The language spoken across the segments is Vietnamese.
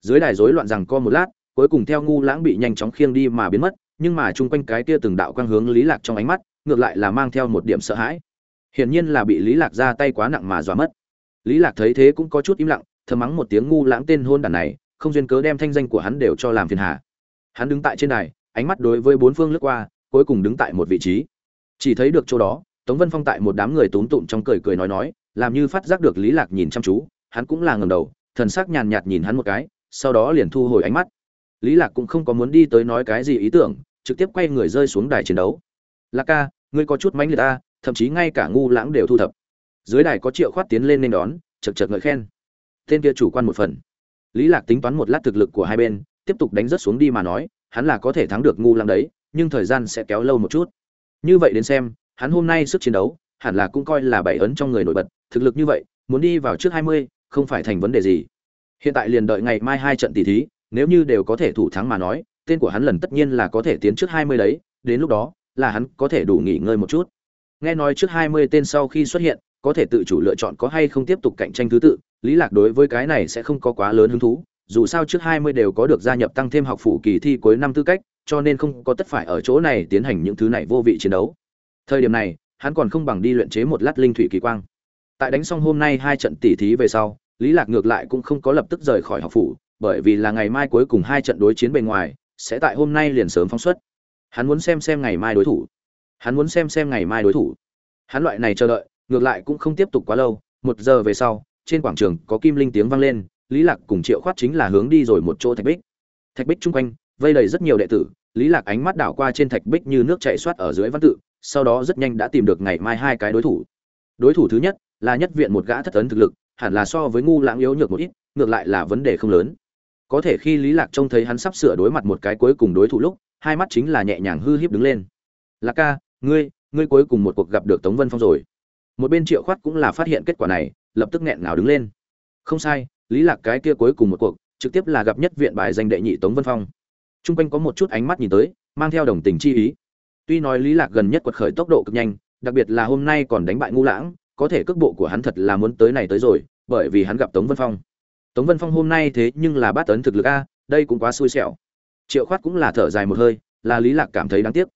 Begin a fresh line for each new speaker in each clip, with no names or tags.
dưới đài rối loạn rằng co một lát, cuối cùng theo ngu lãng bị nhanh chóng khiêng đi mà biến mất, nhưng mà chung quanh cái kia từng đạo quang hướng lý lạc trong ánh mắt, ngược lại là mang theo một điểm sợ hãi. Hiển nhiên là bị lý lạc ra tay quá nặng mà dọa mất. Lý lạc thấy thế cũng có chút im lặng, thầm mắng một tiếng ngu lãng tên hôn đản này, không duyên cớ đem thanh danh của hắn đều cho làm phiền hà. Hắn đứng tại trên đài, ánh mắt đối với bốn phương lướt qua, cuối cùng đứng tại một vị trí. Chỉ thấy được chỗ đó, tống vân phong tại một đám người túm tụm trong cười cười nói nói, làm như phát giác được lý lạc nhìn chăm chú, hắn cũng là ngẩng đầu, thần sắc nhàn nhạt nhìn hắn một cái sau đó liền thu hồi ánh mắt. Lý lạc cũng không có muốn đi tới nói cái gì ý tưởng, trực tiếp quay người rơi xuống đài chiến đấu. Lạc ca, ngươi có chút mánh liệt ta, thậm chí ngay cả ngu lãng đều thu thập. Dưới đài có triệu khoát tiến lên nên đón, chật chật ngợi khen. Tên kia chủ quan một phần. Lý lạc tính toán một lát thực lực của hai bên, tiếp tục đánh rất xuống đi mà nói, hắn là có thể thắng được ngu lãng đấy, nhưng thời gian sẽ kéo lâu một chút. Như vậy đến xem, hắn hôm nay sức chiến đấu, hẳn là cũng coi là bảy ấn trong người nổi bật, thực lực như vậy, muốn đi vào trước hai mươi, không phải thành vấn đề gì hiện tại liền đợi ngày mai hai trận tỷ thí, nếu như đều có thể thủ thắng mà nói, tên của hắn lần tất nhiên là có thể tiến trước hai mươi đấy, đến lúc đó, là hắn có thể đủ nghỉ ngơi một chút. Nghe nói trước hai mươi tên sau khi xuất hiện, có thể tự chủ lựa chọn có hay không tiếp tục cạnh tranh thứ tự, lý lạc đối với cái này sẽ không có quá lớn hứng thú, dù sao trước hai mươi đều có được gia nhập tăng thêm học phủ kỳ thi cuối năm tư cách, cho nên không có tất phải ở chỗ này tiến hành những thứ này vô vị chiến đấu. Thời điểm này, hắn còn không bằng đi luyện chế một lát linh thủy kỳ quang. Tại đánh xong hôm nay hai trận tỷ thí về sau lý lạc ngược lại cũng không có lập tức rời khỏi học phủ, bởi vì là ngày mai cuối cùng hai trận đối chiến bên ngoài, sẽ tại hôm nay liền sớm phóng xuất. Hắn muốn xem xem ngày mai đối thủ. Hắn muốn xem xem ngày mai đối thủ. Hắn loại này chờ đợi, ngược lại cũng không tiếp tục quá lâu, một giờ về sau, trên quảng trường có kim linh tiếng vang lên, lý lạc cùng triệu khoát chính là hướng đi rồi một chỗ thạch bích. Thạch bích chung quanh, vây đầy rất nhiều đệ tử, lý lạc ánh mắt đảo qua trên thạch bích như nước chảy xoát ở dưới văn tự, sau đó rất nhanh đã tìm được ngày mai hai cái đối thủ. Đối thủ thứ nhất là nhất viện một gã thất ấn thực lực hẳn là so với ngu lãng yếu nhược một ít, ngược lại là vấn đề không lớn. Có thể khi lý lạc trông thấy hắn sắp sửa đối mặt một cái cuối cùng đối thủ lúc, hai mắt chính là nhẹ nhàng hư hiếp đứng lên. Lạc ca, ngươi ngươi cuối cùng một cuộc gặp được tống vân phong rồi. Một bên triệu khoát cũng là phát hiện kết quả này, lập tức nghẹn ngào đứng lên. Không sai, lý lạc cái kia cuối cùng một cuộc, trực tiếp là gặp nhất viện bài danh đệ nhị tống vân phong. Trung quanh có một chút ánh mắt nhìn tới, mang theo đồng tình chi ý. Tuy nói lý lạc gần nhất quật khởi tốc độ cực nhanh, đặc biệt là hôm nay còn đánh bại ngu lãng, có thể cước bộ của hắn thật là muốn tới này tới rồi bởi vì hắn gặp tống vân phong. Tống vân phong hôm nay thế nhưng là bát tấn thực lực a, đây cũng quá xui xẻo. Triệu khoát cũng là thở dài một hơi, là lý lạc cảm thấy đáng tiếc.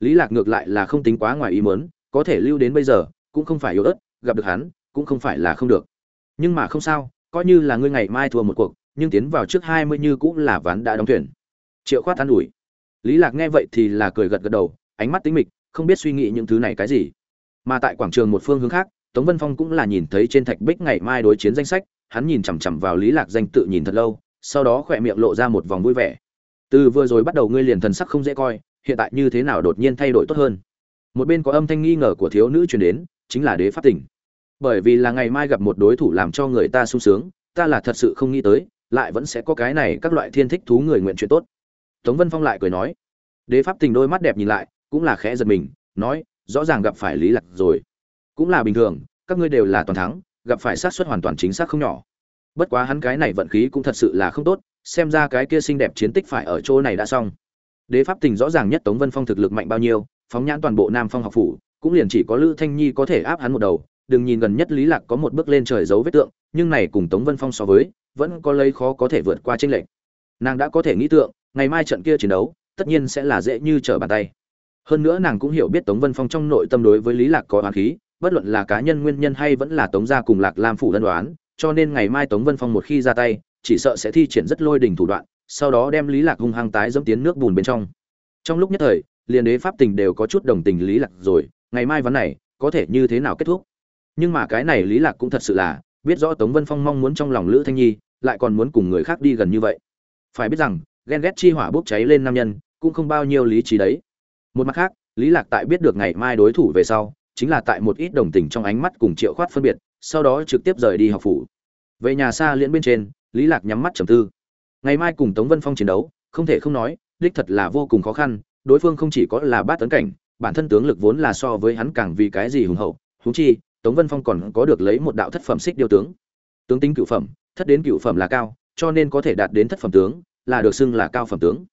Lý lạc ngược lại là không tính quá ngoài ý muốn, có thể lưu đến bây giờ, cũng không phải yếu ớt, gặp được hắn, cũng không phải là không được. Nhưng mà không sao, coi như là ngươi ngày mai thua một cuộc, nhưng tiến vào trước hai mươi như cũng là ván đã đóng thuyền. Triệu khoát an ủi. Lý lạc nghe vậy thì là cười gật gật đầu, ánh mắt tính mịch, không biết suy nghĩ những thứ này cái gì. Mà tại quảng trường một phương hướng khác tống vân phong cũng là nhìn thấy trên thạch bích ngày mai đối chiến danh sách, hắn nhìn chằm chằm vào lý lạc danh tự nhìn thật lâu, sau đó khỏe miệng lộ ra một vòng vui vẻ. Từ vừa rồi bắt đầu ngươi liền thần sắc không dễ coi, hiện tại như thế nào đột nhiên thay đổi tốt hơn? Một bên có âm thanh nghi ngờ của thiếu nữ truyền đến, chính là đế pháp tỉnh. Bởi vì là ngày mai gặp một đối thủ làm cho người ta sung sướng, ta là thật sự không nghĩ tới, lại vẫn sẽ có cái này các loại thiên thích thú người nguyện chuyện tốt. Tống vân phong lại cười nói. Đế pháp tình đôi mắt đẹp nhìn lại, cũng là khẽ giật mình, nói, rõ ràng gặp phải lý lạc rồi cũng là bình thường, các ngươi đều là toàn thắng, gặp phải sát suất hoàn toàn chính xác không nhỏ. Bất quá hắn cái này vận khí cũng thật sự là không tốt, xem ra cái kia xinh đẹp chiến tích phải ở chỗ này đã xong. Đế pháp tình rõ ràng nhất tống vân phong thực lực mạnh bao nhiêu, phóng nhãn toàn bộ nam phong học phủ, cũng liền chỉ có lữ thanh nhi có thể áp hắn một đầu. Đừng nhìn gần nhất lý lạc có một bước lên trời giấu vết tượng, nhưng này cùng tống vân phong so với, vẫn có lấy khó có thể vượt qua tranh lệch. Nàng đã có thể nghĩ tượng, ngày mai trận kia chiến đấu, tất nhiên sẽ là dễ như trở bàn tay. Hơn nữa nàng cũng hiểu biết tống vân phong trong nội tâm đối với lý lạc có oán khí bất luận là cá nhân nguyên nhân hay vẫn là tống gia cùng lạc lam phủ đơn đoán cho nên ngày mai tống vân phong một khi ra tay, chỉ sợ sẽ thi triển rất lôi đình thủ đoạn, sau đó đem lý lạc hung hăng tái dẫm tiến nước bùn bên trong. Trong lúc nhất thời, liền đế pháp tình đều có chút đồng tình lý lạc rồi, ngày mai vấn này, có thể như thế nào kết thúc? Nhưng mà cái này lý lạc cũng thật sự là, biết rõ tống vân phong mong muốn trong lòng lữ thanh nhi, lại còn muốn cùng người khác đi gần như vậy. Phải biết rằng, ghen ghét chi hỏa bốc cháy lên nam nhân, cũng không bao nhiêu lý trí đấy. Một mặt khác, lý lạc tại biết được ngày mai đối thủ về sau chính là tại một ít đồng tình trong ánh mắt cùng triệu khoát phân biệt, sau đó trực tiếp rời đi học phủ. Về nhà xa liễn bên trên, lý lạc nhắm mắt trầm tư. Ngày mai cùng tống vân phong chiến đấu, không thể không nói, đích thật là vô cùng khó khăn, đối phương không chỉ có là bát tấn cảnh, bản thân tướng lực vốn là so với hắn càng vì cái gì hùng hậu húng chi, tống vân phong còn có được lấy một đạo thất phẩm xích điêu tướng. Tướng tính cựu phẩm, thất đến cựu phẩm là cao, cho nên có thể đạt đến thất phẩm tướng, là được xưng là cao phẩm tướng.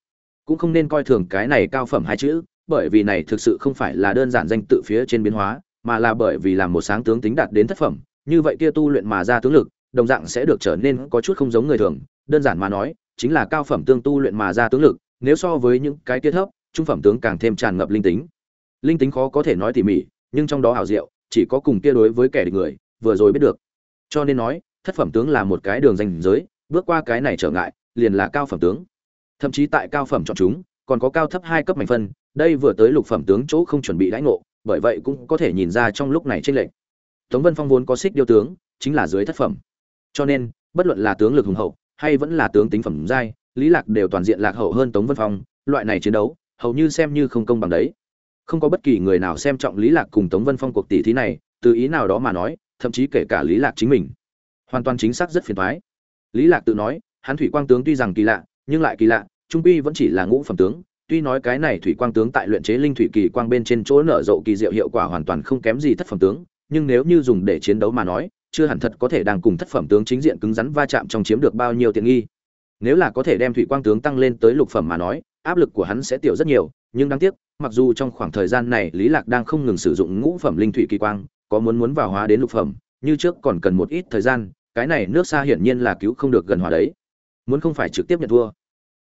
Cũng không nên coi thường cái này cao phẩm hai chữ bởi vì này thực sự không phải là đơn giản danh tự phía trên biến hóa, mà là bởi vì làm một sáng tướng tính đạt đến thất phẩm, như vậy kia tu luyện mà ra tướng lực, đồng dạng sẽ được trở nên có chút không giống người thường. Đơn giản mà nói, chính là cao phẩm tương tu luyện mà ra tướng lực, nếu so với những cái kia thấp, trung phẩm tướng càng thêm tràn ngập linh tính. Linh tính khó có thể nói tỉ mỉ, nhưng trong đó hảo diệu, chỉ có cùng kia đối với kẻ địch người, vừa rồi biết được. Cho nên nói, thất phẩm tướng là một cái đường danh giới, bước qua cái này trở ngại, liền là cao phẩm tướng. Thậm chí tại cao phẩm chọn chúng còn có cao thấp hai cấp mảnh phân, đây vừa tới lục phẩm tướng chỗ không chuẩn bị đãi ngộ, bởi vậy cũng có thể nhìn ra trong lúc này trên lệnh tống vân phong vốn có xích điêu tướng, chính là dưới thất phẩm. Cho nên, bất luận là tướng lực hùng hậu, hay vẫn là tướng tính phẩm giai, lý lạc đều toàn diện lạc hậu hơn tống vân phong, loại này chiến đấu, hầu như xem như không công bằng đấy. Không có bất kỳ người nào xem trọng lý lạc cùng tống vân phong cuộc tỷ thí này, từ ý nào đó mà nói, thậm chí kể cả lý lạc chính mình. Hoàn toàn chính xác rất phiền toái. Lý lạc tự nói, hắn thủy quang tướng tuy rằng kỳ lạ, nhưng lại kỳ lạ trung quy vẫn chỉ là ngũ phẩm tướng, tuy nói cái này thủy quang tướng tại luyện chế linh thủy kỳ quang bên trên chỗ nở rộ kỳ diệu hiệu quả hoàn toàn không kém gì thất phẩm tướng, nhưng nếu như dùng để chiến đấu mà nói, chưa hẳn thật có thể đang cùng thất phẩm tướng chính diện cứng rắn va chạm trong chiếm được bao nhiêu tiện nghi. Nếu là có thể đem thủy quang tướng tăng lên tới lục phẩm mà nói, áp lực của hắn sẽ tiểu rất nhiều, nhưng đáng tiếc, mặc dù trong khoảng thời gian này lý lạc đang không ngừng sử dụng ngũ phẩm linh thủy kỳ quang, có muốn muốn vào hóa đến lục phẩm, như trước còn cần một ít thời gian, cái này nước xa hiển nhiên là cứu không được gần hòa đấy. Muốn không phải trực tiếp nhận thua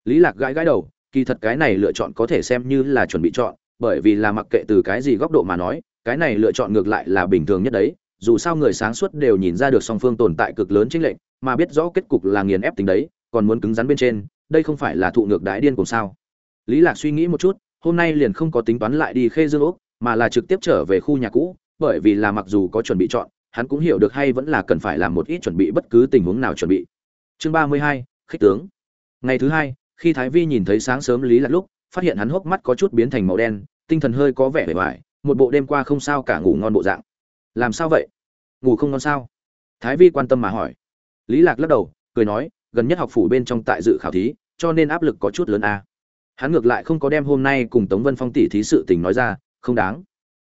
lý lạc gãi gãi đầu, kỳ thật cái này lựa chọn có thể xem như là chuẩn bị chọn, bởi vì là mặc kệ từ cái gì góc độ mà nói, cái này lựa chọn ngược lại là bình thường nhất đấy, dù sao người sáng suốt đều nhìn ra được song phương tồn tại cực lớn chính lệnh mà biết rõ kết cục là nghiền ép tính đấy, còn muốn cứng rắn bên trên, đây không phải là thụ ngược đái điên cùng sao. Lý lạc suy nghĩ một chút, hôm nay liền không có tính toán lại đi khê dương ốc mà là trực tiếp trở về khu nhà cũ, bởi vì là mặc dù có chuẩn bị chọn, hắn cũng hiểu được hay vẫn là cần phải làm một ít chuẩn bị bất cứ tình huống nào chuẩn bị. Chương ba mươi hai, khích tướng. Ngày thứ hai khi thái vi nhìn thấy sáng sớm lý lạc lúc, phát hiện hắn hốc mắt có chút biến thành màu đen, tinh thần hơi có vẻ bề ngoài một bộ đêm qua không sao cả ngủ ngon bộ dạng. Làm sao vậy? Ngủ không ngon sao? Thái vi quan tâm mà hỏi. Lý lạc lắc đầu, cười nói, gần nhất học phủ bên trong tại dự khảo thí, cho nên áp lực có chút lớn a. Hắn ngược lại không có đem hôm nay cùng tống vân phong tỷ thí sự tình nói ra, không đáng.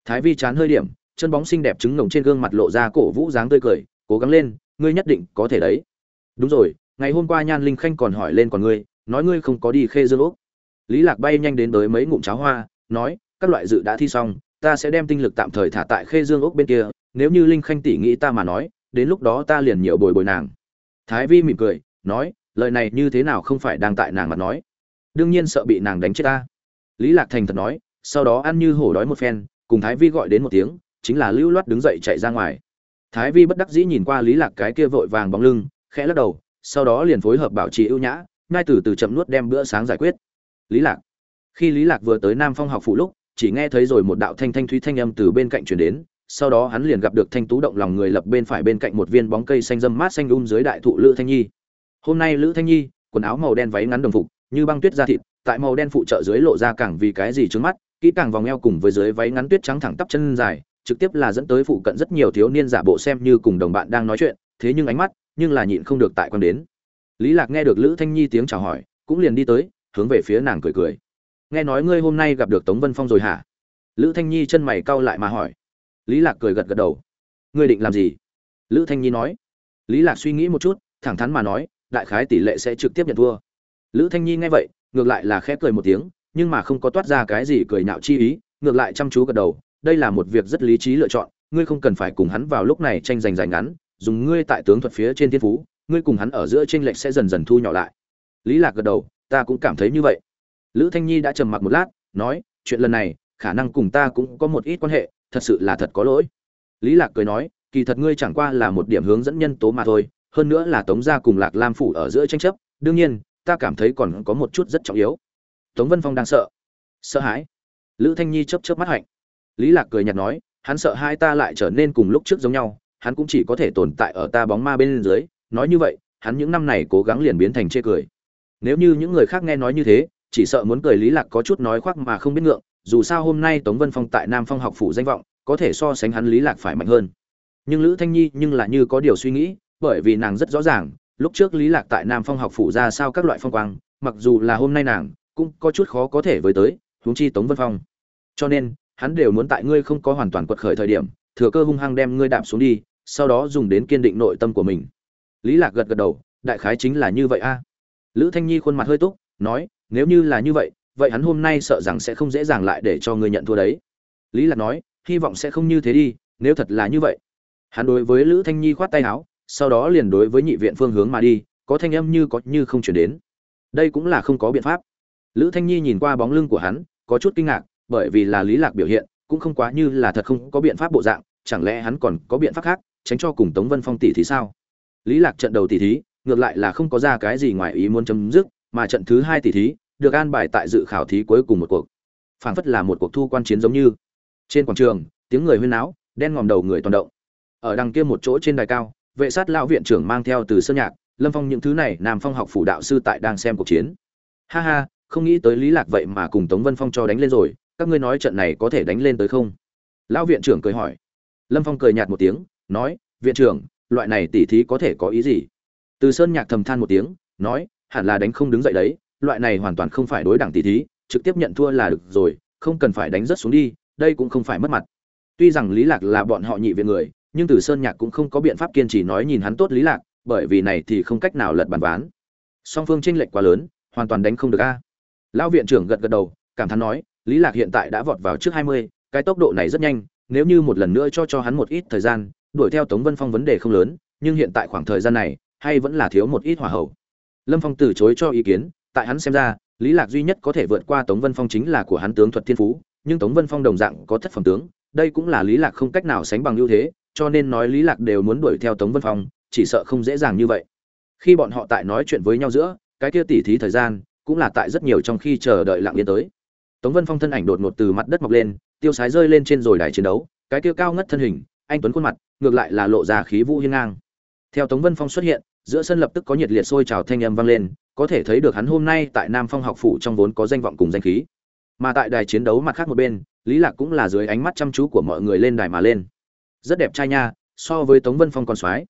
Thái vi chán hơi điểm, chân bóng xinh đẹp trứng ngồng trên gương mặt lộ ra cổ vũ dáng tươi cười, cố gắng lên, ngươi nhất định có thể đấy. Đúng rồi, ngày hôm qua nhan linh khanh còn hỏi lên còn ngươi nói ngươi không có đi khê dương úc. Lý lạc bay nhanh đến tới mấy ngụm cháo hoa, nói, các loại dự đã thi xong, ta sẽ đem tinh lực tạm thời thả tại khê dương úc bên kia, nếu như linh khanh tỷ nghĩ ta mà nói, đến lúc đó ta liền nhiều bồi bồi nàng. Thái vi mỉm cười, nói, lời này như thế nào không phải đang tại nàng mà nói. Đương nhiên sợ bị nàng đánh chết ta. Lý lạc thành thật nói, sau đó ăn như hổ đói một phen, cùng thái vi gọi đến một tiếng, chính là lưu loát đứng dậy chạy ra ngoài. Thái vi bất đắc dĩ nhìn qua lý lạc cái kia vội vàng bóng lưng, khẽ lắc đầu, sau đó liền phối hợp bảo trì ưu nhã ngay từ từ chậm nuốt đem bữa sáng giải quyết. Lý lạc. Khi lý lạc vừa tới nam phong học phụ lúc, chỉ nghe thấy rồi một đạo thanh thanh thúy thanh âm từ bên cạnh truyền đến. Sau đó hắn liền gặp được thanh tú động lòng người lập bên phải bên cạnh một viên bóng cây xanh dâm mát xanh um dưới đại thụ lữ thanh nhi. Hôm nay lữ thanh nhi, quần áo màu đen váy ngắn đồng phục, như băng tuyết da thịt, tại màu đen phụ trợ dưới lộ ra càng vì cái gì trước mắt, kỹ càng vòng eo cùng với dưới váy ngắn tuyết trắng thẳng tắp chân dài, trực tiếp là dẫn tới phụ cận rất nhiều thiếu niên giả bộ xem như cùng đồng bạn đang nói chuyện, thế nhưng ánh mắt, nhưng là nhịn không được tại quan đến lý lạc nghe được lữ thanh nhi tiếng chào hỏi, cũng liền đi tới, hướng về phía nàng cười cười. Nghe nói ngươi hôm nay gặp được tống vân phong rồi hả? Lữ thanh nhi chân mày cau lại mà hỏi. Lý lạc cười gật gật đầu. Ngươi định làm gì? Lữ thanh nhi nói. Lý lạc suy nghĩ một chút, thẳng thắn mà nói, đại khái tỷ lệ sẽ trực tiếp nhận thua. Lữ thanh nhi nghe vậy, ngược lại là khẽ cười một tiếng, nhưng mà không có toát ra cái gì cười nhạo chi ý, ngược lại chăm chú gật đầu. Đây là một việc rất lý trí lựa chọn, ngươi không cần phải cùng hắn vào lúc này tranh giành giành ngắn, dùng ngươi tại tướng thuật phía trên thiên phú ngươi cùng hắn ở giữa tranh lệch sẽ dần dần thu nhỏ lại. Lý lạc gật đầu, ta cũng cảm thấy như vậy. Lữ thanh nhi đã trầm mặc một lát, nói, chuyện lần này, khả năng cùng ta cũng có một ít quan hệ, thật sự là thật có lỗi. Lý lạc cười nói, kỳ thật ngươi chẳng qua là một điểm hướng dẫn nhân tố mà thôi, hơn nữa là tống gia cùng lạc lam phủ ở giữa tranh chấp, đương nhiên, ta cảm thấy còn có một chút rất trọng yếu. Tống vân phong đang sợ. Sợ hãi. Lữ thanh nhi chớp chớp mắt hạnh. Lý lạc cười nhạt nói, hắn sợ hai ta lại trở nên cùng lúc trước giống nhau, hắn cũng chỉ có thể tồn tại ở ta bóng ma bên dưới nói như vậy, hắn những năm này cố gắng liền biến thành chê cười. Nếu như những người khác nghe nói như thế, chỉ sợ muốn cười lý lạc có chút nói khoác mà không biết ngượng, dù sao hôm nay tống vân phong tại nam phong học phủ danh vọng, có thể so sánh hắn lý lạc phải mạnh hơn. Nhưng lữ thanh nhi nhưng là như có điều suy nghĩ, bởi vì nàng rất rõ ràng, lúc trước lý lạc tại nam phong học phủ ra sao các loại phong quang, mặc dù là hôm nay nàng, cũng có chút khó có thể với tới, huống chi tống vân phong. Cho nên, hắn đều muốn tại ngươi không có hoàn toàn quật khởi thời điểm, thừa cơ hung hăng đem ngươi đạp xuống đi, sau đó dùng đến kiên định nội tâm của mình lý lạc gật gật đầu, đại khái chính là như vậy a. Lữ thanh nhi khuôn mặt hơi túc, nói, nếu như là như vậy vậy hắn hôm nay sợ rằng sẽ không dễ dàng lại để cho ngươi nhận thua đấy. Lý lạc nói, hy vọng sẽ không như thế đi, nếu thật là như vậy. Hắn đối với lữ thanh nhi khoát tay áo, sau đó liền đối với nhị viện phương hướng mà đi, có thanh âm như có như không chuyển đến. Đây cũng là không có biện pháp. Lữ thanh nhi nhìn qua bóng lưng của hắn, có chút kinh ngạc, bởi vì là lý lạc biểu hiện, cũng không quá như là thật không có biện pháp bộ dạng, chẳng lẽ hắn còn có biện pháp khác, tránh cho cùng tống vân phong tỷ thì sao? Lý lạc trận đầu tỷ thí, ngược lại là không có ra cái gì ngoài ý muốn chấm dứt, mà trận thứ hai tỷ thí được an bài tại dự khảo thí cuối cùng một cuộc. Phảng phất là một cuộc thu quan chiến giống như. Trên quảng trường, tiếng người huyên náo, đen ngòm đầu người toàn động. Ở đằng kia một chỗ trên đài cao, vệ sát lão viện trưởng mang theo từ sơn nhạc, lâm phong những thứ này nam phong học phủ đạo sư tại đang xem cuộc chiến. Ha ha, không nghĩ tới lý lạc vậy mà cùng tống vân phong cho đánh lên rồi, các ngươi nói trận này có thể đánh lên tới không? Lão viện trưởng cười hỏi. Lâm phong cười nhạt một tiếng, nói, viện trưởng loại này tỉ thí có thể có ý gì? Từ sơn nhạc thầm than một tiếng nói hẳn là đánh không đứng dậy đấy loại này hoàn toàn không phải đối đẳng tỉ thí trực tiếp nhận thua là được rồi không cần phải đánh rất xuống đi đây cũng không phải mất mặt. Tuy rằng lý lạc là bọn họ nhị viện người nhưng từ sơn nhạc cũng không có biện pháp kiên trì nói nhìn hắn tốt lý lạc bởi vì này thì không cách nào lật bàn ván. Song phương tranh lệch quá lớn hoàn toàn đánh không được a. Lão viện trưởng gật gật đầu cảm thán nói lý lạc hiện tại đã vọt vào trước 20, cái tốc độ này rất nhanh nếu như một lần nữa cho cho hắn một ít thời gian đuổi theo tống vân phong vấn đề không lớn, nhưng hiện tại khoảng thời gian này, hay vẫn là thiếu một ít hỏa hậu lâm phong từ chối cho ý kiến, tại hắn xem ra, lý lạc duy nhất có thể vượt qua tống vân phong chính là của hắn tướng thuật thiên phú, nhưng tống vân phong đồng dạng có thất phẩm tướng, đây cũng là lý lạc không cách nào sánh bằng ưu thế, cho nên nói lý lạc đều muốn đuổi theo tống vân phong, chỉ sợ không dễ dàng như vậy. Khi bọn họ tại nói chuyện với nhau giữa, cái kia tỉ thí thời gian, cũng là tại rất nhiều trong khi chờ đợi lặng yên tới. Tống vân phong thân ảnh đột ngột từ mặt đất mọc lên, tiêu sái rơi lên trên rồi đài chiến đấu, cái kia cao ngất thân hình anh tuấn khuôn mặt, ngược lại là lộ ra khí vũ hiên ngang. Theo tống vân phong xuất hiện, giữa sân lập tức có nhiệt liệt sôi trào thanh âm vang lên, có thể thấy được hắn hôm nay tại nam phong học phủ trong vốn có danh vọng cùng danh khí. Mà tại đài chiến đấu mặt khác một bên, lý lạc cũng là dưới ánh mắt chăm chú của mọi người lên đài mà lên. Rất đẹp trai nha, so với tống vân phong còn soái.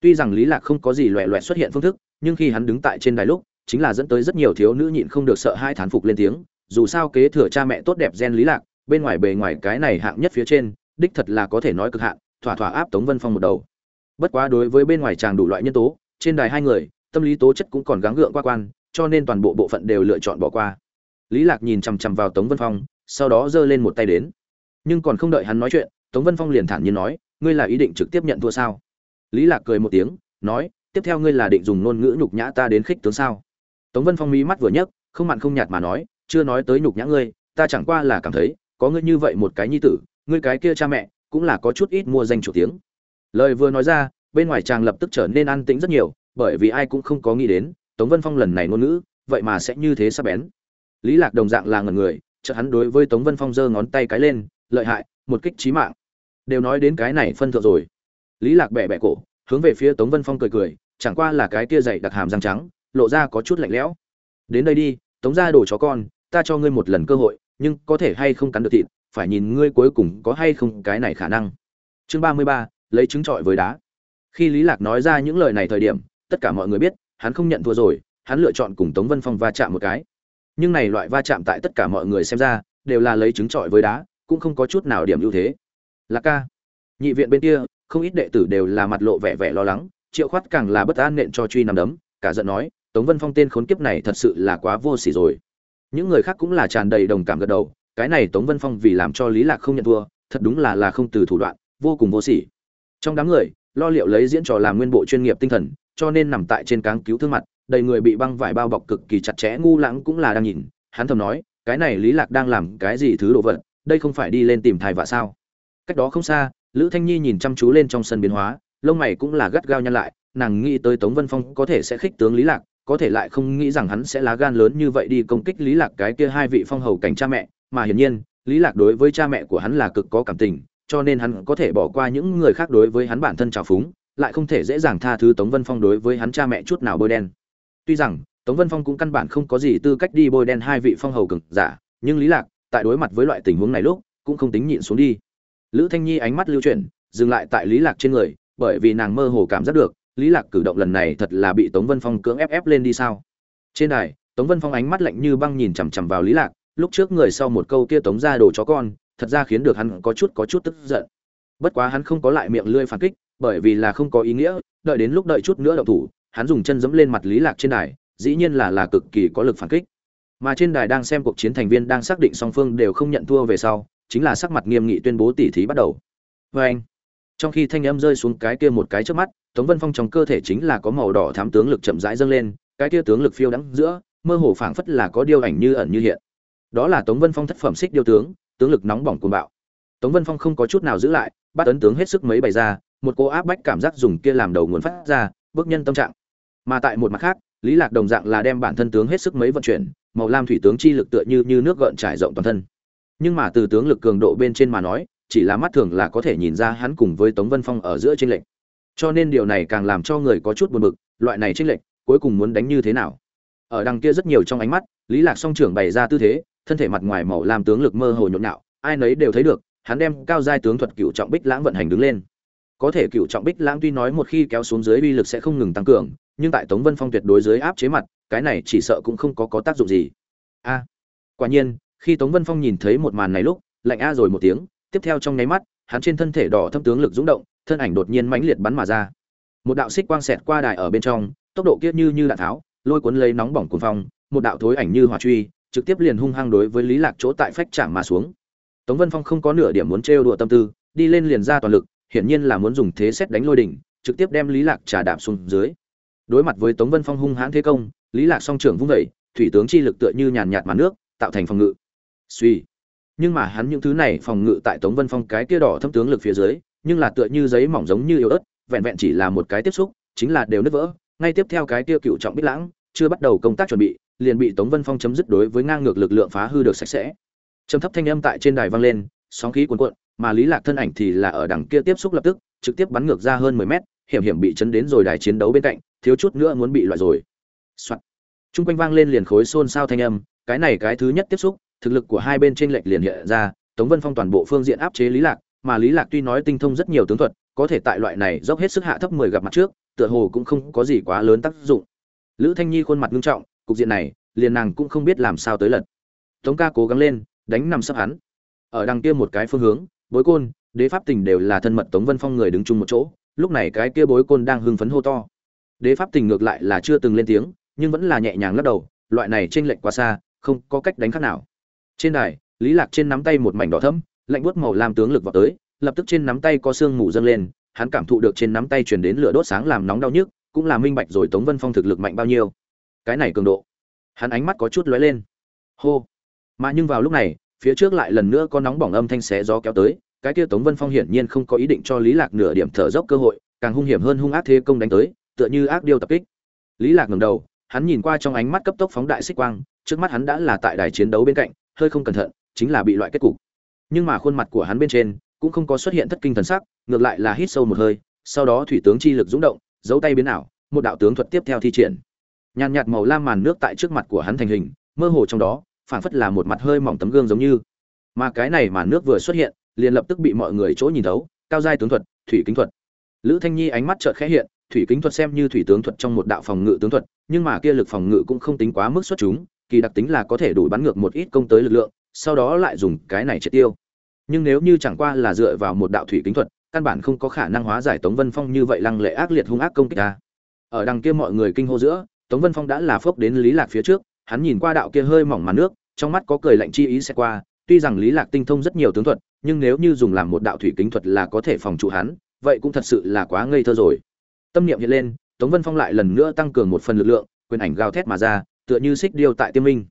Tuy rằng lý lạc không có gì loẹ loẹt xuất hiện phương thức, nhưng khi hắn đứng tại trên đài lúc, chính là dẫn tới rất nhiều thiếu nữ nhịn không được sợ hai thán phục lên tiếng, dù sao kế thừa cha mẹ tốt đẹp gen lý lạc, bên ngoài bề ngoài cái này hạng nhất phía trên đích thật là có thể nói cực hạn, thỏa thỏa áp tống vân phong một đầu. Bất quá đối với bên ngoài chàng đủ loại nhân tố, trên đài hai người, tâm lý tố chất cũng còn gắng gượng qua quan, cho nên toàn bộ bộ phận đều lựa chọn bỏ qua. Lý lạc nhìn chằm chằm vào tống vân phong, sau đó giơ lên một tay đến. Nhưng còn không đợi hắn nói chuyện, tống vân phong liền thản nhiên nói, ngươi là ý định trực tiếp nhận thua sao? Lý lạc cười một tiếng, nói, tiếp theo ngươi là định dùng ngôn ngữ nhục nhã ta đến khích tướng sao? Tống vân phong mí mắt vừa nhấc, không mặn không nhạt mà nói, chưa nói tới nhục nhã ngươi, ta chẳng qua là cảm thấy, có ngươi như vậy một cái nhi tử ngươi cái kia cha mẹ, cũng là có chút ít mua danh chủ tiếng. Lời vừa nói ra, bên ngoài chàng lập tức trở nên an tĩnh rất nhiều, bởi vì ai cũng không có nghĩ đến, tống vân phong lần này ngôn ngữ, vậy mà sẽ như thế sắp bén. Lý lạc đồng dạng là ngần người, chợt hắn đối với tống vân phong giơ ngón tay cái lên, lợi hại, một kích chí mạng. Đều nói đến cái này phân thượng rồi. Lý lạc bẻ bẻ cổ, hướng về phía tống vân phong cười cười, chẳng qua là cái kia dày đặc hàm răng trắng, lộ ra có chút lạnh lẽo. Đến đây đi, tống ra đồ chó con, ta cho ngươi một lần cơ hội, nhưng có thể hay không cắn được thịt phải nhìn ngươi cuối cùng có hay không cái này khả năng. Chương ba mươi ba, lấy trứng trọi với đá. Khi lý lạc nói ra những lời này thời điểm, tất cả mọi người biết, hắn không nhận thua rồi, hắn lựa chọn cùng tống vân phong va chạm một cái. Nhưng này loại va chạm tại tất cả mọi người xem ra, đều là lấy trứng trọi với đá, cũng không có chút nào điểm ưu thế. Lạc ca, nhị viện bên kia, không ít đệ tử đều là mặt lộ vẻ vẻ lo lắng, triệu khoát càng là bất an nện cho truy nằm đấm, cả giận nói, tống vân phong tên khốn kiếp này thật sự là quá vô sỉ rồi. Những người khác cũng là tràn đầy đồng cảm gật đầu cái này tống vân phong vì làm cho lý lạc không nhận thua, thật đúng là là không từ thủ đoạn, vô cùng vô sỉ. Trong đám người, lo liệu lấy diễn trò làm nguyên bộ chuyên nghiệp tinh thần, cho nên nằm tại trên cáng cứu thương mặt, đầy người bị băng vải bao bọc cực kỳ chặt chẽ, ngu lãng cũng là đang nhìn. Hắn thầm nói, cái này lý lạc đang làm cái gì thứ đồ vật, đây không phải đi lên tìm thai vạ sao? Cách đó không xa, lữ thanh nhi nhìn chăm chú lên trong sân biến hóa, lông mày cũng là gắt gao nhăn lại, nàng nghĩ tới tống vân phong có thể sẽ khích tướng lý lạc, có thể lại không nghĩ rằng hắn sẽ lá gan lớn như vậy đi công kích lý lạc cái kia hai vị phong hầu cảnh cha mẹ mà hiển nhiên, lý lạc đối với cha mẹ của hắn là cực có cảm tình, cho nên hắn có thể bỏ qua những người khác đối với hắn bản thân trào phúng, lại không thể dễ dàng tha thứ tống vân phong đối với hắn cha mẹ chút nào bôi đen. Tuy rằng, tống vân phong cũng căn bản không có gì tư cách đi bôi đen hai vị phong hầu cực giả, nhưng lý lạc, tại đối mặt với loại tình huống này lúc, cũng không tính nhịn xuống đi. Lữ thanh nhi ánh mắt lưu chuyển, dừng lại tại lý lạc trên người, bởi vì nàng mơ hồ cảm giác được, lý lạc cử động lần này thật là bị tống vân phong cưỡng ép ép lên đi sao? Trên đài, tống vân phong ánh mắt lạnh như băng nhìn chằm chằm vào lý lạc lúc trước người sau một câu kia tống ra đồ chó con, thật ra khiến được hắn có chút có chút tức giận. Bất quá hắn không có lại miệng lươi phản kích, bởi vì là không có ý nghĩa, đợi đến lúc đợi chút nữa động thủ, hắn dùng chân giẫm lên mặt lý lạc trên đài, dĩ nhiên là là cực kỳ có lực phản kích. Mà trên đài đang xem cuộc chiến thành viên đang xác định song phương đều không nhận thua về sau, chính là sắc mặt nghiêm nghị tuyên bố tỉ thí bắt đầu. Vê anh, trong khi thanh âm rơi xuống cái kia một cái trước mắt, tống vân phong trong cơ thể chính là có màu đỏ thám tướng lực chậm rãi dâng lên, cái kia tướng lực phiêu đắng giữa, mơ hồ phảng phất là có điều ảnh như ẩn như hiện đó là tống vân phong thất phẩm xích điêu tướng tướng lực nóng bỏng cuồng bạo. Tống vân phong không có chút nào giữ lại, bắt ấn tướng hết sức mấy bày ra, một cô áp bách cảm giác dùng kia làm đầu nguồn phát ra, bước nhân tâm trạng. Mà tại một mặt khác, lý lạc đồng dạng là đem bản thân tướng hết sức mấy vận chuyển, màu lam thủy tướng chi lực tựa như như nước gợn trải rộng toàn thân. Nhưng mà từ tướng lực cường độ bên trên mà nói, chỉ là mắt thường là có thể nhìn ra hắn cùng với tống vân phong ở giữa tranh lệch. Cho nên điều này càng làm cho người có chút buồn bực, loại này tranh lệch, cuối cùng muốn đánh như thế nào? Ở đằng kia rất nhiều trong ánh mắt, lý lạc song trưởng bày ra tư thế thân thể mặt ngoài màu lam tướng lực mơ hồ nhộn nhạo, ai nấy đều thấy được, hắn đem cao giai tướng thuật cựu trọng bích lãng vận hành đứng lên. Có thể cựu trọng bích lãng tuy nói một khi kéo xuống dưới uy lực sẽ không ngừng tăng cường, nhưng tại tống vân phong tuyệt đối dưới áp chế mặt, cái này chỉ sợ cũng không có có tác dụng gì. A. Quả nhiên, khi tống vân phong nhìn thấy một màn này lúc, lạnh a rồi một tiếng, tiếp theo trong nháy mắt, hắn trên thân thể đỏ thâm tướng lực dũng động, thân ảnh đột nhiên mãnh liệt bắn mà ra. Một đạo xích quang xẹt qua đài ở bên trong, tốc độ kia như như đạn tháo, lôi cuốn lấy nóng bỏng cuồng phong, một đạo thối ảnh như hỏa truy trực tiếp liền hung hăng đối với lý lạc chỗ tại phách chạm mà xuống. Tống vân phong không có nửa điểm muốn trêu đùa tâm tư, đi lên liền ra toàn lực, hiển nhiên là muốn dùng thế xét đánh lôi đỉnh, trực tiếp đem lý lạc trà đạp xuống dưới. Đối mặt với tống vân phong hung hãn thế công, lý lạc song trưởng vung vẩy thủy tướng chi lực tựa như nhàn nhạt màn nước, tạo thành phòng ngự. Suy nhưng mà hắn những thứ này phòng ngự tại tống vân phong cái kia đỏ thâm tướng lực phía dưới, nhưng là tựa như giấy mỏng giống như yếu ớt, vẹn vẹn chỉ là một cái tiếp xúc, chính là đều nứt vỡ. Ngay tiếp theo cái kia cựu trọng bích lãng, chưa bắt đầu công tác chuẩn bị liền bị tống vân phong chấm dứt đối với ngang ngược lực lượng phá hư được sạch sẽ trầm thấp thanh âm tại trên đài vang lên sóng khí cuồn cuộn mà lý lạc thân ảnh thì là ở đằng kia tiếp xúc lập tức trực tiếp bắn ngược ra hơn 10 mét hiểm hiểm bị chấn đến rồi đài chiến đấu bên cạnh thiếu chút nữa muốn bị loại rồi Soạt. Trung quanh vang lên liền khối xôn xao thanh âm, cái này cái thứ nhất tiếp xúc, thực lực của hai bên trên lệch liền hiện ra, Tống Vân Phong toàn bộ phương diện áp chế Lý Lạc, mà Lý Lạc tuy nói tinh thông rất nhiều tướng thuật, có thể tại loại này dốc hết sức hạ thấp 10 gặp mặt trước, tựa hồ cũng không có gì quá lớn tác dụng. Lữ Thanh Nhi khuôn mặt nghiêm trọng, cục diện này, liền nàng cũng không biết làm sao tới lật. Tống ca cố gắng lên, đánh nằm sấp hắn. Ở đằng kia một cái phương hướng, Bối Côn, Đế Pháp Tình đều là thân mật Tống Vân Phong người đứng chung một chỗ, lúc này cái kia Bối Côn đang hưng phấn hô to. Đế Pháp Tình ngược lại là chưa từng lên tiếng, nhưng vẫn là nhẹ nhàng lắc đầu, loại này trên lệch quá xa, không có cách đánh khác nào. Trên đài, Lý Lạc trên nắm tay một mảnh đỏ thẫm, lạnh buốt màu lam tướng lực vào tới, lập tức trên nắm tay có xương mù dâng lên, hắn cảm thụ được trên nắm tay truyền đến lửa đốt sáng làm nóng đau nhức, cũng là minh bạch rồi Tống Vân Phong thực lực mạnh bao nhiêu. Cái này cường độ. Hắn ánh mắt có chút lóe lên. Hô. Mà nhưng vào lúc này, phía trước lại lần nữa có nóng bỏng âm thanh xé gió kéo tới, cái kia Tống Vân Phong hiển nhiên không có ý định cho Lý Lạc nửa điểm thở dốc cơ hội, càng hung hiểm hơn hung ác thế công đánh tới, tựa như ác điêu tập kích. Lý Lạc ngẩng đầu, hắn nhìn qua trong ánh mắt cấp tốc phóng đại xích quang, trước mắt hắn đã là tại đài chiến đấu bên cạnh, hơi không cẩn thận, chính là bị loại kết cục. Nhưng mà khuôn mặt của hắn bên trên cũng không có xuất hiện thất kinh thần sắc, ngược lại là hít sâu một hơi, sau đó thủy tướng chi lực dũng động, giấu tay biến ảo, một đạo tướng thuật tiếp theo thi triển. Nhàn nhạt màu lam màn nước tại trước mặt của hắn thành hình, mơ hồ trong đó, phảng phất là một mặt hơi mỏng tấm gương giống như. Mà cái này màn nước vừa xuất hiện, liền lập tức bị mọi người chỗ nhìn thấu, cao giai tướng thuật, thủy kính thuật. Lữ Thanh Nhi ánh mắt chợt khẽ hiện, thủy kính thuật xem như thủy tướng thuật trong một đạo phòng ngự tướng thuật, nhưng mà kia lực phòng ngự cũng không tính quá mức xuất chúng, kỳ đặc tính là có thể đủ bắn ngược một ít công tới lực lượng, sau đó lại dùng cái này triệt tiêu. Nhưng nếu như chẳng qua là dựa vào một đạo thủy kính thuật, căn bản không có khả năng hóa giải Tống Vân Phong như vậy lăng lệ ác liệt hung ác công kích ta. Ở đằng kia mọi người kinh hô giữa, Tống Vân Phong đã là phốc đến Lý Lạc phía trước, hắn nhìn qua đạo kia hơi mỏng màn nước, trong mắt có cười lạnh chi ý sẽ qua, tuy rằng Lý Lạc tinh thông rất nhiều tướng thuật, nhưng nếu như dùng làm một đạo thủy kính thuật là có thể phòng trụ hắn, vậy cũng thật sự là quá ngây thơ rồi. Tâm niệm hiện lên tống vân phong lại lần nữa tăng cường một phần lực lượng quyền ảnh gào thét mà ra tựa như xích điêu tại tiêm minh.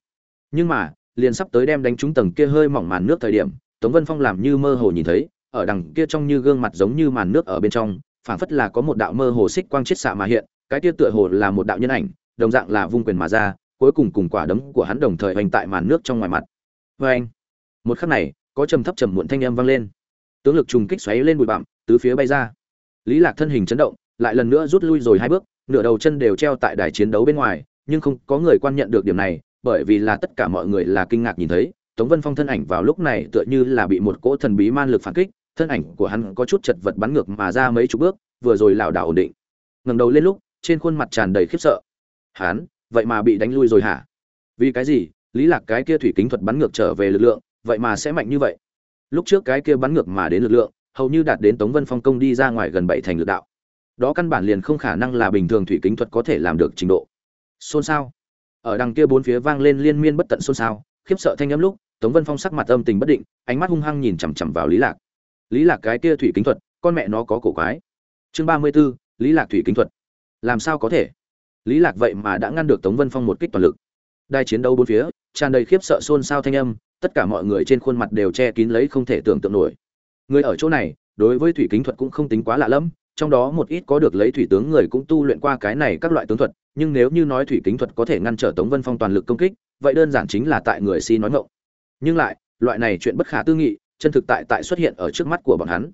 Nhưng mà liền sắp tới đem đánh trúng tầng kia hơi mỏng màn nước thời điểm tống vân phong làm như mơ hồ nhìn thấy ở đằng kia trong như gương mặt giống như màn nước ở bên trong phảng phất là có một đạo mơ hồ xích quang chiết xạ mà hiện cái kia tựa hồ là một đạo nhân ảnh đồng dạng là vung quyền mà ra, cuối cùng cùng quả đấm của hắn đồng thời hoành tại màn nước trong ngoài mặt. Vê anh, một khắc này, có trầm thấp trầm muộn thanh âm vang lên. Tướng lực trùng kích xoáy lên bụi bặm, tứ phía bay ra. Lý lạc thân hình chấn động, lại lần nữa rút lui rồi hai bước, nửa đầu chân đều treo tại đài chiến đấu bên ngoài, nhưng không có người quan nhận được điểm này, bởi vì là tất cả mọi người là kinh ngạc nhìn thấy, tống vân phong thân ảnh vào lúc này tựa như là bị một cỗ thần bí man lực phản kích, thân ảnh của hắn có chút chật vật bắn ngược mà ra mấy chục bước, vừa rồi lảo đảo ổn định. Ngẩng đầu lên lúc, trên khuôn mặt tràn đầy khiếp sợ hắn vậy mà bị đánh lui rồi hả? Vì cái gì? Lý lạc cái kia thủy kính thuật bắn ngược trở về lực lượng vậy mà sẽ mạnh như vậy? Lúc trước cái kia bắn ngược mà đến lực lượng hầu như đạt đến tống vân phong công đi ra ngoài gần bảy thành lực đạo. Đó căn bản liền không khả năng là bình thường thủy kính thuật có thể làm được trình độ. Xôn xao. Ở đằng kia bốn phía vang lên liên miên bất tận xôn xao khiếp sợ thanh âm lúc tống vân phong sắc mặt âm tình bất định ánh mắt hung hăng nhìn chằm chằm vào lý lạc. Lý lạc cái kia thủy kính thuật con mẹ nó có cổ quái. Chương ba mươi 34, lý lạc thủy kính thuật. Làm sao có thể? Lý lạc vậy mà đã ngăn được tống vân phong một kích toàn lực. Đai chiến đấu bốn phía, tràn đầy khiếp sợ xôn xao thanh âm, tất cả mọi người trên khuôn mặt đều che kín lấy không thể tưởng tượng nổi. Người ở chỗ này, đối với thủy kính thuật cũng không tính quá lạ lẫm, trong đó một ít có được lấy thủy tướng người cũng tu luyện qua cái này các loại tướng thuật, nhưng nếu như nói thủy kính thuật có thể ngăn trở tống vân phong toàn lực công kích, vậy đơn giản chính là tại người si nói ngộng nhưng lại, loại này chuyện bất khả tư nghị, chân thực tại tại xuất hiện ở trước mắt của bọn hắn.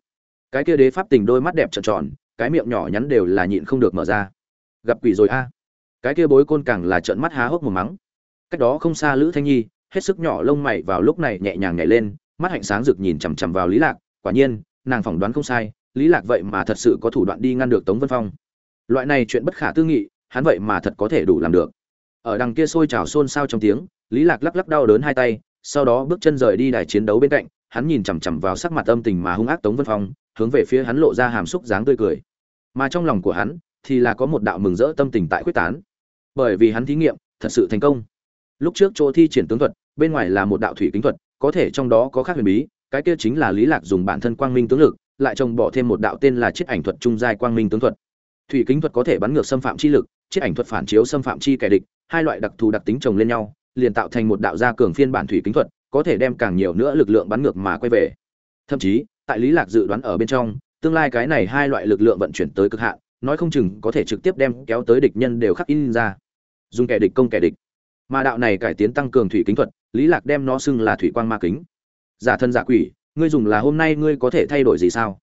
Cái kia đế pháp tình đôi mắt đẹp tròn tròn, cái miệng nhỏ nhắn đều là nhịn không được mở ra. Gặp quỷ rồi a cái kia bối côn càng là trợn mắt há hốc một mắng. Cách đó không xa lữ thanh nhi, hết sức nhỏ lông mày vào lúc này nhẹ nhàng nhảy lên, mắt hạnh sáng rực nhìn chằm chằm vào lý lạc, quả nhiên, nàng phỏng đoán không sai, lý lạc vậy mà thật sự có thủ đoạn đi ngăn được tống vân phong. Loại này chuyện bất khả tư nghị, hắn vậy mà thật có thể đủ làm được. Ở đằng kia sôi trào xôn xao trong tiếng, lý lạc lắc lắc đau đớn hai tay, sau đó bước chân rời đi đài chiến đấu bên cạnh, hắn nhìn chằm chằm vào sắc mặt âm tình mà hung ác tống vân phong, hướng về phía hắn lộ ra hàm xúc dáng tươi cười. Mà trong lòng của hắn, thì là có một đạo mừng rỡ tâm tình tại quyết tán bởi vì hắn thí nghiệm, thật sự thành công. Lúc trước chỗ thi triển tướng thuật, bên ngoài là một đạo thủy kính thuật, có thể trong đó có khác huyền bí, cái kia chính là lý lạc dùng bản thân quang minh tướng lực, lại trồng bỏ thêm một đạo tên là chiết ảnh thuật trung giai quang minh tướng thuật. Thủy kính thuật có thể bắn ngược xâm phạm chi lực chiết ảnh thuật phản chiếu xâm phạm chi kẻ địch, hai loại đặc thù đặc tính chồng lên nhau, liền tạo thành một đạo gia cường phiên bản thủy kính thuật, có thể đem càng nhiều nữa lực lượng bắn ngược mà quay về. Thậm chí, tại lý lạc dự đoán ở bên trong, tương lai cái này hai loại lực lượng vận chuyển tới cực hạn nói không chừng có thể trực tiếp đem kéo tới địch nhân đều khắc in ra. Dùng kẻ địch công kẻ địch. Mà đạo này cải tiến tăng cường thủy kính thuật, lý lạc đem nó xưng là thủy quang ma kính. Giả thân giả quỷ, ngươi dùng là hôm nay ngươi có thể thay đổi gì sao?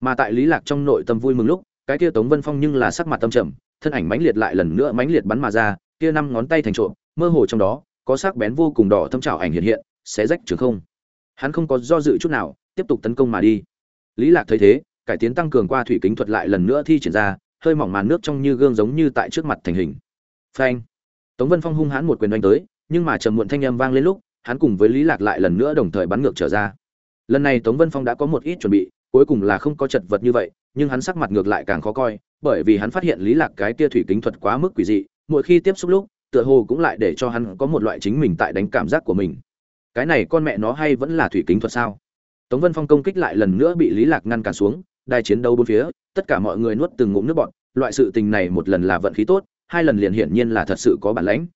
Mà tại lý lạc trong nội tâm vui mừng lúc, cái kia tống vân phong nhưng là sắc mặt tâm trầm, thân ảnh mãnh liệt lại lần nữa mãnh liệt bắn mà ra, kia năm ngón tay thành trộm, mơ hồ trong đó, có sắc bén vô cùng đỏ thâm trào ảnh hiện hiện sẽ rách trường không. Hắn không có do dự chút nào, tiếp tục tấn công mà đi. Lý lạc thấy thế, cải tiến tăng cường qua thủy kính thuật lại lần nữa thi triển ra hơi mỏng màn nước trong như gương giống như tại trước mặt thành hình. Phanh. Tống vân phong hung hãn một quyền đánh tới, nhưng mà trầm muộn thanh âm vang lên lúc, hắn cùng với lý lạc lại lần nữa đồng thời bắn ngược trở ra. Lần này tống vân phong đã có một ít chuẩn bị, cuối cùng là không có chật vật như vậy, nhưng hắn sắc mặt ngược lại càng khó coi, bởi vì hắn phát hiện lý lạc cái kia thủy kính thuật quá mức quỷ dị, mỗi khi tiếp xúc lúc, tựa hồ cũng lại để cho hắn có một loại chính mình tại đánh cảm giác của mình. Cái này con mẹ nó hay vẫn là thủy kính thuật sao? Tống vân phong công kích lại lần nữa bị lý lạc ngăn cản xuống đài chiến đấu bốn phía, tất cả mọi người nuốt từng ngụm nước bọt, loại sự tình này một lần là vận khí tốt, hai lần liền hiển nhiên là thật sự có bản lãnh.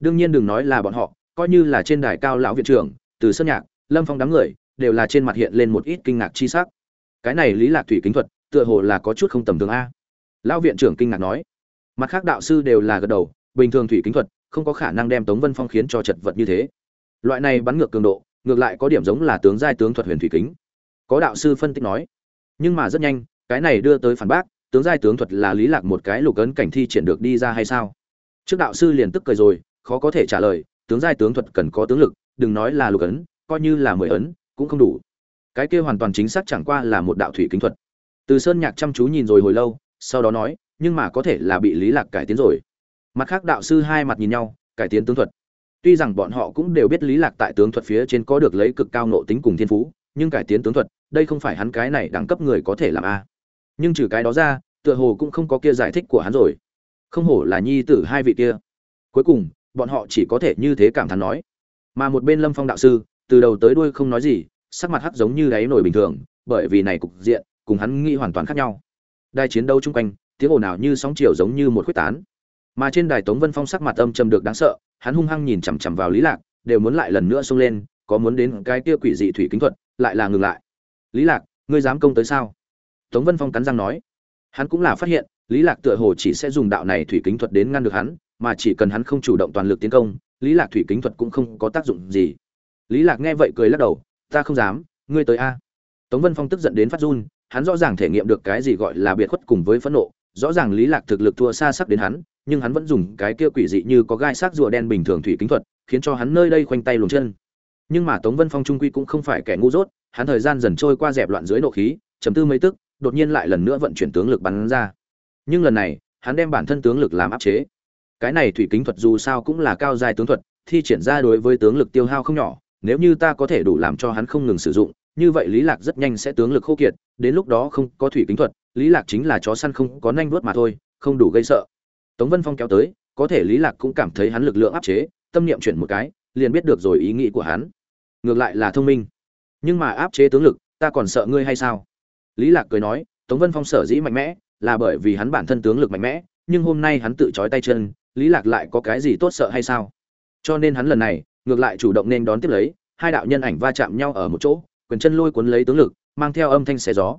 Đương nhiên đừng nói là bọn họ, coi như là trên đài cao lão viện trưởng, từ sơn nhạc, lâm phong đám người, đều là trên mặt hiện lên một ít kinh ngạc chi sắc. Cái này lý lạc thủy kính thuật, tựa hồ là có chút không tầm thường a. Lão viện trưởng kinh ngạc nói. Mặt khác đạo sư đều là gật đầu, bình thường thủy kính thuật, không có khả năng đem tống vân phong khiến cho chật vật như thế. Loại này bắn ngược cường độ, ngược lại có điểm giống là tướng giai tướng thuật huyền thủy kính. Có đạo sư phân tích nói nhưng mà rất nhanh, cái này đưa tới phản bác, tướng giai tướng thuật là lý lạc một cái lục ấn cảnh thi triển được đi ra hay sao? Trước đạo sư liền tức cười rồi, khó có thể trả lời, tướng giai tướng thuật cần có tướng lực, đừng nói là lục ấn, coi như là mười ấn, cũng không đủ. Cái kia hoàn toàn chính xác chẳng qua là một đạo thủy kính thuật. Từ sơn nhạc chăm chú nhìn rồi hồi lâu, sau đó nói, nhưng mà có thể là bị lý lạc cải tiến rồi. Mặt khác đạo sư hai mặt nhìn nhau, cải tiến tướng thuật. Tuy rằng bọn họ cũng đều biết lý lạc tại tướng thuật phía trên có được lấy cực cao nộ tính cùng thiên phú nhưng cải tiến tướng thuật, đây không phải hắn cái này đẳng cấp người có thể làm a. Nhưng trừ cái đó ra, tựa hồ cũng không có kia giải thích của hắn rồi. Không hổ là nhi tử hai vị kia. Cuối cùng, bọn họ chỉ có thể như thế cảm thán nói. Mà một bên lâm phong đạo sư, từ đầu tới đuôi không nói gì, sắc mặt hắc giống như đáy nổi bình thường, bởi vì này cục diện, cùng hắn nghĩ hoàn toàn khác nhau. Đài chiến đấu chung quanh, tiếng ồn ào như sóng chiều giống như một khuếch tán. Mà trên đài tống vân phong sắc mặt âm trầm được đáng sợ, hắn hung hăng nhìn chằm chằm vào lý lạc, đều muốn lại lần nữa xông lên, có muốn đến cái kia quỷ dị thủy kính thuật lại là ngừng lại. Lý lạc, ngươi dám công tới sao? Tống vân phong cắn răng nói. Hắn cũng là phát hiện, lý lạc tựa hồ chỉ sẽ dùng đạo này thủy kính thuật đến ngăn được hắn, mà chỉ cần hắn không chủ động toàn lực tiến công, lý lạc thủy kính thuật cũng không có tác dụng gì. Lý lạc nghe vậy cười lắc đầu, ta không dám, ngươi tới a. Tống vân phong tức giận đến phát run, hắn rõ ràng thể nghiệm được cái gì gọi là biệt khuất cùng với phẫn nộ, rõ ràng lý lạc thực lực thua xa sắc đến hắn, nhưng hắn vẫn dùng cái kia quỷ dị như có gai sắc rùa đen bình thường thủy kính thuật, khiến cho hắn nơi đây khoanh tay luồn chân nhưng mà tống vân phong trung quy cũng không phải kẻ ngu dốt, hắn thời gian dần trôi qua dẹp loạn dưới nộ khí chấm tư mấy tức, đột nhiên lại lần nữa vận chuyển tướng lực bắn ra. Nhưng lần này, hắn đem bản thân tướng lực làm áp chế. Cái này thủy kính thuật dù sao cũng là cao dài tướng thuật, thi triển ra đối với tướng lực tiêu hao không nhỏ, nếu như ta có thể đủ làm cho hắn không ngừng sử dụng, như vậy lý lạc rất nhanh sẽ tướng lực khô kiệt, đến lúc đó không có thủy kính thuật, lý lạc chính là chó săn không có nanh vuốt mà thôi, không đủ gây sợ. Tống vân phong kéo tới, có thể lý lạc cũng cảm thấy hắn lực lượng áp chế, tâm niệm chuyển một cái, liền biết được rồi ý nghĩ của hắn ngược lại là thông minh. Nhưng mà áp chế tướng lực, ta còn sợ ngươi hay sao? Lý lạc cười nói, tống vân phong sở dĩ mạnh mẽ, là bởi vì hắn bản thân tướng lực mạnh mẽ, nhưng hôm nay hắn tự trói tay chân, lý lạc lại có cái gì tốt sợ hay sao? Cho nên hắn lần này, ngược lại chủ động nên đón tiếp lấy, hai đạo nhân ảnh va chạm nhau ở một chỗ, quyền chân lôi cuốn lấy tướng lực, mang theo âm thanh xé gió.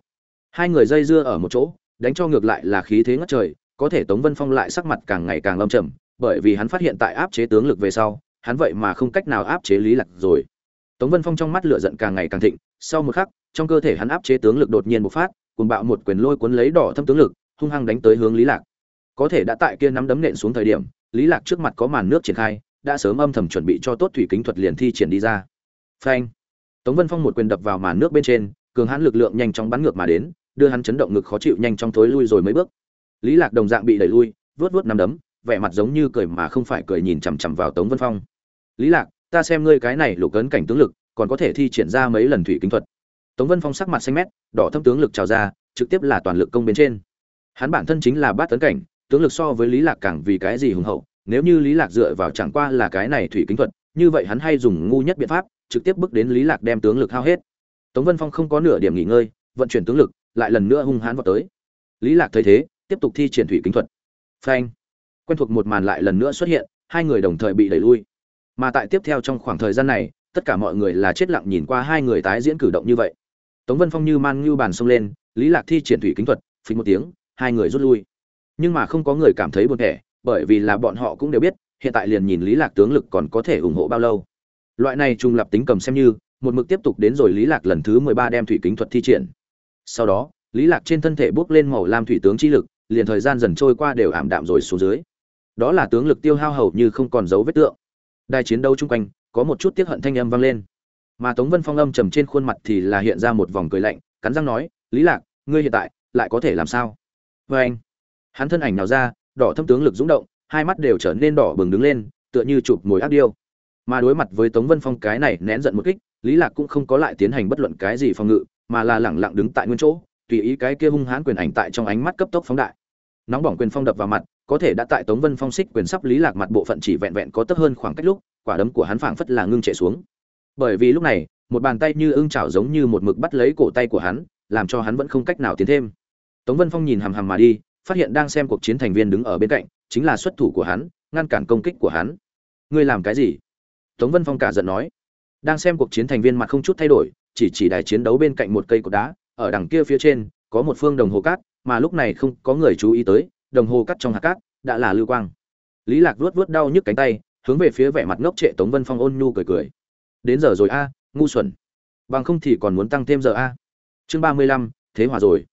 Hai người dây dưa ở một chỗ, đánh cho ngược lại là khí thế ngất trời, có thể tống vân phong lại sắc mặt càng ngày càng lâm trầm, bởi vì hắn phát hiện tại áp chế tướng lực về sau, hắn vậy mà không cách nào áp chế lý lạc rồi tống vân phong trong mắt lửa giận càng ngày càng thịnh, sau một khắc, trong cơ thể hắn áp chế tướng lực đột nhiên bộc phát, cuồng bạo một quyền lôi cuốn lấy đỏ thâm tướng lực, hung hăng đánh tới hướng lý lạc. Có thể đã tại kia nắm đấm nện xuống thời điểm, lý lạc trước mặt có màn nước triển khai, đã sớm âm thầm chuẩn bị cho tốt thủy kính thuật liền thi triển đi ra. Phanh! Tống vân phong một quyền đập vào màn nước bên trên, cường hãn lực lượng nhanh chóng bắn ngược mà đến, đưa hắn chấn động ngực khó chịu nhanh chóng thối lui rồi mấy bước. Lý lạc đồng dạng bị đẩy lui vớt vớt nắm đấm, vẻ mặt giống như cười mà không phải cười nhìn chằm chằm vào tống vân phong. Lý lạc ta xem ngươi cái này lục cấn cảnh tướng lực, còn có thể thi triển ra mấy lần thủy kính thuật. Tống vân phong sắc mặt xanh mét, đỏ thâm tướng lực trào ra, trực tiếp là toàn lực công bên trên. Hắn bản thân chính là bát tấn cảnh, tướng lực so với lý lạc càng vì cái gì hùng hậu, nếu như lý lạc dựa vào chẳng qua là cái này thủy kính thuật, như vậy hắn hay dùng ngu nhất biện pháp, trực tiếp bước đến lý lạc đem tướng lực hao hết. Tống vân phong không có nửa điểm nghỉ ngơi, vận chuyển tướng lực, lại lần nữa hung hãn vào tới. Lý lạc thấy thế, tiếp tục thi triển thủy kính thuật. Phanh! Quen thuộc một màn lại lần nữa xuất hiện, hai người đồng thời bị đẩy lui mà tại tiếp theo trong khoảng thời gian này, tất cả mọi người là chết lặng nhìn qua hai người tái diễn cử động như vậy. Tống vân phong như man như bàn xông lên, lý lạc thi triển thủy kính thuật phình một tiếng, hai người rút lui. Nhưng mà không có người cảm thấy buồn thẻ, bởi vì là bọn họ cũng đều biết, hiện tại liền nhìn lý lạc tướng lực còn có thể ủng hộ bao lâu. Loại này trùng lập tính cầm xem như, một mực tiếp tục đến rồi lý lạc lần thứ mười ba đem thủy kính thuật thi triển. Sau đó, lý lạc trên thân thể bước lên màu lam thủy tướng chi lực, liền thời gian dần trôi qua đều ảm đạm rồi xuống dưới. Đó là tướng lực tiêu hao hầu như không còn dấu vết tượng đài chiến đấu chung quanh, có một chút tiếc hận thanh âm vang lên. Mà tống vân phong âm trầm trên khuôn mặt thì là hiện ra một vòng cười lạnh, cắn răng nói, lý lạc, ngươi hiện tại lại có thể làm sao? Với anh. Hắn thân ảnh nào ra, đỏ thâm tướng lực dũng động, hai mắt đều trở nên đỏ bừng đứng lên, tựa như chụp mồi ác điêu. Mà đối mặt với tống vân phong cái này nén giận một kích, lý lạc cũng không có lại tiến hành bất luận cái gì phòng ngự, mà là lẳng lặng đứng tại nguyên chỗ, tùy ý cái kia hung hãn quyền ảnh tại trong ánh mắt cấp tốc phóng đại. Nóng bỏng quyền phong đập vào mặt có thể đã tại tống vân phong xích quyền sắp lý lạc mặt bộ phận chỉ vẹn vẹn có tấp hơn khoảng cách lúc, quả đấm của hắn phảng phất là ngưng chạy xuống. Bởi vì lúc này, một bàn tay như ưng chảo giống như một mực bắt lấy cổ tay của hắn, làm cho hắn vẫn không cách nào tiến thêm. Tống vân phong nhìn hằm hằm mà đi, phát hiện đang xem cuộc chiến thành viên đứng ở bên cạnh, chính là xuất thủ của hắn, ngăn cản công kích của hắn. Ngươi làm cái gì? Tống vân phong cả giận nói. Đang xem cuộc chiến thành viên mặt không chút thay đổi, chỉ chỉ đài chiến đấu bên cạnh một cây cột đá, ở đằng kia phía trên, có một phương đồng hồ cát, mà lúc này không có người chú ý tới đồng hồ cắt trong hạt cát, đã là lưu quang. Lý lạc vuốt vuốt đau nhức cánh tay, hướng về phía vẻ mặt ngốc trệ tống vân phong ôn nhu cười cười. Đến giờ rồi a, ngu xuẩn. Bằng không thì còn muốn tăng thêm giờ a. Chương ba mươi lăm, thế hòa rồi.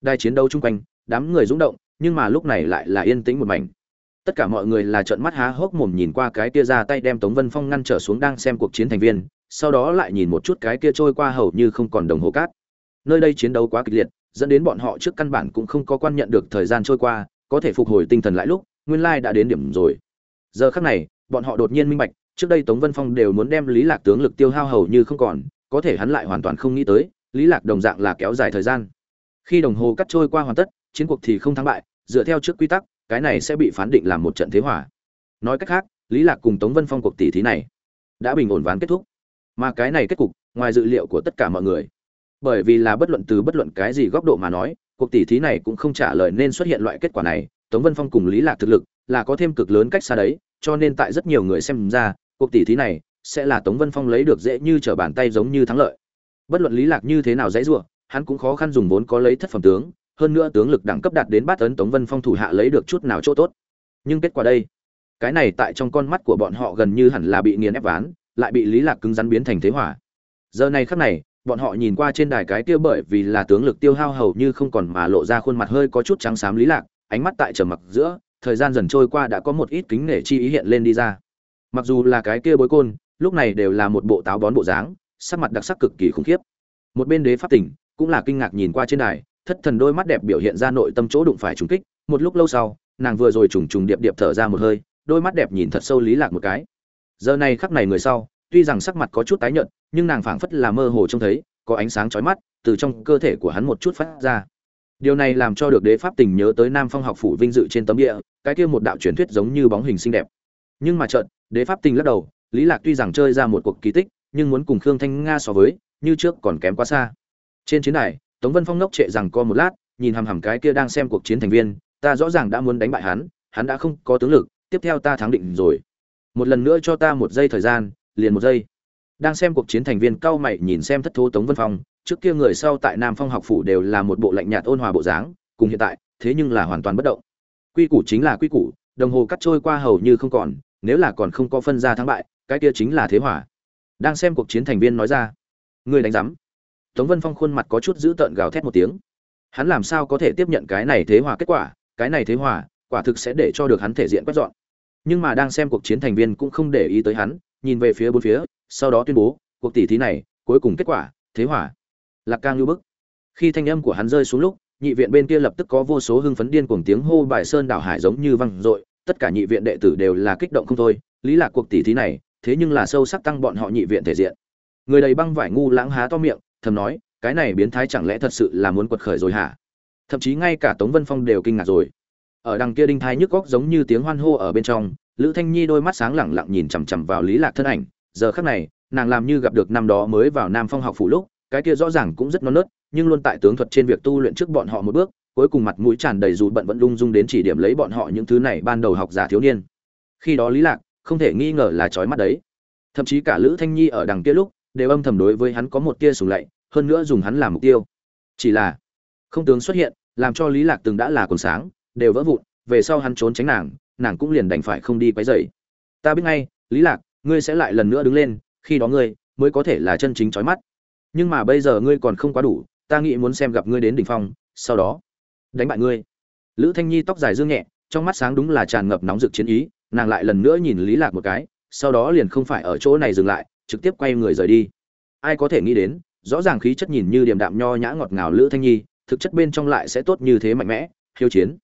Đài chiến đấu chung quanh, đám người rúng động, nhưng mà lúc này lại là yên tĩnh một mảnh. Tất cả mọi người là trợn mắt há hốc mồm nhìn qua cái kia ra tay đem tống vân phong ngăn trở xuống đang xem cuộc chiến thành viên, sau đó lại nhìn một chút cái kia trôi qua hầu như không còn đồng hồ cát. Nơi đây chiến đấu quá kịch liệt, dẫn đến bọn họ trước căn bản cũng không có quan nhận được thời gian trôi qua có thể phục hồi tinh thần lại lúc, nguyên lai đã đến điểm rồi. Giờ khắc này, bọn họ đột nhiên minh bạch, trước đây tống vân phong đều muốn đem lý lạc tướng lực tiêu hao hầu như không còn, có thể hắn lại hoàn toàn không nghĩ tới, lý lạc đồng dạng là kéo dài thời gian. Khi đồng hồ cắt trôi qua hoàn tất, chiến cuộc thì không thắng bại, dựa theo trước quy tắc, cái này sẽ bị phán định làm một trận thế hỏa nói cách khác, lý lạc cùng tống vân phong cuộc tỷ thí này đã bình ổn ván kết thúc. Mà cái này kết cục, ngoài dự liệu của tất cả mọi người. Bởi vì là bất luận từ bất luận cái gì góc độ mà nói cuộc tỷ thí này cũng không trả lời nên xuất hiện loại kết quả này, tống vân phong cùng lý lạc thực lực là có thêm cực lớn cách xa đấy, cho nên tại rất nhiều người xem ra, cuộc tỷ thí này sẽ là tống vân phong lấy được dễ như trở bàn tay giống như thắng lợi. Bất luận lý lạc như thế nào dễ dụa hắn cũng khó khăn dùng vốn có lấy thất phẩm tướng, hơn nữa tướng lực đẳng cấp đạt đến bát tấn tống vân phong thủ hạ lấy được chút nào chỗ tốt. Nhưng kết quả đây, cái này tại trong con mắt của bọn họ gần như hẳn là bị nghiền ép ván, lại bị lý lạc cứng rắn biến thành thế hỏa giờ này khắc này bọn họ nhìn qua trên đài cái kia bởi vì là tướng lực tiêu hao hầu như không còn mà lộ ra khuôn mặt hơi có chút trắng xám lý lạc, ánh mắt tại trầm mặc giữa, thời gian dần trôi qua đã có một ít kính nể chi ý hiện lên đi ra. Mặc dù là cái kia bối côn, lúc này đều là một bộ táo bón bộ dáng, sắc mặt đặc sắc cực kỳ khủng khiếp. Một bên đế pháp tỉnh cũng là kinh ngạc nhìn qua trên đài, thất thần đôi mắt đẹp biểu hiện ra nội tâm chỗ đụng phải trùng kích, một lúc lâu sau, nàng vừa rồi trùng trùng điệp điệp thở ra một hơi, đôi mắt đẹp nhìn thật sâu lý lạc một cái. Giờ này khắc này người sau tuy rằng sắc mặt có chút tái nhợt, nhưng nàng phảng phất là mơ hồ trông thấy, có ánh sáng chói mắt từ trong cơ thể của hắn một chút phát ra. Điều này làm cho được đế pháp tình nhớ tới nam phong học phủ vinh dự trên tấm địa, cái kia một đạo truyền thuyết giống như bóng hình xinh đẹp. Nhưng mà chợt, đế pháp tình lắc đầu, lý lạc tuy rằng chơi ra một cuộc kỳ tích, nhưng muốn cùng khương thanh nga so với, như trước còn kém quá xa. Trên chiến đài, tống vân phong nốc trệ rằng co một lát, nhìn hằm hằm cái kia đang xem cuộc chiến thành viên, ta rõ ràng đã muốn đánh bại hắn hắn đã không có tướng lực, tiếp theo ta thắng định rồi. Một lần nữa cho ta một giây thời gian liền một giây. Đang xem cuộc chiến thành viên cao mày nhìn xem thất thố tống vân phong, trước kia người sau tại nam phong học phủ đều là một bộ lạnh nhạt ôn hòa bộ dáng, cùng hiện tại, thế nhưng là hoàn toàn bất động. Quy củ chính là quy củ, đồng hồ cắt trôi qua hầu như không còn, nếu là còn không có phân ra thắng bại, cái kia chính là thế hỏa đang xem cuộc chiến thành viên nói ra người đánh giám. Tống vân phong khuôn mặt có chút dữ tợn gào thét một tiếng. Hắn làm sao có thể tiếp nhận cái này thế hòa kết quả? Cái này thế hòa, quả thực sẽ để cho được hắn thể diện quét dọn. Nhưng mà đang xem cuộc chiến thành viên cũng không để ý tới hắn nhìn về phía bốn phía, sau đó tuyên bố, cuộc tỷ thí này, cuối cùng kết quả, thế hỏa lạc cang lưu bức. Khi thanh âm của hắn rơi xuống lúc, nhị viện bên kia lập tức có vô số hưng phấn điên cuồng tiếng hô bài sơn đảo hải giống như vang dội, tất cả nhị viện đệ tử đều là kích động không thôi, lý lạc cuộc tỷ thí này, thế nhưng là sâu sắc tăng bọn họ nhị viện thể diện. Người đầy băng vải ngu lãng há to miệng, thầm nói, cái này biến thái chẳng lẽ thật sự là muốn quật khởi rồi hả? Thậm chí ngay cả tống vân phong đều kinh ngạc rồi. Ở đằng kia đinh thái nhức góc giống như tiếng hoan hô ở bên trong lữ thanh nhi đôi mắt sáng lẳng lặng nhìn chằm chằm vào lý lạc thân ảnh. Giờ khắc này, nàng làm như gặp được năm đó mới vào nam phong học phủ lúc, cái kia rõ ràng cũng rất non nớt, nhưng luôn tại tướng thuật trên việc tu luyện trước bọn họ một bước, cuối cùng mặt mũi tràn đầy dù bận vẫn lung dung đến chỉ điểm lấy bọn họ những thứ này ban đầu học giả thiếu niên. Khi đó lý lạc, không thể nghi ngờ là chói mắt đấy. Thậm chí cả lữ thanh nhi ở đằng kia lúc, đều âm thầm đối với hắn có một tia sùng lạy, hơn nữa dùng hắn làm mục tiêu. Chỉ là, không tướng xuất hiện, làm cho lý lạc từng đã là còn sáng, đều vỡ vụn, về sau hắn trốn tránh nàng nàng cũng liền đành phải không đi quấy rầy. Ta biết ngay, lý lạc, ngươi sẽ lại lần nữa đứng lên, khi đó ngươi mới có thể là chân chính chói mắt. Nhưng mà bây giờ ngươi còn không quá đủ, ta nghĩ muốn xem gặp ngươi đến đỉnh phong, sau đó đánh bại ngươi. Lữ thanh nhi tóc dài dương nhẹ, trong mắt sáng đúng là tràn ngập nóng rực chiến ý, nàng lại lần nữa nhìn lý lạc một cái, sau đó liền không phải ở chỗ này dừng lại, trực tiếp quay người rời đi. Ai có thể nghĩ đến, rõ ràng khí chất nhìn như điềm đạm nho nhã ngọt ngào lữ thanh nhi, thực chất bên trong lại sẽ tốt như thế mạnh mẽ hiếu chiến.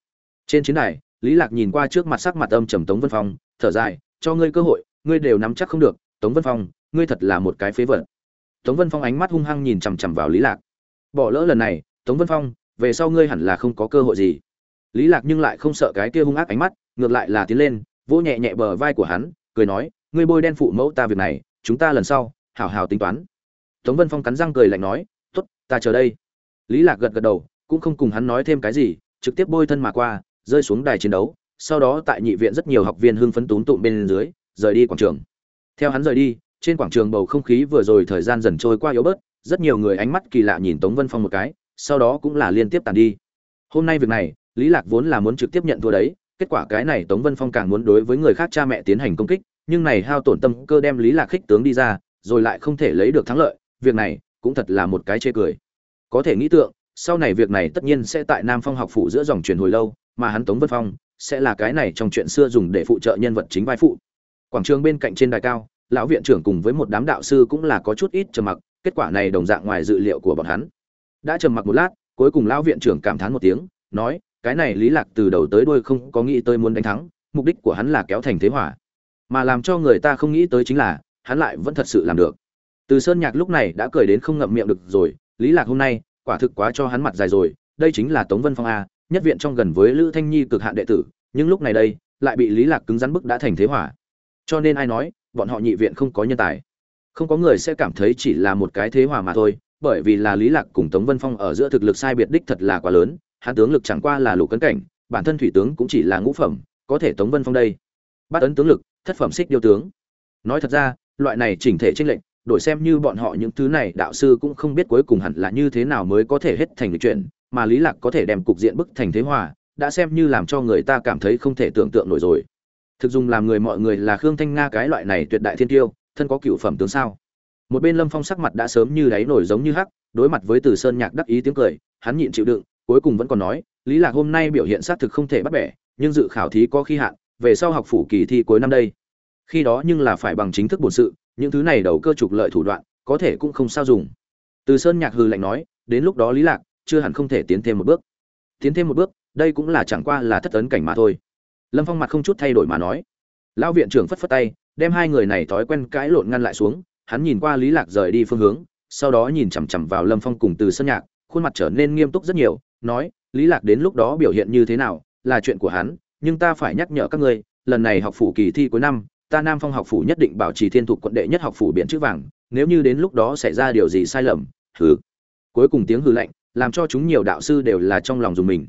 Trên chiến đài lý lạc nhìn qua trước mặt sắc mặt âm trầm tống vân phong, thở dài, cho ngươi cơ hội, ngươi đều nắm chắc không được, tống vân phong, ngươi thật là một cái phế vật. Tống vân phong ánh mắt hung hăng nhìn chằm chằm vào lý lạc. Bỏ lỡ lần này, tống vân phong, về sau ngươi hẳn là không có cơ hội gì. Lý lạc nhưng lại không sợ cái kia hung ác ánh mắt, ngược lại là tiến lên, vỗ nhẹ nhẹ bờ vai của hắn, cười nói, ngươi bôi đen phụ mẫu ta việc này, chúng ta lần sau, hảo hảo tính toán. Tống vân phong cắn răng cười lạnh nói, tốt, ta chờ đây. Lý lạc gật gật đầu, cũng không cùng hắn nói thêm cái gì, trực tiếp bôi thân mà qua rơi xuống đài chiến đấu, sau đó tại nhị viện rất nhiều học viên hưng phấn túm tụm bên dưới, rời đi quảng trường. Theo hắn rời đi, trên quảng trường bầu không khí vừa rồi thời gian dần trôi qua yếu bớt, rất nhiều người ánh mắt kỳ lạ nhìn tống vân phong một cái, sau đó cũng là liên tiếp tàn đi. Hôm nay việc này, lý lạc vốn là muốn trực tiếp nhận thua đấy, kết quả cái này tống vân phong càng muốn đối với người khác cha mẹ tiến hành công kích, nhưng này hao tổn tâm cơ đem lý lạc khích tướng đi ra, rồi lại không thể lấy được thắng lợi, việc này cũng thật là một cái chê cười. Có thể nghĩ tượng, sau này việc này tất nhiên sẽ tại nam phong học phủ giữa dòng truyền hồi lâu mà hắn tống vân phong sẽ là cái này trong chuyện xưa dùng để phụ trợ nhân vật chính vai phụ. Quảng trường bên cạnh trên đài cao, lão viện trưởng cùng với một đám đạo sư cũng là có chút ít trầm mặc, kết quả này đồng dạng ngoài dự liệu của bọn hắn. Đã trầm mặc một lát, cuối cùng lão viện trưởng cảm thán một tiếng, nói, cái này lý lạc từ đầu tới đuôi không có nghĩ tới muốn đánh thắng, mục đích của hắn là kéo thành thế hỏa mà làm cho người ta không nghĩ tới chính là, hắn lại vẫn thật sự làm được. Từ sơn nhạc lúc này đã cười đến không ngậm miệng được rồi, lý lạc hôm nay, quả thực quá cho hắn mặt dài rồi, đây chính là tống vân phong a nhất viện trong gần với lữ thanh nhi cực hạn đệ tử, nhưng lúc này đây, lại bị lý lạc cứng rắn bức đã thành thế hỏa. Cho nên ai nói, bọn họ nhị viện không có nhân tài. Không có người sẽ cảm thấy chỉ là một cái thế hỏa mà thôi, bởi vì là lý lạc cùng tống vân phong ở giữa thực lực sai biệt đích thật là quá lớn, hắn tướng lực chẳng qua là lục cấn cảnh, bản thân thủy tướng cũng chỉ là ngũ phẩm, có thể tống vân phong đây. Bắt ấn tướng lực, thất phẩm xích điêu tướng. Nói thật ra, loại này chỉnh thể tranh lệnh đổi xem như bọn họ những thứ này đạo sư cũng không biết cuối cùng hẳn là như thế nào mới có thể hết thành chuyện mà lý lạc có thể đem cục diện bức thành thế hòa, đã xem như làm cho người ta cảm thấy không thể tưởng tượng nổi rồi. Thực dùng làm người mọi người là khương thanh nga cái loại này tuyệt đại thiên tiêu, thân có cựu phẩm tướng sao? Một bên lâm phong sắc mặt đã sớm như đáy nổi giống như hắc, đối mặt với từ sơn nhạc đắc ý tiếng cười, hắn nhịn chịu đựng, cuối cùng vẫn còn nói, lý lạc hôm nay biểu hiện xác thực không thể bắt bẻ, nhưng dự khảo thí có khi hạn, về sau học phủ kỳ thi cuối năm đây. Khi đó nhưng là phải bằng chính thức bổn sự, những thứ này đầu cơ trục lợi thủ đoạn, có thể cũng không sao dùng. Từ sơn nhạc hừ lạnh nói, đến lúc đó lý lạc chưa hẳn không thể tiến thêm một bước. Tiến thêm một bước, đây cũng là chẳng qua là thất tấn cảnh mà thôi. Lâm phong mặt không chút thay đổi mà nói. Lão viện trưởng phất phất tay, đem hai người này thói quen cãi lộn ngăn lại xuống, hắn nhìn qua lý lạc rời đi phương hướng, sau đó nhìn chằm chằm vào lâm phong cùng từ sơn nhạc, khuôn mặt trở nên nghiêm túc rất nhiều, nói, lý lạc đến lúc đó biểu hiện như thế nào, là chuyện của hắn, nhưng ta phải nhắc nhở các ngươi, lần này học phủ kỳ thi cuối năm, ta nam phong học phủ nhất định bảo trì thiên thục quận đệ nhất học phủ biển chữ vàng, nếu như đến lúc đó xảy ra điều gì sai lầm, hừ. Cuối cùng tiếng hừ lạnh làm cho chúng nhiều đạo sư đều là trong lòng dùng mình.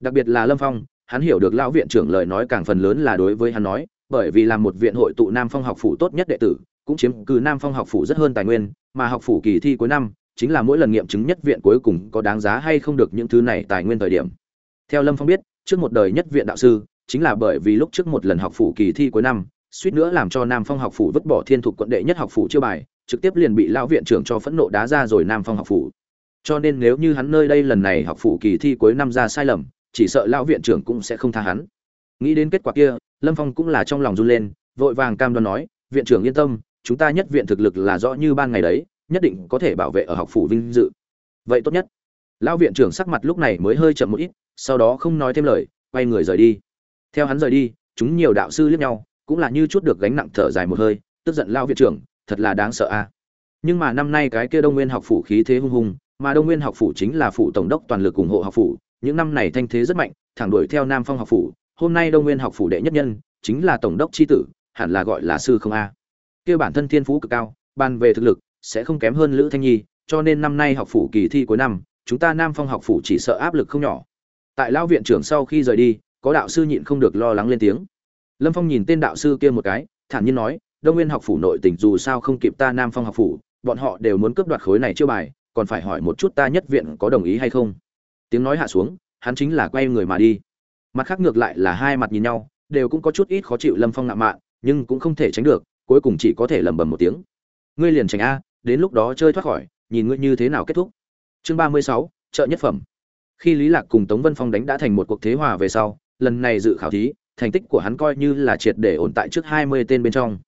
Đặc biệt là lâm phong, hắn hiểu được lão viện trưởng lời nói càng phần lớn là đối với hắn nói, bởi vì là một viện hội tụ nam phong học phủ tốt nhất đệ tử, cũng chiếm cứ nam phong học phủ rất hơn tài nguyên, mà học phủ kỳ thi cuối năm, chính là mỗi lần nghiệm chứng nhất viện cuối cùng có đáng giá hay không được những thứ này tài nguyên thời điểm. Theo lâm phong biết, trước một đời nhất viện đạo sư, chính là bởi vì lúc trước một lần học phủ kỳ thi cuối năm, suýt nữa làm cho nam phong học phủ vứt bỏ thiên thục quận đệ nhất học phủ chưa bài, trực tiếp liền bị lão viện trưởng cho phẫn nộ đá ra rồi nam phong học phủ cho nên nếu như hắn nơi đây lần này học phụ kỳ thi cuối năm ra sai lầm, chỉ sợ lão viện trưởng cũng sẽ không tha hắn. Nghĩ đến kết quả kia, lâm phong cũng là trong lòng run lên, vội vàng cam đoan nói, viện trưởng yên tâm, chúng ta nhất viện thực lực là rõ như ban ngày đấy, nhất định có thể bảo vệ ở học phủ vinh dự. Vậy tốt nhất. Lão viện trưởng sắc mặt lúc này mới hơi chậm một ít, sau đó không nói thêm lời, quay người rời đi. Theo hắn rời đi, chúng nhiều đạo sư liếc nhau, cũng là như chút được gánh nặng thở dài một hơi, tức giận lao viện trưởng, thật là đáng sợ a. Nhưng mà năm nay cái kia đông nguyên học phủ khí thế hung hùng mà đông nguyên học phủ chính là phủ tổng đốc toàn lực ủng hộ học phủ. Những năm này thanh thế rất mạnh, thẳng đuổi theo nam phong học phủ. Hôm nay đông nguyên học phủ đệ nhất nhân, chính là tổng đốc c h i tử, hẳn là gọi là sư không a. Kia bản thân thiên phú cực cao ban về thực lực, sẽ không kém hơn lữ thanh nhi, cho nên năm nay học phủ kỳ thi cuối năm, chúng ta nam phong học phủ chỉ sợ áp lực không nhỏ. Tại lão viện trưởng sau khi rời đi, có đạo sư nhịn không được lo lắng lên tiếng. Lâm phong nhìn tên đạo sư kia một cái, thản nhiên nói, đông nguyên học phủ nội tỉnh dù sao không kịp ta nam phong học phủ, bọn họ đều muốn cướp đoạt khối này chưa bài còn phải hỏi một chút ta nhất viện có đồng ý hay không. Tiếng nói hạ xuống, hắn chính là quay người mà đi. Mặt khác ngược lại là hai mặt nhìn nhau, đều cũng có chút ít khó chịu lâm phong ngạo mạn, nhưng cũng không thể tránh được, cuối cùng chỉ có thể lẩm bẩm một tiếng. Ngươi liền tránh a, đến lúc đó chơi thoát khỏi, nhìn ngươi như thế nào kết thúc. Chương ba mươi sáu chợ nhất phẩm. Khi lý lạc cùng tống vân phong đánh đã thành một cuộc thế hòa về sau, lần này dự khảo thí, thành tích của hắn coi như là triệt để ổn tại trước hai mươi tên bên trong.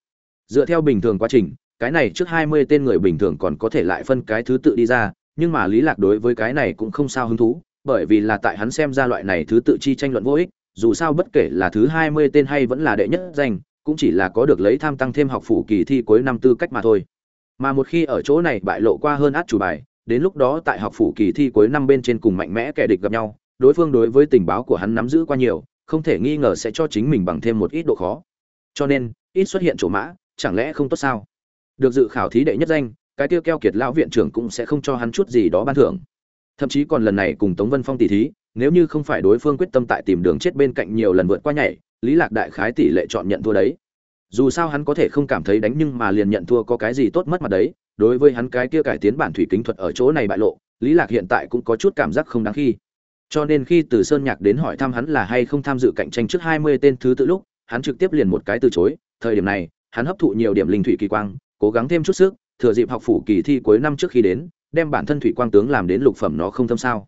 Dựa theo bình thường quá trình cái này trước hai mươi tên người bình thường còn có thể lại phân cái thứ tự đi ra, nhưng mà lý lạc đối với cái này cũng không sao hứng thú, bởi vì là tại hắn xem ra loại này thứ tự chi tranh luận vô ích, dù sao bất kể là thứ hai mươi tên hay vẫn là đệ nhất danh, cũng chỉ là có được lấy tham tăng thêm học phủ kỳ thi cuối năm tư cách mà thôi. Mà một khi ở chỗ này bại lộ qua hơn át chủ bài, đến lúc đó tại học phủ kỳ thi cuối năm bên trên cùng mạnh mẽ kẻ địch gặp nhau, đối phương đối với tình báo của hắn nắm giữ qua nhiều, không thể nghi ngờ sẽ cho chính mình bằng thêm một ít độ khó. Cho nên, ít xuất hiện chỗ mã, chẳng lẽ không tốt sao? Được dự khảo thí đệ nhất danh, cái tiêu keo kiệt lão viện trưởng cũng sẽ không cho hắn chút gì đó ban thưởng. Thậm chí còn lần này cùng tống vân phong tỷ thí, nếu như không phải đối phương quyết tâm tại tìm đường chết bên cạnh nhiều lần vượt qua nhảy, lý lạc đại khái tỷ lệ chọn nhận thua đấy. Dù sao hắn có thể không cảm thấy đánh nhưng mà liền nhận thua có cái gì tốt mất mặt đấy, đối với hắn cái kia cải tiến bản thủy kính thuật ở chỗ này bại lộ, lý lạc hiện tại cũng có chút cảm giác không đáng khi. Cho nên khi từ sơn nhạc đến hỏi thăm hắn là hay không tham dự cạnh tranh trước 20 tên thứ tự lúc, hắn trực tiếp liền một cái từ chối, thời điểm này, hắn hấp thụ nhiều điểm linh thủy kỳ quang cố gắng thêm chút sức, thừa dịp học phủ kỳ thi cuối năm trước khi đến, đem bản thân thủy quang tướng làm đến lục phẩm nó không thâm sao.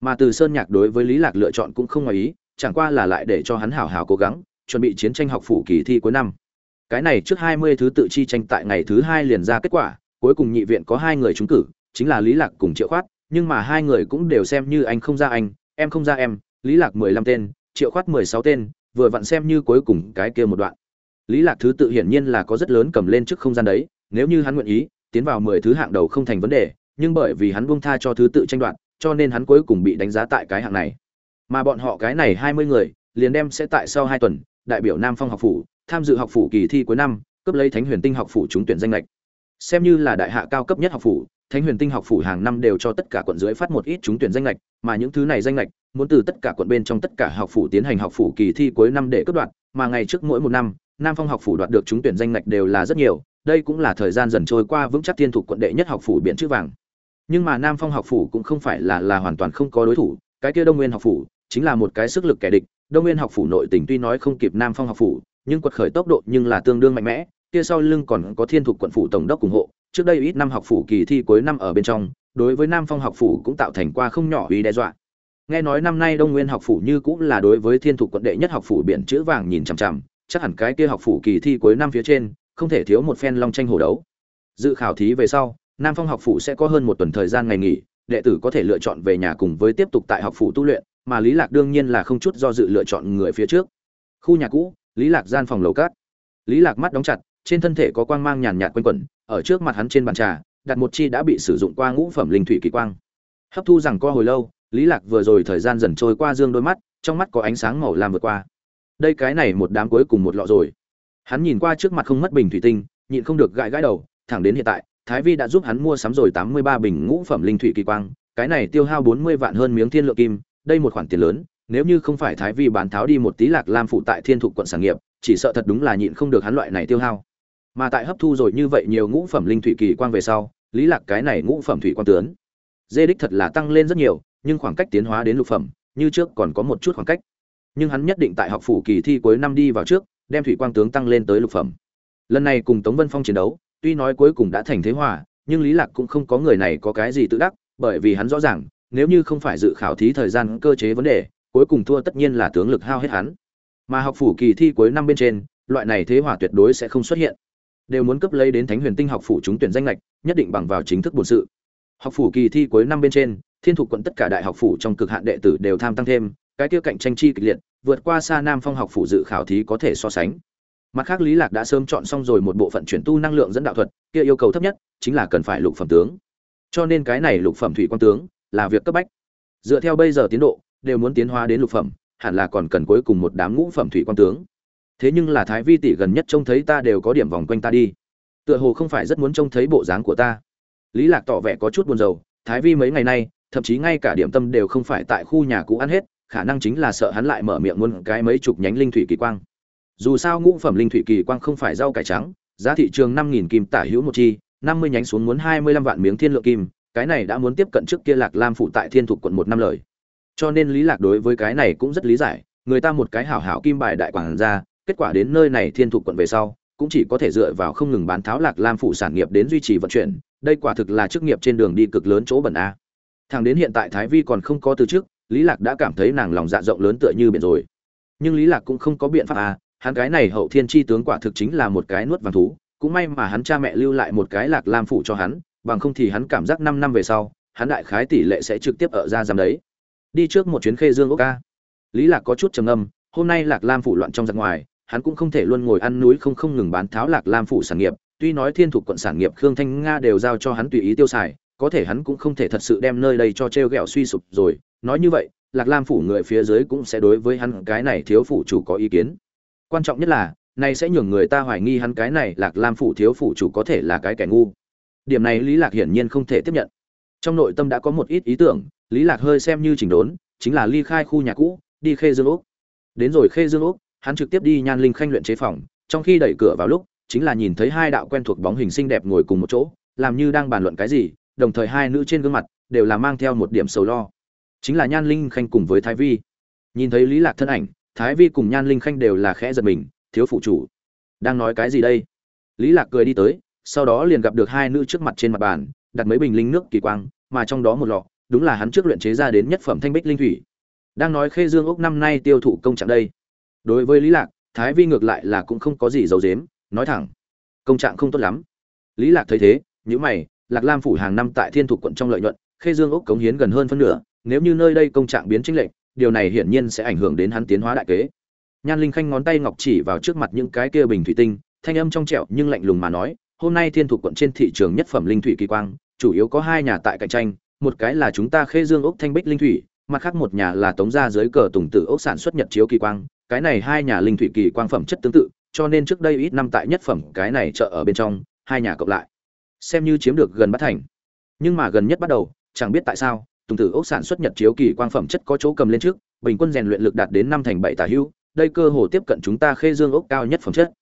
Mà từ sơn nhạc đối với lý lạc lựa chọn cũng không ngoài ý, chẳng qua là lại để cho hắn hảo hảo cố gắng, chuẩn bị chiến tranh học phủ kỳ thi cuối năm. Cái này trước 20 thứ tự chi tranh tại ngày thứ hai liền ra kết quả, cuối cùng nhị viện có hai người trúng cử, chính là lý lạc cùng triệu khoát, nhưng mà hai người cũng đều xem như anh không ra anh, em không ra em, lý lạc 15 tên, triệu khoát 16 tên, vừa vặn xem như cuối cùng cái kia một đoạn lý lạc thứ tự hiển nhiên là có rất lớn cầm lên trước không gian đấy, nếu như hắn nguyện ý, tiến vào 10 thứ hạng đầu không thành vấn đề, nhưng bởi vì hắn buông tha cho thứ tự tranh đoạt, cho nên hắn cuối cùng bị đánh giá tại cái hạng này. Mà bọn họ cái này 20 người, liền đem sẽ tại sau hai tuần, đại biểu Nam Phong học phủ, tham dự học phủ kỳ thi cuối năm, cấp lấy thánh huyền tinh học phủ trúng tuyển danh lệch. Xem như là đại hạ cao cấp nhất học phủ, thánh huyền tinh học phủ hàng năm đều cho tất cả quận dưới phát một ít trúng tuyển danh lệch, mà những thứ này danh lệch, muốn từ tất cả quận bên trong tất cả học phủ tiến hành học phủ kỳ thi cuối năm để cấp đoạt, mà ngày trước mỗi một năm nam phong học phủ đoạt được trúng tuyển danh ngạch đều là rất nhiều, đây cũng là thời gian dần trôi qua vững chắc thiên thuộc quận đệ nhất học phủ biển chữ vàng. Nhưng mà nam phong học phủ cũng không phải là là hoàn toàn không có đối thủ, cái kia đông nguyên học phủ chính là một cái sức lực kẻ địch. Đông nguyên học phủ nội tỉnh tuy nói không kịp nam phong học phủ, nhưng quật khởi tốc độ nhưng là tương đương mạnh mẽ, kia sau lưng còn có thiên thuộc quận phủ tổng đốc ủng hộ. Trước đây ít năm học phủ kỳ thi cuối năm ở bên trong, đối với nam phong học phủ cũng tạo thành qua không nhỏ uy đe dọa. Nghe nói năm nay đông nguyên học phủ như cũng là đối với thiên thuộc quận đệ nhất học phủ biển chữ vàng nhìn chằm chằm chắc hẳn cái kia học phủ kỳ thi cuối năm phía trên, không thể thiếu một phen long tranh hổ đấu. Dự khảo thí về sau, nam phong học phủ sẽ có hơn một tuần thời gian ngày nghỉ, đệ tử có thể lựa chọn về nhà cùng với tiếp tục tại học phủ tu luyện, mà lý lạc đương nhiên là không chút do dự lựa chọn người phía trước. Khu nhà cũ, lý lạc gian phòng lầu cát. Lý lạc mắt đóng chặt, trên thân thể có quang mang nhàn nhạt quanh quẩn, ở trước mặt hắn trên bàn trà, đặt một chi đã bị sử dụng qua ngũ phẩm linh thủy kỳ quang. Hấp thu rằng co hồi lâu, lý lạc vừa rồi thời gian dần trôi qua dương đôi mắt, trong mắt có ánh sáng màu lam vượt qua đây cái này một đám cuối cùng một lọ rồi. Hắn nhìn qua trước mặt không mất bình thủy tinh, nhịn không được gãi gãi đầu, thẳng đến hiện tại, thái vi đã giúp hắn mua sắm rồi tám mươi ba bình ngũ phẩm linh thủy kỳ quang, cái này tiêu hao bốn mươi vạn hơn miếng thiên lượng kim, đây một khoản tiền lớn, nếu như không phải thái vi bán tháo đi một tí lạc lam phụ tại thiên thục quận sản nghiệp, chỉ sợ thật đúng là nhịn không được hắn loại này tiêu hao. Mà tại hấp thu rồi như vậy nhiều ngũ phẩm linh thủy kỳ quang về sau, lý lạc cái này ngũ phẩm thủy quang tướng, dê đích thật là tăng lên rất nhiều, nhưng khoảng cách tiến hóa đến lục phẩm, như trước còn có một chút khoảng cách nhưng hắn nhất định tại học phủ kỳ thi cuối năm đi vào trước, đem thủy quang tướng tăng lên tới lục phẩm. Lần này cùng tống vân phong chiến đấu, tuy nói cuối cùng đã thành thế hòa, nhưng lý lạc cũng không có người này có cái gì tự đắc, bởi vì hắn rõ ràng, nếu như không phải dự khảo thí thời gian, cơ chế vấn đề, cuối cùng thua tất nhiên là tướng lực hao hết hắn. Mà học phủ kỳ thi cuối năm bên trên, loại này thế hòa tuyệt đối sẽ không xuất hiện. Đều muốn cấp lấy đến thánh huyền tinh học phủ chúng tuyển danh lệch nhất định bằng vào chính thức bổn sự. Học phủ kỳ thi cuối năm bên trên, thiên thục quận tất cả đại học phủ trong cực hạn đệ tử đều tham tăng thêm cái kia cạnh tranh chi kịch liệt, vượt qua xa nam phong học phủ dự khảo thí có thể so sánh. Mặt khác, lý lạc đã sớm chọn xong rồi một bộ phận chuyển tu năng lượng dẫn đạo thuật, kia yêu cầu thấp nhất chính là cần phải lục phẩm tướng. Cho nên cái này lục phẩm thủy quan tướng là việc cấp bách. Dựa theo bây giờ tiến độ, đều muốn tiến hóa đến lục phẩm, hẳn là còn cần cuối cùng một đám ngũ phẩm thủy quan tướng. Thế nhưng là thái vi tỷ gần nhất trông thấy ta đều có điểm vòng quanh ta đi. Tựa hồ không phải rất muốn trông thấy bộ dáng của ta. Lý lạc tỏ vẻ có chút buồn rầu, thái vi mấy ngày nay, thậm chí ngay cả điểm tâm đều không phải tại khu nhà cũ ăn hết khả năng chính là sợ hắn lại mở miệng muốn cái mấy chục nhánh linh thủy kỳ quang. Dù sao ngũ phẩm linh thủy kỳ quang không phải rau cải trắng, giá thị trường năm nghìn kim tả hữu một chi, năm mươi nhánh xuống muốn hai mươi lăm vạn miếng thiên lượng kim, cái này đã muốn tiếp cận trước kia lạc lam phụ tại thiên thục quận một năm lời. Cho nên lý lạc đối với cái này cũng rất lý giải, người ta một cái hảo hảo kim bài đại quảng ra kết quả đến nơi này thiên thục quận về sau, cũng chỉ có thể dựa vào không ngừng bán tháo lạc lam phụ sản nghiệp đến duy trì vận chuyển, đây quả thực là chức nghiệp trên đường đi cực lớn chỗ bẩn a. Thằng đến hiện tại thái vi còn không có từ trước lý lạc đã cảm thấy nàng lòng dạ rộng lớn tựa như biển rồi. Nhưng lý lạc cũng không có biện pháp à, hắn cái này hậu thiên chi tướng quả thực chính là một cái nuốt vàng thú cũng may mà hắn cha mẹ lưu lại một cái lạc lam phụ cho hắn bằng không thì hắn cảm giác năm năm về sau hắn đại khái tỷ lệ sẽ trực tiếp ở ra giam đấy. Đi trước một chuyến khê dương ốc ca. Lý lạc có chút trầm ngâm hôm nay lạc lam phủ loạn trong giặc ngoài hắn cũng không thể luôn ngồi ăn núi không không ngừng bán tháo lạc lam phủ sản nghiệp tuy nói thiên thuộc quận sản nghiệp khương thanh nga đều giao cho hắn tùy ý tiêu xài có thể hắn cũng không thể thật sự đem nơi đây cho treo gẹo suy sụp rồi nói như vậy, lạc lam phủ người phía dưới cũng sẽ đối với hắn cái này thiếu phủ chủ có ý kiến. Quan trọng nhất là này sẽ nhường người ta hoài nghi hắn cái này lạc lam phủ thiếu phủ chủ có thể là cái kẻ ngu. Điểm này lý lạc hiển nhiên không thể tiếp nhận. Trong nội tâm đã có một ít ý tưởng, lý lạc hơi xem như chỉnh đốn, chính là ly khai khu nhà cũ, đi khê dương úc. Đến rồi khê dương úc, hắn trực tiếp đi nhan linh khanh luyện chế phòng, trong khi đẩy cửa vào lúc, chính là nhìn thấy hai đạo quen thuộc bóng hình xinh đẹp ngồi cùng một chỗ, làm như đang bàn luận cái gì, đồng thời hai nữ trên gương mặt đều là mang theo một điểm sầu lo chính là nhan linh khanh cùng với thái vi. Nhìn thấy lý lạc thân ảnh, thái vi cùng nhan linh khanh đều là khẽ giật mình, thiếu phụ chủ. Đang nói cái gì đây? Lý lạc cười đi tới, sau đó liền gặp được hai nữ trước mặt trên mặt bàn, đặt mấy bình linh nước kỳ quang, mà trong đó một lọ, đúng là hắn trước luyện chế ra đến nhất phẩm thanh bích linh thủy. Đang nói khê dương ốc năm nay tiêu thụ công trạng đây. Đối với lý lạc, thái vi ngược lại là cũng không có gì giấu giếm, nói thẳng. Công trạng không tốt lắm. Lý lạc thấy thế những mày, lạc lam phủ hàng năm tại thiên thục quận trong lợi nhuận, khê dương ốc cống hiến gần hơn phân nửa nếu như nơi đây công trạng biến chính lệnh điều này hiển nhiên sẽ ảnh hưởng đến hắn tiến hóa đại kế. Nhan linh khanh ngón tay ngọc chỉ vào trước mặt những cái kia bình thủy tinh, thanh âm trong trẻo nhưng lạnh lùng mà nói, hôm nay thiên thuộc quận trên thị trường nhất phẩm linh thủy kỳ quang, chủ yếu có hai nhà tại cạnh tranh, một cái là chúng ta khê dương ốc thanh bích linh thủy, mặt khác một nhà là tống gia dưới cờ tùng tử ốc sản xuất nhật chiếu kỳ quang. Cái này hai nhà linh thủy kỳ quang phẩm chất tương tự, cho nên trước đây ít năm tại nhất phẩm, cái này chợ ở bên trong, hai nhà cộng lại, xem như chiếm được gần bắt thành. Nhưng mà gần nhất bắt đầu, chẳng biết tại sao tùng tử ốc sản xuất nhật chiếu kỳ quang phẩm chất có chỗ cầm lên trước, bình quân rèn luyện lực đạt đến năm thành bảy tả hữu, đây cơ hồ tiếp cận chúng ta khê dương ốc cao nhất phẩm chất.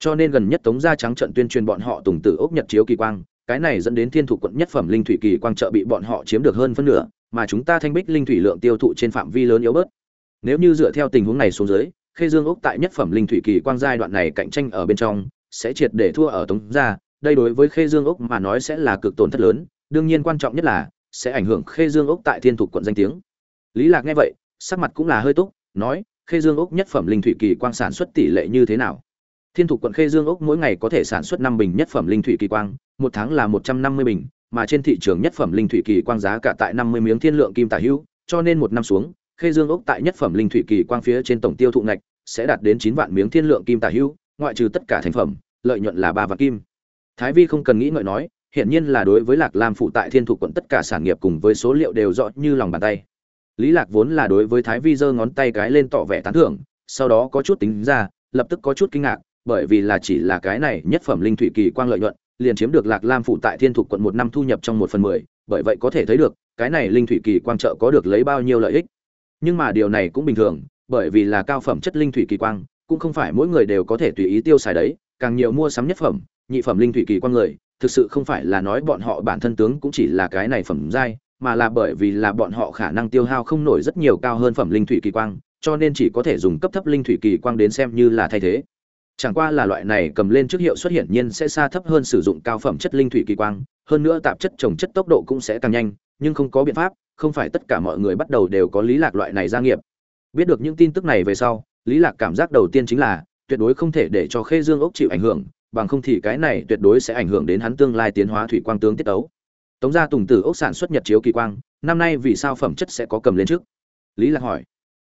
Cho nên gần nhất tống gia trắng trận tuyên truyền bọn họ tùng tử ốc nhật chiếu kỳ quang, cái này dẫn đến thiên thủ quận nhất phẩm linh thủy kỳ quang trợ bị bọn họ chiếm được hơn phân nửa, mà chúng ta thanh bích linh thủy lượng tiêu thụ trên phạm vi lớn yếu bớt. Nếu như dựa theo tình huống này xuống dưới, khê dương ốc tại nhất phẩm linh thủy kỳ quang giai đoạn này cạnh tranh ở bên trong, sẽ triệt để thua ở tống gia, đây đối với khê dương ốc mà nói sẽ là cực tổn thất lớn, đương nhiên quan trọng nhất là sẽ ảnh hưởng khê dương ốc tại thiên thục quận danh tiếng. Lý lạc nghe vậy, sắc mặt cũng là hơi túc, nói, khê dương ốc nhất phẩm linh thủy kỳ quang sản xuất tỷ lệ như thế nào? Thiên thục quận khê dương ốc mỗi ngày có thể sản xuất năm bình nhất phẩm linh thủy kỳ quang, một tháng là một trăm năm mươi bình, mà trên thị trường nhất phẩm linh thủy kỳ quang giá cả tại năm mươi miếng thiên lượng kim tả hữu, cho nên một năm xuống, khê dương ốc tại nhất phẩm linh thủy kỳ quang phía trên tổng tiêu thụ ngạch sẽ đạt đến chín vạn miếng thiên lượng kim tả hữu, ngoại trừ tất cả thành phẩm, lợi nhuận là ba vạn kim. Thái vi không cần nghĩ ngợi nói hiển nhiên là đối với lạc lam phụ tại thiên thục quận tất cả sản nghiệp cùng với số liệu đều rõ như lòng bàn tay. Lý lạc vốn là đối với thái vi giơ ngón tay cái lên tỏ vẻ tán thưởng, sau đó có chút tính ra, lập tức có chút kinh ngạc, bởi vì là chỉ là cái này nhất phẩm linh thủy kỳ quang lợi nhuận, liền chiếm được lạc lam phụ tại thiên thục quận một năm thu nhập trong một phần mười, bởi vậy có thể thấy được, cái này linh thủy kỳ quang trợ có được lấy bao nhiêu lợi ích. Nhưng mà điều này cũng bình thường, bởi vì là cao phẩm chất linh thủy kỳ quang, cũng không phải mỗi người đều có thể tùy ý tiêu xài đấy, càng nhiều mua sắm nhất phẩm, nhị phẩm linh thủy kỳ quang người thực sự không phải là nói bọn họ bản thân tướng cũng chỉ là cái này phẩm giai, mà là bởi vì là bọn họ khả năng tiêu hao không nổi rất nhiều cao hơn phẩm linh thủy kỳ quang, cho nên chỉ có thể dùng cấp thấp linh thủy kỳ quang đến xem như là thay thế. Chẳng qua là loại này cầm lên trước hiệu xuất hiện nhiên sẽ xa thấp hơn sử dụng cao phẩm chất linh thủy kỳ quang, hơn nữa tạp chất trồng chất tốc độ cũng sẽ càng nhanh, nhưng không có biện pháp, không phải tất cả mọi người bắt đầu đều có lý lạc loại này gia nghiệp. Biết được những tin tức này về sau, lý lạc cảm giác đầu tiên chính là, tuyệt đối không thể để cho khê dương ốc chịu ảnh hưởng bằng không thì cái này tuyệt đối sẽ ảnh hưởng đến hắn tương lai tiến hóa thủy quang tướng tiết tấu. Tống gia tùng tử ốc sản xuất nhật chiếu kỳ quang, năm nay vì sao phẩm chất sẽ có cầm lên trước? Lý lạc hỏi.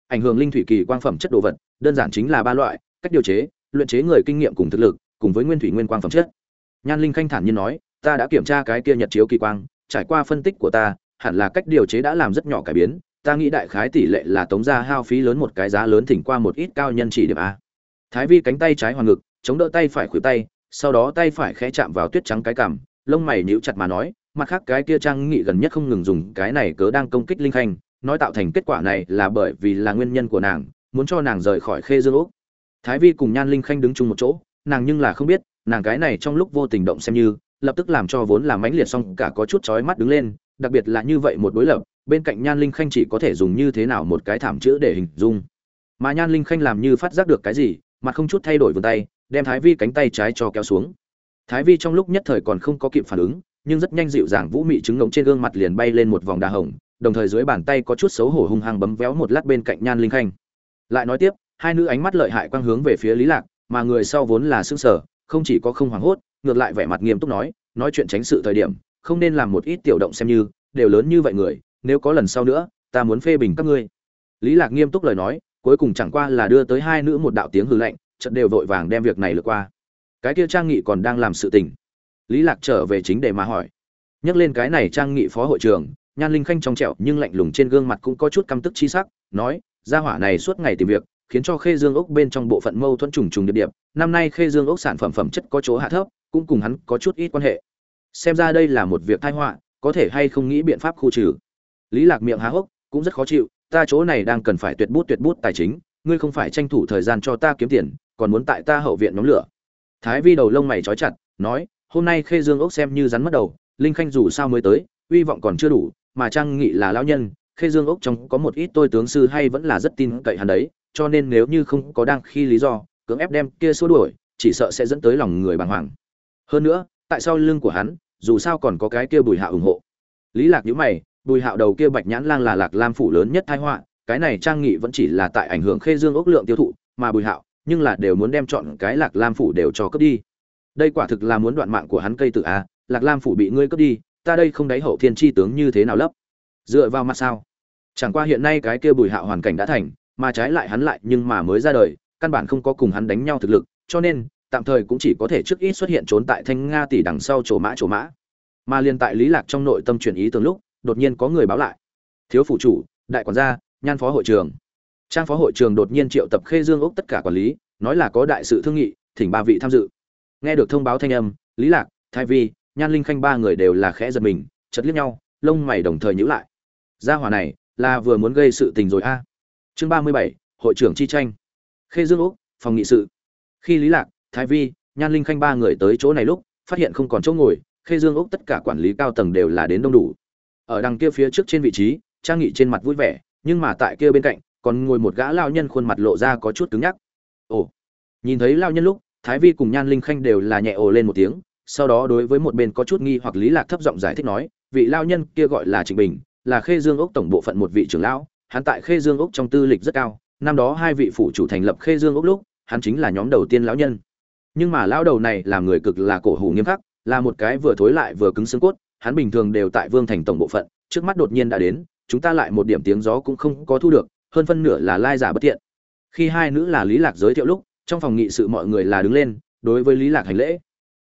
Ảnh hưởng linh thủy kỳ quang phẩm chất đồ vật, đơn giản chính là ba loại, cách điều chế, luyện chế người kinh nghiệm cùng thực lực, cùng với nguyên thủy nguyên quang phẩm chất. Nhan linh khanh thản nhiên nói, ta đã kiểm tra cái kia nhật chiếu kỳ quang, trải qua phân tích của ta, hẳn là cách điều chế đã làm rất nhỏ cải biến, ta nghĩ đại khái tỷ lệ là tống gia hao phí lớn một cái giá lớn thỉnh qua một ít cao nhân chỉ điểm a. Thái vi cánh tay trái hoàn ngực, chống đỡ tay phải khuỷu tay sau đó tay phải khẽ chạm vào tuyết trắng cái cằm, lông mày nhíu chặt mà nói, mặt khác cái kia trang nghị gần nhất không ngừng dùng cái này cớ đang công kích linh khanh, nói tạo thành kết quả này là bởi vì là nguyên nhân của nàng, muốn cho nàng rời khỏi khê dương úc. Thái vi cùng nhan linh khanh đứng chung một chỗ, nàng nhưng là không biết, nàng cái này trong lúc vô tình động xem như, lập tức làm cho vốn là mãnh liệt xong cả có chút chói mắt đứng lên, đặc biệt là như vậy một đối lập, bên cạnh nhan linh khanh chỉ có thể dùng như thế nào một cái thảm chữ để hình dung. Mà nhan linh khanh làm như phát giác được cái gì mà không chút thay đổi vươn tay đem thái vi cánh tay trái cho kéo xuống. Thái vi trong lúc nhất thời còn không có kịp phản ứng, nhưng rất nhanh dịu dàng vũ mị trứng ngỗng trên gương mặt liền bay lên một vòng đà hồng, đồng thời dưới bàn tay có chút xấu hổ hung hăng bấm véo một lát bên cạnh nhan linh khanh. Lại nói tiếp, hai nữ ánh mắt lợi hại quang hướng về phía lý lạc, mà người sau vốn là xương sở không chỉ có không hoảng hốt, ngược lại vẻ mặt nghiêm túc nói nói chuyện tránh sự thời điểm, không nên làm một ít tiểu động xem như, đều lớn như vậy người, nếu có lần sau nữa, ta muốn phê bình các ngươi. Lý lạc nghiêm túc lời nói, cuối cùng chẳng qua là đưa tới hai nữ một đạo tiếng hư lệnh trận đều vội vàng đem việc này lượt qua. Cái kia trang nghị còn đang làm sự tình. Lý lạc trở về chính để mà hỏi. Nhắc lên cái này trang nghị phó hội trưởng, nhan linh khanh trong trẻo nhưng lạnh lùng trên gương mặt cũng có chút căm tức chi sắc, nói, gia hỏa này suốt ngày tìm việc, khiến cho khê dương ốc bên trong bộ phận mâu thuẫn trùng trùng điệp điệp năm nay khê dương ốc sản phẩm phẩm chất có chỗ hạ thấp, cũng cùng hắn có chút ít quan hệ. Xem ra đây là một việc tai họa, có thể hay không nghĩ biện pháp khu trừ. Lý lạc miệng há hốc, cũng rất khó chịu, ta chỗ này đang cần phải tuyệt bút tuyệt bút tài chính ngươi không phải tranh thủ thời gian cho ta kiếm tiền, còn muốn tại ta hậu viện nhóm lửa. Thái vi đầu lông mày trói chặt, nói, hôm nay khê dương ốc xem như rắn mất đầu, linh khanh dù sao mới tới, uy vọng còn chưa đủ, mà trang nghị là lão nhân, khê dương ốc trong có một ít tôi tướng sư hay vẫn là rất tin cậy hắn đấy, cho nên nếu như không có đang khi lý do, cưỡng ép đem kia xua đuổi, chỉ sợ sẽ dẫn tới lòng người bàng hoàng. Hơn nữa, tại sao lưng của hắn, dù sao còn có cái kia bùi hạ ủng hộ. Lý lạc nhíu mày, bùi hạo đầu kia bạch nhãn lang là lạc lam phủ lớn nhất tai họa cái này trang nghị vẫn chỉ là tại ảnh hưởng khê dương ốc lượng tiêu thụ mà bùi hạo, nhưng là đều muốn đem chọn cái lạc lam phủ đều cho cướp đi. Đây quả thực là muốn đoạn mạng của hắn cây tự a à, lạc lam phủ bị ngươi cướp đi, ta đây không đáy hậu thiên chi tướng như thế nào lấp? Dựa vào mặt sao? Chẳng qua hiện nay cái kia bùi hạo hoàn cảnh đã thành, mà trái lại hắn lại nhưng mà mới ra đời, căn bản không có cùng hắn đánh nhau thực lực, cho nên, tạm thời cũng chỉ có thể trước ít xuất hiện trốn tại thanh nga tỷ đằng sau chỗ mã chỗ mã. Mà liên tại lý lạc trong nội tâm chuyển ý từng lúc, đột nhiên có người báo lại. Thiếu phủ chủ, đại quản gia nhan phó hội trường. Trang phó hội trường đột nhiên triệu tập khê dương ốc tất cả quản lý, nói là có đại sự thương nghị, thỉnh ba vị tham dự. Nghe được thông báo thanh âm, lý lạc, thái vi, nhan linh khanh ba người đều là khẽ giật mình, chật liếc nhau, lông mày đồng thời nhíu lại. Gia hỏa này, là vừa muốn gây sự tình rồi a. Chương ba mươi bảy, hội trưởng chi tranh. Khê dương úc, phòng nghị sự. Khi lý lạc, thái vi, nhan linh khanh ba người tới chỗ này lúc, phát hiện không còn chỗ ngồi, khê dương úc tất cả quản lý cao tầng đều là đến đông đủ. Ở đằng kia phía trước trên vị trí, trang nghị trên mặt vui vẻ nhưng mà tại kia bên cạnh, còn ngồi một gã lao nhân khuôn mặt lộ ra có chút cứng nhắc. Ồ, nhìn thấy lao nhân lúc, thái vi cùng nhan linh khanh đều là nhẹ ồ lên một tiếng, sau đó đối với một bên có chút nghi hoặc lý lạc thấp giọng giải thích nói, vị lao nhân kia gọi là trịnh bình, là khê dương ốc tổng bộ phận một vị trưởng lão, hắn tại khê dương ốc trong tư lịch rất cao, năm đó hai vị phủ chủ thành lập khê dương ốc lúc, hắn chính là nhóm đầu tiên lão nhân. Nhưng mà lão đầu này là người cực là cổ hủ nghiêm khắc, là một cái vừa thối lại vừa cứng xương cốt, hắn bình thường đều tại vương thành tổng bộ phận, trước mắt đột nhiên đã đến chúng ta lại một điểm tiếng gió cũng không có thu được, hơn phân nửa là lai giả bất tiện khi hai nữ là lý lạc giới thiệu lúc, trong phòng nghị sự mọi người là đứng lên, đối với lý lạc hành lễ.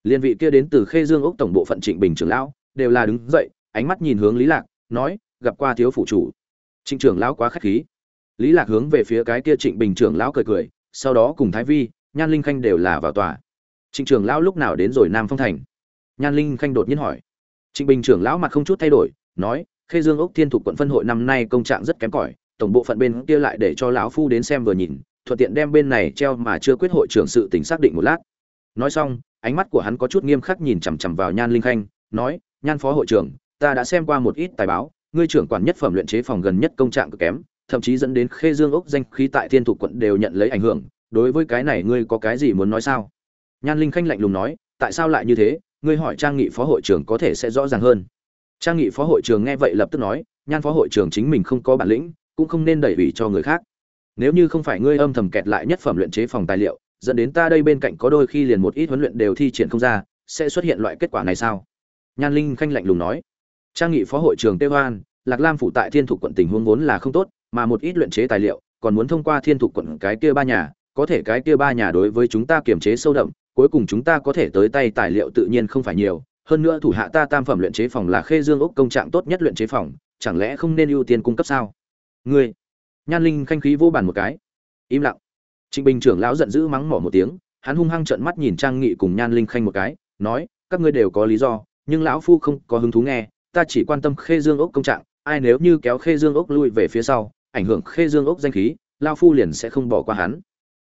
Liên vị kia đến từ khê dương ốc tổng bộ phận trịnh bình trưởng lão, đều là đứng dậy, ánh mắt nhìn hướng lý lạc, nói, gặp qua thiếu phủ chủ. Trịnh trưởng lão quá khách khí. Lý lạc hướng về phía cái kia trịnh bình trưởng lão cười cười, sau đó cùng thái vi, nhan linh khanh đều là vào tòa. Trịnh trưởng lão lúc nào đến rồi nam phong thành? Nhan linh khanh đột nhiên hỏi. Trịnh bình trưởng lão mặt không chút thay đổi, nói khê dương ốc thiên thục quận phân hội năm nay công trạng rất kém cỏi, tổng bộ phận bên kia lại để cho lão phu đến xem vừa nhìn, thuận tiện đem bên này treo mà chưa quyết hội trưởng sự tình xác định một lát. Nói xong, ánh mắt của hắn có chút nghiêm khắc nhìn chằm chằm vào nhan linh khanh, nói, nhan phó hội trưởng, ta đã xem qua một ít tài báo, ngươi trưởng quản nhất phẩm luyện chế phòng gần nhất công trạng cực kém, thậm chí dẫn đến khê dương ốc danh khí tại thiên thục quận đều nhận lấy ảnh hưởng, đối với cái này ngươi có cái gì muốn nói sao? Nhan linh khanh lạnh lùng nói, tại sao lại như thế? Ngươi hỏi trang nghị phó hội trưởng có thể sẽ rõ ràng hơn trang nghị phó hội trưởng nghe vậy lập tức nói, nhan phó hội trưởng chính mình không có bản lĩnh, cũng không nên đẩy ủy cho người khác. Nếu như không phải ngươi âm thầm kẹt lại nhất phẩm luyện chế phòng tài liệu, dẫn đến ta đây bên cạnh có đôi khi liền một ít huấn luyện đều thi triển không ra, sẽ xuất hiện loại kết quả này sao? Nhan linh khanh lạnh lùng nói. Trang nghị phó hội trưởng tê hoan lạc lam phủ tại thiên thục quận tình huống vốn là không tốt, mà một ít luyện chế tài liệu, còn muốn thông qua thiên thục quận cái kia ba nhà, có thể cái kia ba nhà đối với chúng ta kiềm chế sâu đậm, cuối cùng chúng ta có thể tới tay tài liệu tự nhiên không phải nhiều hơn nữa thủ hạ ta tam phẩm luyện chế phòng là khê dương ốc công trạng tốt nhất luyện chế phòng, chẳng lẽ không nên ưu tiên cung cấp sao? Ngươi, nhan linh khanh khí vô bàn một cái. Im lặng. Trịnh bình trưởng lão giận dữ mắng mỏ một tiếng, hắn hung hăng trợn mắt nhìn trang nghị cùng nhan linh khanh một cái, nói, các ngươi đều có lý do, nhưng lão phu không có hứng thú nghe, ta chỉ quan tâm khê dương ốc công trạng, ai nếu như kéo khê dương ốc lui về phía sau, ảnh hưởng khê dương ốc danh khí, lão phu liền sẽ không bỏ qua hắn.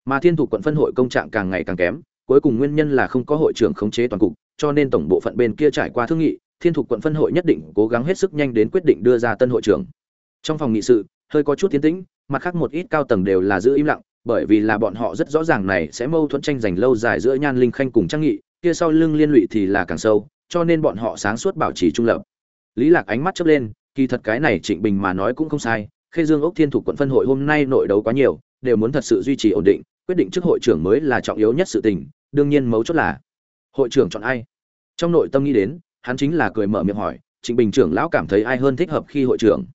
Mà thiên thủ quận phân hội công trạng càng ngày càng kém cuối cùng nguyên nhân là không có hội trưởng khống chế toàn cục, cho nên tổng bộ phận bên kia trải qua thương nghị, thiên Thục quận phân hội nhất định cố gắng hết sức nhanh đến quyết định đưa ra tân hội trưởng. Trong phòng nghị sự, hơi có chút tiến tĩnh, mặt khác một ít cao tầng đều là giữ im lặng, bởi vì là bọn họ rất rõ ràng này sẽ mâu thuẫn tranh giành lâu dài giữa nhan linh khanh cùng trang nghị, kia sau lưng liên lụy thì là càng sâu, cho nên bọn họ sáng suốt bảo trì trung lập. Lý lạc ánh mắt chớp lên, kỳ thật cái này trịnh bình mà nói cũng không sai, khê dương ốc thiên Thục quận phân hội hôm nay nội đấu quá nhiều, đều muốn thật sự duy trì ổn định, quyết định trước hội trưởng mới là trọng yếu nhất sự tình đương nhiên mấu chốt là, hội trưởng chọn ai? Trong nội tâm nghĩ đến, hắn chính là cười mở miệng hỏi, trịnh bình trưởng lão cảm thấy ai hơn thích hợp khi hội trưởng?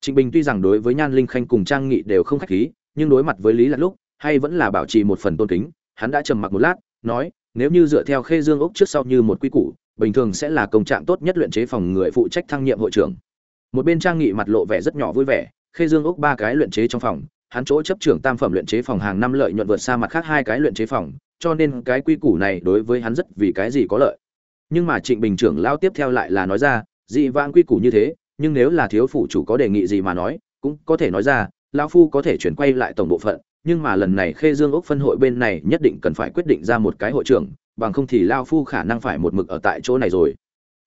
Trịnh bình tuy rằng đối với nhan linh khanh cùng trang nghị đều không khách khí, nhưng đối mặt với lý lạc lúc, hay vẫn là bảo trì một phần tôn kính, hắn đã trầm mặc một lát, nói, nếu như dựa theo khê dương ốc trước sau như một quy củ, bình thường sẽ là công trạng tốt nhất luyện chế phòng người phụ trách thăng nhiệm hội trưởng. Một bên trang nghị mặt lộ vẻ rất nhỏ vui vẻ, khê dương ốc ba cái luyện chế trong phòng hắn chỗ chấp trưởng tam phẩm luyện chế phòng hàng năm lợi nhuận vượt xa mặt khác hai cái luyện chế phòng, cho nên cái quy củ này đối với hắn rất vì cái gì có lợi. Nhưng mà trịnh bình trưởng lao tiếp theo lại là nói ra, dị vãng quy củ như thế, nhưng nếu là thiếu phủ chủ có đề nghị gì mà nói, cũng có thể nói ra, lão phu có thể chuyển quay lại tổng bộ phận, nhưng mà lần này khê dương ốc phân hội bên này nhất định cần phải quyết định ra một cái hội trưởng, bằng không thì lão phu khả năng phải một mực ở tại chỗ này rồi.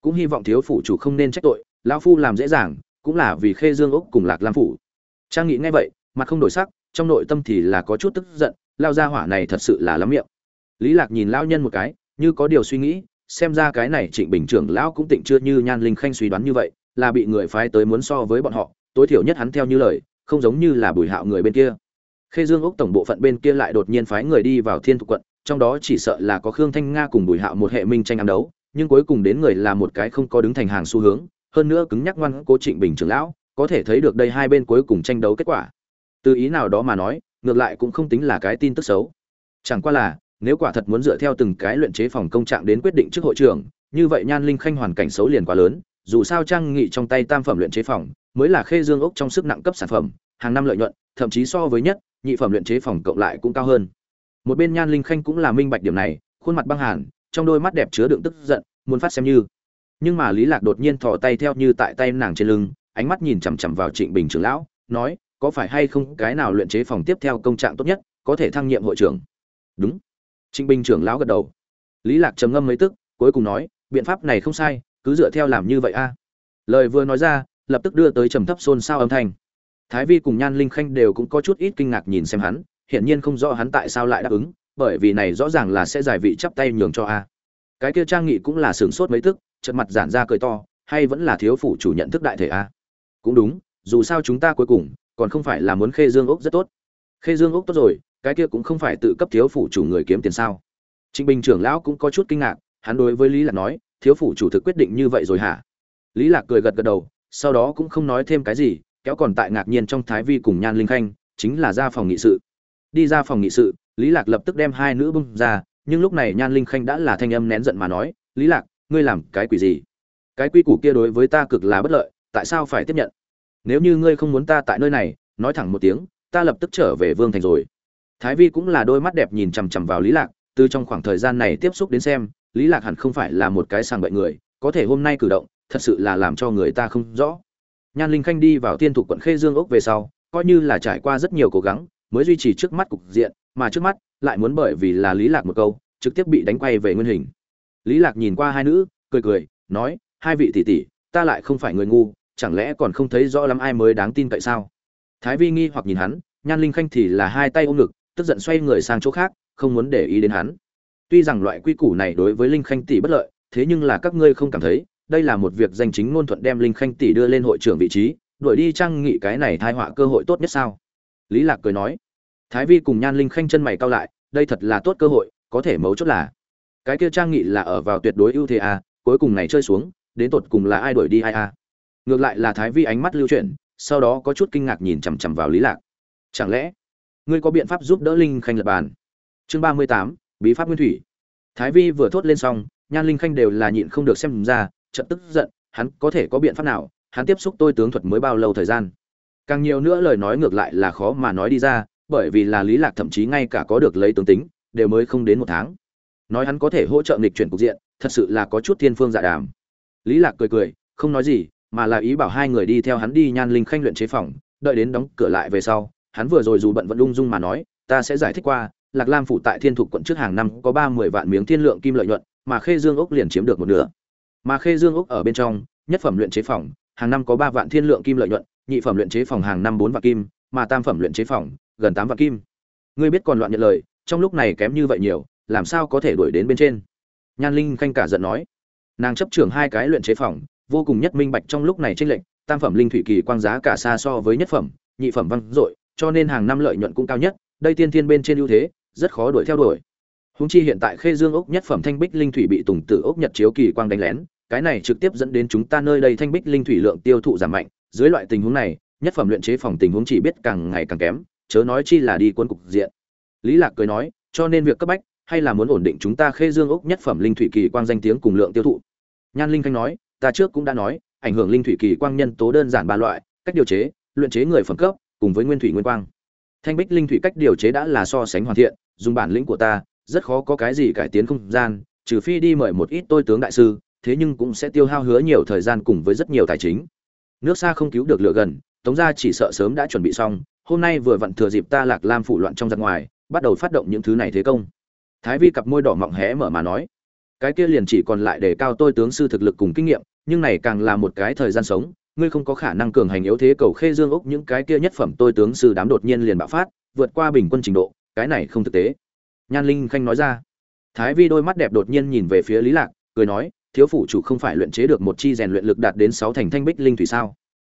Cũng hy vọng thiếu phủ chủ không nên trách tội, lão phu làm dễ dàng, cũng là vì khê dương ốc cùng lạc lam phủ. Trang nghĩ ngay vậy mặt không đổi sắc, trong nội tâm thì là có chút tức giận, lao ra hỏa này thật sự là lắm miệng. Lý lạc nhìn lão nhân một cái, như có điều suy nghĩ, xem ra cái này trịnh bình trưởng lão cũng tịnh chưa như nhan linh khanh suy đoán như vậy, là bị người phái tới muốn so với bọn họ, tối thiểu nhất hắn theo như lời, không giống như là bùi hạo người bên kia. Khê dương ốc tổng bộ phận bên kia lại đột nhiên phái người đi vào thiên thục quận, trong đó chỉ sợ là có khương thanh nga cùng bùi hạo một hệ minh tranh ám đấu, nhưng cuối cùng đến người là một cái không có đứng thành hàng xu hướng, hơn nữa cứng nhắc ngoan cố trịnh bình trưởng lão, có thể thấy được đây hai bên cuối cùng tranh đấu kết quả từ ý nào đó mà nói, ngược lại cũng không tính là cái tin tức xấu. Chẳng qua là, nếu quả thật muốn dựa theo từng cái luyện chế phòng công trạng đến quyết định trước hội trưởng, như vậy nhan linh khanh hoàn cảnh xấu liền quá lớn, dù sao trang nghị trong tay tam phẩm luyện chế phòng, mới là khê dương ốc trong sức nặng cấp sản phẩm, hàng năm lợi nhuận, thậm chí so với nhất, nhị phẩm luyện chế phòng cộng lại cũng cao hơn. Một bên nhan linh khanh cũng là minh bạch điểm này, khuôn mặt băng hàn, trong đôi mắt đẹp chứa đựng tức giận, muốn phát xem như. Nhưng mà lý lạc đột nhiên thò tay theo như tại tay nàng trên lưng, ánh mắt nhìn chằm chằm vào trịnh bình trưởng lão, nói có phải hay không cái nào luyện chế phòng tiếp theo công trạng tốt nhất, có thể thăng nhiệm hội trưởng? Đúng. Trịnh bình trưởng lão gật đầu. Lý lạc trầm ngâm mấy tức, cuối cùng nói, biện pháp này không sai, cứ dựa theo làm như vậy a. Lời vừa nói ra, lập tức đưa tới trầm thấp xôn xao âm thanh. Thái vi cùng nhan linh khanh đều cũng có chút ít kinh ngạc nhìn xem hắn, hiển nhiên không rõ hắn tại sao lại đáp ứng, bởi vì này rõ ràng là sẽ giải vị chắp tay nhường cho a. Cái kia trang nghị cũng là sửng sốt mấy tức trận mặt giản ra cười to, hay vẫn là thiếu phủ chủ nhận thức đại thể a? Cũng đúng, dù sao chúng ta cuối cùng còn không phải là muốn khê dương ốc rất tốt. Khê dương ốc tốt rồi, cái kia cũng không phải tự cấp thiếu phủ chủ người kiếm tiền sao? Trịnh bình trưởng lão cũng có chút kinh ngạc, hắn đối với lý lạc nói, thiếu phủ chủ thực quyết định như vậy rồi hả? Lý lạc cười gật gật đầu, sau đó cũng không nói thêm cái gì, kéo còn tại ngạc nhiên trong thái vi cùng nhan linh khanh, chính là ra phòng nghị sự. Đi ra phòng nghị sự, lý lạc lập tức đem hai nữ bưng ra, nhưng lúc này nhan linh khanh đã là thanh âm nén giận mà nói, lý lạc, ngươi làm cái quỷ gì? Cái quy củ kia đối với ta cực là bất lợi, tại sao phải tiếp nhận? Nếu như ngươi không muốn ta tại nơi này, nói thẳng một tiếng, ta lập tức trở về vương thành rồi. Thái vi cũng là đôi mắt đẹp nhìn chằm chằm vào lý lạc, từ trong khoảng thời gian này tiếp xúc đến xem, lý lạc hẳn không phải là một cái sàng bệnh người, có thể hôm nay cử động, thật sự là làm cho người ta không rõ. Nhan linh khanh đi vào tiên thủ quận khê dương ốc về sau, coi như là trải qua rất nhiều cố gắng, mới duy trì trước mắt cục diện, mà trước mắt lại muốn bởi vì là lý lạc một câu, trực tiếp bị đánh quay về nguyên hình. Lý lạc nhìn qua hai nữ, cười cười, nói, hai vị tỷ tỷ, ta lại không phải người ngu chẳng lẽ còn không thấy rõ lắm ai mới đáng tin cậy sao? Thái vi nghi hoặc nhìn hắn nhan linh khanh thì là hai tay ôm ngực tức giận xoay người sang chỗ khác không muốn để ý đến hắn. Tuy rằng loại quy củ này đối với linh khanh tỷ bất lợi thế nhưng là các ngươi không cảm thấy đây là một việc danh chính ngôn thuận đem linh khanh tỷ đưa lên hội trưởng vị trí đuổi đi trang nghị cái này thai họa cơ hội tốt nhất sao? Lý lạc cười nói. Thái vi cùng nhan linh khanh chân mày cao lại đây thật là tốt cơ hội có thể mấu chốt là cái kia trang nghị là ở vào tuyệt đối ưu thế à, cuối cùng này chơi xuống đến tột cùng là ai đuổi đi ai à ngược lại là thái vi ánh mắt lưu chuyển, sau đó có chút kinh ngạc nhìn chằm chằm vào lý lạc. Chẳng lẽ, ngươi có biện pháp giúp đỡ linh khanh lập bàn? Chương ba mươi tám, bí pháp nguyên thủy. Thái vi vừa thốt lên xong, nhan linh khanh đều là nhịn không được xem ra trận tức giận, hắn có thể có biện pháp nào? Hắn tiếp xúc tôi tướng thuật mới bao lâu thời gian? Càng nhiều nữa lời nói ngược lại là khó mà nói đi ra, bởi vì là lý lạc thậm chí ngay cả có được lấy tướng tính, đều mới không đến một tháng. Nói hắn có thể hỗ trợ nghịch chuyển cục diện, thật sự là có chút thiên phương dạ đàm. Lý lạc cười cười, không nói gì mà là ý bảo hai người đi theo hắn đi nhan linh khanh luyện chế phòng, đợi đến đóng cửa lại về sau, hắn vừa rồi dù bận vẫn ung dung mà nói, ta sẽ giải thích qua, lạc lam phủ tại thiên thục quận trước hàng năm có ba mươi vạn miếng thiên lượng kim lợi nhuận, mà khê dương ốc liền chiếm được một nửa. Mà khê dương ốc ở bên trong, nhất phẩm luyện chế phòng, hàng năm có ba vạn thiên lượng kim lợi nhuận, nhị phẩm luyện chế phòng hàng năm bốn vạn kim, mà tam phẩm luyện chế phòng, gần tám vạn kim. Ngươi biết còn loạn nhận lời, trong lúc này kém như vậy nhiều, làm sao có thể đuổi đến bên trên? Nhan linh khanh cả giận nói. Nàng chấp trưởng hai cái luyện chế phòng vô cùng nhất minh bạch trong lúc này tranh lệch, tam phẩm linh thủy kỳ quang giá cả xa so với nhất phẩm, nhị phẩm văng dội, cho nên hàng năm lợi nhuận cũng cao nhất, đây tiên thiên bên trên ưu thế, rất khó đuổi theo đuổi. Húng chi hiện tại khê dương ốc nhất phẩm thanh bích linh thủy bị tùng tử ốc nhật chiếu kỳ quang đánh lén, cái này trực tiếp dẫn đến chúng ta nơi đây thanh bích linh thủy lượng tiêu thụ giảm mạnh, dưới loại tình huống này, nhất phẩm luyện chế phòng tình huống chỉ biết càng ngày càng kém, chớ nói chi là đi quân cục diện. Lý lạc cười nói, cho nên việc cấp bách, hay là muốn ổn định chúng ta khê dương ốc nhất phẩm linh thủy kỳ quang danh tiếng cùng lượng tiêu thụ. Nhan linh khanh nói ta trước cũng đã nói, ảnh hưởng linh thủy kỳ quang nhân tố đơn giản ba loại, cách điều chế, luyện chế người phẩm cấp, cùng với nguyên thủy nguyên quang. Thanh bích linh thủy cách điều chế đã là so sánh hoàn thiện, dùng bản lĩnh của ta, rất khó có cái gì cải tiến không gian, trừ phi đi mời một ít tôi tướng đại sư, thế nhưng cũng sẽ tiêu hao hứa nhiều thời gian cùng với rất nhiều tài chính. Nước xa không cứu được lửa gần, tống gia chỉ sợ sớm đã chuẩn bị xong, hôm nay vừa vặn thừa dịp ta lạc lam phủ loạn trong giặc ngoài, bắt đầu phát động những thứ này thế công. Thái vi cặp môi đỏ mọng hé mở mà nói cái kia liền chỉ còn lại để cao tôi tướng sư thực lực cùng kinh nghiệm, nhưng này càng là một cái thời gian sống, ngươi không có khả năng cường hành yếu thế cầu khê dương ốc những cái kia nhất phẩm tôi tướng sư đám đột nhiên liền bạo phát, vượt qua bình quân trình độ, cái này không thực tế. Nhan linh khanh nói ra. Thái vi đôi mắt đẹp đột nhiên nhìn về phía lý lạc, cười nói, thiếu phủ chủ không phải luyện chế được một chi rèn luyện lực đạt đến sáu thành thanh bích linh thủy sao?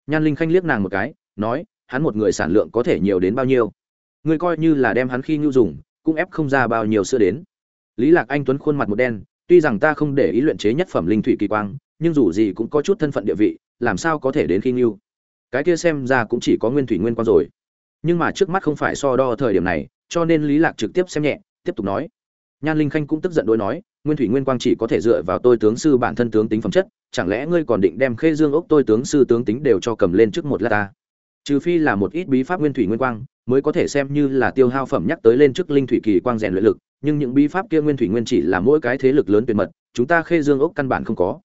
Nhan linh khanh liếc nàng một cái, nói, hắn một người sản lượng có thể nhiều đến bao nhiêu? Ngươi coi như là đem hắn khi nhu dùng, cũng ép không ra bao nhiêu sữa đến. Lý lạc anh tuấn khuôn mặt một đen tuy rằng ta không để ý luyện chế nhất phẩm linh thủy kỳ quang, nhưng dù gì cũng có chút thân phận địa vị, làm sao có thể đến khi nhu cái kia xem ra cũng chỉ có nguyên thủy nguyên quang rồi. Nhưng mà trước mắt không phải so đo thời điểm này, cho nên lý lạc trực tiếp xem nhẹ, tiếp tục nói. Nhan linh khanh cũng tức giận đối nói, nguyên thủy nguyên quang chỉ có thể dựa vào tôi tướng sư bản thân tướng tính phẩm chất, chẳng lẽ ngươi còn định đem khê dương ốc tôi tướng sư tướng tính đều cho cầm lên trước một lát ta? Trừ phi là một ít bí pháp nguyên thủy nguyên quang, mới có thể xem như là tiêu hao phẩm nhắc tới lên trước linh thủy kỳ quang rèn luyện lực nhưng những bí pháp kia nguyên thủy nguyên chỉ là mỗi cái thế lực lớn tuyệt mật, chúng ta khê dương ốc căn bản không có.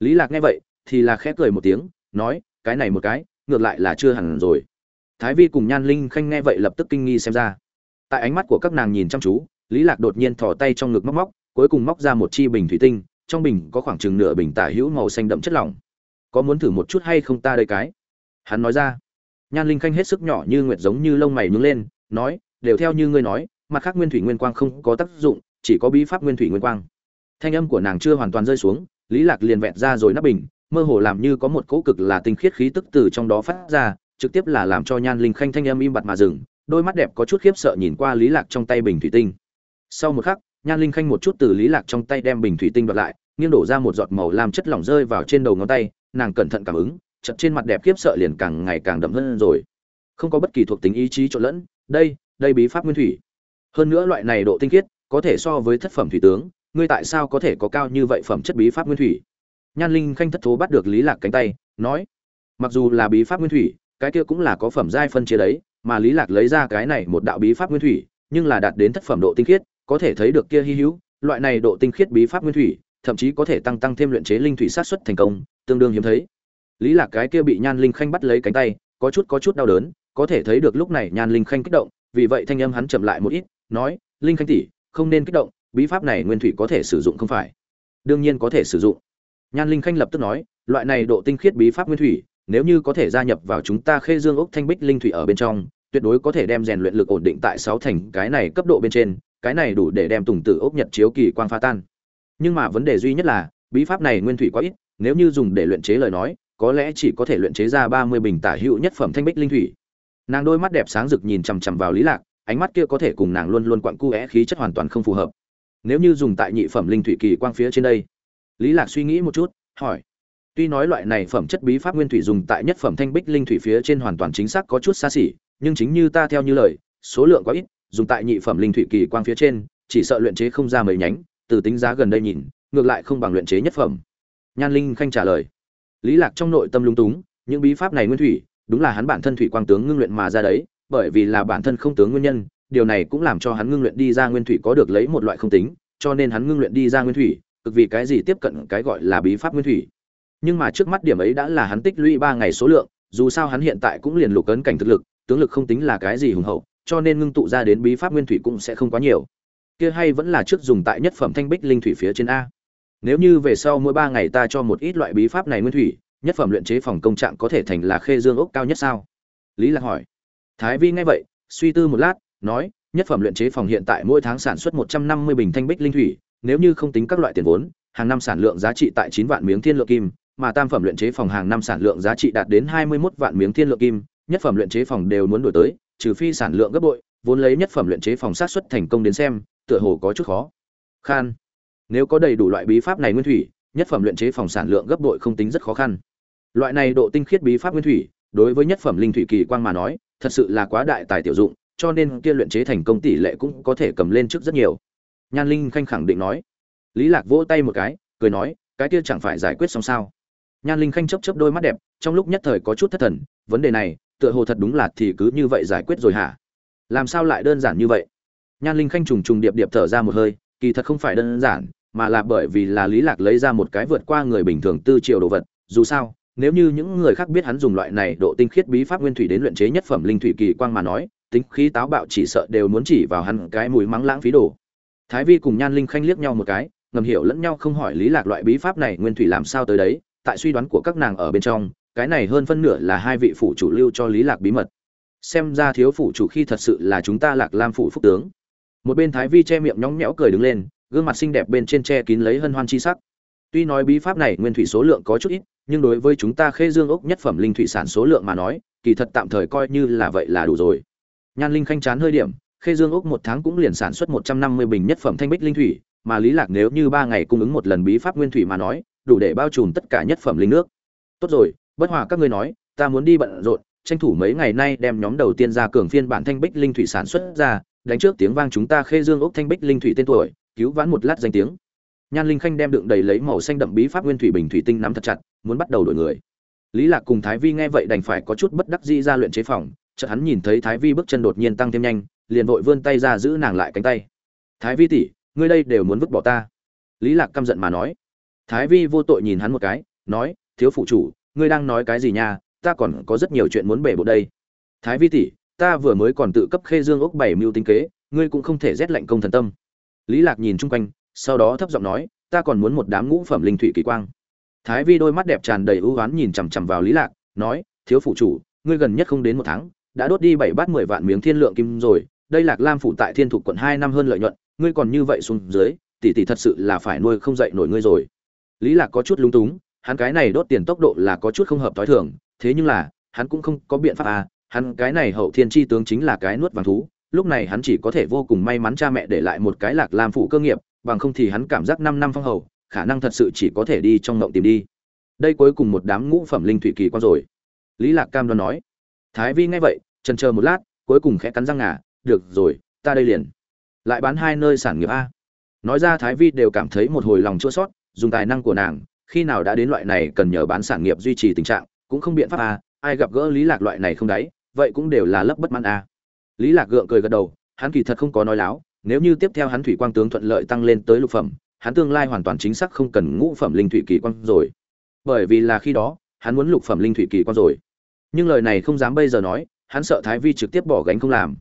Lý lạc nghe vậy, thì là khẽ cười một tiếng, nói, cái này một cái, ngược lại là chưa hẳn rồi. Thái vi cùng nhan linh khanh nghe vậy lập tức kinh nghi xem ra. Tại ánh mắt của các nàng nhìn chăm chú, lý lạc đột nhiên thò tay trong ngực móc móc, cuối cùng móc ra một chi bình thủy tinh, trong bình có khoảng chừng nửa bình tả hữu màu xanh đậm chất lỏng. Có muốn thử một chút hay không ta đây cái? Hắn nói ra. Nhan linh khanh hết sức nhỏ như nguyệt giống như lông mày nhướng lên, nói, đều theo như ngươi nói mặt khác nguyên thủy nguyên quang không có tác dụng, chỉ có bí pháp nguyên thủy nguyên quang. Thanh âm của nàng chưa hoàn toàn rơi xuống, lý lạc liền vẹn ra rồi nắp bình, mơ hồ làm như có một cỗ cực là tinh khiết khí tức từ trong đó phát ra, trực tiếp là làm cho nhan linh khanh thanh âm im bặt mà dừng, đôi mắt đẹp có chút khiếp sợ nhìn qua lý lạc trong tay bình thủy tinh. Sau một khắc, nhan linh khanh một chút từ lý lạc trong tay đem bình thủy tinh đoạt lại, nghiêng đổ ra một giọt màu làm chất lỏng rơi vào trên đầu ngón tay, nàng cẩn thận cảm ứng chật trên mặt đẹp khiếp sợ liền càng ngày càng đậm hơn rồi. Không có bất kỳ thuộc tính ý chí trộn lẫn, đây đây bí pháp nguyên thủy hơn nữa loại này độ tinh khiết, có thể so với thất phẩm thủy tướng, ngươi tại sao có thể có cao như vậy phẩm chất bí pháp nguyên thủy? Nhan linh khanh thất thố bắt được lý lạc cánh tay, nói, mặc dù là bí pháp nguyên thủy, cái kia cũng là có phẩm giai phân chia đấy, mà lý lạc lấy ra cái này một đạo bí pháp nguyên thủy, nhưng là đạt đến thất phẩm độ tinh khiết, có thể thấy được kia hy hữu, loại này độ tinh khiết bí pháp nguyên thủy, thậm chí có thể tăng tăng thêm luyện chế linh thủy sát xuất thành công, tương đương hiếm thấy. Lý lạc cái kia bị nhan linh khanh bắt lấy cánh tay, có chút có chút đau đớn, có thể thấy được lúc này nhan linh khanh kích động, vì vậy thanh âm hắn chậm lại một ít nói, linh khanh tỷ, không nên kích động, bí pháp này nguyên thủy có thể sử dụng không phải? Đương nhiên có thể sử dụng. Nhan linh khanh lập tức nói, loại này độ tinh khiết bí pháp nguyên thủy, nếu như có thể gia nhập vào chúng ta khê dương ốc thanh bích linh thủy ở bên trong, tuyệt đối có thể đem rèn luyện lực ổn định tại sáu thành cái này cấp độ bên trên, cái này đủ để đem tùng tử ốc nhật chiếu kỳ quang pha tan. Nhưng mà vấn đề duy nhất là, bí pháp này nguyên thủy quá ít, nếu như dùng để luyện chế lời nói, có lẽ chỉ có thể luyện chế ra ba mươi bình tả hữu nhất phẩm thanh bích linh thủy. Nàng đôi mắt đẹp sáng rực nhìn chằm chằm vào lý lạc ánh mắt kia có thể cùng nàng luôn luôn quặn cu é khí chất hoàn toàn không phù hợp. Nếu như dùng tại nhị phẩm linh thủy kỳ quang phía trên đây, lý lạc suy nghĩ một chút, hỏi. Tuy nói loại này phẩm chất bí pháp nguyên thủy dùng tại nhất phẩm thanh bích linh thủy phía trên hoàn toàn chính xác có chút xa xỉ, nhưng chính như ta theo như lời, số lượng quá ít, dùng tại nhị phẩm linh thủy kỳ quang phía trên, chỉ sợ luyện chế không ra mấy nhánh, từ tính giá gần đây nhìn, ngược lại không bằng luyện chế nhất phẩm. Nhan linh khanh trả lời. Lý lạc trong nội tâm lung túng, những bí pháp này nguyên thủy, đúng là hắn bản thân thủy quang tướng ngưng luyện mà ra đấy bởi vì là bản thân không tướng nguyên nhân, điều này cũng làm cho hắn ngưng luyện đi ra nguyên thủy có được lấy một loại không tính, cho nên hắn ngưng luyện đi ra nguyên thủy, cực vì cái gì tiếp cận cái gọi là bí pháp nguyên thủy. Nhưng mà trước mắt điểm ấy đã là hắn tích lũy ba ngày số lượng, dù sao hắn hiện tại cũng liền lục cấn cảnh thực lực, tướng lực không tính là cái gì hùng hậu, cho nên ngưng tụ ra đến bí pháp nguyên thủy cũng sẽ không quá nhiều. Kia hay vẫn là trước dùng tại nhất phẩm thanh bích linh thủy phía trên a. Nếu như về sau mỗi ba ngày ta cho một ít loại bí pháp này nguyên thủy, nhất phẩm luyện chế phòng công trạng có thể thành là khê dương ốc cao nhất sao? Lý lạc hỏi thái vi nghe vậy, suy tư một lát, nói, nhất phẩm luyện chế phòng hiện tại mỗi tháng sản xuất một trăm năm mươi bình thanh bích linh thủy, nếu như không tính các loại tiền vốn, hàng năm sản lượng giá trị tại chín vạn miếng thiên lượng kim, mà tam phẩm luyện chế phòng hàng năm sản lượng giá trị đạt đến hai mươi 21 vạn miếng thiên lượng kim, nhất phẩm luyện chế phòng đều muốn đổi tới, trừ phi sản lượng gấp bội, vốn lấy nhất phẩm luyện chế phòng sát xuất thành công đến xem, tựa hồ có chút khó. Khan. Nếu có đầy đủ loại bí pháp này nguyên thủy, nhất phẩm luyện chế phòng sản lượng gấp bội không tính rất khó khăn. Loại này độ tinh khiết bí pháp nguyên thủy, đối với nhất phẩm linh thủy kỳ quang mà nói thật sự là quá đại tài tiểu dụng, cho nên kia luyện chế thành công tỷ lệ cũng có thể cầm lên trước rất nhiều. Nhan linh khanh khẳng định nói. Lý lạc vỗ tay một cái, cười nói, cái kia chẳng phải giải quyết xong sao? Nhan linh khanh chớp chớp đôi mắt đẹp, trong lúc nhất thời có chút thất thần, vấn đề này, tựa hồ thật đúng là thì cứ như vậy giải quyết rồi hả? Làm sao lại đơn giản như vậy? Nhan linh khanh trùng trùng điệp điệp thở ra một hơi, kỳ thật không phải đơn giản, mà là bởi vì là lý lạc lấy ra một cái vượt qua người bình thường tư triệu đồ vật, dù sao nếu như những người khác biết hắn dùng loại này độ tinh khiết bí pháp nguyên thủy đến luyện chế nhất phẩm linh thủy kỳ quang mà nói, tính khí táo bạo chỉ sợ đều muốn chỉ vào hắn cái mùi mắng lãng phí đồ. Thái vi cùng nhan linh khanh liếc nhau một cái, ngầm hiểu lẫn nhau không hỏi lý lạc loại bí pháp này nguyên thủy làm sao tới đấy, tại suy đoán của các nàng ở bên trong, cái này hơn phân nửa là hai vị phụ chủ lưu cho lý lạc bí mật. Xem ra thiếu phụ chủ khi thật sự là chúng ta lạc lam phụ phúc tướng. Một bên thái vi che miệng nhõng nhẽo cười đứng lên, gương mặt xinh đẹp bên trên che kín lấy hân hoan chi sắc tuy nói bí pháp này nguyên thủy số lượng có chút ít, nhưng đối với chúng ta khê dương ốc nhất phẩm linh thủy sản số lượng mà nói, kỳ thật tạm thời coi như là vậy là đủ rồi. Nhan linh khanh chán hơi điểm, khê dương ốc một tháng cũng liền sản xuất một trăm năm mươi bình nhất phẩm thanh bích linh thủy, mà lý lạc nếu như ba ngày cung ứng một lần bí pháp nguyên thủy mà nói, đủ để bao trùm tất cả nhất phẩm linh nước. Tốt rồi, bất hòa các ngươi nói, ta muốn đi bận rộn, tranh thủ mấy ngày nay đem nhóm đầu tiên ra cường phiên bản thanh bích linh thủy sản xuất ra, đánh trước tiếng vang chúng ta khê dương ốc thanh bích linh thủy tên tuổi, cứu vãn một lát danh tiếng nhan linh khanh đem đựng đầy lấy màu xanh đậm bí pháp nguyên thủy bình thủy tinh nắm thật chặt, muốn bắt đầu đổi người. Lý lạc cùng thái vi nghe vậy đành phải có chút bất đắc dĩ ra luyện chế phòng, chợt hắn nhìn thấy thái vi bước chân đột nhiên tăng thêm nhanh, liền vội vươn tay ra giữ nàng lại cánh tay. Thái vi tỷ, ngươi đây đều muốn vứt bỏ ta? Lý lạc căm giận mà nói. Thái vi vô tội nhìn hắn một cái, nói, thiếu phụ chủ, ngươi đang nói cái gì nha? Ta còn có rất nhiều chuyện muốn bể bộ đây. Thái vi tỷ, ta vừa mới còn tự cấp khê dương ốc bảy mưu tính kế, ngươi cũng không thể rét lạnh công thần tâm. Lý lạc nhìn chung quanh sau đó thấp giọng nói, ta còn muốn một đám ngũ phẩm linh thủy kỳ quang. Thái vi đôi mắt đẹp tràn đầy ưu oán nhìn chằm chằm vào lý lạc, nói, thiếu phụ chủ, ngươi gần nhất không đến một tháng, đã đốt đi bảy bát mười vạn miếng thiên lượng kim rồi, đây lạc lam phủ tại thiên thục quận hai năm hơn lợi nhuận, ngươi còn như vậy xuống dưới, tỷ tỷ thật sự là phải nuôi không dậy nổi ngươi rồi. Lý lạc có chút lúng túng, hắn cái này đốt tiền tốc độ là có chút không hợp thói thường, thế nhưng là, hắn cũng không có biện pháp à hắn cái này hậu thiên chi tướng chính là cái nuốt vàng thú, lúc này hắn chỉ có thể vô cùng may mắn cha mẹ để lại một cái lạc lam phủ cơ nghiệp bằng không thì hắn cảm giác năm năm phong hầu khả năng thật sự chỉ có thể đi trong ngộng tìm đi. Đây cuối cùng một đám ngũ phẩm linh thủy kỳ qua rồi. Lý lạc cam đoan nói. Thái vi nghe vậy chần chờ một lát cuối cùng khẽ cắn răng ngà được rồi ta đây liền. Lại bán hai nơi sản nghiệp a. Nói ra thái vi đều cảm thấy một hồi lòng chua xót, dùng tài năng của nàng khi nào đã đến loại này cần nhờ bán sản nghiệp duy trì tình trạng cũng không biện pháp a ai gặp gỡ lý lạc loại này không đáy vậy cũng đều là lấp bất mãn a. Lý lạc gượng cười gật đầu hắn kỳ thật không có nói láo nếu như tiếp theo hắn thủy quang tướng thuận lợi tăng lên tới lục phẩm, hắn tương lai hoàn toàn chính xác không cần ngũ phẩm linh thủy kỳ quang rồi. Bởi vì là khi đó, hắn muốn lục phẩm linh thủy kỳ quan rồi. Nhưng lời này không dám bây giờ nói, hắn sợ thái vi trực tiếp bỏ gánh không làm.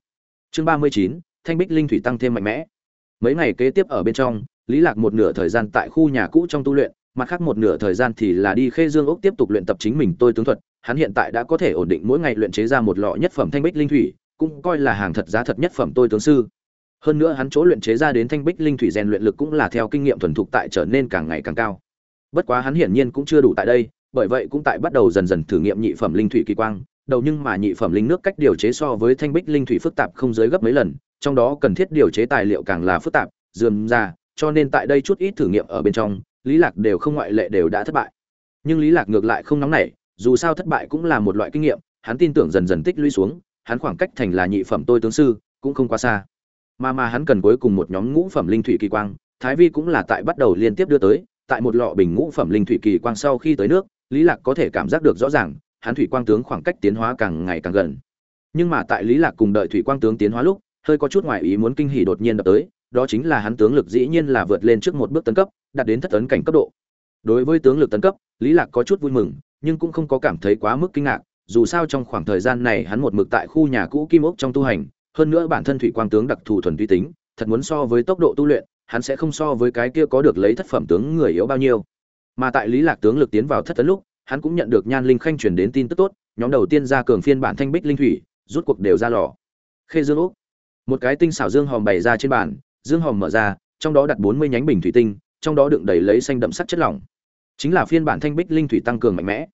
Chương ba mươi chín, thanh bích linh thủy tăng thêm mạnh mẽ. Mấy ngày kế tiếp ở bên trong, lý lạc một nửa thời gian tại khu nhà cũ trong tu luyện, mặt khác một nửa thời gian thì là đi khê dương ốc tiếp tục luyện tập chính mình tôi tướng thuật. Hắn hiện tại đã có thể ổn định mỗi ngày luyện chế ra một lọ nhất phẩm thanh bích linh thủy, cũng coi là hàng thật giá thật nhất phẩm tôi tướng sư hơn nữa hắn chỗ luyện chế ra đến thanh bích linh thủy rèn luyện lực cũng là theo kinh nghiệm thuần thục tại trở nên càng ngày càng cao. Bất quá hắn hiển nhiên cũng chưa đủ tại đây, bởi vậy cũng tại bắt đầu dần dần thử nghiệm nhị phẩm linh thủy kỳ quang. Đầu nhưng mà nhị phẩm linh nước cách điều chế so với thanh bích linh thủy phức tạp không dưới gấp mấy lần, trong đó cần thiết điều chế tài liệu càng là phức tạp, dườm ra, cho nên tại đây chút ít thử nghiệm ở bên trong, lý lạc đều không ngoại lệ đều đã thất bại. Nhưng lý lạc ngược lại không nóng nảy, dù sao thất bại cũng là một loại kinh nghiệm, hắn tin tưởng dần dần tích lũy xuống, hắn khoảng cách thành là nhị phẩm tôi tướng sư, cũng không quá xa mà mà hắn cần cuối cùng một nhóm ngũ phẩm linh thủy kỳ quang, thái vi cũng là tại bắt đầu liên tiếp đưa tới, tại một lọ bình ngũ phẩm linh thủy kỳ quang sau khi tới nước, lý lạc có thể cảm giác được rõ ràng, hắn thủy quang tướng khoảng cách tiến hóa càng ngày càng gần. Nhưng mà tại lý lạc cùng đợi thủy quang tướng tiến hóa lúc, hơi có chút ngoài ý muốn kinh hỉ đột nhiên đập tới, đó chính là hắn tướng lực dĩ nhiên là vượt lên trước một bước tấn cấp, đạt đến thất tấn cảnh cấp độ. Đối với tướng lực tấn cấp, lý lạc có chút vui mừng, nhưng cũng không có cảm thấy quá mức kinh ngạc, dù sao trong khoảng thời gian này hắn một mực tại khu nhà cũ kim ốc trong tu hành hơn nữa bản thân thủy quang tướng đặc thù thuần vi tính, thật muốn so với tốc độ tu luyện, hắn sẽ không so với cái kia có được lấy thất phẩm tướng người yếu bao nhiêu. Mà tại lý lạc tướng lực tiến vào thất tấn lúc, hắn cũng nhận được nhan linh khanh truyền đến tin tức tốt, nhóm đầu tiên ra cường phiên bản thanh bích linh thủy, rút cuộc đều ra lò. Khê dương úc. Một cái tinh xảo dương hòm bày ra trên bàn, dương hòm mở ra, trong đó đặt bốn mươi nhánh bình thủy tinh, trong đó đựng đầy lấy xanh đậm sắc chất lỏng. Chính là phiên bản thanh bích linh thủy tăng cường mạnh mẽ.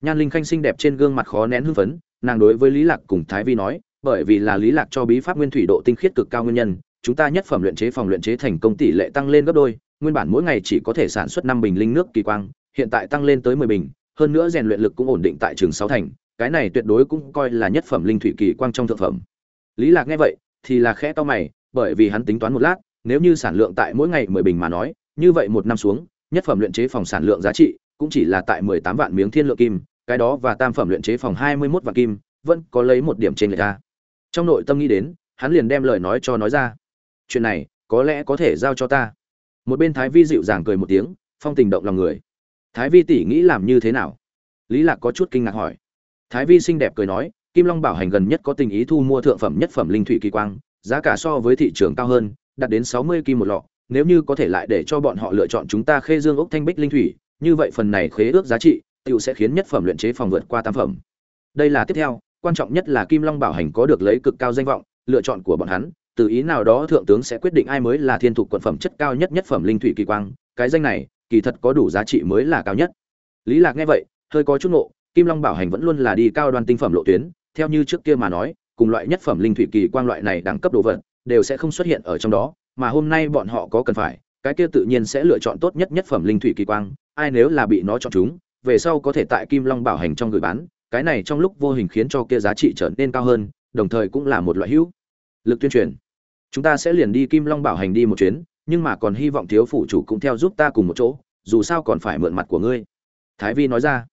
Nhan linh khanh xinh đẹp trên gương mặt khó nén hưng phấn, nàng đối với lý lạc cùng thái vi nói bởi vì là lý lạc cho bí pháp nguyên thủy độ tinh khiết cực cao nguyên nhân, chúng ta nhất phẩm luyện chế phòng luyện chế thành công tỷ lệ tăng lên gấp đôi, nguyên bản mỗi ngày chỉ có thể sản xuất năm bình linh nước kỳ quang, hiện tại tăng lên tới mười bình, hơn nữa rèn luyện lực cũng ổn định tại trường sáu thành, cái này tuyệt đối cũng coi là nhất phẩm linh thủy kỳ quang trong thượng phẩm. Lý lạc nghe vậy, thì là khẽ to mày, bởi vì hắn tính toán một lát, nếu như sản lượng tại mỗi ngày mười bình mà nói, như vậy một năm xuống, nhất phẩm luyện chế phòng sản lượng giá trị cũng chỉ là tại mười tám vạn miếng thiên lượng kim, cái đó và tam phẩm luyện chế phòng hai mươi 21 vạn kim, vẫn có lấy một điểm trên người ta trong nội tâm nghĩ đến, hắn liền đem lời nói cho nói ra. Chuyện này, có lẽ có thể giao cho ta. Một bên thái vi dịu dàng cười một tiếng, phong tình động lòng người. Thái vi tỷ nghĩ làm như thế nào? Lý lạc có chút kinh ngạc hỏi. Thái vi xinh đẹp cười nói, kim long bảo hành gần nhất có tình ý thu mua thượng phẩm nhất phẩm linh thủy kỳ quang, giá cả so với thị trường cao hơn, đạt đến sáu mươi kim một lọ. Nếu như có thể lại để cho bọn họ lựa chọn chúng ta khê dương ốc thanh bích linh thủy, như vậy phần này khế ước giá trị, tiểu sẽ khiến nhất phẩm luyện chế phòng vượt qua tam phẩm. Đây là tiếp theo quan trọng nhất là kim long bảo hành có được lấy cực cao danh vọng, lựa chọn của bọn hắn, từ ý nào đó thượng tướng sẽ quyết định ai mới là thiên thục quận phẩm chất cao nhất nhất phẩm linh thủy kỳ quang, cái danh này, kỳ thật có đủ giá trị mới là cao nhất. Lý lạc nghe vậy, hơi có chút ngộ, kim long bảo hành vẫn luôn là đi cao đoan tinh phẩm lộ tuyến, theo như trước kia mà nói, cùng loại nhất phẩm linh thủy kỳ quang loại này đẳng cấp đồ vật, đều sẽ không xuất hiện ở trong đó, mà hôm nay bọn họ có cần phải, cái kia tự nhiên sẽ lựa chọn tốt nhất nhất phẩm linh thủy kỳ quang, ai nếu là bị nó chọn chúng, về sau có thể tại kim long bảo hành trong gửi bán cái này trong lúc vô hình khiến cho kia giá trị trở nên cao hơn, đồng thời cũng là một loại hữu lực tuyên truyền. Chúng ta sẽ liền đi kim long bảo hành đi một chuyến, nhưng mà còn hy vọng thiếu phủ chủ cũng theo giúp ta cùng một chỗ, dù sao còn phải mượn mặt của ngươi. Thái vi nói ra.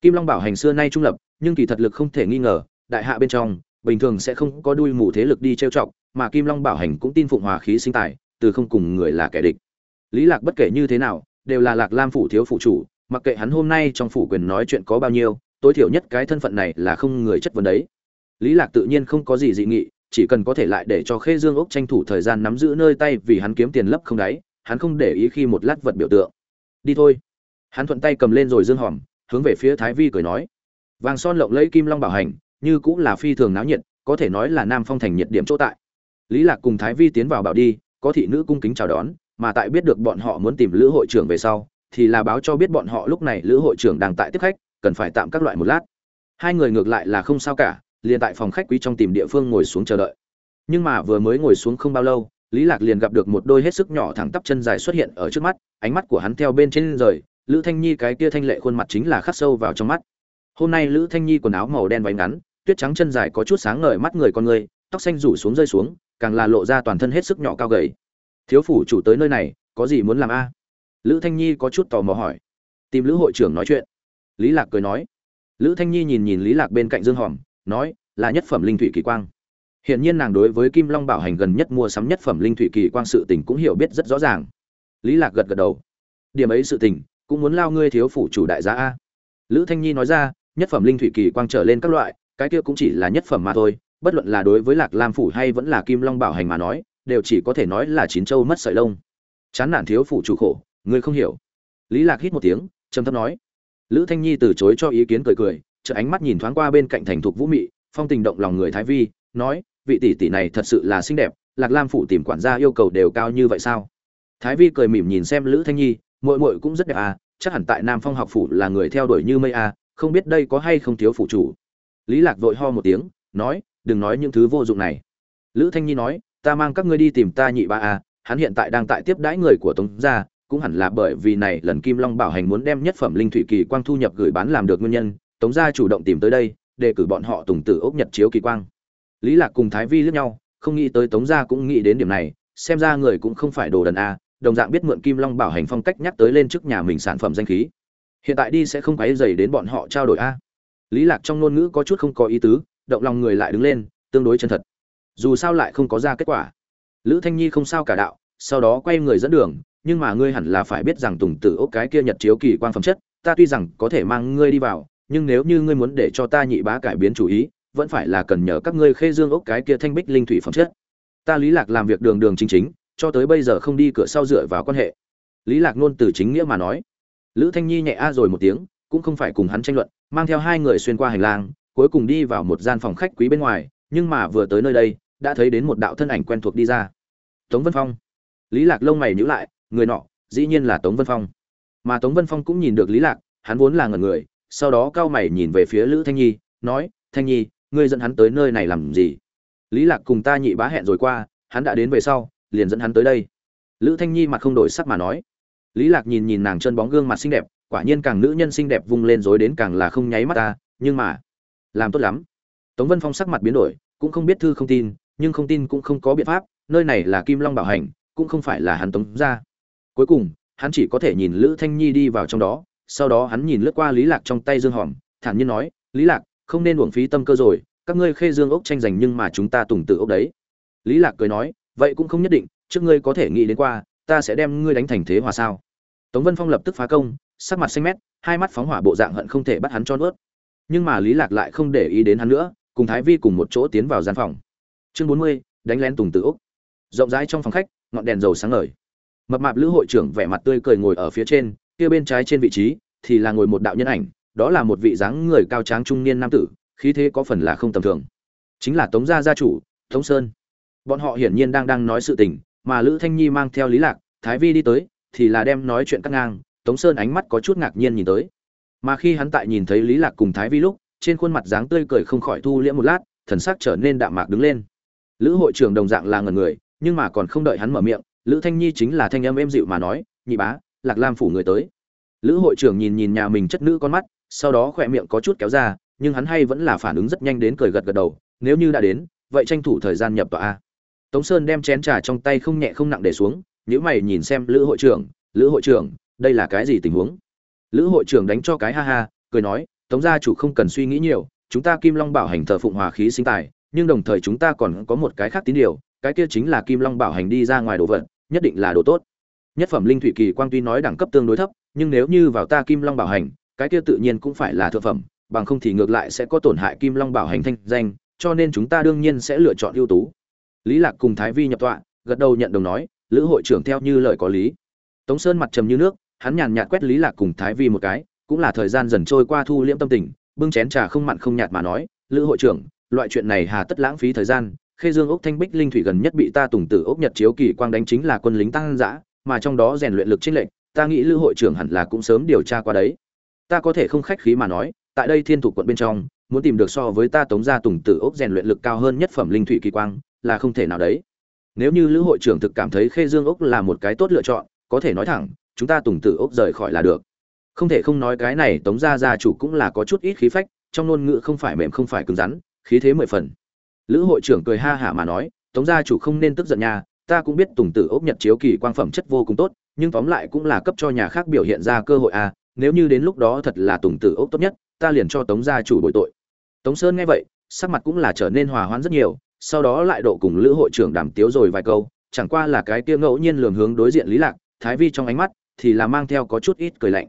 Kim long bảo hành xưa nay trung lập, nhưng kỳ thật lực không thể nghi ngờ, đại hạ bên trong, bình thường sẽ không có đuôi mù thế lực đi trêu chọc, mà kim long bảo hành cũng tin phụng hòa khí sinh tài, từ không cùng người là kẻ địch. Lý lạc bất kể như thế nào, đều là lạc lam phủ thiếu phụ chủ, mặc kệ hắn hôm nay trong phủ quyền nói chuyện có bao nhiêu tối thiểu nhất cái thân phận này là không người chất vấn đấy. Lý lạc tự nhiên không có gì dị nghị, chỉ cần có thể lại để cho khê dương ốc tranh thủ thời gian nắm giữ nơi tay vì hắn kiếm tiền lấp không đáy, hắn không để ý khi một lát vật biểu tượng. Đi thôi. Hắn thuận tay cầm lên rồi dương hòm, hướng về phía thái vi cười nói. Vàng son lộng lẫy kim long bảo hành, như cũng là phi thường náo nhiệt, có thể nói là nam phong thành nhiệt điểm chỗ tại. Lý lạc cùng thái vi tiến vào bảo đi, có thị nữ cung kính chào đón, mà tại biết được bọn họ muốn tìm lữ hội trưởng về sau, thì là báo cho biết bọn họ lúc này lữ hội trưởng đang tại tiếp khách cần phải tạm các loại một lát. Hai người ngược lại là không sao cả, liền tại phòng khách quý trong tìm địa phương ngồi xuống chờ đợi. Nhưng mà vừa mới ngồi xuống không bao lâu, lý lạc liền gặp được một đôi hết sức nhỏ thẳng tắp chân dài xuất hiện ở trước mắt, ánh mắt của hắn theo bên trên rời, lữ thanh nhi cái kia thanh lệ khuôn mặt chính là khắc sâu vào trong mắt. Hôm nay lữ thanh nhi quần áo màu đen váy ngắn, tuyết trắng chân dài có chút sáng ngời mắt người con người, tóc xanh rủ xuống rơi xuống, càng là lộ ra toàn thân hết sức nhỏ cao gầy. Thiếu phủ chủ tới nơi này, có gì muốn làm a? Lữ thanh nhi có chút tò mò hỏi. Tìm lữ hội trưởng nói chuyện lý lạc cười nói. Lữ thanh nhi nhìn nhìn lý lạc bên cạnh dương hòm, nói, là nhất phẩm linh thủy kỳ quang. Hiện nhiên nàng đối với kim long bảo hành gần nhất mua sắm nhất phẩm linh thủy kỳ quang sự tình cũng hiểu biết rất rõ ràng. Lý lạc gật gật đầu. Điểm ấy sự tình, cũng muốn lao ngươi thiếu phủ chủ đại gia a. Lữ thanh nhi nói ra, nhất phẩm linh thủy kỳ quang trở lên các loại, cái kia cũng chỉ là nhất phẩm mà thôi, bất luận là đối với lạc lam phủ hay vẫn là kim long bảo hành mà nói, đều chỉ có thể nói là chín châu mất sợi lông. Chán nản thiếu phủ chủ khổ, ngươi không hiểu. Lý lạc hít một tiếng, trầm thấp nói lữ thanh nhi từ chối cho ý kiến cười cười chợ ánh mắt nhìn thoáng qua bên cạnh thành thục vũ mị, phong tình động lòng người thái vi, nói, vị tỷ tỷ này thật sự là xinh đẹp, lạc lam phủ tìm quản gia yêu cầu đều cao như vậy sao? Thái vi cười mỉm nhìn xem lữ thanh nhi, muội muội cũng rất đẹp à chắc hẳn tại nam phong học phủ là người theo đuổi như mây à không biết đây có hay không thiếu phủ chủ. Lý lạc vội ho một tiếng, nói, đừng nói những thứ vô dụng này. Lữ thanh nhi nói, ta mang các ngươi đi tìm ta nhị ba à hắn hiện tại đang tại tiếp đãi người của tống gia cũng hẳn là bởi vì này lần kim long bảo hành muốn đem nhất phẩm linh thủy kỳ quang thu nhập gửi bán làm được nguyên nhân, tống gia chủ động tìm tới đây, để cử bọn họ tùng tử ốc nhật chiếu kỳ quang. Lý lạc cùng thái vi liếc nhau, không nghĩ tới tống gia cũng nghĩ đến điểm này, xem ra người cũng không phải đồ đần a, đồng dạng biết mượn kim long bảo hành phong cách nhắc tới lên trước nhà mình sản phẩm danh khí. Hiện tại đi sẽ không quấy dày đến bọn họ trao đổi a. Lý lạc trong ngôn ngữ có chút không có ý tứ, động lòng người lại đứng lên, tương đối chân thật. Dù sao lại không có ra kết quả. Lữ thanh nhi không sao cả đạo, sau đó quay người dẫn đường nhưng mà ngươi hẳn là phải biết rằng tùng tử ốc cái kia nhật chiếu kỳ quang phẩm chất, ta tuy rằng có thể mang ngươi đi vào, nhưng nếu như ngươi muốn để cho ta nhị bá cải biến chủ ý, vẫn phải là cần nhờ các ngươi khê dương ốc cái kia thanh bích linh thủy phẩm chất. Ta lý lạc làm việc đường đường chính chính, cho tới bây giờ không đi cửa sau dựa vào quan hệ. Lý lạc luôn từ chính nghĩa mà nói. Lữ thanh nhi nhẹ a rồi một tiếng, cũng không phải cùng hắn tranh luận, mang theo hai người xuyên qua hành lang, cuối cùng đi vào một gian phòng khách quý bên ngoài, nhưng mà vừa tới nơi đây, đã thấy đến một đạo thân ảnh quen thuộc đi ra. Tống vân phong. Lý lạc lông mày nhíu lại người nọ, dĩ nhiên là tống vân phong. Mà tống vân phong cũng nhìn được lý lạc, hắn vốn là ngẩn người, sau đó cao mày nhìn về phía lữ thanh nhi, nói, thanh nhi, ngươi dẫn hắn tới nơi này làm gì? Lý lạc cùng ta nhị bá hẹn rồi qua, hắn đã đến về sau, liền dẫn hắn tới đây. Lữ thanh nhi mặt không đổi sắc mà nói. Lý lạc nhìn nhìn nàng chân bóng gương mặt xinh đẹp, quả nhiên càng nữ nhân xinh đẹp vung lên rối đến càng là không nháy mắt ta, nhưng mà, làm tốt lắm. Tống vân phong sắc mặt biến đổi, cũng không biết thư không tin, nhưng không tin cũng không có biện pháp, nơi này là kim long bảo hành, cũng không phải là hắn tống ra cuối cùng, hắn chỉ có thể nhìn lữ thanh nhi đi vào trong đó, sau đó hắn nhìn lướt qua lý lạc trong tay dương hòm, thản nhiên nói, lý lạc, không nên uổng phí tâm cơ rồi, các ngươi khê dương ốc tranh giành nhưng mà chúng ta tùng tự ốc đấy. Lý lạc cười nói, vậy cũng không nhất định, trước ngươi có thể nghĩ đến qua, ta sẽ đem ngươi đánh thành thế hòa sao. Tống vân phong lập tức phá công, sắc mặt xanh mét, hai mắt phóng hỏa bộ dạng hận không thể bắt hắn cho nuốt. Nhưng mà lý lạc lại không để ý đến hắn nữa, cùng thái vi cùng một chỗ tiến vào gian phòng. Chương bốn mươi, đánh lén tùng tự ốc. Rộng rãi trong phòng khách, ngọn đèn dầu sáng ngời mập mạp lữ hội trưởng vẻ mặt tươi cười ngồi ở phía trên, kia bên trái trên vị trí thì là ngồi một đạo nhân ảnh, đó là một vị dáng người cao tráng trung niên nam tử, khí thế có phần là không tầm thường. Chính là tống gia gia chủ, tống sơn. Bọn họ hiển nhiên đang đang nói sự tình, mà lữ thanh nhi mang theo lý lạc, thái vi đi tới, thì là đem nói chuyện cắt ngang, tống sơn ánh mắt có chút ngạc nhiên nhìn tới. Mà khi hắn tại nhìn thấy lý lạc cùng thái vi lúc, trên khuôn mặt dáng tươi cười không khỏi thu liễm một lát, thần sắc trở nên đạm mạc đứng lên. Lữ hội trưởng đồng dạng là ngần người, nhưng mà còn không đợi hắn mở miệng lữ thanh nhi chính là thanh âm êm dịu mà nói, nhị bá, lạc lam phủ người tới. Lữ hội trưởng nhìn nhìn nhà mình chất nữ con mắt, sau đó khỏe miệng có chút kéo ra, nhưng hắn hay vẫn là phản ứng rất nhanh đến cười gật gật đầu, nếu như đã đến, vậy tranh thủ thời gian nhập tòa a. Tống sơn đem chén trà trong tay không nhẹ không nặng để xuống nếu mày nhìn xem lữ hội trưởng, lữ hội trưởng, đây là cái gì tình huống? Lữ hội trưởng đánh cho cái ha ha, cười nói, tống gia chủ không cần suy nghĩ nhiều, chúng ta kim long bảo hành thờ phụng hòa khí sinh tài, nhưng đồng thời chúng ta còn có một cái khác tín điều cái kia chính là kim long bảo hành đi ra ngoài đồ vật, nhất định là đồ tốt. Nhất phẩm linh thủy kỳ quang tuy nói đẳng cấp tương đối thấp, nhưng nếu như vào ta kim long bảo hành, cái kia tự nhiên cũng phải là thượng phẩm, bằng không thì ngược lại sẽ có tổn hại kim long bảo hành thanh danh, cho nên chúng ta đương nhiên sẽ lựa chọn ưu tú. Lý lạc cùng thái vi nhập tọa, gật đầu nhận đồng nói, lữ hội trưởng theo như lời có lý. Tống sơn mặt trầm như nước, hắn nhàn nhạt quét lý lạc cùng thái vi một cái, cũng là thời gian dần trôi qua thu liễm tâm tình, bưng chén trà không mặn không nhạt mà nói, lữ hội trưởng, loại chuyện này hà tất lãng phí thời gian khê dương ốc thanh bích linh thủy gần nhất bị ta tùng tử ốc nhật chiếu kỳ quang đánh chính là quân lính tăng dã, mà trong đó rèn luyện lực trinh lệnh ta nghĩ lữ hội trưởng hẳn là cũng sớm điều tra qua đấy. Ta có thể không khách khí mà nói, tại đây thiên thủ quận bên trong, muốn tìm được so với ta tống gia tùng tử ốc rèn luyện lực cao hơn nhất phẩm linh thủy kỳ quang, là không thể nào đấy. Nếu như lữ hội trưởng thực cảm thấy khê dương ốc là một cái tốt lựa chọn, có thể nói thẳng, chúng ta tùng tử ốc rời khỏi là được. Không thể không nói cái này tống gia gia chủ cũng là có chút ít khí phách, trong ngôn ngữ không phải mềm không phải cứng rắn, khí thế mười phần lữ hội trưởng cười ha hả mà nói, tống gia chủ không nên tức giận nha, ta cũng biết tùng tử ốc nhật chiếu kỳ quang phẩm chất vô cùng tốt, nhưng tóm lại cũng là cấp cho nhà khác biểu hiện ra cơ hội à nếu như đến lúc đó thật là tùng tử ốc tốt nhất, ta liền cho tống gia chủ bội tội. Tống sơn nghe vậy, sắc mặt cũng là trở nên hòa hoãn rất nhiều, sau đó lại độ cùng lữ hội trưởng đàm tiếu rồi vài câu, chẳng qua là cái kia ngẫu nhiên lường hướng đối diện lý lạc, thái vi trong ánh mắt thì là mang theo có chút ít cười lạnh.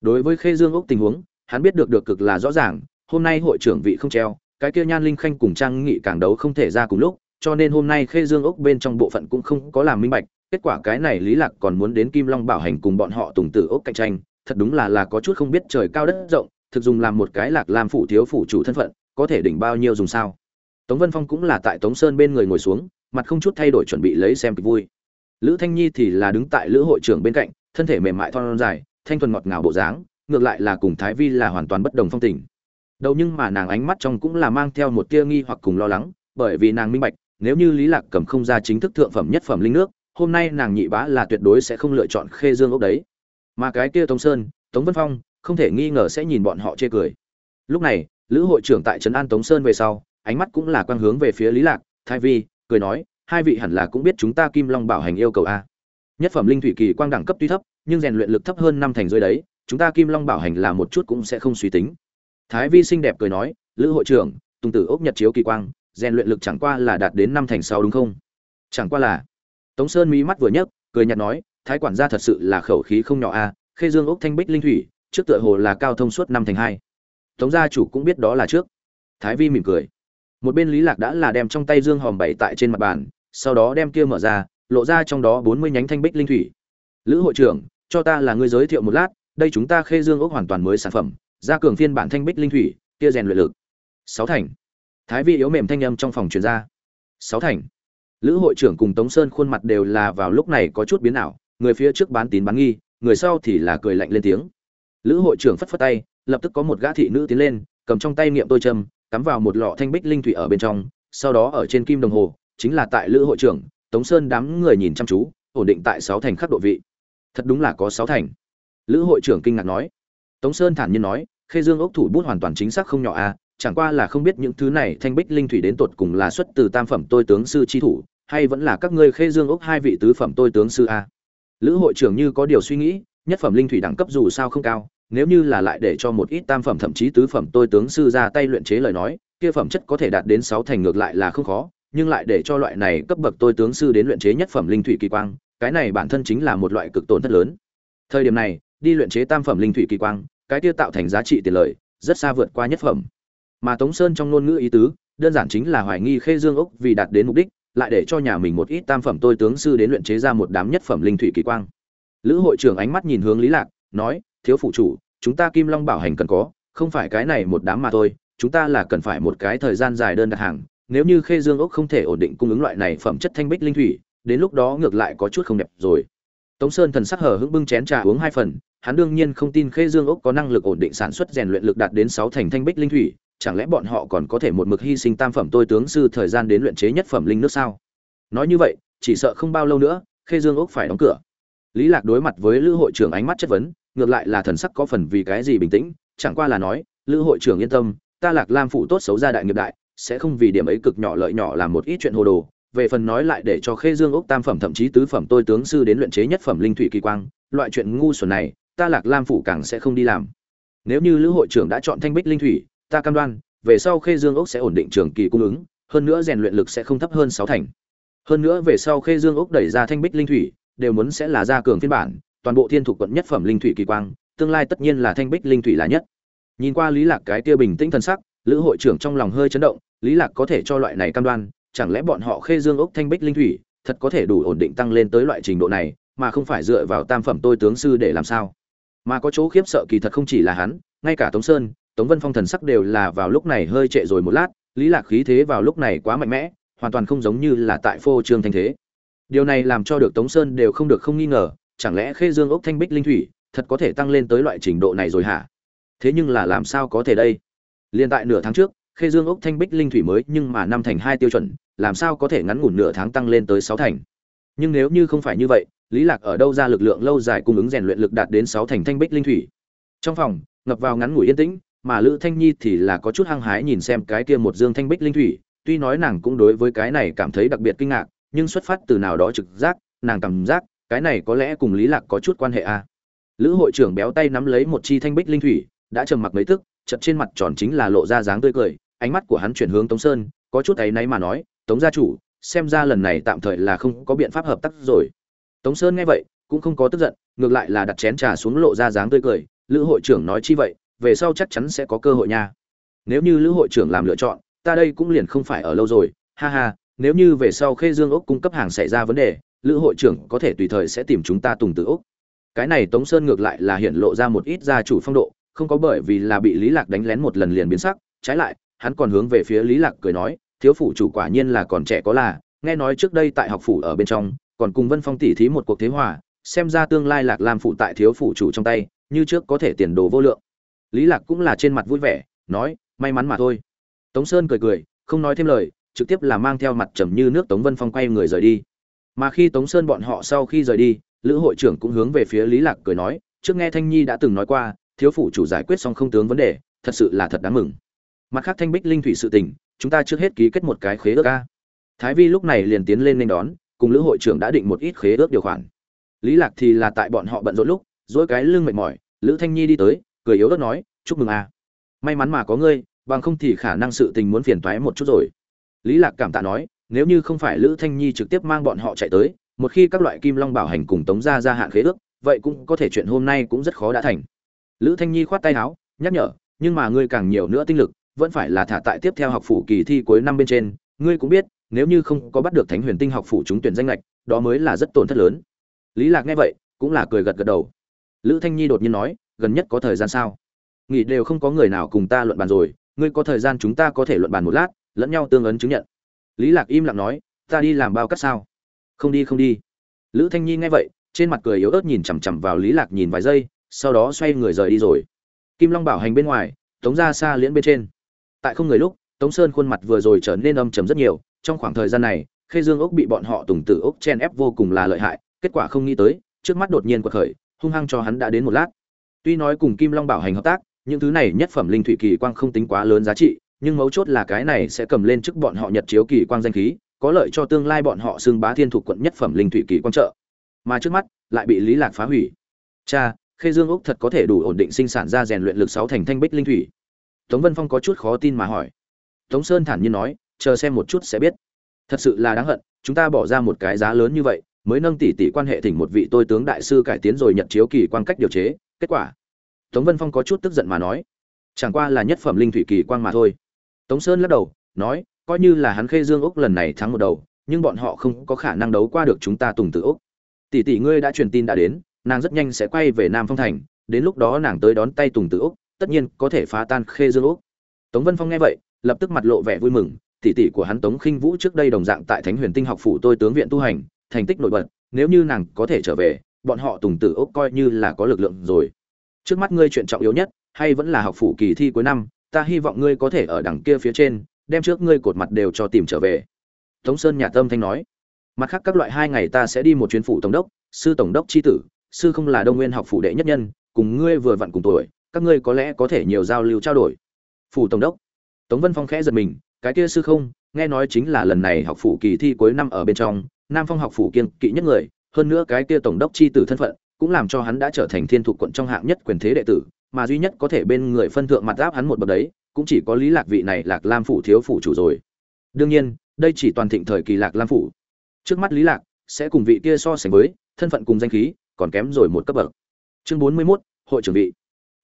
Đối với khê dương ốc tình huống, hắn biết được được cực là rõ ràng, hôm nay hội trưởng vị không treo cái kia nhan linh khanh cùng trang nghị càng đấu không thể ra cùng lúc, cho nên hôm nay khê dương ốc bên trong bộ phận cũng không có làm minh bạch, kết quả cái này lý lạc còn muốn đến kim long bảo hành cùng bọn họ tùng tử ốc cạnh tranh, thật đúng là là có chút không biết trời cao đất rộng, thực dùng làm một cái lạc làm phủ thiếu phủ chủ thân phận, có thể đỉnh bao nhiêu dùng sao? Tống vân phong cũng là tại tống sơn bên người ngồi xuống, mặt không chút thay đổi chuẩn bị lấy xem kịch vui. Lữ thanh nhi thì là đứng tại lữ hội trưởng bên cạnh, thân thể mềm mại thon dài, thanh thuần ngọt ngào bộ dáng, ngược lại là cùng thái vi là hoàn toàn bất đồng phong tình đâu nhưng mà nàng ánh mắt trong cũng là mang theo một tia nghi hoặc cùng lo lắng, bởi vì nàng minh bạch, nếu như lý lạc cầm không ra chính thức thượng phẩm nhất phẩm linh nước, hôm nay nàng nhị bá là tuyệt đối sẽ không lựa chọn khê dương ốc đấy. Mà cái kia tống sơn, tống vân phong, không thể nghi ngờ sẽ nhìn bọn họ chê cười. Lúc này, lữ hội trưởng tại trấn an tống sơn về sau, ánh mắt cũng là quang hướng về phía lý lạc, thái vi, cười nói, hai vị hẳn là cũng biết chúng ta kim long bảo hành yêu cầu a. Nhất phẩm linh thủy kỳ quang đẳng cấp tuy thấp, nhưng rèn luyện lực thấp hơn năm thành dưới đấy, chúng ta kim long bảo hành là một chút cũng sẽ không suy tính thái vi xinh đẹp cười nói, lữ hội trưởng, tùng tử ốc nhật chiếu kỳ quang, rèn luyện lực chẳng qua là đạt đến năm thành sau đúng không? Chẳng qua là. Tống sơn mí mắt vừa nhấc, cười nhạt nói, thái quản gia thật sự là khẩu khí không nhỏ a à. khê dương ốc thanh bích linh thủy, trước tựa hồ là cao thông suốt năm thành hai. Tống gia chủ cũng biết đó là trước. Thái vi mỉm cười. Một bên lý lạc đã là đem trong tay dương hòm bảy tại trên mặt bàn, sau đó đem kia mở ra, lộ ra trong đó bốn mươi nhánh thanh bích linh thủy. Lữ hội trưởng, cho ta là người giới thiệu một lát, đây chúng ta khê dương ốc hoàn toàn mới sản phẩm gia cường phiên bản thanh bích linh thủy kia rèn luyện lực. Sáu thành. Thái vi yếu mềm thanh âm trong phòng truyền ra. Sáu thành. Lữ hội trưởng cùng tống sơn khuôn mặt đều là vào lúc này có chút biến ảo, người phía trước bán tín bán nghi, người sau thì là cười lạnh lên tiếng. Lữ hội trưởng phất phất tay, lập tức có một gã thị nữ tiến lên, cầm trong tay nghiệm tôi châm, cắm vào một lọ thanh bích linh thủy ở bên trong, sau đó ở trên kim đồng hồ, chính là tại lữ hội trưởng, tống sơn đám người nhìn chăm chú, ổn định tại sáu thành khắc độ vị. Thật đúng là có sáu thành. Lữ hội trưởng kinh ngạc nói tống sơn thản nhiên nói khê dương ốc thủ bút hoàn toàn chính xác không nhỏ a à, chẳng qua là không biết những thứ này thanh bích linh thủy đến tột cùng là xuất từ tam phẩm tôi tướng sư chi thủ hay vẫn là các ngươi khê dương ốc hai vị tứ phẩm tôi tướng sư a lữ hội trưởng như có điều suy nghĩ nhất phẩm linh thủy đẳng cấp dù sao không cao nếu như là lại để cho một ít tam phẩm thậm chí tứ phẩm tôi tướng sư ra tay luyện chế lời nói kia phẩm chất có thể đạt đến sáu thành ngược lại là không khó nhưng lại để cho loại này cấp bậc tôi tướng sư đến luyện chế nhất phẩm linh thủy kỳ quang cái này bản thân chính là một loại cực tổn thất lớn. Thời điểm này đi luyện chế tam phẩm linh thủy kỳ quang, cái kia tạo thành giá trị tiền lợi rất xa vượt qua nhất phẩm. Mà tống sơn trong ngôn ngữ ý tứ, đơn giản chính là hoài nghi khê dương ốc vì đạt đến mục đích, lại để cho nhà mình một ít tam phẩm tôi tướng sư đến luyện chế ra một đám nhất phẩm linh thủy kỳ quang. Lữ hội trưởng ánh mắt nhìn hướng lý lạc, nói, thiếu phụ chủ, chúng ta kim long bảo hành cần có, không phải cái này một đám mà thôi, chúng ta là cần phải một cái thời gian dài đơn đặt hàng, nếu như khê dương ốc không thể ổn định cung ứng loại này phẩm chất thanh bích linh thủy, đến lúc đó ngược lại có chút không đẹp rồi. Tống sơn thần sắc hở hững bưng chén trà uống hai phần hắn đương nhiên không tin khê dương ốc có năng lực ổn định sản xuất rèn luyện lực đạt đến sáu thành thanh bích linh thủy, chẳng lẽ bọn họ còn có thể một mực hy sinh tam phẩm tôi tướng sư thời gian đến luyện chế nhất phẩm linh nước sao? Nói như vậy, chỉ sợ không bao lâu nữa, khê dương ốc phải đóng cửa. Lý lạc đối mặt với lữ hội trưởng ánh mắt chất vấn, ngược lại là thần sắc có phần vì cái gì bình tĩnh, chẳng qua là nói, lữ hội trưởng yên tâm, ta lạc lam phụ tốt xấu gia đại nghiệp đại, sẽ không vì điểm ấy cực nhỏ lợi nhỏ làm một ít chuyện hồ đồ, về phần nói lại để cho khê dương ốc tam phẩm thậm chí tứ phẩm tôi tướng sư đến luyện chế nhất phẩm linh thủy kỳ quang, loại chuyện ngu xuẩn này ta lạc lam phủ càng sẽ không đi làm. Nếu như lữ hội trưởng đã chọn thanh bích linh thủy, ta cam đoan, về sau khê dương ốc sẽ ổn định trường kỳ cung ứng, hơn nữa rèn luyện lực sẽ không thấp hơn sáu thành. Hơn nữa về sau khê dương ốc đẩy ra thanh bích linh thủy, đều muốn sẽ là gia cường phiên bản, toàn bộ thiên thuộc quận nhất phẩm linh thủy kỳ quang, tương lai tất nhiên là thanh bích linh thủy là nhất. Nhìn qua lý lạc cái kia bình tĩnh thần sắc, lữ hội trưởng trong lòng hơi chấn động, lý lạc có thể cho loại này cam đoan, chẳng lẽ bọn họ khê dương ốc thanh bích linh thủy, thật có thể đủ ổn định tăng lên tới loại trình độ này, mà không phải dựa vào tam phẩm tôi tướng sư để làm sao? Mà có chỗ khiếp sợ kỳ thật không chỉ là hắn, ngay cả tống sơn, tống vân phong thần sắc đều là vào lúc này hơi trệ rồi một lát, lý lạc khí thế vào lúc này quá mạnh mẽ, hoàn toàn không giống như là tại phô trương thanh thế. Điều này làm cho được tống sơn đều không được không nghi ngờ, chẳng lẽ khê dương ốc thanh bích linh thủy, thật có thể tăng lên tới loại trình độ này rồi hả? Thế nhưng là làm sao có thể đây? Liên tại nửa tháng trước, khê dương ốc thanh bích linh thủy mới nhưng mà năm thành hai tiêu chuẩn, làm sao có thể ngắn ngủn nửa tháng tăng lên tới sáu thành? Nhưng nếu như không phải như vậy lý lạc ở đâu ra lực lượng lâu dài cung ứng rèn luyện lực đạt đến sáu thành thanh bích linh thủy. Trong phòng, ngập vào ngắn ngủi yên tĩnh, mà lữ thanh nhi thì là có chút hăng hái nhìn xem cái kia một dương thanh bích linh thủy. Tuy nói nàng cũng đối với cái này cảm thấy đặc biệt kinh ngạc, nhưng xuất phát từ nào đó trực giác, nàng cảm giác cái này có lẽ cùng lý lạc có chút quan hệ a à. lữ hội trưởng béo tay nắm lấy một chi thanh bích linh thủy, đã trầm mặc mấy tức, chợt trên mặt tròn chính là lộ ra dáng tươi cười, ánh mắt của hắn chuyển hướng tống sơn, có chút ấy náy mà nói, tống gia chủ, xem ra lần này tạm thời là không có biện pháp hợp tác rồi tống sơn nghe vậy, cũng không có tức giận, ngược lại là đặt chén trà xuống lộ ra dáng tươi cười, lữ hội trưởng nói chi vậy, về sau chắc chắn sẽ có cơ hội nha. Nếu như lữ hội trưởng làm lựa chọn, ta đây cũng liền không phải ở lâu rồi, ha ha, nếu như về sau khê dương ốc cung cấp hàng xảy ra vấn đề, lữ hội trưởng có thể tùy thời sẽ tìm chúng ta tùng tử ốc cái này tống sơn ngược lại là hiện lộ ra một ít gia chủ phong độ, không có bởi vì là bị lý lạc đánh lén một lần liền biến sắc, trái lại, hắn còn hướng về phía lý lạc cười nói, thiếu phủ chủ quả nhiên là còn trẻ có là, nghe nói trước đây tại học phủ ở bên trong còn cùng vân phong tỷ thí một cuộc thế hòa, xem ra tương lai lạc làm phụ tại thiếu phủ chủ trong tay, như trước có thể tiền đồ vô lượng. Lý lạc cũng là trên mặt vui vẻ, nói, may mắn mà thôi. Tống sơn cười cười, không nói thêm lời, trực tiếp là mang theo mặt trầm như nước tống vân phong quay người rời đi. Mà khi tống sơn bọn họ sau khi rời đi, lữ hội trưởng cũng hướng về phía lý lạc cười nói, trước nghe thanh nhi đã từng nói qua, thiếu phủ chủ giải quyết xong không tướng vấn đề, thật sự là thật đáng mừng. Mặt khác thanh bích linh thủy sự tình, chúng ta trước hết ký kết một cái khế ước a. Thái vi lúc này liền tiến lên nên đón cùng lữ hội trưởng đã định một ít khế ước điều khoản. Lý lạc thì là tại bọn họ bận rộn lúc, dỗi cái lưng mệt mỏi, lữ thanh nhi đi tới, cười yếu ớt nói, chúc mừng a. May mắn mà có ngươi, bằng không thì khả năng sự tình muốn phiền toái một chút rồi. Lý lạc cảm tạ nói, nếu như không phải lữ thanh nhi trực tiếp mang bọn họ chạy tới, một khi các loại kim long bảo hành cùng tống gia gia hạn khế ước, vậy cũng có thể chuyện hôm nay cũng rất khó đã thành. Lữ thanh nhi khoát tay áo, nhắc nhở, nhưng mà ngươi càng nhiều nữa tinh lực, vẫn phải là thả tại tiếp theo học phủ kỳ thi cuối năm bên trên, ngươi cũng biết nếu như không có bắt được thánh huyền tinh học phủ trúng tuyển danh lệch đó mới là rất tổn thất lớn. Lý lạc nghe vậy, cũng là cười gật gật đầu. Lữ thanh nhi đột nhiên nói, gần nhất có thời gian sao? Nghỉ đều không có người nào cùng ta luận bàn rồi, ngươi có thời gian chúng ta có thể luận bàn một lát, lẫn nhau tương ấn chứng nhận. Lý lạc im lặng nói, ta đi làm bao cắt sao? Không đi không đi. Lữ thanh nhi nghe vậy, trên mặt cười yếu ớt nhìn chằm chằm vào lý lạc nhìn vài giây, sau đó xoay người rời đi rồi. Kim long bảo hành bên ngoài, tống ra xa liễn bên trên. Tại không người lúc, tống sơn khuôn mặt vừa rồi trở nên âm trầm rất nhiều trong khoảng thời gian này, khê dương ốc bị bọn họ tùng tử ốc chen ép vô cùng là lợi hại, kết quả không nghĩ tới, trước mắt đột nhiên quật khởi, hung hăng cho hắn đã đến một lát. Tuy nói cùng kim long bảo hành hợp tác, những thứ này nhất phẩm linh thủy kỳ quang không tính quá lớn giá trị, nhưng mấu chốt là cái này sẽ cầm lên trước bọn họ nhật chiếu kỳ quang danh khí, có lợi cho tương lai bọn họ xưng bá thiên thuộc quận nhất phẩm linh thủy kỳ quang trợ. Mà trước mắt, lại bị lý lạc phá hủy. Cha, khê dương ốc thật có thể đủ ổn định sinh sản ra rèn luyện lực sáu thành thanh bích linh thủy. Tống vân phong có chút khó tin mà hỏi. Tống sơn thản nhiên nói chờ xem một chút sẽ biết. Thật sự là đáng hận, chúng ta bỏ ra một cái giá lớn như vậy, mới nâng tỷ tỷ quan hệ thỉnh một vị tôi tướng đại sư cải tiến rồi nhận chiếu kỳ quan cách điều chế, kết quả. Tống vân phong có chút tức giận mà nói, chẳng qua là nhất phẩm linh thủy kỳ quang mà thôi. Tống sơn lắc đầu, nói, coi như là hắn khê dương úc lần này thắng một đầu, nhưng bọn họ không có khả năng đấu qua được chúng ta tùng tự úc tỷ tỷ ngươi đã truyền tin đã đến, nàng rất nhanh sẽ quay về nam phong thành, đến lúc đó nàng tới đón tay tùng tự úc tất nhiên có thể phá tan khê dương úc tống vân phong nghe vậy, lập tức mặt lộ vẻ vui mừng tỷ tỷ của hắn tống khinh vũ trước đây đồng dạng tại thánh huyền tinh học phủ tôi tướng viện tu hành, thành tích nổi bật, nếu như nàng có thể trở về, bọn họ tùng tử úc coi như là có lực lượng rồi. Trước mắt ngươi chuyện trọng yếu nhất, hay vẫn là học phủ kỳ thi cuối năm, ta hy vọng ngươi có thể ở đằng kia phía trên, đem trước ngươi cột mặt đều cho tìm trở về. Tống sơn nhà tâm thanh nói. Mặt khác các loại hai ngày ta sẽ đi một chuyến phủ tổng đốc, sư tổng đốc Chi tử, sư không là đông nguyên học phủ đệ nhất nhân, cùng ngươi vừa vặn cùng tuổi, các ngươi có lẽ có thể nhiều giao lưu trao đổi. Phủ tổng đốc. Tống vân phong khẽ giật mình cái kia sư không, nghe nói chính là lần này học phủ kỳ thi cuối năm ở bên trong, nam phong học phủ kiên kỵ nhất người, hơn nữa cái kia tổng đốc c h i tử thân phận, cũng làm cho hắn đã trở thành thiên thục quận trong hạng nhất quyền thế đệ tử, mà duy nhất có thể bên người phân thượng mặt áp hắn một bậc đấy, cũng chỉ có lý lạc vị này lạc lam phủ thiếu phủ chủ rồi. Đương nhiên, đây chỉ toàn thịnh thời kỳ lạc lam phủ. Trước mắt lý lạc sẽ cùng vị kia so sánh với thân phận cùng danh khí, còn kém rồi một cấp bậc. Chương bốn mươi mốt, hội trưởng vị.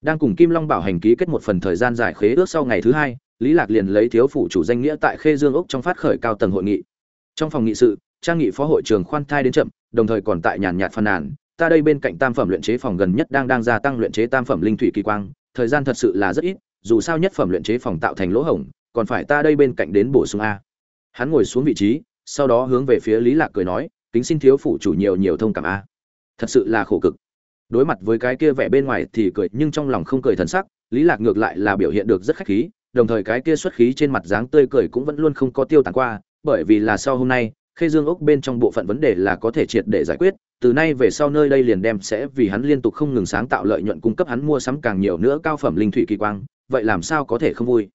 Đang cùng kim long bảo hành ký kết một phần thời gian giải khế ước sau ngày thứ hai lý lạc liền lấy thiếu phủ chủ danh nghĩa tại khê dương ốc trong phát khởi cao tầng hội nghị. Trong phòng nghị sự, trang nghị phó hội trưởng khoan thai đến chậm, đồng thời còn tại nhàn nhạt phàn nàn, ta đây bên cạnh tam phẩm luyện chế phòng gần nhất đang đang gia tăng luyện chế tam phẩm linh thủy kỳ quang, thời gian thật sự là rất ít, dù sao nhất phẩm luyện chế phòng tạo thành lỗ hổng, còn phải ta đây bên cạnh đến bổ sung a. Hắn ngồi xuống vị trí, sau đó hướng về phía lý lạc cười nói, kính xin thiếu phủ chủ nhiều nhiều thông cảm a. Thật sự là khổ cực. Đối mặt với cái kia vẻ bên ngoài thì cười, nhưng trong lòng không cười thần sắc, lý lạc ngược lại là biểu hiện được rất khách khí đồng thời cái kia xuất khí trên mặt dáng tươi cười cũng vẫn luôn không có tiêu tàn qua, bởi vì là sau hôm nay, khê dương ốc bên trong bộ phận vấn đề là có thể triệt để giải quyết, từ nay về sau nơi đây liền đem sẽ vì hắn liên tục không ngừng sáng tạo lợi nhuận cung cấp hắn mua sắm càng nhiều nữa cao phẩm linh thủy kỳ quang, vậy làm sao có thể không vui?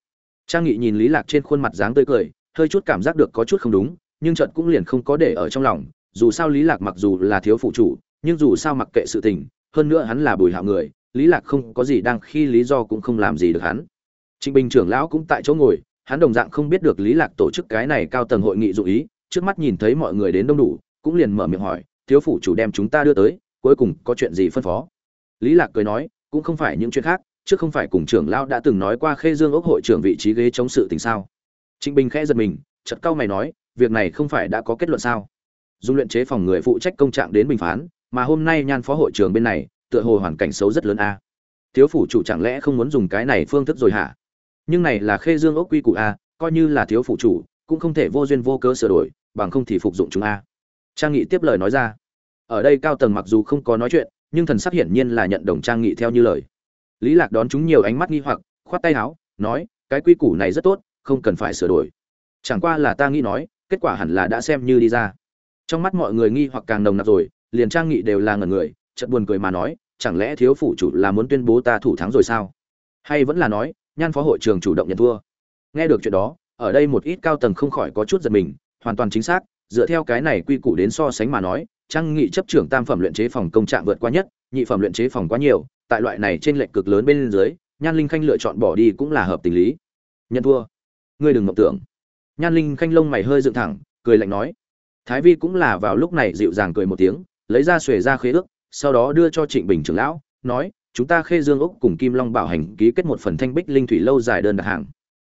Trang nghị nhìn lý lạc trên khuôn mặt dáng tươi cười, hơi chút cảm giác được có chút không đúng, nhưng chợt cũng liền không có để ở trong lòng, dù sao lý lạc mặc dù là thiếu phụ chủ, nhưng dù sao mặc kệ sự tình, hơn nữa hắn là bùi hạo người, lý lạc không có gì đang khi lý do cũng không làm gì được hắn trịnh bình trưởng lão cũng tại chỗ ngồi, hắn đồng dạng không biết được lý lạc tổ chức cái này cao tầng hội nghị dụ ý, trước mắt nhìn thấy mọi người đến đông đủ, cũng liền mở miệng hỏi, thiếu phủ chủ đem chúng ta đưa tới, cuối cùng có chuyện gì phân phó? Lý lạc cười nói, cũng không phải những chuyện khác trước không phải cùng trưởng lão đã từng nói qua khê dương ốc hội trưởng vị trí ghế chống sự tình sao? Trịnh bình khẽ giật mình, chợt cau mày nói, việc này không phải đã có kết luận sao? Dung luyện chế phòng người phụ trách công trạng đến bình phán, mà hôm nay nhan phó hội trưởng bên này, tựa hồ hoàn cảnh xấu rất lớn a. Thiếu phủ chủ chẳng lẽ không muốn dùng cái này phương thức rồi hả? Nhưng này là khê dương ốc quy củ a, coi như là thiếu phụ chủ, cũng không thể vô duyên vô cớ sửa đổi, bằng không thì phục dụng chúng a. Trang nghị tiếp lời nói ra. Ở đây cao tầng mặc dù không có nói chuyện, nhưng thần sắc hiển nhiên là nhận đồng trang nghị theo như lời. Lý lạc đón chúng nhiều ánh mắt nghi hoặc, khoát tay áo, nói, cái quy củ này rất tốt, không cần phải sửa đổi. Chẳng qua là ta nghĩ nói, kết quả hẳn là đã xem như đi ra. Trong mắt mọi người nghi hoặc càng nồng nặc rồi, liền trang nghị đều là ngẩn người, chợt buồn cười mà nói, chẳng lẽ thiếu phủ chủ là muốn tuyên bố ta thủ thắng rồi sao? Hay vẫn là nói nhan phó hội trường chủ động nhận thua. Nghe được chuyện đó, ở đây một ít cao tầng không khỏi có chút giật mình, hoàn toàn chính xác, dựa theo cái này quy củ đến so sánh mà nói trang nghị chấp trưởng tam phẩm luyện chế phòng công trạng vượt qua nhất, nhị phẩm luyện chế phòng quá nhiều, tại loại này trên lệnh cực lớn bên dưới, nhan linh khanh lựa chọn bỏ đi cũng là hợp tình lý. Nhận thua. Ngươi đừng mộng tưởng. Nhan linh khanh lông mày hơi dựng thẳng, cười lạnh nói. Thái vi cũng là vào lúc này dịu dàng cười một tiếng, lấy ra xuề ra khế ước, sau đó đưa cho trịnh bình trưởng lão, nói chúng ta khê dương úc cùng kim long bảo hành ký kết một phần thanh bích linh thủy lâu dài đơn đặt hàng.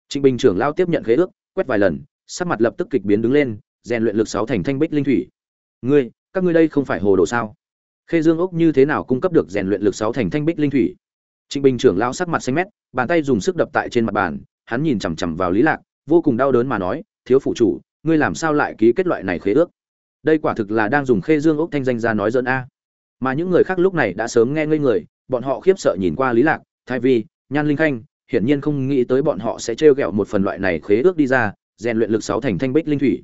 Trịnh bình trưởng lão tiếp nhận khế ước, quét vài lần, sắc mặt lập tức kịch biến đứng lên, rèn luyện lực sáu thành thanh bích linh thủy. Ngươi, các ngươi đây không phải hồ đồ sao? Khê dương úc như thế nào cung cấp được rèn luyện lực sáu thành thanh bích linh thủy? Trịnh bình trưởng lão sắc mặt xanh mét, bàn tay dùng sức đập tại trên mặt bàn, hắn nhìn chằm chằm vào lý lạc, vô cùng đau đớn mà nói, thiếu phụ chủ, ngươi làm sao lại ký kết loại này khế ước? Đây quả thực là đang dùng khê dương úc thanh danh ra nói dẫn a. Mà những người khác lúc này đã sớm nghe ngây người bọn họ khiếp sợ nhìn qua lý lạc Thái Vi, nhan linh khanh hiển nhiên không nghĩ tới bọn họ sẽ trêu ghẹo một phần loại này khế ước đi ra rèn luyện lực sáu thành thanh bích linh thủy.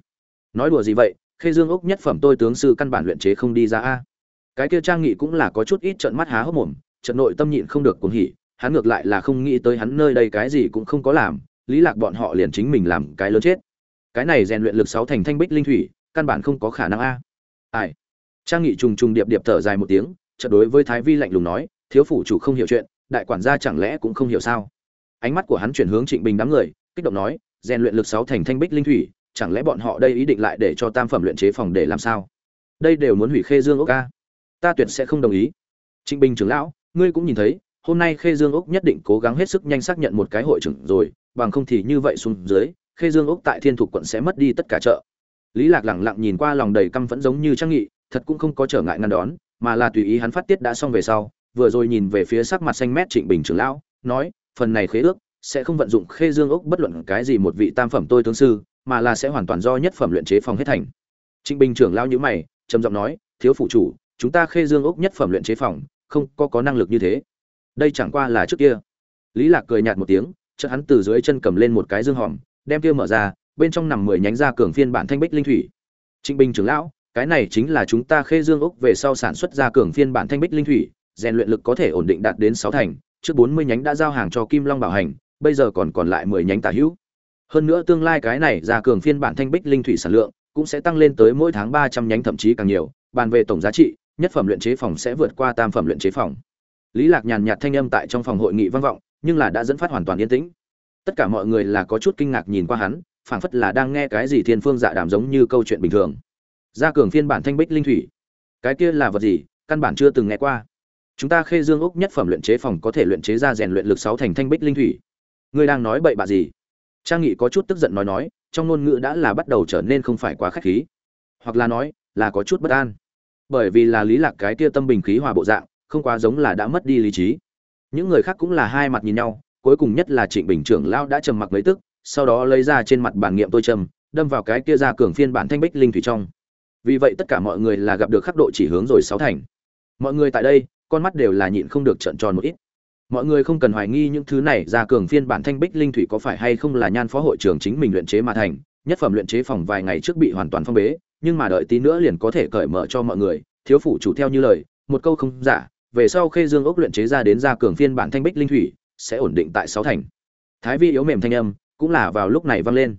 Nói đùa gì vậy khê dương úc nhất phẩm tôi tướng sư căn bản luyện chế không đi ra a. Cái kia trang nghị cũng là có chút ít trợn mắt há hốc mồm trận nội tâm nhịn không được cuồng hỉ hắn ngược lại là không nghĩ tới hắn nơi đây cái gì cũng không có làm lý lạc bọn họ liền chính mình làm cái lớn chết. Cái này rèn luyện lực sáu thành thanh bích linh thủy căn bản không có khả năng a. Ai? Trang nghị trùng trùng điệp điệp thở dài một tiếng chợt đối với thái vi lạnh lùng nói thiếu phủ chủ không hiểu chuyện, đại quản gia chẳng lẽ cũng không hiểu sao? Ánh mắt của hắn chuyển hướng trịnh bình đám người, kích động nói, rèn luyện lực sáu thành thanh bích linh thủy, chẳng lẽ bọn họ đây ý định lại để cho tam phẩm luyện chế phòng để làm sao? Đây đều muốn hủy khê dương ốc ca ta tuyệt sẽ không đồng ý. Trịnh bình trưởng lão, ngươi cũng nhìn thấy, hôm nay khê dương ốc nhất định cố gắng hết sức nhanh xác nhận một cái hội trưởng rồi, bằng không thì như vậy xuống dưới, khê dương ốc tại thiên thục quận sẽ mất đi tất cả chợ. Lý lạc lẳng lặng nhìn qua lòng đầy căm phẫn giống như trang nghị, thật cũng không có trở ngại ngăn đón, mà là tùy ý hắn phát tiết đã xong về sau vừa rồi nhìn về phía sắc mặt xanh mét trịnh bình trưởng lão, nói, phần này khế ước sẽ không vận dụng khê dương ốc bất luận cái gì một vị tam phẩm tôi tướng sư, mà là sẽ hoàn toàn do nhất phẩm luyện chế phòng hết thành. Trịnh bình trưởng lão nhíu mày, trầm giọng nói, thiếu phụ chủ, chúng ta khê dương ốc nhất phẩm luyện chế phòng, không có có năng lực như thế. Đây chẳng qua là trước kia. Lý lạc cười nhạt một tiếng, chợt hắn từ dưới chân cầm lên một cái dương hòm, đem kia mở ra, bên trong nằm mười nhánh ra cường phiên bản thanh bích linh thủy. Trịnh bình trưởng lão, cái này chính là chúng ta khê dương ốc về sau sản xuất ra cường phiên bản thanh bích linh thủy rèn luyện lực có thể ổn định đạt đến sáu thành, trước bốn mươi nhánh đã giao hàng cho kim long bảo hành, bây giờ còn còn lại mười nhánh tả hữu. Hơn nữa tương lai cái này ra cường phiên bản thanh bích linh thủy sản lượng cũng sẽ tăng lên tới mỗi tháng ba trăm nhánh, thậm chí càng nhiều, bàn về tổng giá trị, nhất phẩm luyện chế phòng sẽ vượt qua tam phẩm luyện chế phòng. Lý lạc nhàn nhạt thanh âm tại trong phòng hội nghị vang vọng, nhưng là đã dẫn phát hoàn toàn yên tĩnh. Tất cả mọi người là có chút kinh ngạc nhìn qua hắn, phảng phất là đang nghe cái gì thiên phương dạ đàm giống như câu chuyện bình thường. Gia cường phiên bản thanh bích linh thủy. Cái kia là vật gì, căn bản chưa từng nghe qua chúng ta khê dương úc nhất phẩm luyện chế phòng có thể luyện chế ra rèn luyện lực sáu thành thanh bích linh thủy. Ngươi đang nói bậy bạ gì? Trang nghị có chút tức giận nói nói, trong ngôn ngữ đã là bắt đầu trở nên không phải quá khách khí. Hoặc là nói, là có chút bất an. Bởi vì là lý lạc cái kia tâm bình khí hòa bộ dạng, không quá giống là đã mất đi lý trí. Những người khác cũng là hai mặt nhìn nhau, cuối cùng nhất là trịnh bình trưởng lao đã trầm mặc mấy tức, sau đó lấy ra trên mặt bản nghiệm tôi trầm, đâm vào cái kia ra cường phiên bản thanh bích linh thủy trong. Vì vậy tất cả mọi người là gặp được khắc độ chỉ hướng rồi sáu thành. Mọi người tại đây con mắt đều là nhịn không được trợn tròn một ít. Mọi người không cần hoài nghi những thứ này, ra cường phiên bản thanh bích linh thủy có phải hay không là nhan phó hội trưởng chính mình luyện chế mà thành, nhất phẩm luyện chế phòng vài ngày trước bị hoàn toàn phong bế, nhưng mà đợi tí nữa liền có thể cởi mở cho mọi người. Thiếu phủ chủ theo như lời, một câu không giả, về sau khê dương ốc luyện chế ra đến ra cường phiên bản thanh bích linh thủy, sẽ ổn định tại sáu thành. Thái vi yếu mềm thanh âm, cũng là vào lúc này vang lên.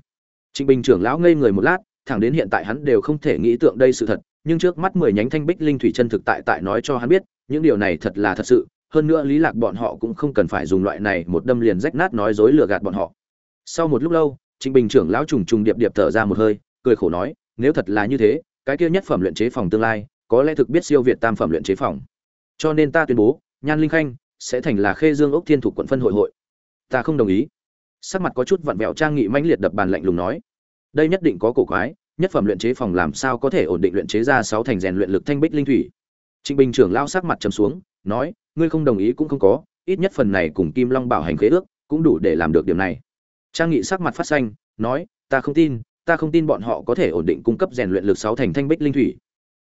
Trịnh bình trưởng lão ngây người một lát, thẳng đến hiện tại hắn đều không thể nghĩ tượng đây sự thật, nhưng trước mắt mười nhánh thanh bích linh thủy chân thực tại tại nói cho hắn biết những điều này thật là thật sự, hơn nữa lý lạc bọn họ cũng không cần phải dùng loại này một đâm liền rách nát nói dối lừa gạt bọn họ. Sau một lúc lâu, trịnh bình trưởng lão trùng trùng điệp điệp thở ra một hơi, cười khổ nói, nếu thật là như thế, cái kia nhất phẩm luyện chế phòng tương lai, có lẽ thực biết siêu việt tam phẩm luyện chế phòng. Cho nên ta tuyên bố, nhan linh khanh sẽ thành là khê dương ốc thiên thuộc quận phân hội hội. Ta không đồng ý. Sắc mặt có chút vặn vẹo trang nghị mãnh liệt đập bàn lạnh lùng nói, đây nhất định có cổ quái, nhất phẩm luyện chế phòng làm sao có thể ổn định luyện chế ra sáu thành rèn luyện lực thanh bích linh thủy? Trịnh bình trưởng lao sắc mặt trầm xuống, nói, ngươi không đồng ý cũng không có, ít nhất phần này cùng kim long bảo hành khế ước, cũng đủ để làm được điểm này. Trang nghị sắc mặt phát xanh, nói, ta không tin, ta không tin bọn họ có thể ổn định cung cấp rèn luyện lực sáu thành thanh bích linh thủy.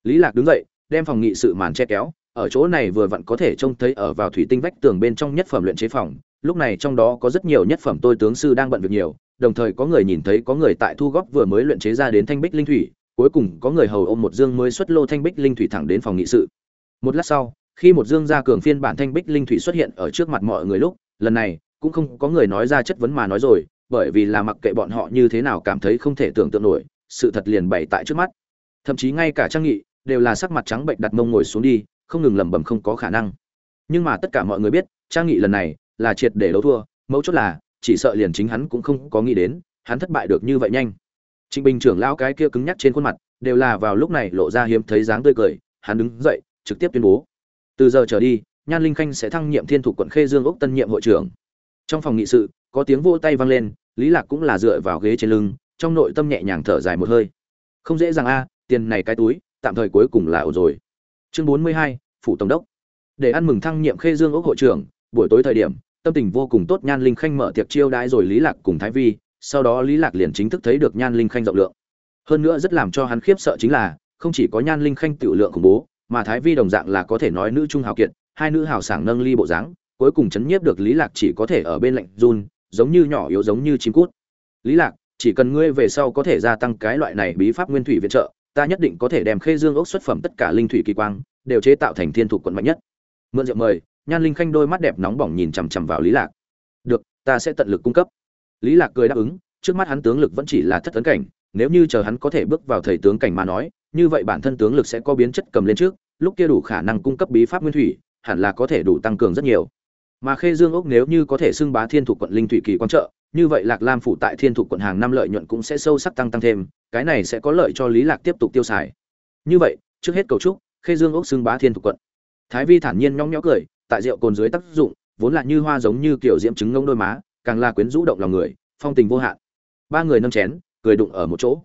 Lý lạc đứng dậy, đem phòng nghị sự màn che kéo, ở chỗ này vừa vặn có thể trông thấy ở vào thủy tinh vách tường bên trong nhất phẩm luyện chế phòng, lúc này trong đó có rất nhiều nhất phẩm tôi tướng sư đang bận việc nhiều, đồng thời có người nhìn thấy có người tại thu góp vừa mới luyện chế ra đến thanh bích linh thủy, cuối cùng có người hầu ôm một dương mới xuất lô thanh bích linh thủy thẳng đến phòng nghị sự một lát sau, khi một dương gia cường phiên bản thanh bích linh thủy xuất hiện ở trước mặt mọi người lúc, lần này, cũng không có người nói ra chất vấn mà nói rồi, bởi vì là mặc kệ bọn họ như thế nào cảm thấy không thể tưởng tượng nổi, sự thật liền bày tại trước mắt. Thậm chí ngay cả trang nghị, đều là sắc mặt trắng bệnh đặt mông ngồi xuống đi, không ngừng lẩm bẩm không có khả năng. Nhưng mà tất cả mọi người biết, trang nghị lần này, là triệt để đấu thua, mấu chốt là, chỉ sợ liền chính hắn cũng không có nghĩ đến, hắn thất bại được như vậy nhanh. Trịnh bình trưởng lão cái kia cứng nhắc trên khuôn mặt, đều là vào lúc này lộ ra hiếm thấy dáng tươi cười, hắn đứng dậy trực tiếp tuyên bố. Từ giờ trở đi nhan linh khanh sẽ thăng nhiệm thiên thủ quận khê dương ốc tân nhiệm hội trưởng. Trong phòng nghị sự có tiếng vô tay vang lên lý lạc cũng là dựa vào ghế trên lưng trong nội tâm nhẹ nhàng thở dài một hơi. Không dễ dàng a tiền này cái túi tạm thời cuối cùng là ổn rồi. Chương 42, phủ tổng đốc. Để ăn mừng thăng nhiệm khê dương ốc hội trưởng buổi tối thời điểm tâm tình vô cùng tốt nhan linh khanh mở tiệc chiêu đãi rồi lý lạc cùng thái vi sau đó lý lạc liền chính thức thấy được nhan linh khanh rộng lượng. Hơn nữa rất làm cho hắn khiếp sợ chính là không chỉ có nhan linh khanh tiểu lượng khủng bố mà thái vi đồng dạng là có thể nói nữ trung hào kiệt, hai nữ hào sảng nâng ly bộ dáng, cuối cùng chấn nhiếp được lý lạc chỉ có thể ở bên lạnh run, giống như nhỏ yếu giống như chim cút. Lý lạc, chỉ cần ngươi về sau có thể gia tăng cái loại này bí pháp nguyên thủy viện trợ, ta nhất định có thể đem khê dương ốc xuất phẩm tất cả linh thủy kỳ quang, đều chế tạo thành thiên thủ quận mạnh nhất. Mượn rượu mời, nhan linh khanh đôi mắt đẹp nóng bỏng nhìn chằm chằm vào lý lạc. Được, ta sẽ tận lực cung cấp. Lý lạc cười đáp ứng, trước mắt hắn tướng lực vẫn chỉ là thất tấn cảnh, nếu như chờ hắn có thể bước vào thầy tướng cảnh mà nói như vậy bản thân tướng lực sẽ có biến chất cầm lên trước, lúc kia đủ khả năng cung cấp bí pháp nguyên thủy, hẳn là có thể đủ tăng cường rất nhiều. Mà khê dương ốc nếu như có thể xưng bá thiên thủ quận linh thủy kỳ quan trợ, như vậy lạc lam phủ tại thiên thủ quận hàng năm lợi nhuận cũng sẽ sâu sắc tăng tăng thêm, cái này sẽ có lợi cho lý lạc tiếp tục tiêu xài. Như vậy, trước hết cầu chúc, khê dương ốc xưng bá thiên thủ quận. Thái vi thản nhiên nhõng nhõ cười, tại rượu cồn dưới tác dụng, vốn là như hoa giống như kiểu diễm trứng ngông đôi má, càng là quyến rũ động lòng người, phong tình vô hạn. Ba người nâng chén, cười đụng ở một chỗ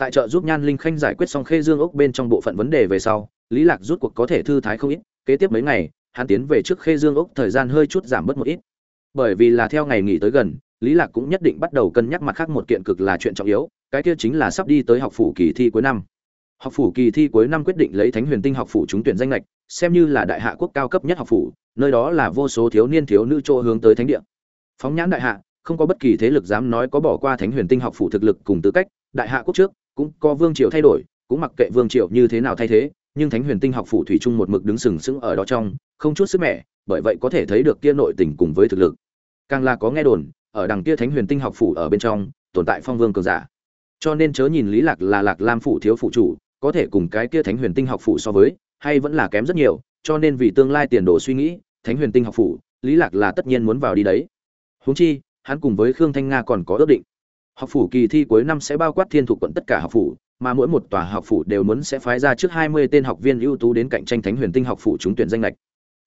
tại chợ giúp nhan linh khanh giải quyết xong khê dương ốc bên trong bộ phận vấn đề về sau, lý lạc rút cuộc có thể thư thái không ít, kế tiếp mấy ngày, hắn tiến về trước khê dương ốc thời gian hơi chút giảm bớt một ít. Bởi vì là theo ngày nghỉ tới gần, lý lạc cũng nhất định bắt đầu cân nhắc mặt khác một kiện cực là chuyện trọng yếu, cái kia chính là sắp đi tới học phủ kỳ thi cuối năm. Học phủ kỳ thi cuối năm quyết định lấy thánh huyền tinh học phủ trúng tuyển danh lệch xem như là đại hạ quốc cao cấp nhất học phủ, nơi đó là vô số thiếu niên thiếu nữ chỗ hướng tới thánh địa. Phóng nhãn đại hạ, không có bất kỳ thế lực dám nói có bỏ qua thánh huyền tinh học phủ thực lực cùng tư cách, đại hạ quốc trước cũng có vương triều thay đổi, cũng mặc kệ vương triều như thế nào thay thế, nhưng thánh huyền tinh học phủ thủy chung một mực đứng sừng sững ở đó trong, không chút sức mẻ, bởi vậy có thể thấy được kia nội tình cùng với thực lực. Càng là có nghe đồn, ở đằng kia thánh huyền tinh học phủ ở bên trong, tồn tại phong vương cường giả. Cho nên chớ nhìn lý lạc là lạc lam phủ thiếu phụ chủ, có thể cùng cái kia thánh huyền tinh học phủ so với, hay vẫn là kém rất nhiều, cho nên vì tương lai tiền đồ suy nghĩ, thánh huyền tinh học phủ, lý lạc là tất nhiên muốn vào đi đấy. Huống chi, hắn cùng với khương thanh nga còn có ước định học phủ kỳ thi cuối năm sẽ bao quát thiên thuộc quận tất cả học phủ mà mỗi một tòa học phủ đều muốn sẽ phái ra trước 20 tên học viên ưu tú đến cạnh tranh thánh huyền tinh học phủ trúng tuyển danh lệch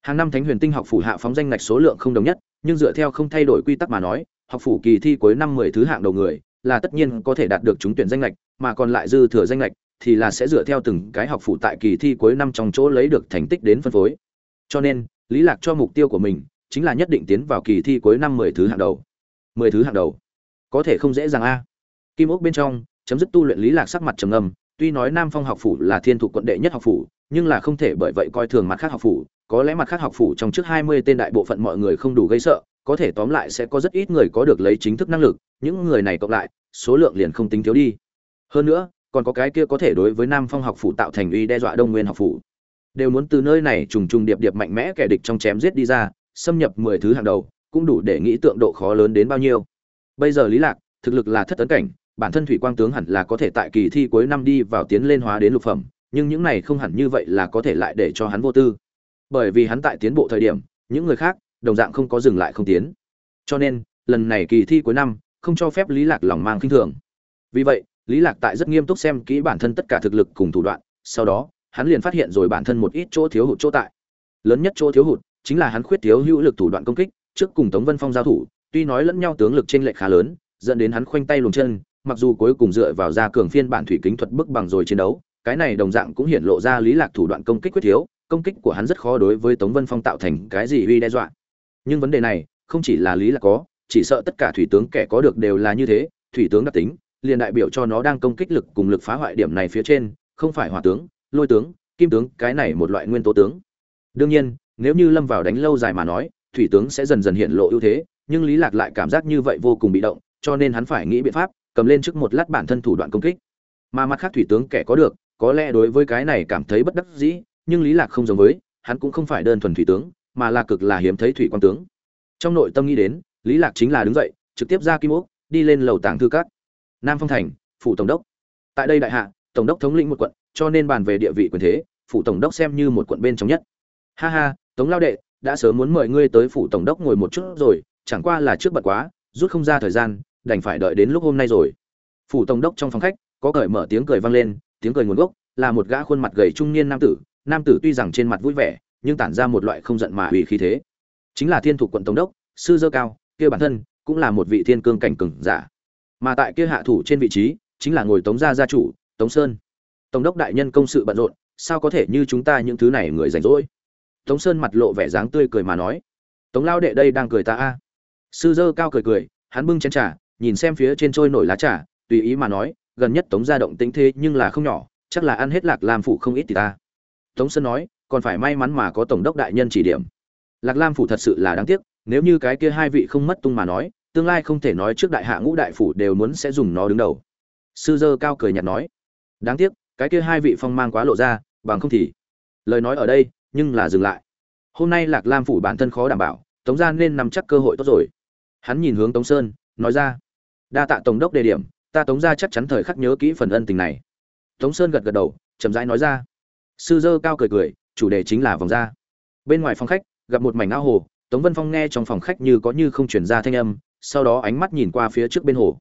hàng năm thánh huyền tinh học phủ hạ phóng danh lệch số lượng không đồng nhất nhưng dựa theo không thay đổi quy tắc mà nói học phủ kỳ thi cuối năm 10 thứ hạng đầu người là tất nhiên có thể đạt được trúng tuyển danh lệch mà còn lại dư thừa danh lệch thì là sẽ dựa theo từng cái học phủ tại kỳ thi cuối năm trong chỗ lấy được thành tích đến phân phối. Cho nên, Lý Lạc cho mục tiêu của mình chính là nhất định tiến vào kỳ thi cuối năm 10 thứ hạng đầu. 10 thứ hạng đầu. Có thể không dễ dàng a. Kim Ốc bên trong, chấm dứt tu luyện Lý Lạc sắc mặt trầm ngâm, tuy nói Nam Phong học phủ là thiên thủ quận đệ nhất học phủ, nhưng là không thể bởi vậy coi thường mặt khác học phủ, có lẽ mặt khác học phủ trong trước 20 tên đại bộ phận mọi người không đủ gây sợ, có thể tóm lại sẽ có rất ít người có được lấy chính thức năng lực, những người này cộng lại, số lượng liền không tính thiếu đi. Hơn nữa, còn có cái kia có thể đối với nam phong học phủ tạo thành uy đe dọa đông nguyên học phủ đều muốn từ nơi này trùng trùng điệp điệp mạnh mẽ kẻ địch trong chém giết đi ra xâm nhập mười thứ hàng đầu cũng đủ để nghĩ tượng độ khó lớn đến bao nhiêu bây giờ lý lạc, thực lực là thất tấn cảnh, bản thân thủy quang tướng hẳn là có thể tại kỳ thi cuối năm đi vào tiến lên hóa đến lục phẩm, nhưng những này không hẳn như vậy là có thể lại để cho hắn vô tư. Bởi vì hắn tại tiến bộ thời điểm, những người khác, đồng dạng không có dừng lại không tiến. Cho nên, lần này kỳ thi cuối năm, không cho phép lý lạc lòng mang kinh thường. Vì vậy, lý lạc tại rất nghiêm túc xem kỹ bản thân tất cả thực lực cùng thủ đoạn, sau đó, hắn liền phát hiện rồi bản thân một ít chỗ thiếu hụt chỗ tại. Lớn nhất chỗ thiếu hụt, chính là hắn khuyết thiếu hữu lực thủ đoạn công kích, trước cùng tống vân phong giao thủ tuy nói lẫn nhau tướng lực trên lệch khá lớn, dẫn đến hắn khoanh tay luồng chân, mặc dù cuối cùng dựa vào ra cường phiên bản thủy kính thuật bức bằng rồi chiến đấu, cái này đồng dạng cũng hiện lộ ra lý lạc thủ đoạn công kích quyết thiếu, công kích của hắn rất khó đối với tống vân phong tạo thành cái gì uy đe dọa. Nhưng vấn đề này, không chỉ là lý lạc có, chỉ sợ tất cả thủy tướng kẻ có được đều là như thế, thủy tướng đặc tính, liền đại biểu cho nó đang công kích lực cùng lực phá hoại điểm này phía trên, không phải hỏa tướng, lôi tướng, kim tướng, cái này một loại nguyên tố tướng. Đương nhiên, nếu như lâm vào đánh lâu dài mà nói, thủy tướng sẽ dần dần hiện lộ ưu thế nhưng lý lạc lại cảm giác như vậy vô cùng bị động, cho nên hắn phải nghĩ biện pháp, cầm lên trước một lát bản thân thủ đoạn công kích. Mà mặt khác thủy tướng kẻ có được, có lẽ đối với cái này cảm thấy bất đắc dĩ, nhưng lý lạc không giống với, hắn cũng không phải đơn thuần thủy tướng, mà là cực là hiếm thấy thủy quan tướng. Trong nội tâm nghĩ đến, lý lạc chính là đứng dậy, trực tiếp ra kim ốc đi lên lầu tàng thư các. Nam phong thành, phủ tổng đốc. Tại đây đại hạ, tổng đốc thống lĩnh một quận, cho nên bàn về địa vị quyền thế, phủ tổng đốc xem như một quận bên trong nhất. Ha ha, tống lao đệ, đã sớm muốn mời ngươi tới phủ tổng đốc ngồi một chút rồi chẳng qua là trước bật quá, rút không ra thời gian, đành phải đợi đến lúc hôm nay rồi. Phủ tổng đốc trong phòng khách, có cởi mở tiếng cười vang lên, tiếng cười nguồn gốc, là một gã khuôn mặt gầy trung niên nam tử. Nam tử tuy rằng trên mặt vui vẻ, nhưng tản ra một loại không giận mà ủy khí thế. Chính là thiên thủ quận tổng đốc, sư dơ cao, kia bản thân cũng là một vị thiên cương cảnh cường giả. Mà tại kia hạ thủ trên vị trí, chính là ngồi tống gia gia chủ, tống sơn. Tổng đốc đại nhân công sự bận rộn, sao có thể như chúng ta những thứ này người rảnh rỗi? Tống sơn mặt lộ vẻ dáng tươi cười mà nói. Tống lao đệ đây đang cười ta a sư dơ cao cười cười, hắn bưng chén trà, nhìn xem phía trên trôi nổi lá trà, tùy ý mà nói, gần nhất tống gia động tĩnh thế nhưng là không nhỏ, chắc là ăn hết lạc lam phủ không ít thì ta. Tống sơn nói, còn phải may mắn mà có tổng đốc đại nhân chỉ điểm. Lạc lam phủ thật sự là đáng tiếc, nếu như cái kia hai vị không mất tung mà nói, tương lai không thể nói trước đại hạ ngũ đại phủ đều muốn sẽ dùng nó đứng đầu. Sư dơ cao cười nhạt nói, đáng tiếc, cái kia hai vị phong mang quá lộ ra, bằng không thì, lời nói ở đây, nhưng là dừng lại. Hôm nay lạc lam phủ bản thân khó đảm bảo, tống gia nên nắm chắc cơ hội tốt rồi hắn nhìn hướng tống sơn, nói ra, đa tạ tổng đốc đề điểm, ta tống gia chắc chắn thời khắc nhớ kỹ phần ân tình này. Tống sơn gật gật đầu, chậm rãi nói ra. Sư dơ cao cười cười, chủ đề chính là vòng ra. Bên ngoài phòng khách, gặp một mảnh ao hồ, tống vân phong nghe trong phòng khách như có như không chuyển ra thanh âm, sau đó ánh mắt nhìn qua phía trước bên hồ.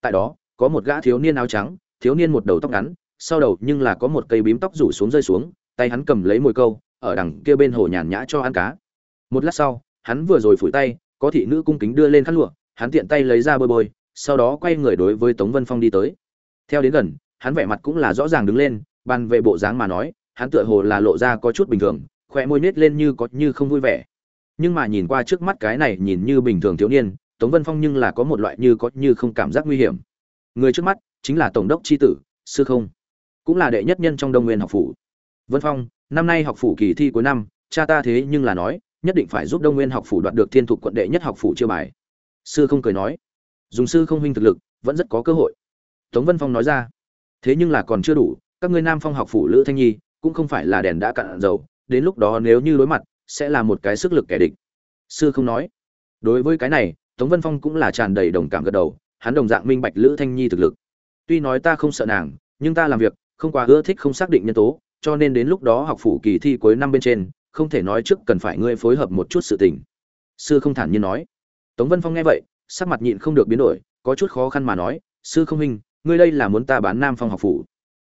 Tại đó, có một gã thiếu niên áo trắng, thiếu niên một đầu tóc ngắn, sau đầu nhưng là có một cây bím tóc rủ xuống rơi xuống, tay hắn cầm lấy mồi câu, ở đằng kia bên hồ nhàn nhã cho ăn cá. Một lát sau, hắn vừa rồi phủi tay có thị nữ cung kính đưa lên khăn lụa, hắn tiện tay lấy ra bôi bôi, sau đó quay người đối với tống vân phong đi tới. Theo đến gần, hắn vẻ mặt cũng là rõ ràng đứng lên, bàn về bộ dáng mà nói, hắn tựa hồ là lộ ra có chút bình thường khỏe môi nết lên như có như không vui vẻ. Nhưng mà nhìn qua trước mắt cái này nhìn như bình thường thiếu niên, tống vân phong nhưng là có một loại như có như không cảm giác nguy hiểm. Người trước mắt chính là tổng đốc Chi tử, sư không, cũng là đệ nhất nhân trong đông nguyên học phủ. Vân phong, năm nay học phủ kỳ thi cuối năm, cha ta thế nhưng là nói nhất định phải giúp đông nguyên học phủ đoạt được thiên thục quận đệ nhất học phủ chưa bài. Sư không cười nói, dùng sư không huynh thực lực, vẫn rất có cơ hội. Tống vân phong nói ra, thế nhưng là còn chưa đủ, các ngươi nam phong học phủ lữ thanh nhi, cũng không phải là đèn đã cạn dầu, đến lúc đó nếu như đối mặt, sẽ là một cái sức lực kẻ địch. Sư không nói. Đối với cái này, tống vân phong cũng là tràn đầy đồng cảm gật đầu, hắn đồng dạng minh bạch lữ thanh nhi thực lực. Tuy nói ta không sợ nàng, nhưng ta làm việc, không quá ưa thích không xác định nhân tố, cho nên đến lúc đó học phủ kỳ thi cuối năm bên trên không thể nói trước cần phải ngươi phối hợp một chút sự tình. Sư không thản nhiên nói. Tống vân phong nghe vậy sắc mặt nhịn không được biến đổi có chút khó khăn mà nói sư không hình, ngươi đây là muốn ta bán nam phong học phủ?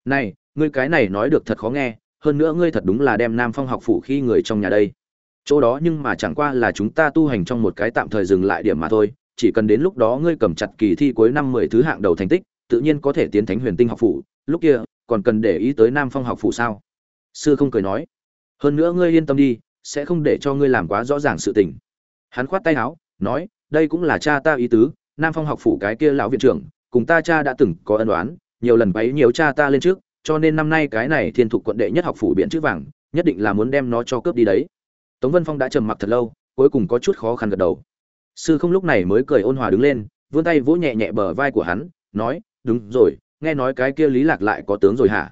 Này ngươi cái này nói được thật khó nghe hơn nữa ngươi thật đúng là đem nam phong học phủ khi người trong nhà đây. Chỗ đó nhưng mà chẳng qua là chúng ta tu hành trong một cái tạm thời dừng lại điểm mà thôi chỉ cần đến lúc đó ngươi cầm chặt kỳ thi cuối năm mười thứ hạng đầu thành tích tự nhiên có thể tiến thánh huyền tinh học phủ. Lúc kia còn cần để ý tới nam phong học phủ sao? Sư không cười nói hơn nữa ngươi yên tâm đi, sẽ không để cho ngươi làm quá rõ ràng sự tình. Hắn khoát tay áo, nói, đây cũng là cha ta ý tứ, nam phong học phủ cái kia lão viện trưởng, cùng ta cha đã từng có ân đoán nhiều lần bấy nhiều cha ta lên trước, cho nên năm nay cái này thiên thục quận đệ nhất học phủ biện chữ vàng, nhất định là muốn đem nó cho cướp đi đấy. Tống vân phong đã trầm mặc thật lâu, cuối cùng có chút khó khăn gật đầu. Sư không lúc này mới cười ôn hòa đứng lên, vươn tay vỗ nhẹ nhẹ bờ vai của hắn, nói, đúng rồi, nghe nói cái kia lý lạc lại có tướng rồi hả?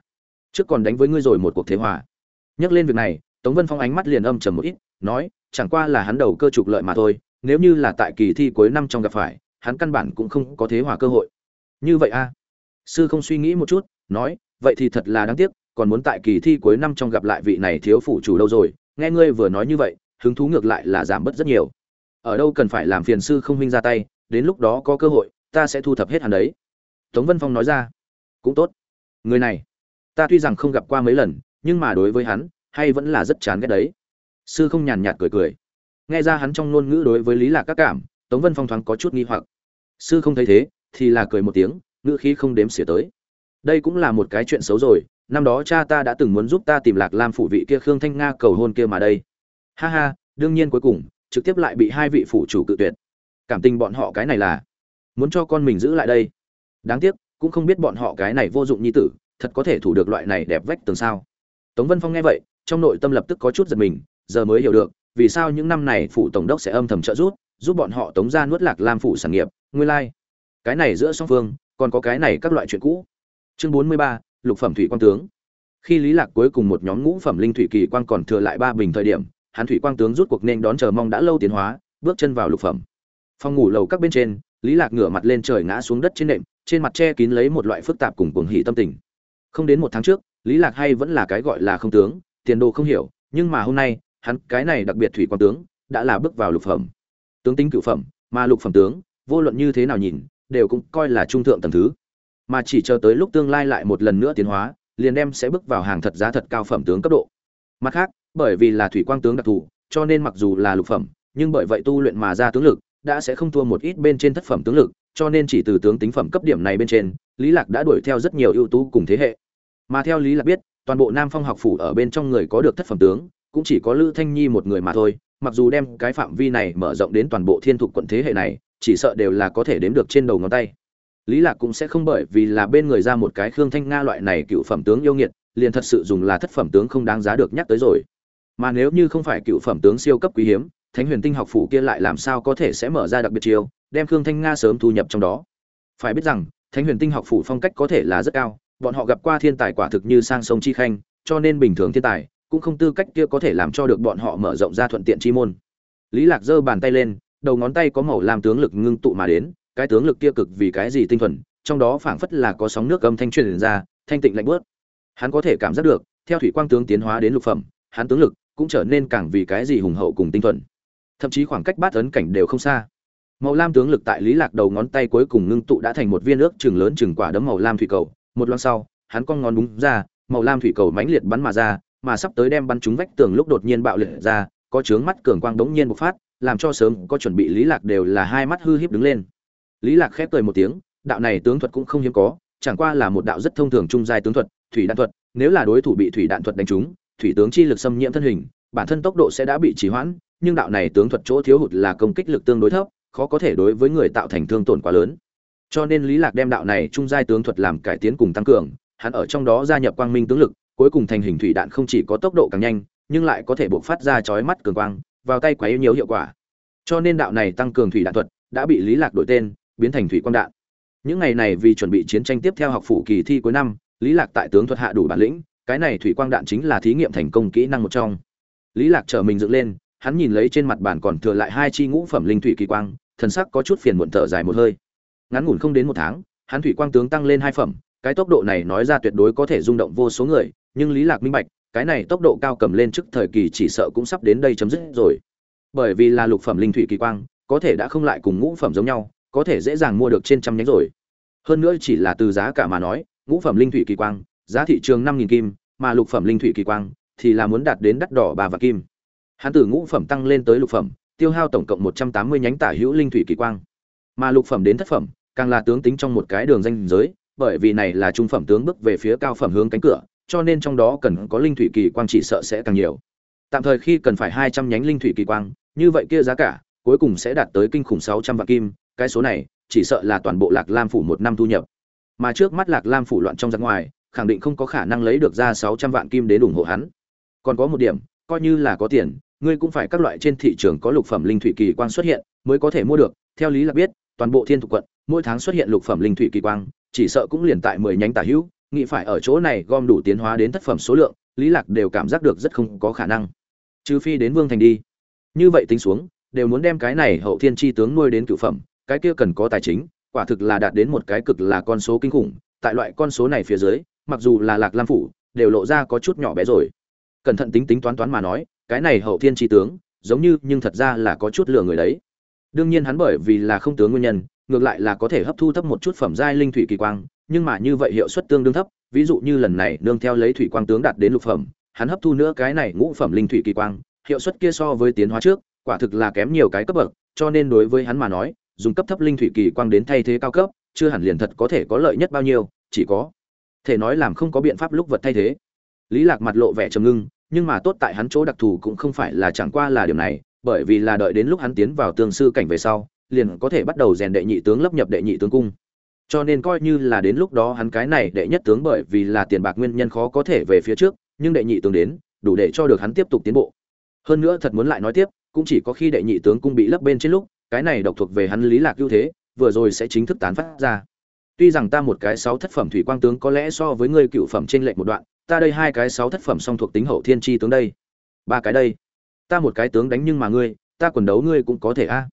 Trước còn đánh với ngươi rồi một cuộc thế hòa nhắc lên việc này, tống vân phong ánh mắt liền âm trầm một ít, nói, chẳng qua là hắn đầu cơ trục lợi mà thôi, nếu như là tại kỳ thi cuối năm trong gặp phải, hắn căn bản cũng không có thế hòa cơ hội. Như vậy a? Sư không suy nghĩ một chút, nói, vậy thì thật là đáng tiếc, còn muốn tại kỳ thi cuối năm trong gặp lại vị này thiếu phủ chủ đâu rồi, nghe ngươi vừa nói như vậy, hứng thú ngược lại là giảm bớt rất nhiều. Ở đâu cần phải làm phiền sư không huynh ra tay, đến lúc đó có cơ hội, ta sẽ thu thập hết hắn đấy. Tống vân phong nói ra. Cũng tốt. Người này, ta tuy rằng không gặp qua mấy lần nhưng mà đối với hắn, hay vẫn là rất chán ghét đấy. Sư không nhàn nhạt cười cười. Nghe ra hắn trong ngôn ngữ đối với lý lạc các cảm, tống vân phong thoáng có chút nghi hoặc. Sư không thấy thế, thì là cười một tiếng, ngữ khí không đếm xỉa tới. Đây cũng là một cái chuyện xấu rồi, năm đó cha ta đã từng muốn giúp ta tìm lạc lam phủ vị kia khương thanh nga cầu hôn kia mà đây. Ha ha, đương nhiên cuối cùng, trực tiếp lại bị hai vị phủ chủ cự tuyệt. Cảm tình bọn họ cái này là muốn cho con mình giữ lại đây. Đáng tiếc, cũng không biết bọn họ cái này vô dụng như tử, thật có thể thủ được loại này đẹp vách tường sao tống vân phong nghe vậy, trong nội tâm lập tức có chút giật mình, giờ mới hiểu được, vì sao những năm này phụ tổng đốc sẽ âm thầm trợ giúp giúp bọn họ tống ra nuốt lạc lam phủ sản nghiệp, nguyên lai、like. cái này giữa song phương, còn có cái này các loại chuyện cũ. Chương bốn mươi ba, lục phẩm thủy quan tướng. Khi lý lạc cuối cùng một nhóm ngũ phẩm linh thủy kỳ quang còn thừa lại ba bình thời điểm, hắn thủy quang tướng rút cuộc nên đón chờ mong đã lâu tiến hóa, bước chân vào lục phẩm. Phòng ngủ lầu các bên trên, lý lạc ngửa mặt lên trời ngã xuống đất trên nệm, trên mặt che kín lấy một loại phức tạp cùng cuồng hỉ tâm tình. Không đến một tháng trước lý lạc hay vẫn là cái gọi là không tướng, tiền đồ không hiểu, nhưng mà hôm nay, hắn cái này đặc biệt thủy quang tướng, đã là bước vào lục phẩm. Tướng tính cửu phẩm, mà lục phẩm tướng, vô luận như thế nào nhìn, đều cũng coi là trung thượng tầng thứ. Mà chỉ chờ tới lúc tương lai lại một lần nữa tiến hóa, liền đem sẽ bước vào hàng thật giá thật cao phẩm tướng cấp độ. Mặt khác, bởi vì là thủy quang tướng đặc thù, cho nên mặc dù là lục phẩm, nhưng bởi vậy tu luyện mà ra tướng lực, đã sẽ không thua một ít bên trên thất phẩm tướng lực, cho nên chỉ từ tướng tính phẩm cấp điểm này bên trên, lý lạc đã đuổi theo rất nhiều ưu tú cùng thế hệ mà theo lý là biết, toàn bộ nam phong học phủ ở bên trong người có được thất phẩm tướng, cũng chỉ có lữ thanh nhi một người mà thôi, mặc dù đem cái phạm vi này mở rộng đến toàn bộ thiên thục quận thế hệ này, chỉ sợ đều là có thể đếm được trên đầu ngón tay. Lý lạc cũng sẽ không bởi vì là bên người ra một cái khương thanh nga loại này cựu phẩm tướng yêu nghiệt, liền thật sự dùng là thất phẩm tướng không đáng giá được nhắc tới rồi. Mà nếu như không phải cựu phẩm tướng siêu cấp quý hiếm, thánh huyền tinh học phủ kia lại làm sao có thể sẽ mở ra đặc biệt chiêu, đem khương thanh nga sớm thu nhập trong đó. Phải biết rằng, thánh huyền tinh học phủ phong cách có thể là rất cao bọn họ gặp qua thiên tài quả thực như sang sông chi khanh, cho nên bình thường thiên tài cũng không tư cách kia có thể làm cho được bọn họ mở rộng ra thuận tiện chi môn. Lý lạc giơ bàn tay lên, đầu ngón tay có màu làm tướng lực ngưng tụ mà đến, cái tướng lực kia cực vì cái gì tinh thuần, trong đó phảng phất là có sóng nước âm thanh truyền ra, thanh tịnh lạnh bớt hắn có thể cảm giác được, theo thủy quang tướng tiến hóa đến lục phẩm, hắn tướng lực cũng trở nên càng vì cái gì hùng hậu cùng tinh thuần. Thậm chí khoảng cách bát ấn cảnh đều không xa. Màu lam tướng lực tại lý lạc đầu ngón tay cuối cùng ngưng tụ đã thành một viên nước chừng lớn chừng quả đấm màu lam thủy cầu một loan sau, hắn con ngón đúng ra, màu lam thủy cầu mãnh liệt bắn mà ra, mà sắp tới đem bắn trúng vách tường lúc đột nhiên bạo liệt ra, có chướng mắt cường quang đống nhiên bộc phát, làm cho sớm có chuẩn bị lý lạc đều là hai mắt hư híp đứng lên. Lý lạc khép cười một tiếng, đạo này tướng thuật cũng không hiếm có, chẳng qua là một đạo rất thông thường trung giai tướng thuật, thủy đạn thuật, nếu là đối thủ bị thủy đạn thuật đánh trúng, thủy tướng chi lực xâm nhiễm thân hình, bản thân tốc độ sẽ đã bị trì hoãn, nhưng đạo này tướng thuật chỗ thiếu hụt là công kích lực tương đối thấp, khó có thể đối với người tạo thành thương tổn quá lớn cho nên lý lạc đem đạo này trung giai tướng thuật làm cải tiến cùng tăng cường, hắn ở trong đó gia nhập quang minh tướng lực, cuối cùng thành hình thủy đạn không chỉ có tốc độ càng nhanh, nhưng lại có thể bộc phát ra chói mắt cường quang, vào tay quá nhiều hiệu quả. Cho nên đạo này tăng cường thủy đạn thuật đã bị lý lạc đổi tên, biến thành thủy quang đạn. Những ngày này vì chuẩn bị chiến tranh tiếp theo học phủ kỳ thi cuối năm, lý lạc tại tướng thuật hạ đủ bản lĩnh, cái này thủy quang đạn chính là thí nghiệm thành công kỹ năng một trong. Lý lạc trở mình dựng lên, hắn nhìn lấy trên mặt bàn còn thừa lại hai chi ngũ phẩm linh thủy kỳ quang, thần sắc có chút phiền muộn thở dài một hơi ngắn ngủn không đến một tháng, hắn thủy quang tướng tăng lên hai phẩm, cái tốc độ này nói ra tuyệt đối có thể rung động vô số người, nhưng lý lạc minh bạch, cái này tốc độ cao cầm lên trước thời kỳ chỉ sợ cũng sắp đến đây chấm dứt rồi. Bởi vì là lục phẩm linh thủy kỳ quang, có thể đã không lại cùng ngũ phẩm giống nhau, có thể dễ dàng mua được trên trăm nhánh rồi. Hơn nữa chỉ là từ giá cả mà nói, ngũ phẩm linh thủy kỳ quang, giá thị trường năm nghìn kim, mà lục phẩm linh thủy kỳ quang thì là muốn đạt đến đắt đỏ bà và kim. Hắn từ ngũ phẩm tăng lên tới lục phẩm, tiêu hao tổng cộng một trăm tám mươi nhánh tả hữu linh thủy kỳ quang. Mà lục phẩm đến thất phẩm càng là tướng tính trong một cái đường danh giới, bởi vì này là trung phẩm tướng bước về phía cao phẩm hướng cánh cửa, cho nên trong đó cần có linh thủy kỳ quang chỉ sợ sẽ càng nhiều. Tạm thời khi cần phải hai trăm nhánh linh thủy kỳ quang, như vậy kia giá cả, cuối cùng sẽ đạt tới kinh khủng sáu trăm vạn kim, cái số này, chỉ sợ là toàn bộ lạc lam phủ một năm thu nhập. Mà trước mắt lạc lam phủ loạn trong giặc ngoài, khẳng định không có khả năng lấy được ra sáu trăm vạn kim đến ủng hộ hắn. Còn có một điểm, coi như là có tiền, ngươi cũng phải các loại trên thị trường có lục phẩm linh thủy kỳ quang xuất hiện, mới có thể mua được. Theo lý là biết, toàn bộ thiên Thục quận mỗi tháng xuất hiện lục phẩm linh thủy kỳ quang, chỉ sợ cũng liền tại mười nhánh tả hữu, nghĩ phải ở chỗ này gom đủ tiến hóa đến thất phẩm số lượng, lý lạc đều cảm giác được rất không có khả năng. Trừ phi đến vương thành đi. Như vậy tính xuống, đều muốn đem cái này hậu thiên chi tướng nuôi đến cửu phẩm, cái kia cần có tài chính, quả thực là đạt đến một cái cực là con số kinh khủng, tại loại con số này phía dưới, mặc dù là lạc lam phủ, đều lộ ra có chút nhỏ bé rồi. Cẩn thận tính tính toán toán mà nói, cái này hậu thiên chi tướng, giống như, nhưng thật ra là có chút lừa người đấy. Đương nhiên hắn bởi vì là không tướng nguyên nhân ngược lại là có thể hấp thu thấp một chút phẩm giai linh thủy kỳ quang, nhưng mà như vậy hiệu suất tương đương thấp, ví dụ như lần này nương theo lấy thủy quang tướng đạt đến lục phẩm, hắn hấp thu nữa cái này ngũ phẩm linh thủy kỳ quang, hiệu suất kia so với tiến hóa trước, quả thực là kém nhiều cái cấp bậc, cho nên đối với hắn mà nói, dùng cấp thấp linh thủy kỳ quang đến thay thế cao cấp, chưa hẳn liền thật có thể có lợi nhất bao nhiêu, chỉ có thể nói làm không có biện pháp lúc vật thay thế. Lý lạc mặt lộ vẻ trầm ngưng, nhưng mà tốt tại hắn chỗ đặc thù cũng không phải là chẳng qua là điểm này, bởi vì là đợi đến lúc hắn tiến vào tương sư cảnh về sau liền có thể bắt đầu rèn đệ nhị tướng lấp nhập đệ nhị tướng cung. Cho nên coi như là đến lúc đó hắn cái này đệ nhất tướng bởi vì là tiền bạc nguyên nhân khó có thể về phía trước, nhưng đệ nhị tướng đến, đủ để cho được hắn tiếp tục tiến bộ. Hơn nữa thật muốn lại nói tiếp, cũng chỉ có khi đệ nhị tướng cung bị lấp bên trên lúc, cái này độc thuộc về hắn lý lạc ưu thế, vừa rồi sẽ chính thức tán phát ra. Tuy rằng ta một cái sáu thất phẩm thủy quang tướng có lẽ so với ngươi cựu phẩm trên lệnh một đoạn, ta đây hai cái sáu thất phẩm song thuộc tính hậu thiên chi tướng đây. Ba cái đây. Ta một cái tướng đánh nhưng mà ngươi, ta quần đấu ngươi cũng có thể a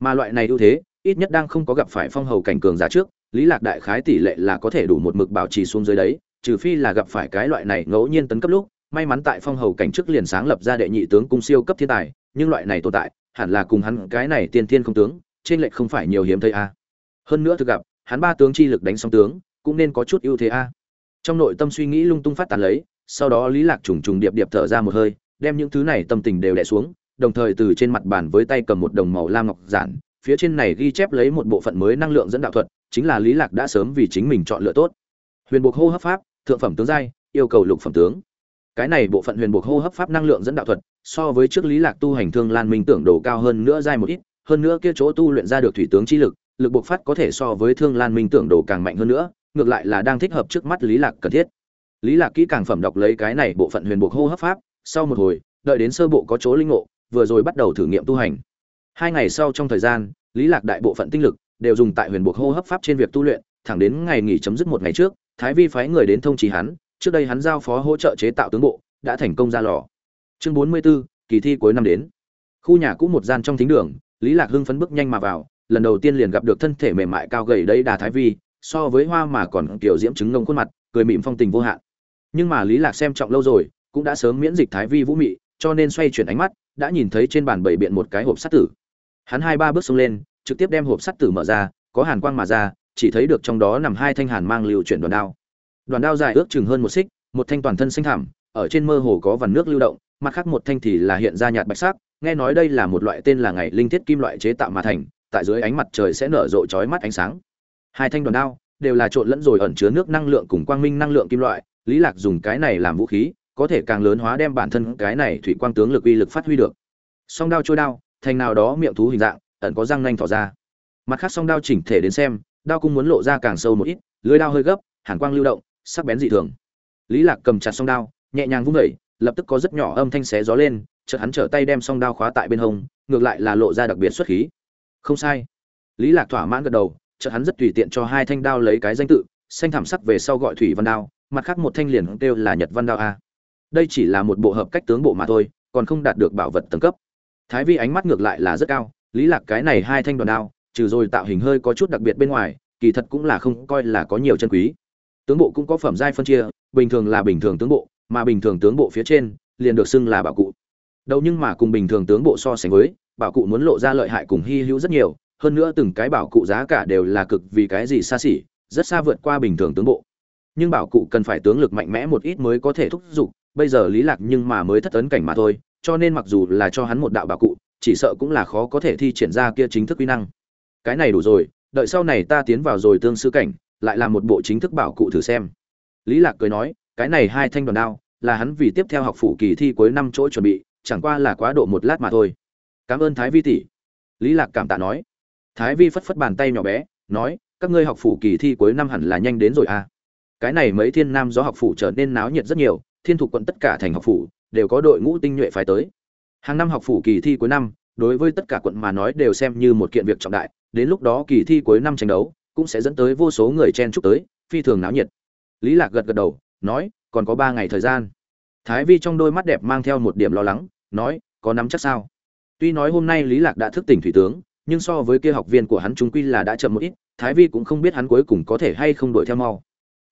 mà loại này ưu thế, ít nhất đang không có gặp phải phong hầu cảnh cường giả trước, lý lạc đại khái tỷ lệ là có thể đủ một mực bảo trì xuống dưới đấy, trừ phi là gặp phải cái loại này ngẫu nhiên tấn cấp lúc, may mắn tại phong hầu cảnh trước liền sáng lập ra đệ nhị tướng cung siêu cấp thiên tài, nhưng loại này tồn tại, hẳn là cùng hắn cái này tiên thiên không tướng, trên lệch không phải nhiều hiếm thấy a. Hơn nữa thực gặp, hắn ba tướng chi lực đánh xong tướng, cũng nên có chút ưu thế a. Trong nội tâm suy nghĩ lung tung phát tán lấy, sau đó lý lạc trùng trùng điệp điệp thở ra một hơi, đem những thứ này tâm tình đều đè xuống đồng thời từ trên mặt bàn với tay cầm một đồng màu lam ngọc giản, phía trên này ghi chép lấy một bộ phận mới năng lượng dẫn đạo thuật, chính là lý lạc đã sớm vì chính mình chọn lựa tốt. Huyền buộc hô hấp pháp, thượng phẩm tướng giai, yêu cầu lục phẩm tướng. Cái này bộ phận huyền buộc hô hấp pháp năng lượng dẫn đạo thuật, so với trước lý lạc tu hành thương lan minh tưởng đồ cao hơn nữa giai một ít, hơn nữa kia chỗ tu luyện ra được thủy tướng chi lực lực buộc phát có thể so với thương lan minh tưởng đồ càng mạnh hơn nữa, ngược lại là đang thích hợp trước mắt lý lạc cần thiết. Lý lạc kỹ càng phẩm đọc lấy cái này bộ phận huyền buộc hô hấp pháp, sau một hồi, đợi đến sơ bộ có chỗ linh ngộ vừa rồi bắt đầu thử nghiệm tu hành. Hai ngày sau trong thời gian lý lạc đại bộ phận tinh lực đều dùng tại huyền buộc hô hấp pháp trên việc tu luyện thẳng đến ngày nghỉ chấm dứt một ngày trước thái vi phái người đến thông trì hắn trước đây hắn giao phó hỗ trợ chế tạo tướng bộ đã thành công ra lò. Chương 44, kỳ thi cuối năm đến. Khu nhà cũ một gian trong thính đường lý lạc hưng phấn bước nhanh mà vào lần đầu tiên liền gặp được thân thể mềm mại cao gầy đấy đà thái vi so với hoa mà còn kiểu diễm chứng nông khuôn mặt cười mỉm phong tình vô hạn. Nhưng mà lý lạc xem trọng lâu rồi cũng đã sớm miễn dịch thái vi vũ mị cho nên xoay chuyển ánh mắt đã nhìn thấy trên bàn bảy biện một cái hộp sắt tử. Hắn hai ba bước xông lên, trực tiếp đem hộp sắt tử mở ra, có hàn quang mà ra, chỉ thấy được trong đó nằm hai thanh hàn mang lưu chuyển đoàn đao. Đoàn đao dài ước chừng hơn một xích, một thanh toàn thân xanh thảm ở trên mơ hồ có vằn nước lưu động, mặt khác một thanh thì là hiện ra nhạt bạch sắc, nghe nói đây là một loại tên là ngày linh thiết kim loại chế tạo mà thành, tại dưới ánh mặt trời sẽ nở rộ chói mắt ánh sáng. Hai thanh đoàn đao đều là trộn lẫn rồi ẩn chứa nước năng lượng cùng quang minh năng lượng kim loại, lý lạc dùng cái này làm vũ khí có thể càng lớn hóa đem bản thân cái này thủy quang tướng lực uy lực phát huy được. Song đao trôi đao thành nào đó miệng thú hình dạng ẩn có răng nanh thỏ ra. Mặt khác song đao chỉnh thể đến xem đao cung muốn lộ ra càng sâu một ít lưới đao hơi gấp hàn quang lưu động sắc bén dị thường. Lý lạc cầm chặt song đao nhẹ nhàng vung đẩy, lập tức có rất nhỏ âm thanh xé gió lên chợt hắn trở tay đem song đao khóa tại bên hông ngược lại là lộ ra đặc biệt xuất khí. Không sai. Lý lạc thỏa mãn gật đầu chợt hắn rất tùy tiện cho hai thanh đao lấy cái danh tự xanh thảm sắc về sau gọi thủy văn đao mặt khác một thanh liền kêu là nhật văn đao a đây chỉ là một bộ hợp cách tướng bộ mà thôi, còn không đạt được bảo vật tầng cấp. Thái vi ánh mắt ngược lại là rất cao, lý lạc cái này hai thanh đoàn đao, trừ rồi tạo hình hơi có chút đặc biệt bên ngoài, kỳ thật cũng là không coi là có nhiều chân quý. Tướng bộ cũng có phẩm giai phân chia, bình thường là bình thường tướng bộ, mà bình thường tướng bộ phía trên, liền được xưng là bảo cụ. Đâu nhưng mà cùng bình thường tướng bộ so sánh với, bảo cụ muốn lộ ra lợi hại cùng hy hữu rất nhiều, hơn nữa từng cái bảo cụ giá cả đều là cực vì cái gì xa xỉ, rất xa vượt qua bình thường tướng bộ. Nhưng bảo cụ cần phải tướng lực mạnh mẽ một ít mới có thể thúc giục bây giờ lý lạc nhưng mà mới thất ấn cảnh mà thôi, cho nên mặc dù là cho hắn một đạo bảo cụ, chỉ sợ cũng là khó có thể thi triển ra kia chính thức uy năng. Cái này đủ rồi, đợi sau này ta tiến vào rồi tương sư cảnh, lại làm một bộ chính thức bảo cụ thử xem. Lý lạc cười nói, cái này hai thanh đoàn đao, là hắn vì tiếp theo học phủ kỳ thi cuối năm chỗ chuẩn bị, chẳng qua là quá độ một lát mà thôi. Cảm ơn thái vi tỷ. Lý lạc cảm tạ nói. Thái vi phất phất bàn tay nhỏ bé, nói, các ngươi học phủ kỳ thi cuối năm hẳn là nhanh đến rồi à. Cái này mấy thiên nam do học phủ trở nên náo nhiệt rất nhiều thiên Thục quận tất cả thành học phủ đều có đội ngũ tinh nhuệ phái tới. Hàng năm học phủ kỳ thi cuối năm, đối với tất cả quận mà nói đều xem như một kiện việc trọng đại, đến lúc đó kỳ thi cuối năm tranh đấu cũng sẽ dẫn tới vô số người chen chúc tới, phi thường náo nhiệt. Lý lạc gật gật đầu, nói, còn có ba ngày thời gian. Thái vi trong đôi mắt đẹp mang theo một điểm lo lắng, nói, có nắm chắc sao? Tuy nói hôm nay lý lạc đã thức tỉnh thủy tướng, nhưng so với kia học viên của hắn chúng quy là đã chậm một ít, thái vi cũng không biết hắn cuối cùng có thể hay không đuổi theo mau.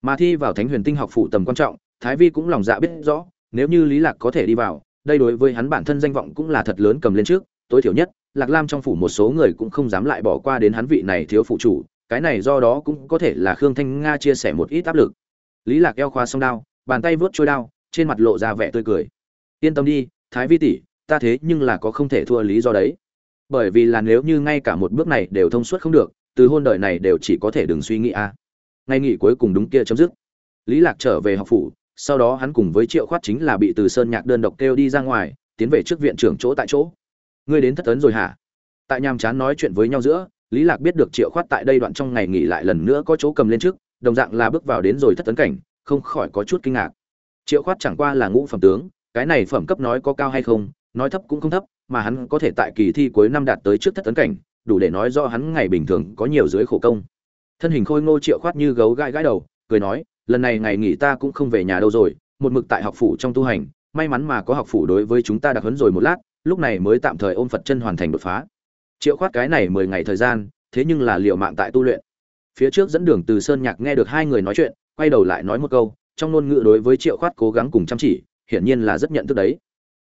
Mà thi vào thánh huyền tinh học phủ tầm quan trọng thái vi cũng lòng dạ biết rõ, nếu như lý lạc có thể đi vào, đây đối với hắn bản thân danh vọng cũng là thật lớn cầm lên trước. Tối thiểu nhất, lạc lam trong phủ một số người cũng không dám lại bỏ qua đến hắn vị này thiếu phụ chủ, cái này do đó cũng có thể là khương thanh nga chia sẻ một ít áp lực. Lý lạc eo khoa song đao, bàn tay vớt trôi đao, trên mặt lộ ra vẻ tươi cười. Yên tâm đi, thái vi tỷ, ta thế nhưng là có không thể thua lý do đấy. Bởi vì là nếu như ngay cả một bước này đều thông suốt không được, từ hôn đời này đều chỉ có thể đừng suy nghĩ a. À. ngay nghỉ cuối cùng đúng kia chấm dứt. Lý lạc trở về học phủ sau đó hắn cùng với triệu khoát chính là bị từ sơn nhạc đơn độc kêu đi ra ngoài, tiến về trước viện trưởng chỗ tại chỗ. Ngươi đến thất ấn rồi hả? Tại nhàm chán nói chuyện với nhau giữa, lý lạc biết được triệu khoát tại đây đoạn trong ngày nghỉ lại lần nữa có chỗ cầm lên trước, đồng dạng là bước vào đến rồi thất tấn cảnh, không khỏi có chút kinh ngạc. Triệu khoát chẳng qua là ngũ phẩm tướng, cái này phẩm cấp nói có cao hay không, nói thấp cũng không thấp, mà hắn có thể tại kỳ thi cuối năm đạt tới trước thất tấn cảnh, đủ để nói do hắn ngày bình thường có nhiều dưới khổ công. Thân hình khôi ngô triệu khoát như gấu gãi gãi đầu, cười nói lần này ngày nghỉ ta cũng không về nhà đâu rồi, một mực tại học phủ trong tu hành, may mắn mà có học phủ đối với chúng ta đặc huấn rồi một lát, lúc này mới tạm thời ôm phật chân hoàn thành đột phá. Triệu khoát cái này mười ngày thời gian, thế nhưng là liệu mạng tại tu luyện. Phía trước dẫn đường từ sơn nhạc nghe được hai người nói chuyện, quay đầu lại nói một câu, trong ngôn ngữ đối với triệu khoát cố gắng cùng chăm chỉ, hiển nhiên là rất nhận thức đấy.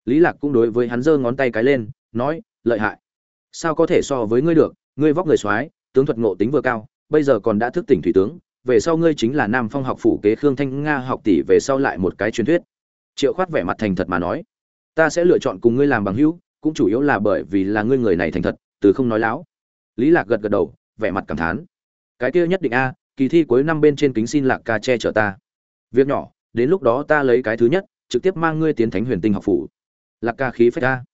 Lý lạc cũng đối với hắn giơ ngón tay cái lên, nói, lợi hại. Sao có thể so với ngươi được? Ngươi vóc người soái, tướng thuật ngộ tính vừa cao, bây giờ còn đã thức tỉnh thủy tướng về sau ngươi chính là nam phong học phủ kế khương thanh nga học tỷ về sau lại một cái truyền thuyết. Triệu khoát vẻ mặt thành thật mà nói, ta sẽ lựa chọn cùng ngươi làm bằng hữu, cũng chủ yếu là bởi vì là ngươi người này thành thật, từ không nói láo. Lý lạc gật gật đầu, vẻ mặt cảm thán. Cái kia nhất định a, kỳ thi cuối năm bên trên kính xin lạc ca che chở ta. Việc nhỏ, đến lúc đó ta lấy cái thứ nhất, trực tiếp mang ngươi tiến thánh huyền tinh học phủ. Lạc ca khí phách ca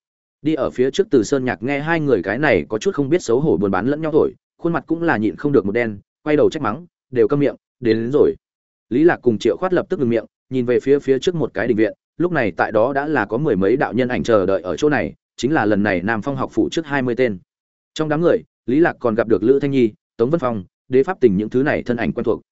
đi ở phía trước từ sơn nhạc nghe hai người cái này có chút không biết xấu hổ buồn bán lẫn nhau thổi, khuôn mặt cũng là nhịn không được một đen, quay đầu trách mắng đều câm miệng đến, đến rồi. Lý lạc cùng triệu khoát lập tức ngừng miệng nhìn về phía phía trước một cái đình viện lúc này tại đó đã là có mười mấy đạo nhân ảnh chờ đợi ở chỗ này chính là lần này nam phong học phụ trước hai mươi tên. Trong đám người lý lạc còn gặp được lữ thanh nhi tống vân phong đế pháp tình những thứ này thân ảnh quen thuộc.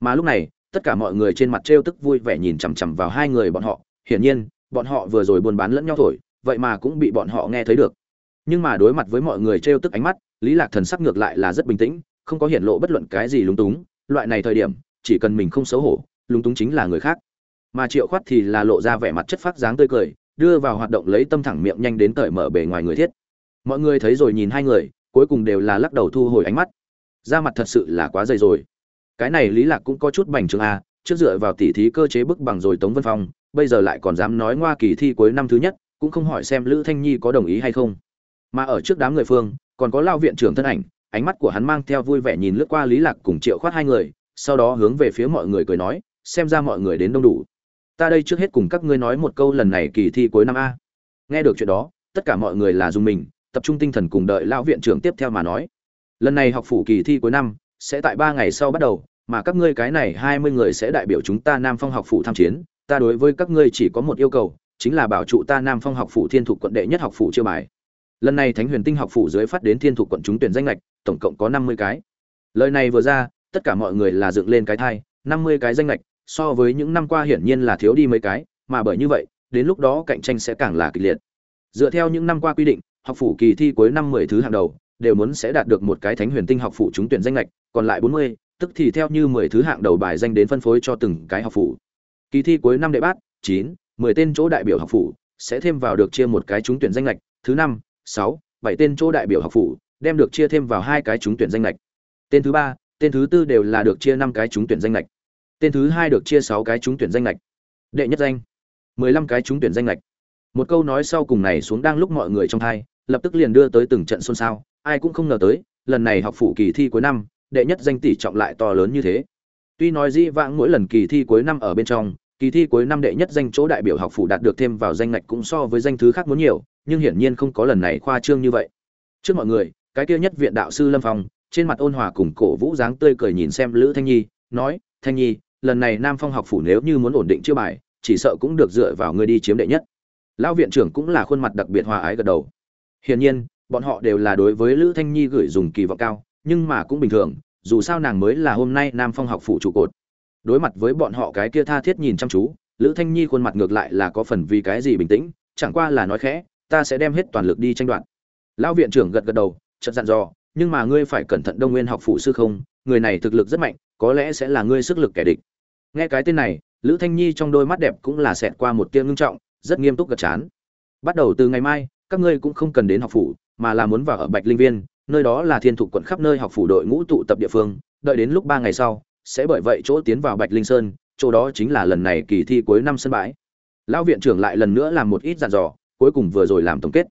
Mà lúc này tất cả mọi người trên mặt trêu tức vui vẻ nhìn chằm chằm vào hai người bọn họ hiển nhiên bọn họ vừa rồi buôn bán lẫn nhau thổi vậy mà cũng bị bọn họ nghe thấy được. Nhưng mà đối mặt với mọi người trêu tức ánh mắt lý lạc thần sắc ngược lại là rất bình tĩnh không có hiện lộ bất luận cái gì lúng túng loại này thời điểm, chỉ cần mình không xấu hổ, lúng túng chính là người khác. Mà triệu khoát thì là lộ ra vẻ mặt chất phát dáng tươi cười, đưa vào hoạt động lấy tâm thẳng miệng nhanh đến cởi mở bề ngoài người thiết. Mọi người thấy rồi nhìn hai người, cuối cùng đều là lắc đầu thu hồi ánh mắt. Da mặt thật sự là quá dày rồi. Cái này lý lạc cũng có chút bành trướng a trước dựa vào tỉ thí cơ chế bức bằng rồi tống vân phong, bây giờ lại còn dám nói ngoa kỳ thi cuối năm thứ nhất, cũng không hỏi xem lữ thanh nhi có đồng ý hay không. Mà ở trước đám người phương, còn có lao viện trưởng thân ảnh ánh mắt của hắn mang theo vui vẻ nhìn lướt qua lý lạc cùng triệu khoát hai người, sau đó hướng về phía mọi người cười nói, xem ra mọi người đến đông đủ. Ta đây trước hết cùng các ngươi nói một câu lần này kỳ thi cuối năm a. Nghe được chuyện đó, tất cả mọi người là dùng mình, tập trung tinh thần cùng đợi lão viện trưởng tiếp theo mà nói. Lần này học phủ kỳ thi cuối năm, sẽ tại ba ngày sau bắt đầu, mà các ngươi cái này hai mươi người sẽ đại biểu chúng ta nam phong học phủ tham chiến. Ta đối với các ngươi chỉ có một yêu cầu, chính là bảo trụ ta nam phong học phủ thiên thục quận đệ nhất học phủ chưa bài lần này thánh huyền tinh học phủ dưới phát đến thiên thục quận chúng tuyển danh lệch tổng cộng có năm mươi cái. Lời này vừa ra, tất cả mọi người là dựng lên cái thai, năm mươi cái danh lệch so với những năm qua hiển nhiên là thiếu đi mấy cái, mà bởi như vậy, đến lúc đó cạnh tranh sẽ càng là kịch liệt. Dựa theo những năm qua quy định, học phủ kỳ thi cuối năm mười thứ hàng đầu, đều muốn sẽ đạt được một cái thánh huyền tinh học phủ trúng tuyển danh lệch còn lại bốn mươi, tức thì theo như mười thứ hạng đầu bài danh đến phân phối cho từng cái học phủ. Kỳ thi cuối năm đệ bát, chín, mười tên chỗ đại biểu học phủ sẽ thêm vào được chia một cái trúng tuyển danh lệch thứ năm sáu, bảy tên chỗ đại biểu học phủ, đem được chia thêm vào hai cái trúng tuyển danh lệch. Tên thứ ba, tên thứ tư đều là được chia năm cái trúng tuyển danh lệch. Tên thứ hai được chia sáu cái trúng tuyển danh lệch. Đệ nhất danh, mười lăm cái trúng tuyển danh lệch. Một câu nói sau cùng này xuống đang lúc mọi người trong thai, lập tức liền đưa tới từng trận xôn xao, ai cũng không ngờ tới, lần này học phủ kỳ thi cuối năm, đệ nhất danh tỷ trọng lại to lớn như thế. Tuy nói dĩ vãng mỗi lần kỳ thi cuối năm ở bên trong, kỳ thi cuối năm đệ nhất danh chỗ đại biểu học phủ đạt được thêm vào danh ngạch cũng so với danh thứ khác muốn nhiều nhưng hiển nhiên không có lần này khoa trương như vậy. Trước mọi người, cái kia nhất viện đạo sư lâm phong, trên mặt ôn hòa cùng cổ vũ dáng tươi cười nhìn xem lữ thanh nhi, nói, thanh nhi, lần này nam phong học phủ nếu như muốn ổn định chưa bài, chỉ sợ cũng được dựa vào ngươi đi chiếm đệ nhất. Lão viện trưởng cũng là khuôn mặt đặc biệt hòa ái gật đầu. Hiển nhiên, bọn họ đều là đối với lữ thanh nhi gửi dùng kỳ vọng cao, nhưng mà cũng bình thường, dù sao nàng mới là hôm nay nam phong học phủ trụ cột. Đối mặt với bọn họ cái kia tha thiết nhìn chăm chú, lữ thanh nhi khuôn mặt ngược lại là có phần vì cái gì bình tĩnh, chẳng qua là nói khẽ ta sẽ đem hết toàn lực đi tranh đoạt. Lão viện trưởng gật gật đầu, chợt dặn dò, nhưng mà ngươi phải cẩn thận đông nguyên học phủ sư không? Người này thực lực rất mạnh, có lẽ sẽ là ngươi sức lực kẻ địch. Nghe cái tên này, lữ thanh nhi trong đôi mắt đẹp cũng là xẹt qua một tia ngưng trọng, rất nghiêm túc gật chán. Bắt đầu từ ngày mai, các ngươi cũng không cần đến học phủ, mà là muốn vào ở bạch linh viên, nơi đó là thiên thục quận khắp nơi học phủ đội ngũ tụ tập địa phương, đợi đến lúc ba ngày sau, sẽ bởi vậy chỗ tiến vào bạch linh sơn, chỗ đó chính là lần này kỳ thi cuối năm sân bãi. Lão viện trưởng lại lần nữa làm một ít dàn dò cuối cùng vừa rồi làm tổng kết.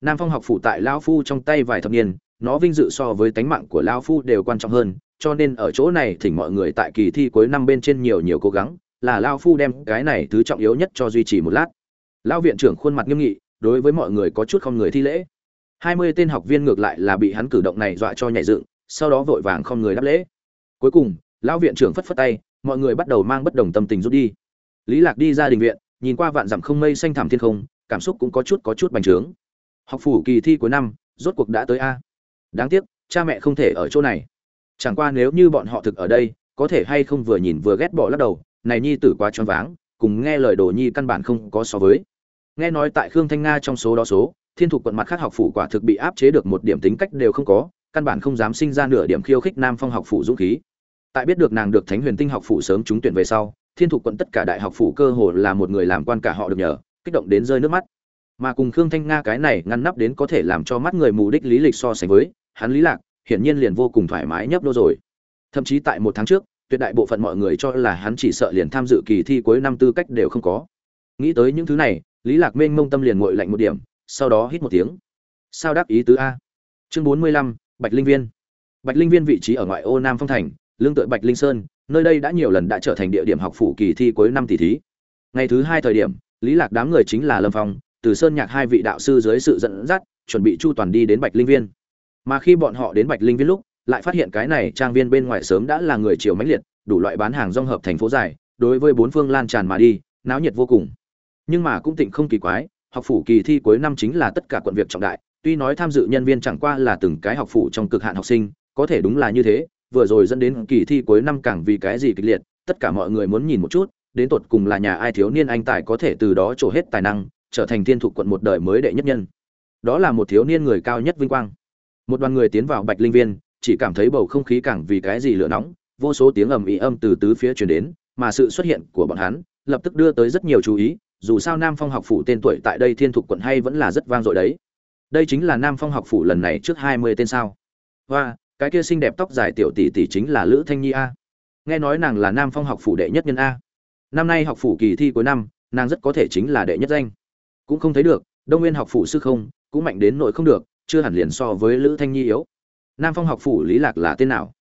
Nam phong học phủ tại lao phu trong tay vài thập niên, nó vinh dự so với tánh mạng của lao phu đều quan trọng hơn, cho nên ở chỗ này thỉnh mọi người tại kỳ thi cuối năm bên trên nhiều nhiều cố gắng, là lao phu đem cái này thứ trọng yếu nhất cho duy trì một lát. Lão viện trưởng khuôn mặt nghiêm nghị, đối với mọi người có chút không người thi lễ. Hai mươi tên học viên ngược lại là bị hắn cử động này dọa cho nhảy dựng, sau đó vội vàng không người đáp lễ. Cuối cùng, lão viện trưởng phất phất tay, mọi người bắt đầu mang bất đồng tâm tình rút đi. Lý lạc đi ra đình viện, nhìn qua vạn dặm không mây xanh thẳm thiên không cảm xúc cũng có chút có chút bành trướng. Học phủ kỳ thi cuối năm, rốt cuộc đã tới a. Đáng tiếc, cha mẹ không thể ở chỗ này. Chẳng qua nếu như bọn họ thực ở đây, có thể hay không vừa nhìn vừa ghét bỏ lắc đầu, này nhi tử quá choáng váng, cùng nghe lời đồ nhi căn bản không có so với. Nghe nói tại khương thanh nga trong số đó số, thiên thục quận mặt khác học phủ quả thực bị áp chế được một điểm tính cách đều không có, căn bản không dám sinh ra nửa điểm khiêu khích nam phong học phủ dũng khí. Tại biết được nàng được thánh huyền tinh học phủ sớm trúng tuyển về sau, thiên thục quận tất cả đại học phủ cơ hồ là một người làm quan cả họ được nhờ kích động đến rơi nước mắt. Mà cùng khương thanh nga cái này ngăn nắp đến có thể làm cho mắt người mù đích lý lịch so sánh với, hắn lý lạc, hiển nhiên liền vô cùng thoải mái nhấp đô rồi. Thậm chí tại một tháng trước, tuyệt đại bộ phận mọi người cho là hắn chỉ sợ liền tham dự kỳ thi cuối năm tư cách đều không có. Nghĩ tới những thứ này, lý lạc mênh mông tâm liền ngội lạnh một điểm, sau đó hít một tiếng. Sao đáp ý tứ a? Chương bốn mươi lăm, bạch linh viên. Bạch linh viên vị trí ở ngoại ô nam phong thành, lương tựa bạch linh sơn, nơi đây đã nhiều lần đã trở thành địa điểm học phủ kỳ thi cuối năm tỷ thí. Ngày thứ hai thời điểm lý lạc đám người chính là lâm phong, từ sơn nhạc hai vị đạo sư dưới sự dẫn dắt, chuẩn bị chu toàn đi đến bạch linh viên. Mà khi bọn họ đến bạch linh viên lúc, lại phát hiện cái này trang viên bên ngoài sớm đã là người chiều mãnh liệt, đủ loại bán hàng rong hợp thành phố dài, đối với bốn phương lan tràn mà đi, náo nhiệt vô cùng. Nhưng mà cũng tịnh không kỳ quái, học phủ kỳ thi cuối năm chính là tất cả quận việc trọng đại, tuy nói tham dự nhân viên chẳng qua là từng cái học phủ trong cực hạn học sinh, có thể đúng là như thế, vừa rồi dẫn đến kỳ thi cuối năm càng vì cái gì kịch liệt, tất cả mọi người muốn nhìn một chút đến tột cùng là nhà ai thiếu niên anh tài có thể từ đó trổ hết tài năng, trở thành thiên thục quận một đời mới đệ nhất nhân. Đó là một thiếu niên người cao nhất vinh quang. Một đoàn người tiến vào bạch linh viên, chỉ cảm thấy bầu không khí càng vì cái gì lửa nóng, vô số tiếng ầm ĩ âm từ tứ phía truyền đến, mà sự xuất hiện của bọn hắn lập tức đưa tới rất nhiều chú ý, dù sao nam phong học phủ tên tuổi tại đây thiên thục quận hay vẫn là rất vang dội đấy. Đây chính là nam phong học phủ lần này trước hai mươi tên sao. Hoa, cái kia xinh đẹp tóc dài tiểu tỷ tỷ chính là lữ thanh nhi a. Nghe nói nàng là nam phong học phủ đệ nhất nhân a năm nay học phủ kỳ thi cuối năm, nàng rất có thể chính là đệ nhất danh. Cũng không thấy được, đông nguyên học phủ sư không, cũng mạnh đến nội không được, chưa hẳn liền so với lữ thanh nhi yếu. Nam phong học phủ lý lạc là tên nào?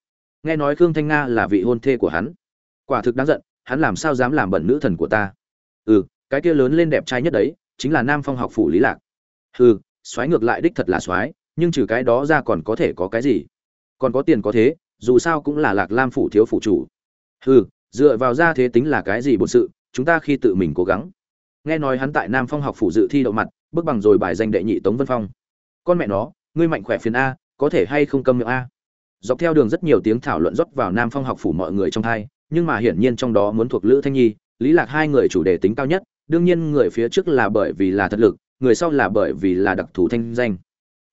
Nghe nói khương thanh nga là vị hôn thê của hắn. Quả thực đáng giận, hắn làm sao dám làm bẩn nữ thần của ta? Ừ cái kia lớn lên đẹp trai nhất đấy, chính là nam phong học phủ lý lạc. Ừ soái ngược lại đích thật là soái, nhưng trừ cái đó ra còn có thể có cái gì? Còn có tiền có thế, dù sao cũng là lạc lam phủ thiếu phủ chủ. Ừ dựa vào ra thế tính là cái gì bổn sự, chúng ta khi tự mình cố gắng. Nghe nói hắn tại nam phong học phủ dự thi đậu mặt bước bằng rồi bài danh đệ nhị tống vân phong. Con mẹ nó, ngươi mạnh khỏe phiền a, có thể hay không câm miệng a? Dọc theo đường rất nhiều tiếng thảo luận rót vào nam phong học phủ mọi người trong hai, nhưng mà hiển nhiên trong đó muốn thuộc lữ thanh nhi, lý lạc hai người chủ đề tính cao nhất, đương nhiên người phía trước là bởi vì là thật lực, người sau là bởi vì là đặc thù thanh danh.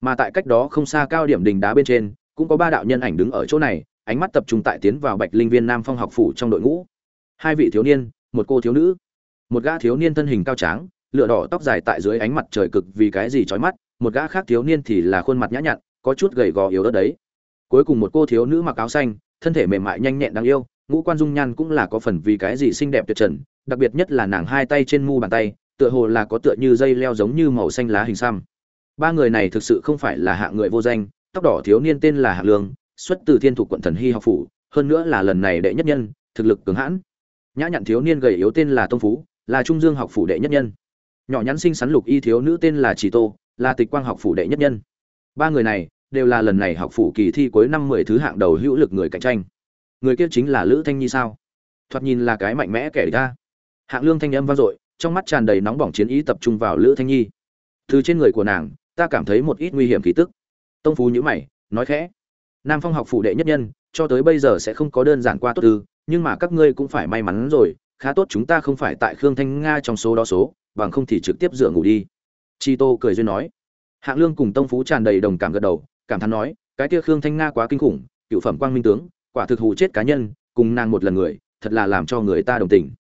Mà tại cách đó không xa cao điểm đình đá bên trên, cũng có ba đạo nhân ảnh đứng ở chỗ này ánh mắt tập trung tại tiến vào bạch linh viên nam phong học phủ trong đội ngũ. Hai vị thiếu niên, một cô thiếu nữ. Một gã thiếu niên thân hình cao tráng, lửa đỏ tóc dài tại dưới ánh mặt trời cực vì cái gì chói mắt, một gã khác thiếu niên thì là khuôn mặt nhã nhặn, có chút gầy gò yếu ớt đấy. Cuối cùng một cô thiếu nữ mặc áo xanh, thân thể mềm mại nhanh nhẹn đáng yêu, ngũ quan dung nhan cũng là có phần vì cái gì xinh đẹp tuyệt trần, đặc biệt nhất là nàng hai tay trên mu bàn tay, tựa hồ là có tựa như dây leo giống như màu xanh lá hình xăm. Ba người này thực sự không phải là hạng người vô danh, tóc đỏ thiếu niên tên là Hạ lương xuất từ thiên thủ quận thần hy học phủ, hơn nữa là lần này đệ nhất nhân, thực lực cường hãn. Nhã nhặn thiếu niên gầy yếu tên là tông phú, là trung dương học phủ đệ nhất nhân. Nhỏ nhắn xinh xắn lục y thiếu nữ tên là chỉ tô, là tịch quang học phủ đệ nhất nhân. Ba người này đều là lần này học phủ kỳ thi cuối năm mười thứ hạng đầu hữu lực người cạnh tranh. Người kia chính là lữ thanh nhi sao? Thoạt nhìn là cái mạnh mẽ kẻ ra hạng lương thanh âm vang dội, trong mắt tràn đầy nóng bỏng chiến ý tập trung vào lữ thanh nhi. Từ trên người của nàng, ta cảm thấy một ít nguy hiểm khí tức. Tông phú nhữ mày, nói khẽ nam phong học phủ đệ nhất nhân, cho tới bây giờ sẽ không có đơn giản qua tốt ư, nhưng mà các ngươi cũng phải may mắn rồi, khá tốt chúng ta không phải tại khương thanh nga trong số đó số, bằng không thì trực tiếp dựa ngủ đi. Chi tô cười duyên nói. Hạng lương cùng tông phú tràn đầy đồng cảm gật đầu, cảm thán nói, cái kia khương thanh nga quá kinh khủng, cựu phẩm quang minh tướng, quả thực hù chết cá nhân, cùng nàng một lần người, thật là làm cho người ta đồng tình.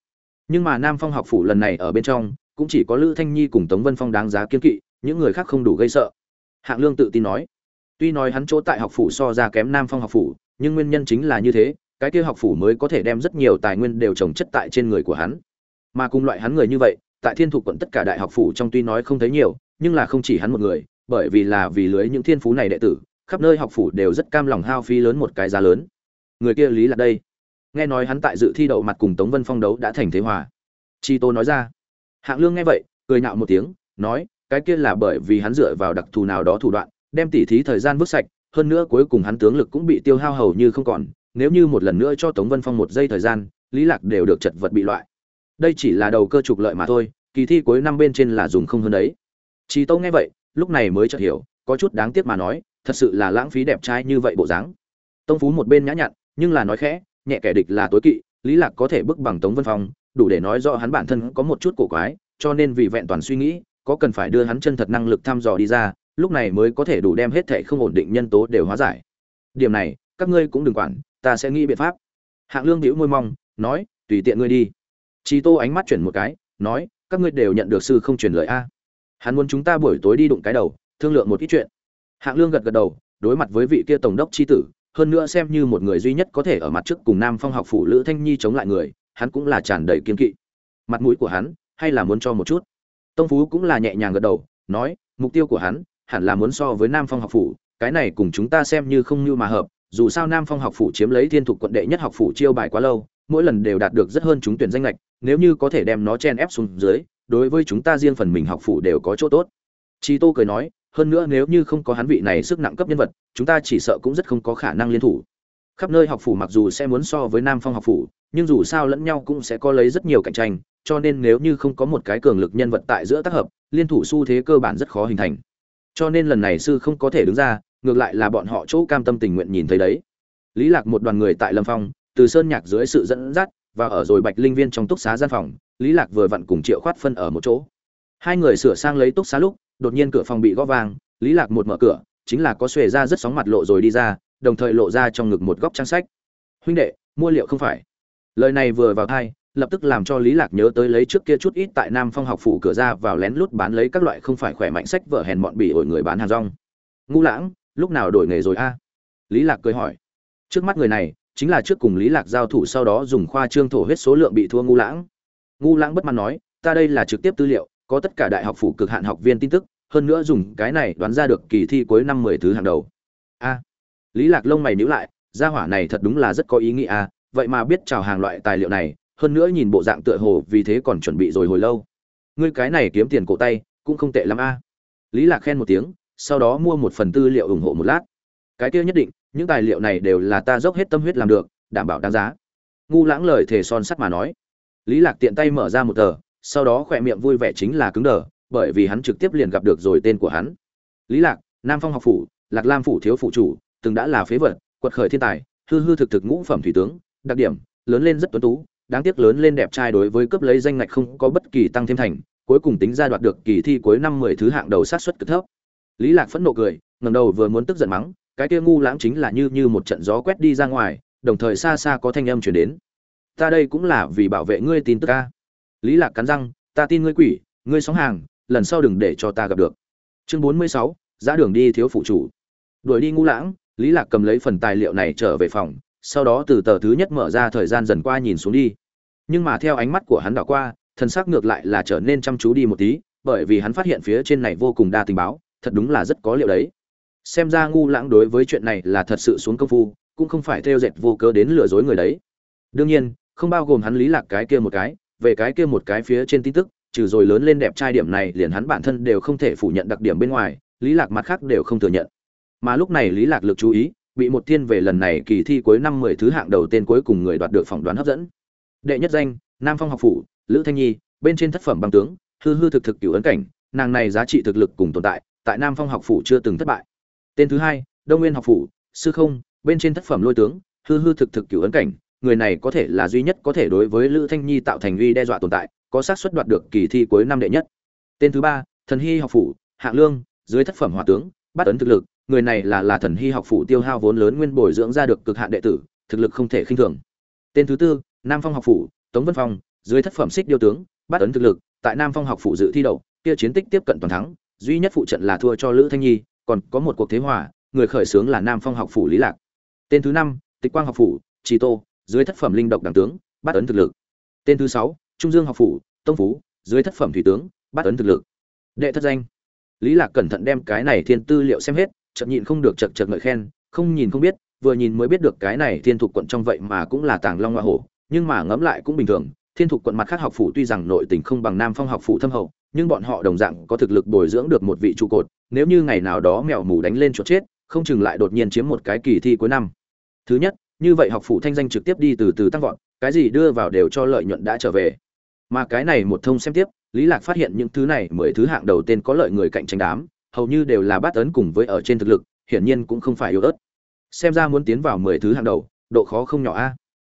Nhưng mà nam phong học phủ lần này ở bên trong, cũng chỉ có lữ thanh nhi cùng tống vân phong đáng giá kiên kỵ, những người khác không đủ gây sợ. Hạng lương tự tin nói tuy nói hắn chỗ tại học phủ so ra kém nam phong học phủ, nhưng nguyên nhân chính là như thế, cái kia học phủ mới có thể đem rất nhiều tài nguyên đều trồng chất tại trên người của hắn. Mà cùng loại hắn người như vậy, tại thiên thục quận tất cả đại học phủ trong tuy nói không thấy nhiều, nhưng là không chỉ hắn một người, bởi vì là vì lưới những thiên phú này đệ tử, khắp nơi học phủ đều rất cam lòng hao phí lớn một cái giá lớn. Người kia lý là đây. Nghe nói hắn tại dự thi đậu mặt cùng tống vân phong đấu đã thành thế hòa. Chi tô nói ra. Hạng lương nghe vậy, cười nhạo một tiếng, nói, cái kia là bởi vì hắn dựa vào đặc thù nào đó thủ đoạn đem tỉ thí thời gian vứt sạch, hơn nữa cuối cùng hắn tướng lực cũng bị tiêu hao hầu như không còn, nếu như một lần nữa cho tống vân phong một giây thời gian, lý lạc đều được chật vật bị loại. Đây chỉ là đầu cơ trục lợi mà thôi, kỳ thi cuối năm bên trên là dùng không hơn đấy. Chỉ tô nghe vậy, lúc này mới chợt hiểu, có chút đáng tiếc mà nói, thật sự là lãng phí đẹp trai như vậy bộ dáng. Tông phú một bên nhã nhặn, nhưng là nói khẽ, nhẹ kẻ địch là tối kỵ, lý lạc có thể bước bằng tống vân phong, đủ để nói rõ hắn bản thân có một chút cổ quái, cho nên vì vẹn toàn suy nghĩ, có cần phải đưa hắn chân thật năng lực thăm dò đi ra lúc này mới có thể đủ đem hết thảy không ổn định nhân tố đều hóa giải. Điểm này, các ngươi cũng đừng quản, ta sẽ nghĩ biện pháp. Hạng lương bĩu môi mong, nói, tùy tiện ngươi đi. Chi tô ánh mắt chuyển một cái, nói, các ngươi đều nhận được sư không truyền lời a. Hắn muốn chúng ta buổi tối đi đụng cái đầu, thương lượng một ít chuyện. Hạng lương gật gật đầu, đối mặt với vị kia tổng đốc chi tử, hơn nữa xem như một người duy nhất có thể ở mặt trước cùng nam phong học phủ lữ thanh nhi chống lại người, hắn cũng là tràn đầy kiên kỵ. Mặt mũi của hắn, hay là muốn cho một chút. Tông phú cũng là nhẹ nhàng gật đầu, nói, mục tiêu của hắn hẳn là muốn so với nam phong học phủ, cái này cùng chúng ta xem như không như mà hợp, dù sao nam phong học phủ chiếm lấy thiên thuộc quận đệ nhất học phủ chiêu bài quá lâu, mỗi lần đều đạt được rất hơn chúng tuyển danh lệch, nếu như có thể đem nó chen ép xuống dưới, đối với chúng ta riêng phần mình học phủ đều có chỗ tốt. Chi tô cười nói, hơn nữa nếu như không có hắn vị này sức nặng cấp nhân vật, chúng ta chỉ sợ cũng rất không có khả năng liên thủ. Khắp nơi học phủ mặc dù sẽ muốn so với nam phong học phủ, nhưng dù sao lẫn nhau cũng sẽ có lấy rất nhiều cạnh tranh, cho nên nếu như không có một cái cường lực nhân vật tại giữa tác hợp, liên thủ xu thế cơ bản rất khó hình thành cho nên lần này sư không có thể đứng ra, ngược lại là bọn họ chỗ cam tâm tình nguyện nhìn thấy đấy. Lý lạc một đoàn người tại lâm phong, từ sơn nhạc dưới sự dẫn dắt và ở rồi bạch linh viên trong túc xá gian phòng, lý lạc vừa vặn cùng triệu khoát phân ở một chỗ. Hai người sửa sang lấy túc xá lúc, đột nhiên cửa phòng bị gõ vang, lý lạc một mở cửa, chính là có xuề ra rất sóng mặt lộ rồi đi ra, đồng thời lộ ra trong ngực một góc trang sách. Huynh đệ, mua liệu không phải? Lời này vừa vào thai lập tức làm cho lý lạc nhớ tới lấy trước kia chút ít tại nam phong học phủ cửa ra vào lén lút bán lấy các loại không phải khỏe mạnh sách vở hèn mọn bị ổi người bán hàng rong. Ngu lãng, lúc nào đổi nghề rồi a? Lý lạc cười hỏi. Trước mắt người này, chính là trước cùng lý lạc giao thủ sau đó dùng khoa trương thổ huyết số lượng bị thua ngu lãng. Ngu lãng bất mãn nói, ta đây là trực tiếp tư liệu, có tất cả đại học phủ cực hạn học viên tin tức, hơn nữa dùng cái này đoán ra được kỳ thi cuối năm mười thứ hàng đầu. A. Lý lạc lông mày nhíu lại, gia hỏa này thật đúng là rất có ý nghĩa a, vậy mà biết chào hàng loại tài liệu này hơn nữa nhìn bộ dạng tựa hồ vì thế còn chuẩn bị rồi hồi lâu. Ngươi cái này kiếm tiền cổ tay, cũng không tệ lắm a. Lý lạc khen một tiếng, sau đó mua một phần tư liệu ủng hộ một lát. Cái kia nhất định, những tài liệu này đều là ta dốc hết tâm huyết làm được, đảm bảo đáng giá. Ngu lãng lời thề son sắt mà nói. Lý lạc tiện tay mở ra một tờ, sau đó khỏe miệng vui vẻ chính là cứng đờ, bởi vì hắn trực tiếp liền gặp được rồi tên của hắn. Lý lạc, nam phong học phủ, lạc lam phủ thiếu phụ chủ, từng đã là phế vật, quật khởi thiên tài, hư hư thực thực ngũ phẩm thủy tướng, đặc điểm, lớn lên rất tuấn tú đáng tiếc lớn lên đẹp trai đối với cấp lấy danh ngạch không có bất kỳ tăng thêm thành cuối cùng tính ra đoạt được kỳ thi cuối năm mười thứ hạng đầu sát suất cực thấp. Lý lạc phẫn nộ cười ngẩng đầu vừa muốn tức giận mắng cái kia ngu lãng chính là như như một trận gió quét đi ra ngoài đồng thời xa xa có thanh âm truyền đến. Ta đây cũng là vì bảo vệ ngươi tin tức a. lý lạc cắn răng ta tin ngươi quỷ ngươi sóng hàng lần sau đừng để cho ta gặp được. Chương bốn mươi sáu, giá đường đi thiếu phụ chủ. Đuổi đi ngu lãng lý lạc cầm lấy phần tài liệu này trở về phòng sau đó từ tờ thứ nhất mở ra thời gian dần qua nhìn xuống đi. Nhưng mà theo ánh mắt của hắn đảo qua thân xác ngược lại là trở nên chăm chú đi một tí, bởi vì hắn phát hiện phía trên này vô cùng đa tình báo, thật đúng là rất có liệu đấy. Xem ra ngu lãng đối với chuyện này là thật sự xuống công phu, cũng không phải theo dệt vô cớ đến lừa dối người đấy. Đương nhiên, không bao gồm hắn lý lạc cái kia một cái, về cái kia một cái phía trên tin tức, trừ rồi lớn lên đẹp trai điểm này, liền hắn bản thân đều không thể phủ nhận đặc điểm bên ngoài, lý lạc mặt khác đều không thừa nhận. Mà lúc này lý lạc lực chú ý bị một thiên về lần này kỳ thi cuối năm mười thứ hạng đầu tên cuối cùng người đoạt được phỏng đoán hấp dẫn. Đệ nhất danh, nam phong học phủ, lữ thanh nhi, bên trên thất phẩm băng tướng, hư hư thực thực cửu ấn cảnh, nàng này giá trị thực lực cùng tồn tại tại nam phong học phủ chưa từng thất bại. Tên thứ hai, đông nguyên học phủ, sư không, bên trên thất phẩm lôi tướng, hư hư thực thực cửu ấn cảnh, người này có thể là duy nhất có thể đối với lữ thanh nhi tạo thành uy đe dọa tồn tại, có xác suất đoạt được kỳ thi cuối năm đệ nhất. Tên thứ ba, thần hy học phủ hạng lương, dưới thất phẩm hỏa tướng, bắt ấn thực lực người này là là thần hy học phủ tiêu hao vốn lớn nguyên bồi dưỡng ra được cực hạn đệ tử, thực lực không thể khinh thường. Tên thứ tư, nam phong học phủ, tống vân phong, dưới thất phẩm xích điêu tướng, bắt ấn thực lực, tại nam phong học phủ dự thi đậu, kia chiến tích tiếp cận toàn thắng, duy nhất phụ trận là thua cho lữ thanh nhi, còn có một cuộc thế hòa, người khởi xướng là nam phong học phủ lý lạc. Tên thứ năm, tịch quang học phủ, trì tô, dưới thất phẩm linh độc đẳng tướng, bắt ấn thực lực. Tên thứ sáu, trung dương học phủ, tông phú, dưới thất phẩm thủy tướng, bắt ấn thực lực. Đệ thất danh. Lý lạc cẩn thận đem cái này thiên tư liệu xem hết chậm nhịn không được chật chật ngợi khen, không nhìn không biết, vừa nhìn mới biết được cái này thiên thục quận trong vậy mà cũng là tàng long hoa hổ, nhưng mà ngẫm lại cũng bình thường, thiên thục quận mặt khác học phủ tuy rằng nội tình không bằng nam phong học phủ thâm hậu, nhưng bọn họ đồng dạng có thực lực bồi dưỡng được một vị trụ cột, nếu như ngày nào đó mèo mù đánh lên chuột chết, không chừng lại đột nhiên chiếm một cái kỳ thi cuối năm. Thứ nhất, như vậy học phủ thanh danh trực tiếp đi từ từ tăng vọt, cái gì đưa vào đều cho lợi nhuận đã trở về. Mà cái này một thông xem tiếp, lý lạc phát hiện những thứ này mười thứ hạng đầu tên có lợi người cạnh tranh đám hầu như đều là bát ấn cùng với ở trên thực lực, hiển nhiên cũng không phải yếu ớt. Xem ra muốn tiến vào mười thứ hạng đầu, độ khó không nhỏ a.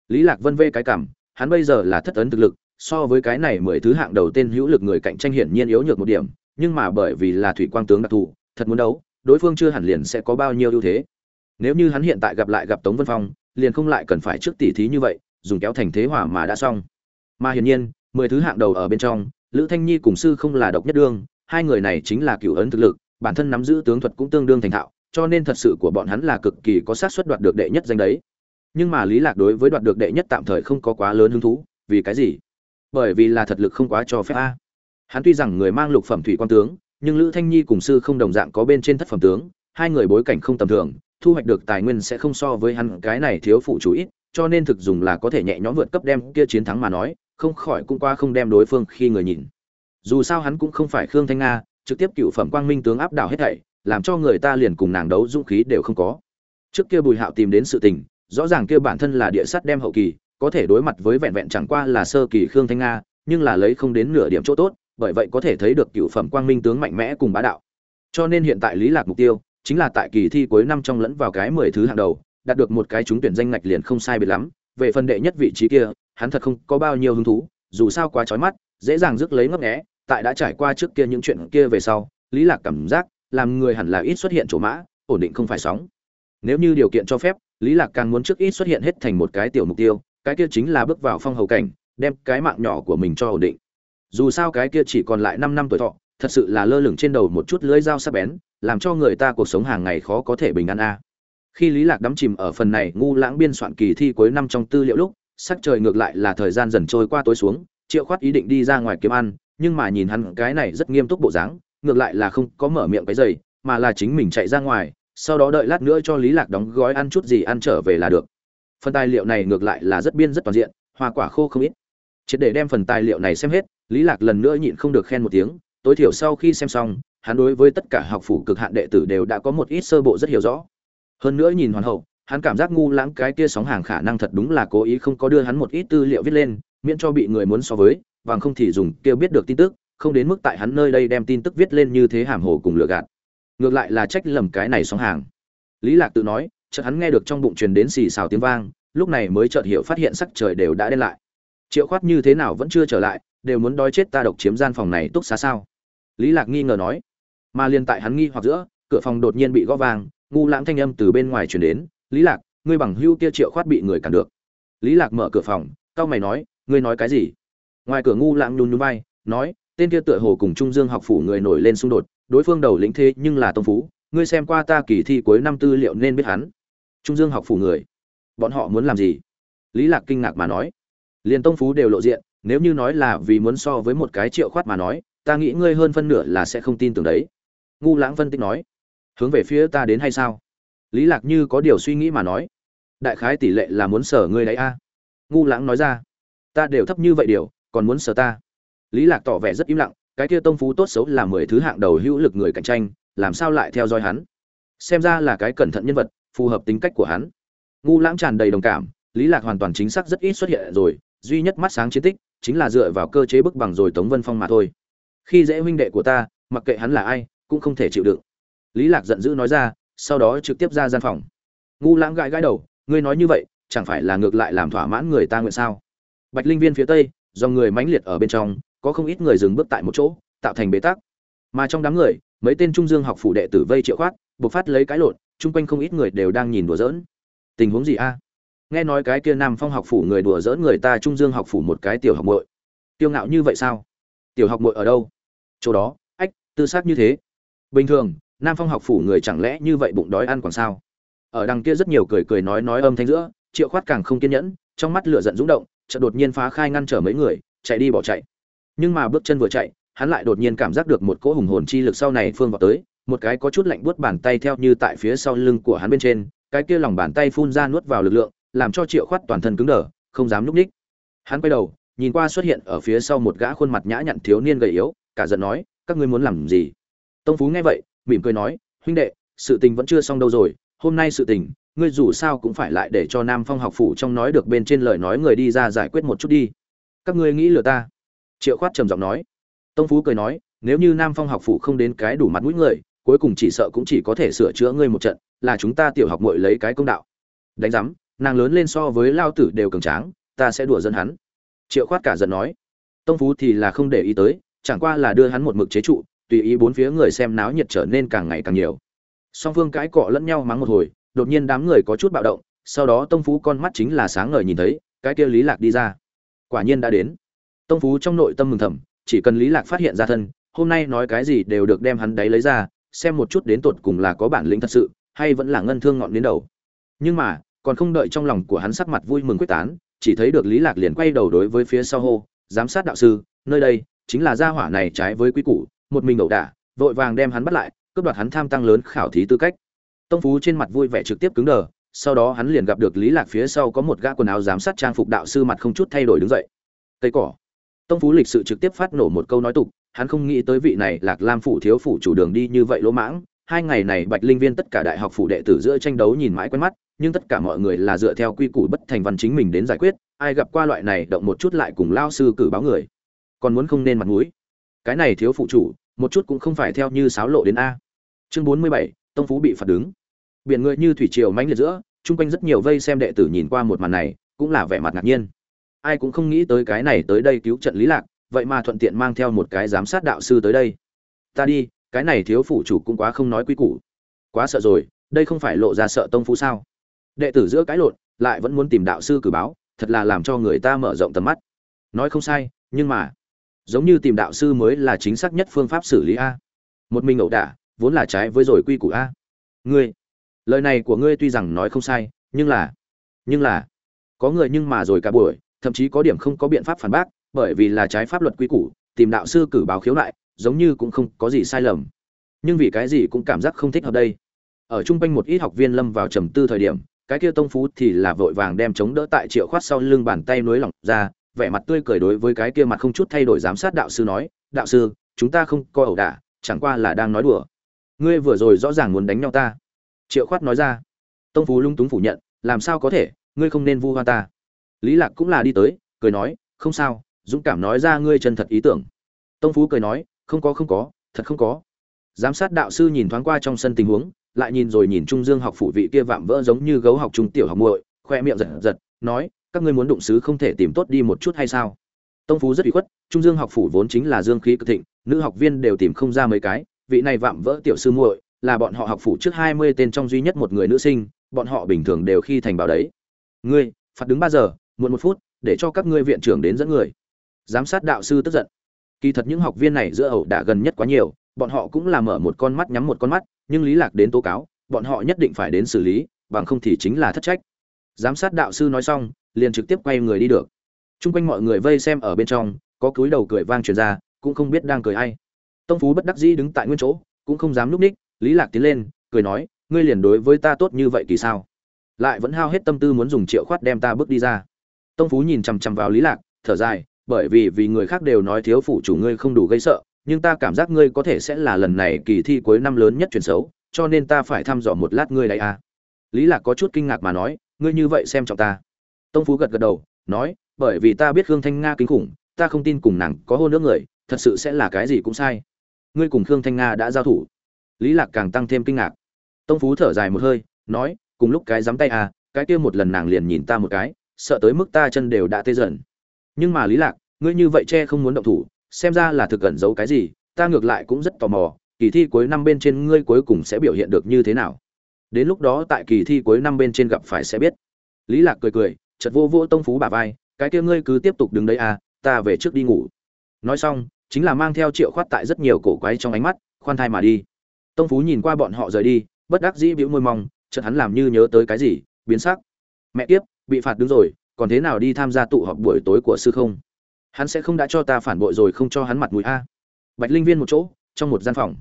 Lý lạc vân vê cái cảm, hắn bây giờ là thất ấn thực lực, so với cái này mười thứ hạng đầu tên hữu lực người cạnh tranh hiển nhiên yếu nhược một điểm, nhưng mà bởi vì là thủy quang tướng đặc thù, thật muốn đấu, đối phương chưa hẳn liền sẽ có bao nhiêu ưu thế. Nếu như hắn hiện tại gặp lại gặp tống vân phong, liền không lại cần phải trước tỉ thí như vậy, dùng kéo thành thế hòa mà đã xong. Mà hiển nhiên, mười thứ hạng đầu ở bên trong, lữ thanh nhi cùng sư không là độc nhất đương, hai người này chính là cựu ấn thực lực bản thân nắm giữ tướng thuật cũng tương đương thành thạo, cho nên thật sự của bọn hắn là cực kỳ có xác suất đoạt được đệ nhất danh đấy. Nhưng mà lý lạc đối với đoạt được đệ nhất tạm thời không có quá lớn hứng thú, vì cái gì? Bởi vì là thật lực không quá cho phép a. Hắn tuy rằng người mang lục phẩm thủy quan tướng, nhưng lữ thanh nhi cùng sư không đồng dạng có bên trên thất phẩm tướng, hai người bối cảnh không tầm thường, thu hoạch được tài nguyên sẽ không so với hắn, cái này thiếu phụ chủ ít, cho nên thực dùng là có thể nhẹ nhõm vượt cấp đem kia chiến thắng mà nói, không khỏi cũng qua không đem đối phương khi người nhìn. Dù sao hắn cũng không phải khương thanh nga trực tiếp cựu phẩm quang minh tướng áp đảo hết thảy, làm cho người ta liền cùng nàng đấu dũng khí đều không có. Trước kia bùi hạo tìm đến sự tình, rõ ràng kia bản thân là địa sắt đem hậu kỳ, có thể đối mặt với vẹn vẹn chẳng qua là sơ kỳ khương thanh nga, nhưng là lấy không đến nửa điểm chỗ tốt, bởi vậy có thể thấy được cựu phẩm quang minh tướng mạnh mẽ cùng bá đạo. Cho nên hiện tại lý lạc mục tiêu, chính là tại kỳ thi cuối năm trong lẫn vào cái mười thứ hàng đầu, đạt được một cái trúng tuyển danh ngạch liền không sai biệt lắm. Về phần đệ nhất vị trí kia, hắn thật không có bao nhiêu hứng thú, dù sao quá chói mắt, dễ dàng rước lấy ngấp nghé tại đã trải qua trước kia những chuyện kia về sau, lý lạc cảm giác làm người hẳn là ít xuất hiện chỗ mã, ổn định không phải sóng. Nếu như điều kiện cho phép, lý lạc càng muốn trước ít xuất hiện hết thành một cái tiểu mục tiêu, cái kia chính là bước vào phong hầu cảnh, đem cái mạng nhỏ của mình cho ổn định. Dù sao cái kia chỉ còn lại năm năm tuổi thọ, thật sự là lơ lửng trên đầu một chút lưỡi dao sắc bén, làm cho người ta cuộc sống hàng ngày khó có thể bình an a. Khi lý lạc đắm chìm ở phần này ngu lãng biên soạn kỳ thi cuối năm trong tư liệu lúc, sắc trời ngược lại là thời gian dần trôi qua tối xuống, triệu khoát ý định đi ra ngoài kiếm ăn nhưng mà nhìn hắn cái này rất nghiêm túc bộ dáng, ngược lại là không có mở miệng cái giày, mà là chính mình chạy ra ngoài, sau đó đợi lát nữa cho lý lạc đóng gói ăn chút gì ăn trở về là được. Phần tài liệu này ngược lại là rất biên rất toàn diện, hoa quả khô không ít. Triệt để đem phần tài liệu này xem hết, lý lạc lần nữa nhịn không được khen một tiếng, tối thiểu sau khi xem xong, hắn đối với tất cả học phủ cực hạn đệ tử đều đã có một ít sơ bộ rất hiểu rõ. Hơn nữa nhìn hoàn hậu, hắn cảm giác ngu lãng cái kia sóng hàng khả năng thật đúng là cố ý không có đưa hắn một ít tư liệu viết lên, miễn cho bị người muốn so với bằng không thì dùng kêu biết được tin tức, không đến mức tại hắn nơi đây đem tin tức viết lên như thế hàm hồ cùng lừa gạt. Ngược lại là trách lầm cái này sóng hàng. Lý lạc tự nói, chợt hắn nghe được trong bụng truyền đến xì xào tiếng vang, lúc này mới chợt hiểu phát hiện sắc trời đều đã đen lại. Triệu khoát như thế nào vẫn chưa trở lại, đều muốn đói chết ta độc chiếm gian phòng này túc xá sao? Lý lạc nghi ngờ nói. Mà liền tại hắn nghi hoặc giữa, cửa phòng đột nhiên bị gõ vang ngu lãng thanh âm từ bên ngoài truyền đến, lý lạc, ngươi bằng hưu kia triệu khoát bị người cản được. Lý lạc mở cửa phòng cao mày nói, ngươi nói cái gì? Ngoài cửa ngu lãng nhún nhún vai, nói, tên kia tựa hồ cùng trung dương học phủ người nổi lên xung đột, đối phương đầu lĩnh thế nhưng là tông phú, ngươi xem qua ta kỳ thi cuối năm tư liệu nên biết hắn. Trung dương học phủ người, bọn họ muốn làm gì? Lý lạc kinh ngạc mà nói. Liền tông phú đều lộ diện, nếu như nói là vì muốn so với một cái triệu khoát mà nói, ta nghĩ ngươi hơn phân nửa là sẽ không tin tưởng đấy. Ngu lãng phân tích nói. Hướng về phía ta đến hay sao? Lý lạc như có điều suy nghĩ mà nói. Đại khái tỷ lệ là muốn sở ngươi đấy a. Ngu lãng nói ra. Ta đều thấp như vậy điều còn muốn sờ ta. Lý lạc tỏ vẻ rất im lặng, cái kia tông phú tốt xấu là mười thứ hạng đầu hữu lực người cạnh tranh, làm sao lại theo dõi hắn? Xem ra là cái cẩn thận nhân vật, phù hợp tính cách của hắn. Ngu lãng tràn đầy đồng cảm, lý lạc hoàn toàn chính xác rất ít xuất hiện rồi, duy nhất mắt sáng chiến tích, chính là dựa vào cơ chế bức bằng rồi tống vân phong mà thôi. Khi dễ huynh đệ của ta, mặc kệ hắn là ai, cũng không thể chịu đựng. Lý lạc giận dữ nói ra, sau đó trực tiếp ra gian phòng. Ngu lãng gãi gãi đầu, ngươi nói như vậy, chẳng phải là ngược lại làm thỏa mãn người ta nguyện sao? Bạch linh viên phía tây do người mãnh liệt ở bên trong, có không ít người dừng bước tại một chỗ, tạo thành bế tắc. Mà trong đám người, mấy tên trung dương học phủ đệ tử vây triệu khoát buộc phát lấy cái lộn, chung quanh không ít người đều đang nhìn đùa giỡn. Tình huống gì a? Nghe nói cái kia nam phong học phủ người đùa giỡn người ta trung dương học phủ một cái tiểu học muội. Tiêu ngạo như vậy sao? Tiểu học muội ở đâu? Chỗ đó, ách, tư xác như thế. Bình thường, nam phong học phủ người chẳng lẽ như vậy bụng đói ăn còn sao? Ở đằng kia rất nhiều cười cười nói nói âm thanh giữa, triệu khoát càng không kiên nhẫn, trong mắt lửa giận dũng động chợt đột nhiên phá khai ngăn trở mấy người, chạy đi bỏ chạy. Nhưng mà bước chân vừa chạy, hắn lại đột nhiên cảm giác được một cỗ hùng hồn chi lực sau này phương vào tới, một cái có chút lạnh buốt bàn tay theo như tại phía sau lưng của hắn bên trên, cái kia lòng bàn tay phun ra nuốt vào lực lượng, làm cho triệu khoát toàn thân cứng đờ, không dám núp ních hắn quay đầu, nhìn qua xuất hiện ở phía sau một gã khuôn mặt nhã nhặn thiếu niên gầy yếu, cả giận nói, các ngươi muốn làm gì? Tông phú nghe vậy, mỉm cười nói, huynh đệ, sự tình vẫn chưa xong đâu rồi, hôm nay sự tình ngươi dù sao cũng phải lại để cho nam phong học phủ trong nói được bên trên lời nói người đi ra giải quyết một chút đi. Các ngươi nghĩ lừa ta? Triệu khoát trầm giọng nói. Tông phú cười nói, nếu như nam phong học phủ không đến cái đủ mặt mũi người, cuối cùng chỉ sợ cũng chỉ có thể sửa chữa ngươi một trận, là chúng ta tiểu học muội lấy cái công đạo. Đánh giám, nàng lớn lên so với lao tử đều cường tráng, ta sẽ đùa dân hắn. Triệu khoát cả giận nói. Tông phú thì là không để ý tới, chẳng qua là đưa hắn một mực chế trụ, tùy ý bốn phía người xem náo nhiệt trở nên càng ngày càng nhiều. Song phương cãi cọ lẫn nhau mắng một hồi đột nhiên đám người có chút bạo động, sau đó tông phú con mắt chính là sáng ngời nhìn thấy, cái kia lý lạc đi ra. Quả nhiên đã đến. Tông phú trong nội tâm mừng thầm, chỉ cần lý lạc phát hiện ra thân, hôm nay nói cái gì đều được đem hắn đấy lấy ra, xem một chút đến tột cùng là có bản lĩnh thật sự, hay vẫn là ngân thương ngọn đến đầu. Nhưng mà, còn không đợi trong lòng của hắn sắc mặt vui mừng quyết tán, chỉ thấy được lý lạc liền quay đầu đối với phía sau hô, giám sát đạo sư, nơi đây chính là gia hỏa này trái với quy củ, một mình ẩu đả, vội vàng đem hắn bắt lại, cướp đoạt hắn tham tăng lớn khảo thí tư cách tông phú trên mặt vui vẻ trực tiếp cứng đờ, sau đó hắn liền gặp được lý lạc phía sau có một gã quần áo giám sát trang phục đạo sư mặt không chút thay đổi đứng dậy. Cây cỏ. Tông phú lịch sự trực tiếp phát nổ một câu nói tục, hắn không nghĩ tới vị này lạc lam phủ thiếu phủ chủ đường đi như vậy lỗ mãng. Hai ngày này bạch linh viên tất cả đại học phủ đệ tử giữa tranh đấu nhìn mãi quen mắt, nhưng tất cả mọi người là dựa theo quy củ bất thành văn chính mình đến giải quyết, ai gặp qua loại này động một chút lại cùng lao sư cử báo người. Còn muốn không nên mặt mũi. Cái này thiếu phụ chủ, một chút cũng không phải theo như sáo lộ đến a. Chương bốn mươi bảy, tông phú bị phạt đứng biển người như thủy triều mãnh liệt giữa, chung quanh rất nhiều vây xem đệ tử nhìn qua một màn này, cũng là vẻ mặt ngạc nhiên. Ai cũng không nghĩ tới cái này tới đây cứu trận lý lạc, vậy mà thuận tiện mang theo một cái giám sát đạo sư tới đây. Ta đi, cái này thiếu phụ chủ cũng quá không nói quy củ. Quá sợ rồi, đây không phải lộ ra sợ tông phú sao? Đệ tử giữa cái lộn, lại vẫn muốn tìm đạo sư cử báo, thật là làm cho người ta mở rộng tầm mắt. Nói không sai, nhưng mà, giống như tìm đạo sư mới là chính xác nhất phương pháp xử lý a. Một mình ẩu đả, vốn là trái với rồi quy củ a. Ngươi lời này của ngươi tuy rằng nói không sai, nhưng là nhưng là, có người nhưng mà rồi cả buổi, thậm chí có điểm không có biện pháp phản bác, bởi vì là trái pháp luật quy củ, tìm đạo sư cử báo khiếu nại, giống như cũng không có gì sai lầm. Nhưng vì cái gì cũng cảm giác không thích hợp đây. Ở trung quanh một ít học viên lâm vào trầm tư thời điểm, cái kia tông phú thì là vội vàng đem chống đỡ tại triệu khoát sau lưng bàn tay nối lỏng ra, vẻ mặt tươi cười đối với cái kia mặt không chút thay đổi giám sát đạo sư nói, đạo sư, chúng ta không coi ẩu đả, chẳng qua là đang nói đùa. Ngươi vừa rồi rõ ràng muốn đánh nhau ta triệu khoát nói ra. Tông phú lung túng phủ nhận, làm sao có thể? Ngươi không nên vu hoa ta. Lý lạc cũng là đi tới, cười nói, không sao, dũng cảm nói ra ngươi chân thật ý tưởng. Tông phú cười nói, không có không có, thật không có. Giám sát đạo sư nhìn thoáng qua trong sân tình huống, lại nhìn rồi nhìn trung dương học phủ vị kia vạm vỡ giống như gấu học trung tiểu học muội, khoe miệng giật giật, nói, các ngươi muốn đụng sứ không thể tìm tốt đi một chút hay sao? Tông phú rất ủy khuất, trung dương học phủ vốn chính là dương khí cực thịnh, nữ học viên đều tìm không ra mấy cái, vị này vạm vỡ tiểu sư muội là bọn họ học phủ trước hai mươi tên trong duy nhất một người nữ sinh, bọn họ bình thường đều khi thành bảo đấy. Ngươi phạt đứng ba giờ, muộn một phút, để cho các ngươi viện trưởng đến dẫn người. Giám sát đạo sư tức giận. Kỳ thật những học viên này giữa ẩu đã gần nhất quá nhiều, bọn họ cũng là mở một con mắt nhắm một con mắt, nhưng lý lạc đến tố cáo, bọn họ nhất định phải đến xử lý, bằng không thì chính là thất trách. Giám sát đạo sư nói xong, liền trực tiếp quay người đi được. Trung quanh mọi người vây xem ở bên trong, có cúi đầu cười vang truyền ra, cũng không biết đang cười ai. Tông phú bất đắc dĩ đứng tại nguyên chỗ, cũng không dám núp ních lý lạc tiến lên, cười nói, ngươi liền đối với ta tốt như vậy kỳ sao? Lại vẫn hao hết tâm tư muốn dùng triệu khoát đem ta bước đi ra. Tông phú nhìn chằm chằm vào lý lạc, thở dài, bởi vì vì người khác đều nói thiếu phụ chủ ngươi không đủ gây sợ, nhưng ta cảm giác ngươi có thể sẽ là lần này kỳ thi cuối năm lớn nhất chuyển xấu, cho nên ta phải thăm dò một lát ngươi đấy à. Lý lạc có chút kinh ngạc mà nói, ngươi như vậy xem trọng ta. Tông phú gật gật đầu, nói, bởi vì ta biết khương thanh nga kinh khủng, ta không tin cùng nàng có hôn nước người, thật sự sẽ là cái gì cũng sai. Ngươi cùng khương thanh nga đã giao thủ lý lạc càng tăng thêm kinh ngạc. Tông phú thở dài một hơi, nói, cùng lúc cái dám tay à cái kia một lần nàng liền nhìn ta một cái, sợ tới mức ta chân đều đã tê dần. Nhưng mà lý lạc, ngươi như vậy che không muốn động thủ, xem ra là thực cẩn giấu cái gì, ta ngược lại cũng rất tò mò, kỳ thi cuối năm bên trên ngươi cuối cùng sẽ biểu hiện được như thế nào? Đến lúc đó tại kỳ thi cuối năm bên trên gặp phải sẽ biết. Lý lạc cười cười, chợt vô vô tông phú bà vai, cái kia ngươi cứ tiếp tục đứng đấy à ta về trước đi ngủ. Nói xong, chính là mang theo triệu khoát tại rất nhiều cổ quái trong ánh mắt, khoan thai mà đi tông phú nhìn qua bọn họ rời đi bất đắc dĩ bĩu môi mong chợt hắn làm như nhớ tới cái gì biến sắc. Mẹ kiếp, bị phạt đứng rồi còn thế nào đi tham gia tụ họp buổi tối của sư không? Hắn sẽ không đã cho ta phản bội rồi không cho hắn mặt mũi a. Bạch linh viên một chỗ trong một gian phòng.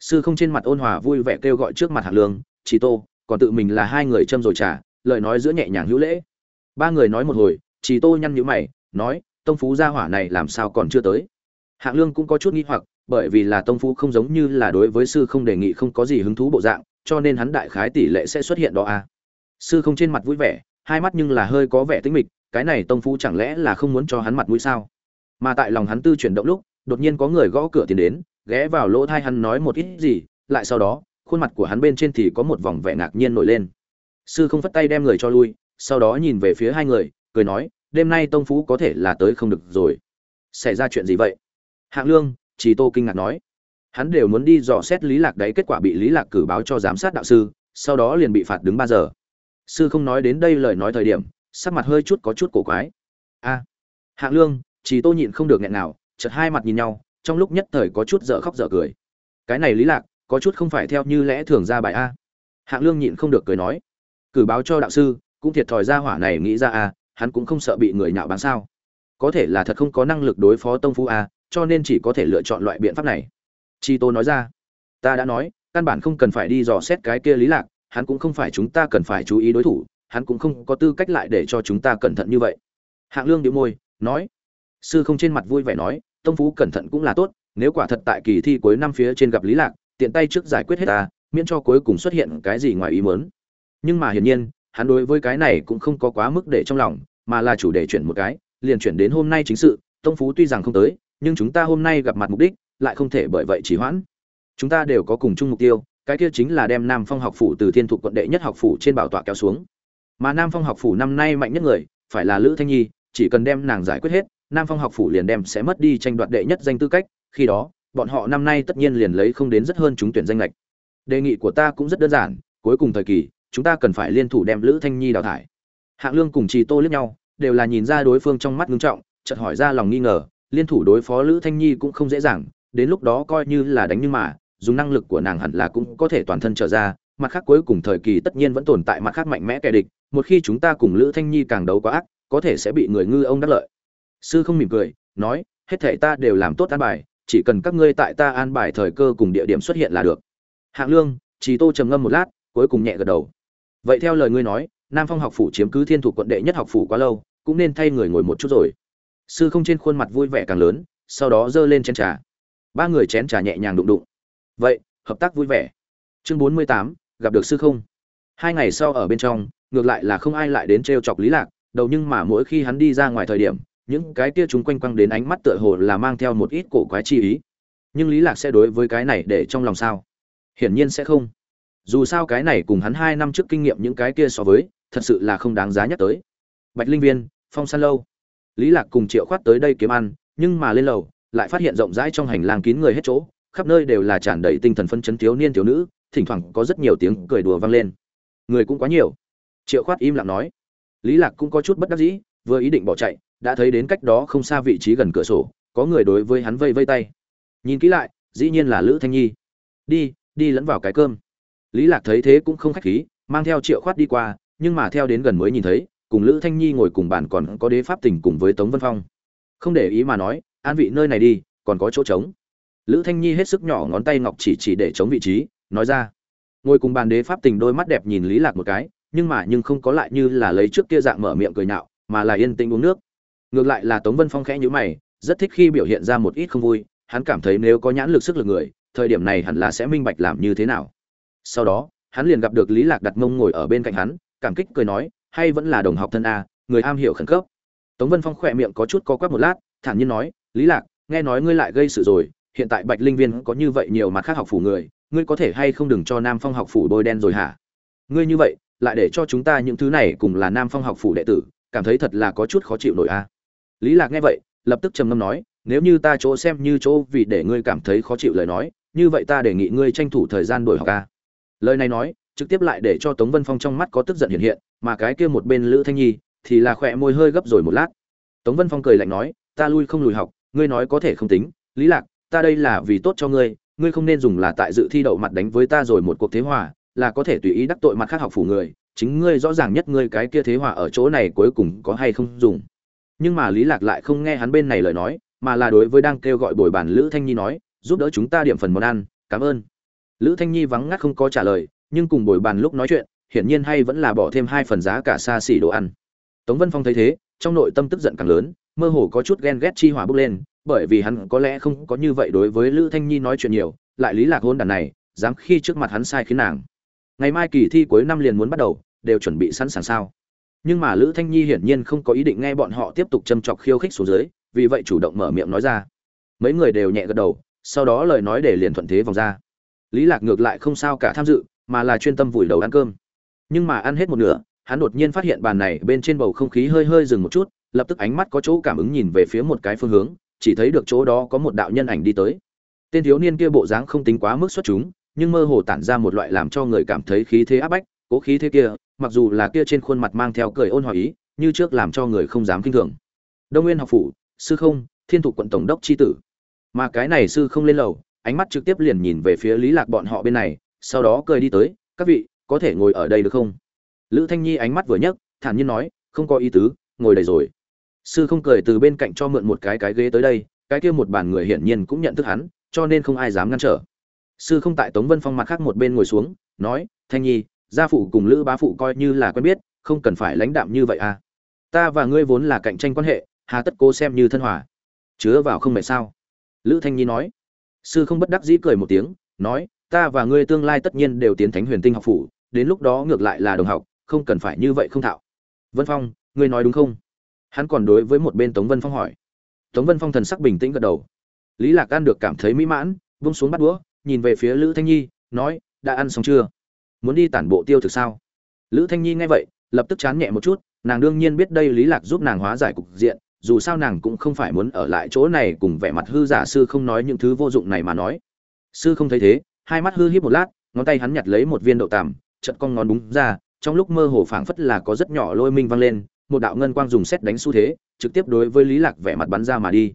Sư không trên mặt ôn hòa vui vẻ kêu gọi trước mặt hạng lương chỉ tô còn tự mình là hai người châm rồi trả lời nói giữa nhẹ nhàng hữu lễ. Ba người nói một hồi chỉ tô nhăn nhữ mày nói tông phú gia hỏa này làm sao còn chưa tới? Hạng lương cũng có chút nghi hoặc bởi vì là tông phú không giống như là đối với sư không đề nghị không có gì hứng thú bộ dạng, cho nên hắn đại khái tỷ lệ sẽ xuất hiện đó a sư không trên mặt vui vẻ, hai mắt nhưng là hơi có vẻ tĩnh mịch, cái này tông phú chẳng lẽ là không muốn cho hắn mặt mũi sao? Mà tại lòng hắn tư chuyển động lúc, đột nhiên có người gõ cửa tiến đến, ghé vào lỗ thai hắn nói một ít gì, lại sau đó, khuôn mặt của hắn bên trên thì có một vòng vẻ ngạc nhiên nổi lên. Sư không phất tay đem người cho lui, sau đó nhìn về phía hai người, cười nói, đêm nay tông phú có thể là tới không được rồi. Xảy ra chuyện gì vậy? Hạng lương chỉ tô kinh ngạc nói. Hắn đều muốn đi dò xét lý lạc đấy, kết quả bị lý lạc cử báo cho giám sát đạo sư, sau đó liền bị phạt đứng ba giờ. Sư không nói đến đây lời nói thời điểm, sắc mặt hơi chút có chút cổ quái. A. Hạng lương chỉ tô nhịn không được nghẹn nào chợt hai mặt nhìn nhau, trong lúc nhất thời có chút dở khóc dở cười. Cái này lý lạc, có chút không phải theo như lẽ thường ra bài a. Hạng lương nhịn không được cười nói. Cử báo cho đạo sư, cũng thiệt thòi ra hỏa này nghĩ ra a, hắn cũng không sợ bị người nhạo báng sao. Có thể là thật không có năng lực đối phó tông phú a cho nên chỉ có thể lựa chọn loại biện pháp này. Chi tô nói ra, ta đã nói, căn bản không cần phải đi dò xét cái kia lý lạc, hắn cũng không phải chúng ta cần phải chú ý đối thủ, hắn cũng không có tư cách lại để cho chúng ta cẩn thận như vậy. Hạng lương điệu môi, nói, sư không trên mặt vui vẻ nói, tông phú cẩn thận cũng là tốt, nếu quả thật tại kỳ thi cuối năm phía trên gặp lý lạc, tiện tay trước giải quyết hết ta, miễn cho cuối cùng xuất hiện cái gì ngoài ý muốn. Nhưng mà hiển nhiên, hắn đối với cái này cũng không có quá mức để trong lòng, mà là chủ đề chuyển một cái, liền chuyển đến hôm nay chính sự, tông phú tuy rằng không tới nhưng chúng ta hôm nay gặp mặt mục đích lại không thể bởi vậy chỉ hoãn. Chúng ta đều có cùng chung mục tiêu, cái kia chính là đem nam phong học phủ từ thiên thục quận đệ nhất học phủ trên bảo tọa kéo xuống. Mà nam phong học phủ năm nay mạnh nhất người, phải là lữ thanh nhi, chỉ cần đem nàng giải quyết hết, nam phong học phủ liền đem sẽ mất đi tranh đoạt đệ nhất danh tư cách, khi đó, bọn họ năm nay tất nhiên liền lấy không đến rất hơn chúng tuyển danh lệch đề nghị của ta cũng rất đơn giản, cuối cùng thời kỳ, chúng ta cần phải liên thủ đem lữ thanh nhi đào thải. Hạng lương cùng trì tô liếc nhau, đều là nhìn ra đối phương trong mắt ngưng trọng, chợt hỏi ra lòng nghi ngờ liên thủ đối phó lữ thanh nhi cũng không dễ dàng, đến lúc đó coi như là đánh nhưng mà, dùng năng lực của nàng hẳn là cũng có thể toàn thân trở ra, mặt khác cuối cùng thời kỳ tất nhiên vẫn tồn tại mặt khác mạnh mẽ kẻ địch, một khi chúng ta cùng lữ thanh nhi càng đấu quá ác, có thể sẽ bị người ngư ông đắc lợi. Sư không mỉm cười, nói, hết thể ta đều làm tốt an bài, chỉ cần các ngươi tại ta an bài thời cơ cùng địa điểm xuất hiện là được. Hạng lương chỉ tô trầm ngâm một lát, cuối cùng nhẹ gật đầu. Vậy theo lời ngươi nói, nam phong học phủ chiếm cứ thiên thủ quận đệ nhất học phủ quá lâu, cũng nên thay người ngồi một chút rồi sư không trên khuôn mặt vui vẻ càng lớn, sau đó giơ lên chén trà. Ba người chén trà nhẹ nhàng đụng đụng. Vậy, hợp tác vui vẻ. Chương bốn mươi tám, gặp được sư không. Hai ngày sau ở bên trong, ngược lại là không ai lại đến t chọc lý lạc, đầu nhưng mà mỗi khi hắn đi ra ngoài thời điểm, những cái kia chúng quanh quăng đến ánh mắt tựa hồ là mang theo một ít cổ quái chi ý. Nhưng lý lạc sẽ đối với cái này để trong lòng sao? Hiển nhiên sẽ không. Dù sao cái này cùng hắn hai năm trước kinh nghiệm những cái kia so với, thật sự là không đáng giá nhắc tới. Bạch linh viên, phong san lâu lý lạc cùng triệu khoát tới đây kiếm ăn, nhưng mà lên lầu, lại phát hiện rộng rãi trong hành lang kín người hết chỗ, khắp nơi đều là tràn đầy tinh thần phân chấn thiếu niên thiếu nữ, thỉnh thoảng có rất nhiều tiếng cười đùa vang lên. Người cũng quá nhiều. Triệu khoát im lặng nói. Lý lạc cũng có chút bất đắc dĩ, vừa ý định bỏ chạy, đã thấy đến cách đó không xa vị trí gần cửa sổ, có người đối với hắn vây vây tay. Nhìn kỹ lại, dĩ nhiên là lữ thanh nhi. Đi đi lẫn vào cái cơm. Lý lạc thấy thế cũng không khách khí, mang theo triệu khoát đi qua, nhưng mà theo đến gần mới nhìn thấy cùng lữ thanh nhi ngồi cùng bàn còn có đế pháp tình cùng với tống vân phong. Không để ý mà nói, an vị nơi này đi, còn có chỗ trống. Lữ thanh nhi hết sức nhỏ ngón tay ngọc chỉ chỉ để chống vị trí, nói ra, ngồi cùng bàn đế pháp tình đôi mắt đẹp nhìn lý lạc một cái, nhưng mà nhưng không có lại như là lấy trước kia dạng mở miệng cười nhạo, mà là yên tĩnh uống nước. Ngược lại là tống vân phong khẽ nhíu mày, rất thích khi biểu hiện ra một ít không vui, hắn cảm thấy nếu có nhãn lực sức lực người, thời điểm này hẳn là sẽ minh bạch làm như thế nào. Sau đó, hắn liền gặp được lý lạc đặt mông ngồi ở bên cạnh hắn, cảm kích cười nói hay vẫn là đồng học thân a, người am hiểu khẩn cấp. Tống vân phong khỏe miệng có chút co quắp một lát, thản nhiên nói, lý lạc, nghe nói ngươi lại gây sự rồi, hiện tại bạch linh viên có như vậy nhiều mặt khác học phủ người, ngươi có thể hay không đừng cho nam phong học phủ bôi đen rồi hả? Ngươi như vậy, lại để cho chúng ta những thứ này cùng là nam phong học phủ đệ tử, cảm thấy thật là có chút khó chịu nổi a. Lý lạc nghe vậy, lập tức trầm ngâm nói, nếu như ta chỗ xem như chỗ vì để ngươi cảm thấy khó chịu lời nói, như vậy ta đề nghị ngươi tranh thủ thời gian đổi học a. Lời này nói, trực tiếp lại để cho tống vân phong trong mắt có tức giận hiện hiện mà cái kia một bên lữ thanh nhi thì là khỏe môi hơi gấp rồi một lát. Tống vân phong cười lạnh nói, ta lui không lùi học, ngươi nói có thể không tính. Lý lạc, ta đây là vì tốt cho ngươi ngươi không nên dùng là tại dự thi đậu mặt đánh với ta rồi một cuộc thế hòa, là có thể tùy ý đắc tội mặt khác học phủ người. Chính ngươi rõ ràng nhất ngươi cái kia thế hòa ở chỗ này cuối cùng có hay không dùng. Nhưng mà lý lạc lại không nghe hắn bên này lời nói, mà là đối với đang kêu gọi bồi bàn lữ thanh nhi nói, giúp đỡ chúng ta điểm phần món ăn, cảm ơn. Lữ thanh nhi vắng ngắt không có trả lời, nhưng cùng bồi bàn lúc nói chuyện hiển nhiên hay vẫn là bỏ thêm hai phần giá cả xa xỉ đồ ăn. Tống vân phong thấy thế, trong nội tâm tức giận càng lớn, mơ hồ có chút ghen ghét chi hỏa bốc lên, bởi vì hắn có lẽ không có như vậy đối với lữ thanh nhi nói chuyện nhiều, lại lý lạc hôn đàn này, dám khi trước mặt hắn sai khiến nàng. Ngày mai kỳ thi cuối năm liền muốn bắt đầu, đều chuẩn bị sẵn sàng sao? Nhưng mà lữ thanh nhi hiển nhiên không có ý định nghe bọn họ tiếp tục châm chọc khiêu khích xuống dưới, vì vậy chủ động mở miệng nói ra. Mấy người đều nhẹ gật đầu, sau đó lời nói để liền thuận thế vòng ra. Lý lạc ngược lại không sao cả tham dự, mà là chuyên tâm vùi đầu ăn cơm nhưng mà ăn hết một nửa, hắn đột nhiên phát hiện bàn này bên trên bầu không khí hơi hơi dừng một chút, lập tức ánh mắt có chỗ cảm ứng nhìn về phía một cái phương hướng, chỉ thấy được chỗ đó có một đạo nhân ảnh đi tới. Tên thiếu niên kia bộ dáng không tính quá mức xuất chúng, nhưng mơ hồ tản ra một loại làm cho người cảm thấy khí thế áp bách, cố khí thế kia, mặc dù là kia trên khuôn mặt mang theo cười ôn hòa ý, như trước làm cho người không dám kinh thường. Đông nguyên học phủ, sư không, thiên thủ quận tổng đốc chi tử. Mà cái này sư không lên lầu, ánh mắt trực tiếp liền nhìn về phía lý lạc bọn họ bên này, sau đó cười đi tới, các vị có thể ngồi ở đây được không? Lữ thanh nhi ánh mắt vừa nhấc, thản nhiên nói, không có ý tứ, ngồi đầy rồi. Sư không cười từ bên cạnh cho mượn một cái cái ghế tới đây, cái kia một bàn người hiển nhiên cũng nhận thức hắn, cho nên không ai dám ngăn trở. Sư không tại tống vân phong mặt khác một bên ngồi xuống, nói, thanh nhi, gia phụ cùng lữ bá phụ coi như là quen biết, không cần phải lãnh đạm như vậy à. Ta và ngươi vốn là cạnh tranh quan hệ, hà tất cố xem như thân hòa. Chứa vào không mệt sao? Lữ thanh nhi nói. Sư không bất đắc dĩ cười một tiếng, nói ta và ngươi tương lai tất nhiên đều tiến thánh huyền tinh học phủ, đến lúc đó ngược lại là đồng học, không cần phải như vậy không thạo. Vân phong, ngươi nói đúng không? Hắn còn đối với một bên tống vân phong hỏi. Tống vân phong thần sắc bình tĩnh gật đầu. Lý lạc ăn được cảm thấy mỹ mãn bung xuống bắt đũa, nhìn về phía lữ thanh nhi, nói, đã ăn xong chưa? Muốn đi tản bộ tiêu thực sao? Lữ thanh nhi nghe vậy, lập tức chán nhẹ một chút, nàng đương nhiên biết đây lý lạc giúp nàng hóa giải cục diện, dù sao nàng cũng không phải muốn ở lại chỗ này cùng vẻ mặt hư giả sư không nói những thứ vô dụng này mà nói. Sư không thấy thế hai mắt hư híp một lát, ngón tay hắn nhặt lấy một viên đậu tằm, chợt cong ngón đúng ra, trong lúc mơ hồ phảng phất là có rất nhỏ lôi minh vang lên, một đạo ngân quang dùng xét đánh xu thế, trực tiếp đối với lý lạc vẻ mặt bắn ra mà đi.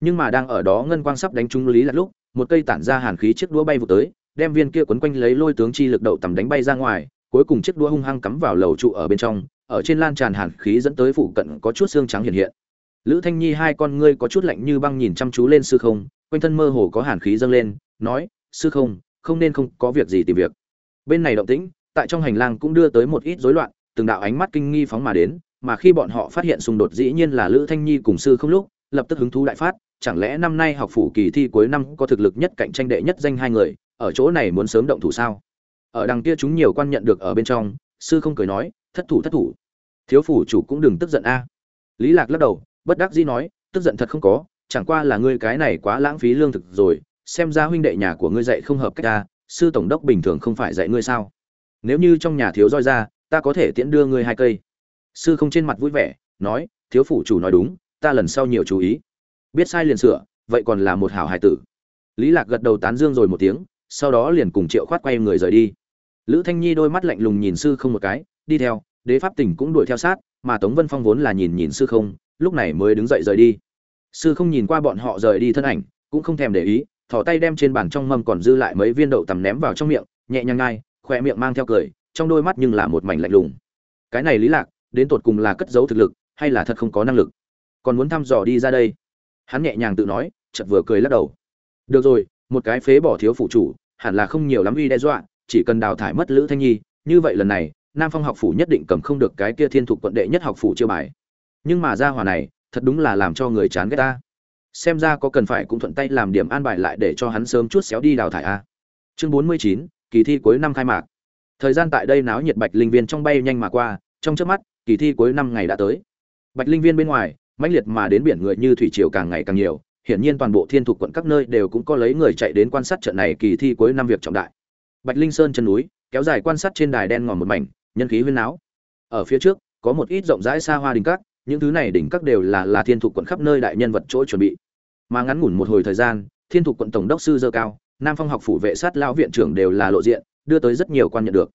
Nhưng mà đang ở đó ngân quang sắp đánh trúng lý lạc lúc, một cây tản ra hàn khí chiếc đũa bay vụt tới, đem viên kia quấn quanh lấy lôi tướng chi lực đậu tằm đánh bay ra ngoài, cuối cùng chiếc đũa hung hăng cắm vào lầu trụ ở bên trong, ở trên lan tràn hàn khí dẫn tới phụ cận có chút xương trắng hiện hiện. Lữ thanh nhi hai con ngươi có chút lạnh như băng nhìn chăm chú lên sư không, quanh thân mơ hồ có hàn khí dâng lên, nói, sư không không nên không có việc gì tìm việc. Bên này động tĩnh, tại trong hành lang cũng đưa tới một ít rối loạn, từng đạo ánh mắt kinh nghi phóng mà đến, mà khi bọn họ phát hiện xung đột dĩ nhiên là lữ thanh nhi cùng sư không lúc, lập tức hứng thú đại phát, chẳng lẽ năm nay học phủ kỳ thi cuối năm có thực lực nhất cạnh tranh đệ nhất danh hai người, ở chỗ này muốn sớm động thủ sao? Ở đằng kia chúng nhiều quan nhận được ở bên trong, sư không cười nói, thất thủ thất thủ. Thiếu phủ chủ cũng đừng tức giận a. Lý lạc lắc đầu, bất đắc dĩ nói, tức giận thật không có, chẳng qua là ngươi cái này quá lãng phí lương thực rồi xem ra huynh đệ nhà của ngươi dạy không hợp cách ta, sư tổng đốc bình thường không phải dạy ngươi sao? Nếu như trong nhà thiếu roi ra, ta có thể tiễn đưa ngươi hai cây. Sư không trên mặt vui vẻ, nói, thiếu phủ chủ nói đúng, ta lần sau nhiều chú ý. Biết sai liền sửa, vậy còn là một hảo hài tử. Lý lạc gật đầu tán dương rồi một tiếng, sau đó liền cùng triệu khoát quay người rời đi. Lữ thanh nhi đôi mắt lạnh lùng nhìn sư không một cái, đi theo, đế pháp tỉnh cũng đuổi theo sát, mà tống vân phong vốn là nhìn nhìn sư không, lúc này mới đứng dậy rời đi. Sư không nhìn qua bọn họ rời đi thân ảnh, cũng không thèm để ý thò tay đem trên bàn trong mâm còn dư lại mấy viên đậu tằm ném vào trong miệng, nhẹ nhàng ngai khoe miệng mang theo cười, trong đôi mắt nhưng là một mảnh lạnh lùng. Cái này lý lạc, đến tột cùng là cất giấu thực lực, hay là thật không có năng lực? Còn muốn thăm dò đi ra đây? Hắn nhẹ nhàng tự nói, chợt vừa cười lắc đầu. Được rồi, một cái phế bỏ thiếu phụ chủ, hẳn là không nhiều lắm uy đe dọa, chỉ cần đào thải mất lữ thanh nhi, như vậy lần này, nam phong học phủ nhất định cầm không được cái kia thiên thục quận đệ nhất học phủ chiêu bài. Nhưng mà gia hỏa này, thật đúng là làm cho người chán ghét ta xem ra có cần phải cũng thuận tay làm điểm an bài lại để cho hắn sớm chút xéo đi đào thải a. Chương bốn mươi chín, kỳ thi cuối năm khai mạc. Thời gian tại đây náo nhiệt bạch linh viên trong bay nhanh mà qua, trong trước mắt, kỳ thi cuối năm ngày đã tới. Bạch linh viên bên ngoài, mãnh liệt mà đến biển người như thủy triều càng ngày càng nhiều, hiển nhiên toàn bộ thiên thuộc quận các nơi đều cũng có lấy người chạy đến quan sát trận này kỳ thi cuối năm việc trọng đại. Bạch linh sơn chân núi, kéo dài quan sát trên đài đen ngòm một mảnh, nhân khí huyên náo. Ở phía trước, có một ít rộng rãi xa hoa đình các những thứ này đỉnh các đều là là thiên thục quận khắp nơi đại nhân vật chỗ chuẩn bị. Mà ngắn ngủn một hồi thời gian, thiên thục quận tổng đốc sư dơ cao, nam phong học phủ vệ sát lão viện trưởng đều là lộ diện, đưa tới rất nhiều quan nhận được.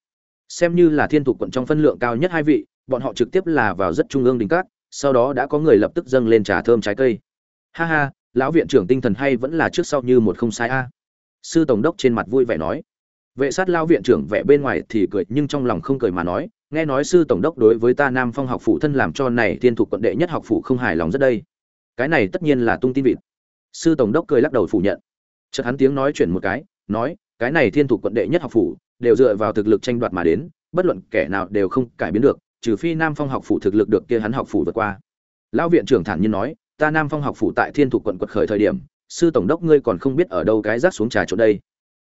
Xem như là thiên thục quận trong phân lượng cao nhất hai vị, bọn họ trực tiếp là vào rất trung ương đỉnh các, sau đó đã có người lập tức dâng lên trà thơm trái cây. Ha ha, lão viện trưởng tinh thần hay vẫn là trước sau như một không sai a. Sư tổng đốc trên mặt vui vẻ nói. Vệ sát lao viện trưởng vẻ bên ngoài thì cười, nhưng trong lòng không cười mà nói nghe nói sư tổng đốc đối với ta nam phong học phủ thân làm cho này thiên thuộc quận đệ nhất học phủ không hài lòng rất đây. Cái này tất nhiên là tung tin vịt. Sư tổng đốc cười lắc đầu phủ nhận. Chợt hắn tiếng nói chuyển một cái, nói, cái này thiên thuộc quận đệ nhất học phủ, đều dựa vào thực lực tranh đoạt mà đến, bất luận kẻ nào đều không cải biến được, trừ phi nam phong học phủ thực lực được kia hắn học phủ vượt qua. Lão viện trưởng thản nhiên nói, ta nam phong học phủ tại thiên thuộc quận quật khởi thời điểm, sư tổng đốc ngươi còn không biết ở đâu cái rác xuống trà chỗ đây.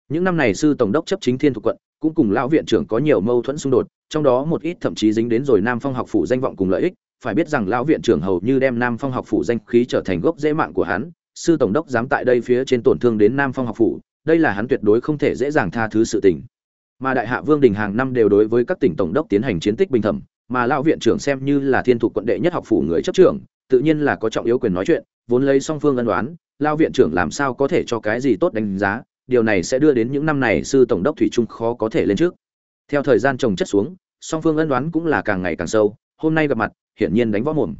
Những năm này sư tổng đốc chấp chính thiên thuộc quận cũng cùng lão viện trưởng có nhiều mâu thuẫn xung đột, trong đó một ít thậm chí dính đến rồi nam phong học phủ danh vọng cùng lợi ích. Phải biết rằng lão viện trưởng hầu như đem nam phong học phủ danh khí trở thành gốc rễ mạng của hắn, sư tổng đốc dám tại đây phía trên tổn thương đến nam phong học phủ, đây là hắn tuyệt đối không thể dễ dàng tha thứ sự tình. Mà đại hạ vương đình hàng năm đều đối với các tỉnh tổng đốc tiến hành chiến tích bình thẩm, mà lão viện trưởng xem như là thiên thuộc quận đệ nhất học phủ người chấp trưởng, tự nhiên là có trọng yếu quyền nói chuyện, vốn lấy song phương ân đoán lão viện trưởng làm sao có thể cho cái gì tốt đánh giá điều này sẽ đưa đến những năm này sư tổng đốc thủy trung khó có thể lên trước. Theo thời gian trồng chất xuống, song phương ân đoán cũng là càng ngày càng sâu, hôm nay gặp mặt, hiển nhiên đánh võ mồm.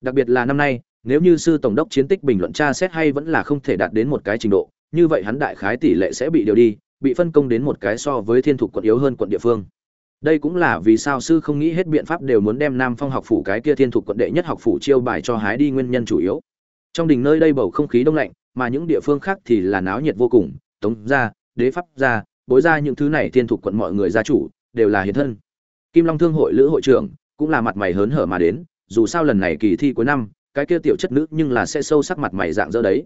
Đặc biệt là năm nay, nếu như sư tổng đốc chiến tích bình luận tra xét hay vẫn là không thể đạt đến một cái trình độ, như vậy hắn đại khái tỷ lệ sẽ bị điều đi, bị phân công đến một cái so với thiên thuộc quận yếu hơn quận địa phương. Đây cũng là vì sao sư không nghĩ hết biện pháp đều muốn đem nam phong học phủ cái kia thiên thuộc quận đệ nhất học phủ chiêu bài cho hái đi nguyên nhân chủ yếu. Trong đình nơi đây bầu không khí đông lạnh, mà những địa phương khác thì là náo nhiệt vô cùng tống gia đế pháp gia bối ra những thứ này thiên thục quận mọi người gia chủ đều là hiền thân. Kim long thương hội lữ hội trưởng cũng là mặt mày hớn hở mà đến dù sao lần này kỳ thi cuối năm cái kia tiểu chất nữ nhưng là sẽ sâu sắc mặt mày dạng dỡ đấy.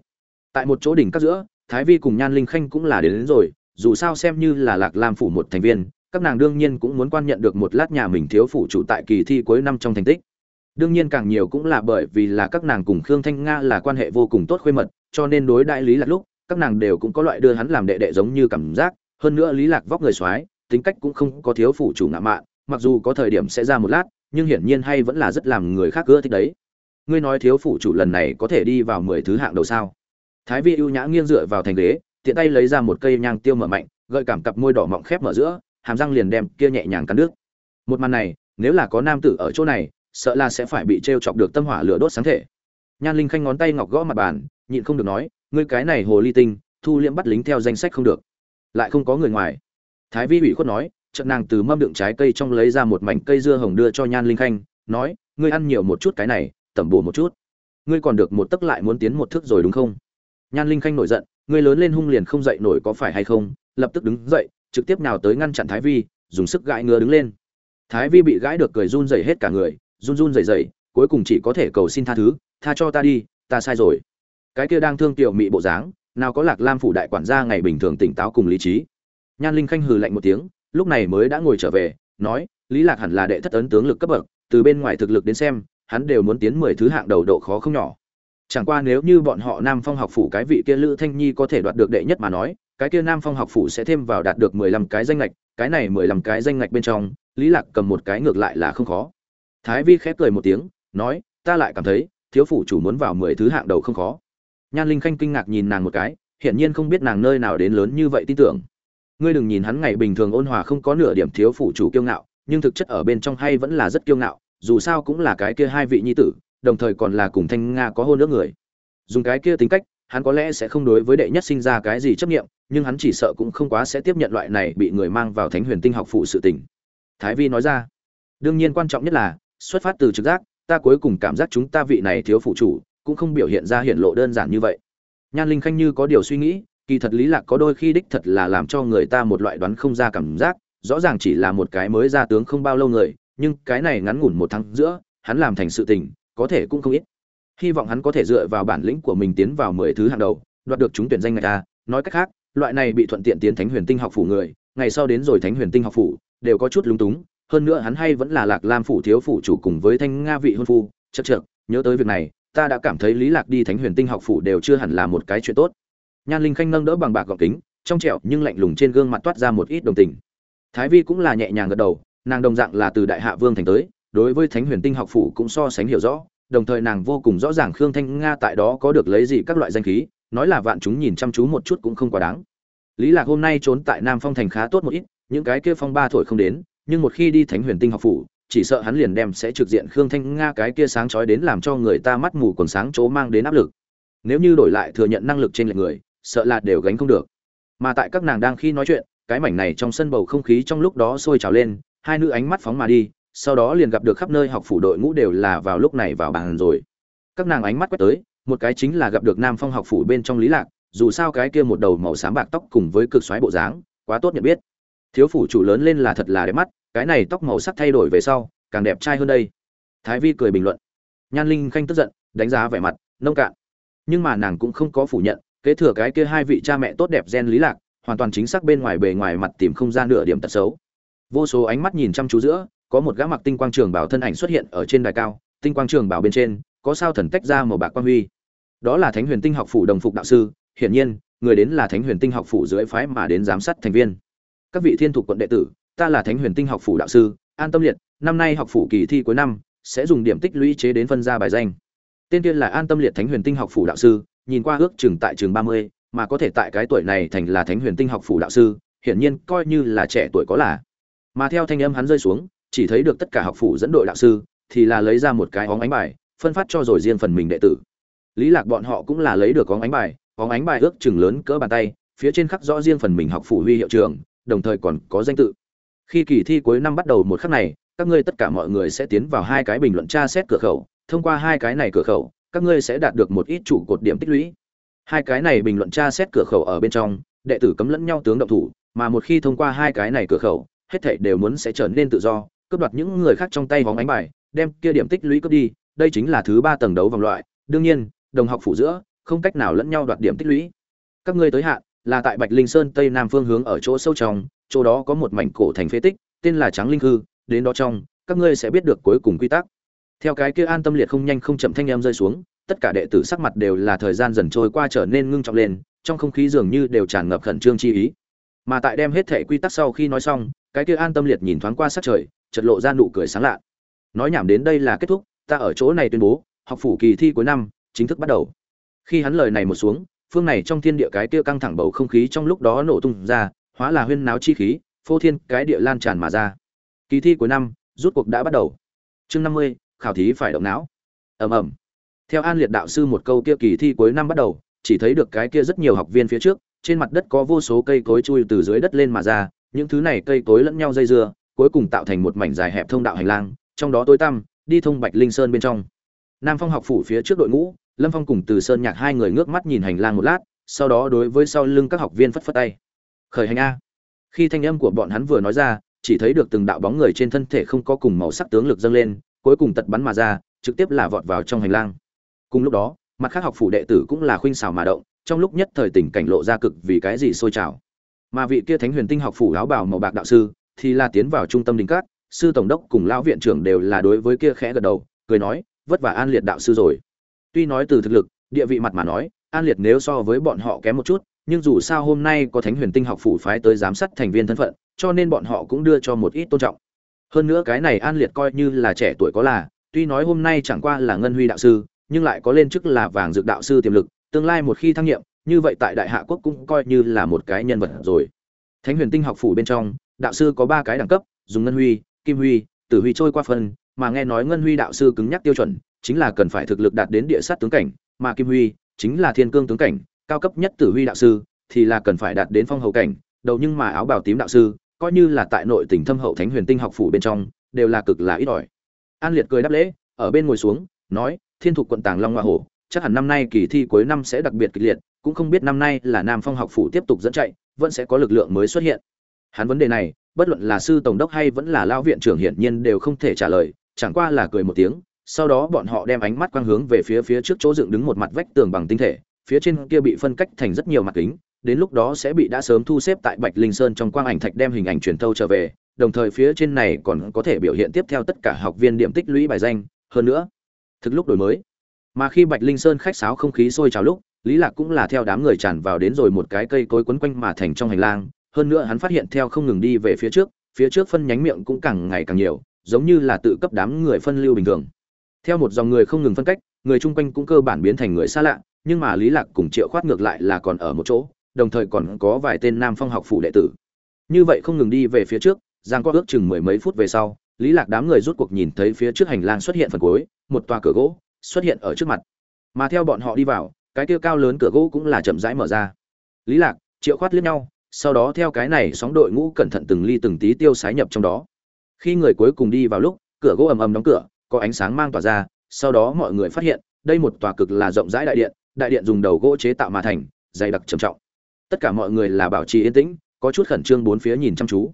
Tại một chỗ đỉnh các giữa thái vi cùng nhan linh khanh cũng là đến, đến rồi dù sao xem như là lạc lam phủ một thành viên các nàng đương nhiên cũng muốn quan nhận được một lát nhà mình thiếu phủ chủ tại kỳ thi cuối năm trong thành tích. Đương nhiên càng nhiều cũng là bởi vì là các nàng cùng khương thanh nga là quan hệ vô cùng tốt khuê mật cho nên đối đại lý lạc lúc các nàng đều cũng có loại đưa hắn làm đệ đệ giống như cảm giác, hơn nữa lý lạc vóc người soái, tính cách cũng không có thiếu phủ chủ ngạo mạn, mặc dù có thời điểm sẽ ra một lát, nhưng hiển nhiên hay vẫn là rất làm người khác ưa thích đấy. Ngươi nói thiếu phủ chủ lần này có thể đi vào mười thứ hạng đầu sao? Thái vi ưu nhã nghiêng dựa vào thành ghế, tiện tay lấy ra một cây nhang tiêu mở mạnh, gợi cảm cặp môi đỏ mọng khép mở giữa, hàm răng liền đem kia nhẹ nhàng cắn nước một màn này, nếu là có nam tử ở chỗ này, sợ là sẽ phải bị t chọc được tâm hỏa lửa đốt sáng thể. Nhan linh khanh ngón tay ngọc gõ mặt bàn, nhịn không được nói ngươi cái này hồ ly tinh, thu liễm bắt lính theo danh sách không được. Lại không có người ngoài. Thái vi ủy khuất nói trận nàng từ mâm đựng trái cây trong lấy ra một mảnh cây dưa hồng đưa cho nhan linh khanh, nói, ngươi ăn nhiều một chút cái này, tẩm bổ một chút. Ngươi còn được một tấc lại muốn tiến một thước rồi đúng không? Nhan linh khanh nổi giận, ngươi lớn lên hung liền không dậy nổi có phải hay không? Lập tức đứng dậy, trực tiếp nào tới ngăn chặn thái vi, dùng sức gãi ngứa đứng lên. Thái vi bị gãi được cười run rẩy hết cả người, run run rẩy rẩy, cuối cùng chỉ có thể cầu xin tha thứ, tha cho ta đi, ta sai rồi cái kia đang thương tiểu mị bộ dáng, nào có lạc lam phủ đại quản gia ngày bình thường tỉnh táo cùng lý trí. Nhan linh khanh hừ lạnh một tiếng, lúc này mới đã ngồi trở về, nói, lý lạc hẳn là đệ thất ấn tướng lực cấp bậc, từ bên ngoài thực lực đến xem, hắn đều muốn tiến mười thứ hạng đầu độ khó không nhỏ. Chẳng qua nếu như bọn họ nam phong học phủ cái vị kia lữ thanh nhi có thể đoạt được đệ nhất mà nói, cái kia nam phong học phủ sẽ thêm vào đạt được mười lăm cái danh lệch cái này mười lăm cái danh lệch bên trong, lý lạc cầm một cái ngược lại là không khó. Thái vi khép cười một tiếng, nói, ta lại cảm thấy, thiếu phủ chủ muốn vào mười thứ hạng đầu không khó nhan linh khanh kinh ngạc nhìn nàng một cái hiển nhiên không biết nàng nơi nào đến lớn như vậy tin tưởng. Ngươi đừng nhìn hắn ngày bình thường ôn hòa không có nửa điểm thiếu phụ chủ kiêu ngạo nhưng thực chất ở bên trong hay vẫn là rất kiêu ngạo dù sao cũng là cái kia hai vị nhi tử đồng thời còn là cùng thanh nga có hôn nước người. Dùng cái kia tính cách hắn có lẽ sẽ không đối với đệ nhất sinh ra cái gì chấp niệm, nhưng hắn chỉ sợ cũng không quá sẽ tiếp nhận loại này bị người mang vào thánh huyền tinh học phụ sự tình. Thái vi nói ra đương nhiên quan trọng nhất là xuất phát từ trực giác ta cuối cùng cảm giác chúng ta vị này thiếu phụ chủ cũng không biểu hiện ra hiện lộ đơn giản như vậy. Nhan linh khanh như có điều suy nghĩ, kỳ thật lý lạc có đôi khi đích thật là làm cho người ta một loại đoán không ra cảm giác, rõ ràng chỉ là một cái mới ra tướng không bao lâu người, nhưng cái này ngắn ngủn một tháng giữa, hắn làm thành sự tình, có thể cũng không ít. Hy vọng hắn có thể dựa vào bản lĩnh của mình tiến vào mười thứ hàng đầu, đoạt được chúng tuyển danh ngạch a. Nói cách khác, loại này bị thuận tiện tiến thánh huyền tinh học phủ người, ngày sau đến rồi thánh huyền tinh học phủ, đều có chút lúng túng, hơn nữa hắn hay vẫn là lạc lam phủ thiếu phủ chủ cùng với thanh nga vị hôn phu chật chật nhớ tới việc này ta đã cảm thấy lý lạc đi thánh huyền tinh học phủ đều chưa hẳn là một cái chuyện tốt. Nhan linh khanh nâng đỡ bằng bạc gọng kính, trong trẻo nhưng lạnh lùng trên gương mặt toát ra một ít đồng tình. Thái vi cũng là nhẹ nhàng gật đầu, nàng đồng dạng là từ đại hạ vương thành tới, đối với thánh huyền tinh học phủ cũng so sánh hiểu rõ, đồng thời nàng vô cùng rõ ràng khương thanh nga tại đó có được lấy gì các loại danh khí, nói là vạn chúng nhìn chăm chú một chút cũng không quá đáng. Lý lạc hôm nay trốn tại nam phong thành khá tốt một ít, những cái kia phong ba thổi không đến, nhưng một khi đi thánh huyền tinh học phủ chỉ sợ hắn liền đem sẽ trực diện khương thanh nga cái kia sáng chói đến làm cho người ta mắt mù còn sáng chỗ mang đến áp lực. Nếu như đổi lại thừa nhận năng lực trên lệch người, sợ là đều gánh không được. Mà tại các nàng đang khi nói chuyện, cái mảnh này trong sân bầu không khí trong lúc đó sôi trào lên, hai nữ ánh mắt phóng mà đi, sau đó liền gặp được khắp nơi học phủ đội ngũ đều là vào lúc này vào bàn rồi. Các nàng ánh mắt quét tới, một cái chính là gặp được nam phong học phủ bên trong lý lạc, dù sao cái kia một đầu màu xám bạc tóc cùng với cực xoáy bộ dáng, quá tốt nhận biết. Thiếu phủ chủ lớn lên là thật là đẹp mắt cái này tóc màu sắc thay đổi về sau, càng đẹp trai hơn đây. Thái vi cười bình luận. Nhan linh khanh tức giận, đánh giá vẻ mặt, nông cạn. Nhưng mà nàng cũng không có phủ nhận, kế thừa cái kia hai vị cha mẹ tốt đẹp gen lý lạc, hoàn toàn chính xác bên ngoài bề ngoài mặt tìm không ra nửa điểm tật xấu. Vô số ánh mắt nhìn chăm chú giữa, có một gã mặc tinh quang trường bảo thân ảnh xuất hiện ở trên đài cao, tinh quang trường bảo bên trên, có sao thần tách ra màu bạc quang huy. Đó là thánh huyền tinh học phủ đồng phục đạo sư, hiển nhiên, người đến là thánh huyền tinh học phủ dưới phái mà đến giám sát thành viên. Các vị thiên thuộc quận đệ tử ta là thánh huyền tinh học phủ đạo sư, an tâm liệt, năm nay học phủ kỳ thi cuối năm, sẽ dùng điểm tích lũy chế đến phân ra bài danh. Tên tiên là an tâm liệt thánh huyền tinh học phủ đạo sư, nhìn qua ước chừng tại trường ba mươi, mà có thể tại cái tuổi này thành là thánh huyền tinh học phủ đạo sư, hiển nhiên coi như là trẻ tuổi có là. Mà theo thanh âm hắn rơi xuống, chỉ thấy được tất cả học phủ dẫn đội đạo sư, thì là lấy ra một cái óng ánh bài, phân phát cho rồi riêng phần mình đệ tử. Lý lạc bọn họ cũng là lấy được óng ánh bài, óng ánh bài ước chừng lớn cỡ bàn tay, phía trên khắc rõ riêng phần mình học phủ huy hiệu trường, đồng thời còn có danh tự khi kỳ thi cuối năm bắt đầu một khắc này, các ngươi tất cả mọi người sẽ tiến vào hai cái bình luận tra xét cửa khẩu. Thông qua hai cái này cửa khẩu, các ngươi sẽ đạt được một ít trụ cột điểm tích lũy. Hai cái này bình luận tra xét cửa khẩu ở bên trong, đệ tử cấm lẫn nhau tướng động thủ, mà một khi thông qua hai cái này cửa khẩu, hết thảy đều muốn sẽ trở nên tự do, cướp đoạt những người khác trong tay vòng ánh bài, đem kia điểm tích lũy cướp đi. Đây chính là thứ ba tầng đấu vòng loại. Đương nhiên, đồng học phủ giữa, không cách nào lẫn nhau đoạt điểm tích lũy. Các ngươi tới hạn là tại bạch linh sơn tây nam phương hướng ở chỗ sâu trong, chỗ đó có một mảnh cổ thành phế tích, tên là trắng linh hư đến đó trong, các ngươi sẽ biết được cuối cùng quy tắc. Theo cái kia an tâm liệt không nhanh không chậm thanh em rơi xuống, tất cả đệ tử sắc mặt đều là thời gian dần trôi qua trở nên ngưng trọng lên, trong không khí dường như đều tràn ngập khẩn trương chi ý. Mà tại đem hết thể quy tắc sau khi nói xong, cái kia an tâm liệt nhìn thoáng qua sát trời, chợt lộ ra nụ cười sáng lạ. Nói nhảm đến đây là kết thúc, ta ở chỗ này tuyên bố, học phủ kỳ thi cuối năm, chính thức bắt đầu. Khi hắn lời này một xuống phương này trong thiên địa cái kia căng thẳng bầu không khí trong lúc đó nổ tung ra, hóa là huyên náo chi khí, phô thiên cái địa lan tràn mà ra. Kỳ thi cuối năm, rút cuộc đã bắt đầu. Chương năm mươi, khảo thí phải động não. Ầm ầm. Theo an liệt đạo sư một câu kia kỳ thi cuối năm bắt đầu, chỉ thấy được cái kia rất nhiều học viên phía trước, trên mặt đất có vô số cây cối chui từ dưới đất lên mà ra, những thứ này cây cối lẫn nhau dây dưa, cuối cùng tạo thành một mảnh dài hẹp thông đạo hành lang, trong đó tối tăm, đi thông bạch linh sơn bên trong. Nam phong học phủ phía trước đội ngũ lâm phong cùng từ sơn nhạc hai người ngước mắt nhìn hành lang một lát, sau đó đối với sau lưng các học viên phất phất tay. Khởi hành a. Khi thanh âm của bọn hắn vừa nói ra, chỉ thấy được từng đạo bóng người trên thân thể không có cùng màu sắc tướng lực dâng lên, cuối cùng tật bắn mà ra, trực tiếp là vọt vào trong hành lang. Cùng lúc đó, mặt khác học phủ đệ tử cũng là khuynh xào mà động, trong lúc nhất thời tình cảnh lộ ra cực vì cái gì sôi trào. Mà vị kia thánh huyền tinh học phủ áo bào màu bạc đạo sư thì là tiến vào trung tâm đình cát, sư tổng đốc cùng lão viện trưởng đều là đối với kia khẽ gật đầu, cười nói, vất vả an liệt đạo sư rồi tuy nói từ thực lực, địa vị mặt mà nói, an liệt nếu so với bọn họ kém một chút, nhưng dù sao hôm nay có thánh huyền tinh học phủ phái tới giám sát thành viên thân phận, cho nên bọn họ cũng đưa cho một ít tôn trọng. Hơn nữa cái này an liệt coi như là trẻ tuổi có là, tuy nói hôm nay chẳng qua là ngân huy đạo sư, nhưng lại có lên chức là vàng dược đạo sư tiềm lực, tương lai một khi thăng nhiệm, như vậy tại đại hạ quốc cũng coi như là một cái nhân vật rồi. Thánh huyền tinh học phủ bên trong, đạo sư có ba cái đẳng cấp, dùng ngân huy, kim huy, tử huy trôi qua phân, mà nghe nói ngân huy đạo sư cứng nhắc tiêu chuẩn chính là cần phải thực lực đạt đến địa sát tướng cảnh, mà kim huy chính là thiên cương tướng cảnh, cao cấp nhất tử huy đạo sư, thì là cần phải đạt đến phong hậu cảnh, đầu nhưng mà áo bào tím đạo sư, coi như là tại nội tỉnh thâm hậu thánh huyền tinh học phủ bên trong, đều là cực là ít ỏi. An liệt cười đáp lễ, ở bên ngồi xuống, nói, thiên thuộc quận tàng long hoa hổ, chắc hẳn năm nay kỳ thi cuối năm sẽ đặc biệt kịch liệt, cũng không biết năm nay là nam phong học phủ tiếp tục dẫn chạy, vẫn sẽ có lực lượng mới xuất hiện. Hắn vấn đề này, bất luận là sư tổng đốc hay vẫn là lao viện trưởng hiển nhiên đều không thể trả lời, chẳng qua là cười một tiếng sau đó bọn họ đem ánh mắt quang hướng về phía phía trước chỗ dựng đứng một mặt vách tường bằng tinh thể, phía trên kia bị phân cách thành rất nhiều mặt kính, đến lúc đó sẽ bị đã sớm thu xếp tại bạch linh sơn trong quang ảnh thạch đem hình ảnh truyền thâu trở về, đồng thời phía trên này còn có thể biểu hiện tiếp theo tất cả học viên điểm tích lũy bài danh, hơn nữa, thực lúc đổi mới. Mà khi bạch linh sơn khách sáo không khí sôi trào lúc, lý lạc cũng là theo đám người tràn vào đến rồi một cái cây cối quấn quanh mà thành trong hành lang, hơn nữa hắn phát hiện theo không ngừng đi về phía trước phía trước phân nhánh miệng cũng càng ngày càng nhiều, giống như là tự cấp đám người phân lưu bình thường theo một dòng người không ngừng phân cách, người chung quanh cũng cơ bản biến thành người xa lạ, nhưng mà lý lạc cùng triệu khoát ngược lại là còn ở một chỗ, đồng thời còn có vài tên nam phong học phủ đệ tử. Như vậy không ngừng đi về phía trước, giang qua ước chừng mười mấy phút về sau, lý lạc đám người rút cuộc nhìn thấy phía trước hành lang xuất hiện phần cuối, một tòa cửa gỗ xuất hiện ở trước mặt. Mà theo bọn họ đi vào, cái kia cao lớn cửa gỗ cũng là chậm rãi mở ra. Lý lạc, triệu khoát liếc nhau, sau đó theo cái này sóng đội ngũ cẩn thận từng ly từng tí tiêu sái nhập trong đó. Khi người cuối cùng đi vào lúc, cửa gỗ ầm ầm đóng cửa có ánh sáng mang tỏa ra, sau đó mọi người phát hiện, đây một tòa cực là rộng rãi đại điện đại điện dùng đầu gỗ chế tạo mà thành, dày đặc trầm trọng. Tất cả mọi người là bảo trì yên tĩnh, có chút khẩn trương bốn phía nhìn chăm chú.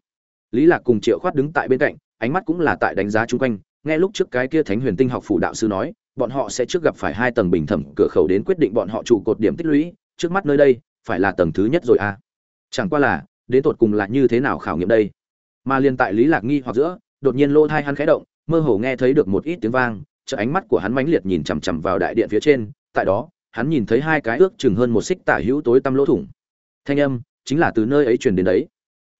Lý lạc cùng triệu khoát đứng tại bên cạnh, ánh mắt cũng là tại đánh giá xung quanh, nghe lúc trước cái kia thánh huyền tinh học phủ đạo sư nói, bọn họ sẽ trước gặp phải hai tầng bình thẩm cửa khẩu đến quyết định bọn họ trụ cột điểm tích lũy, trước mắt nơi đây, phải là tầng thứ nhất rồi à. Chẳng qua là, đến tột cùng là như thế nào khảo nghiệm đây? Mà liên tại lý lạc nghi hoặc giữa, đột nhiên lỗ thai hắn khẽ động mơ hồ nghe thấy được một ít tiếng vang, chợ ánh mắt của hắn mãnh liệt nhìn chằm chằm vào đại điện phía trên, tại đó, hắn nhìn thấy hai cái ước chừng hơn một xích tả hữu tối tăm lỗ thủng. Thanh âm, chính là từ nơi ấy truyền đến đấy.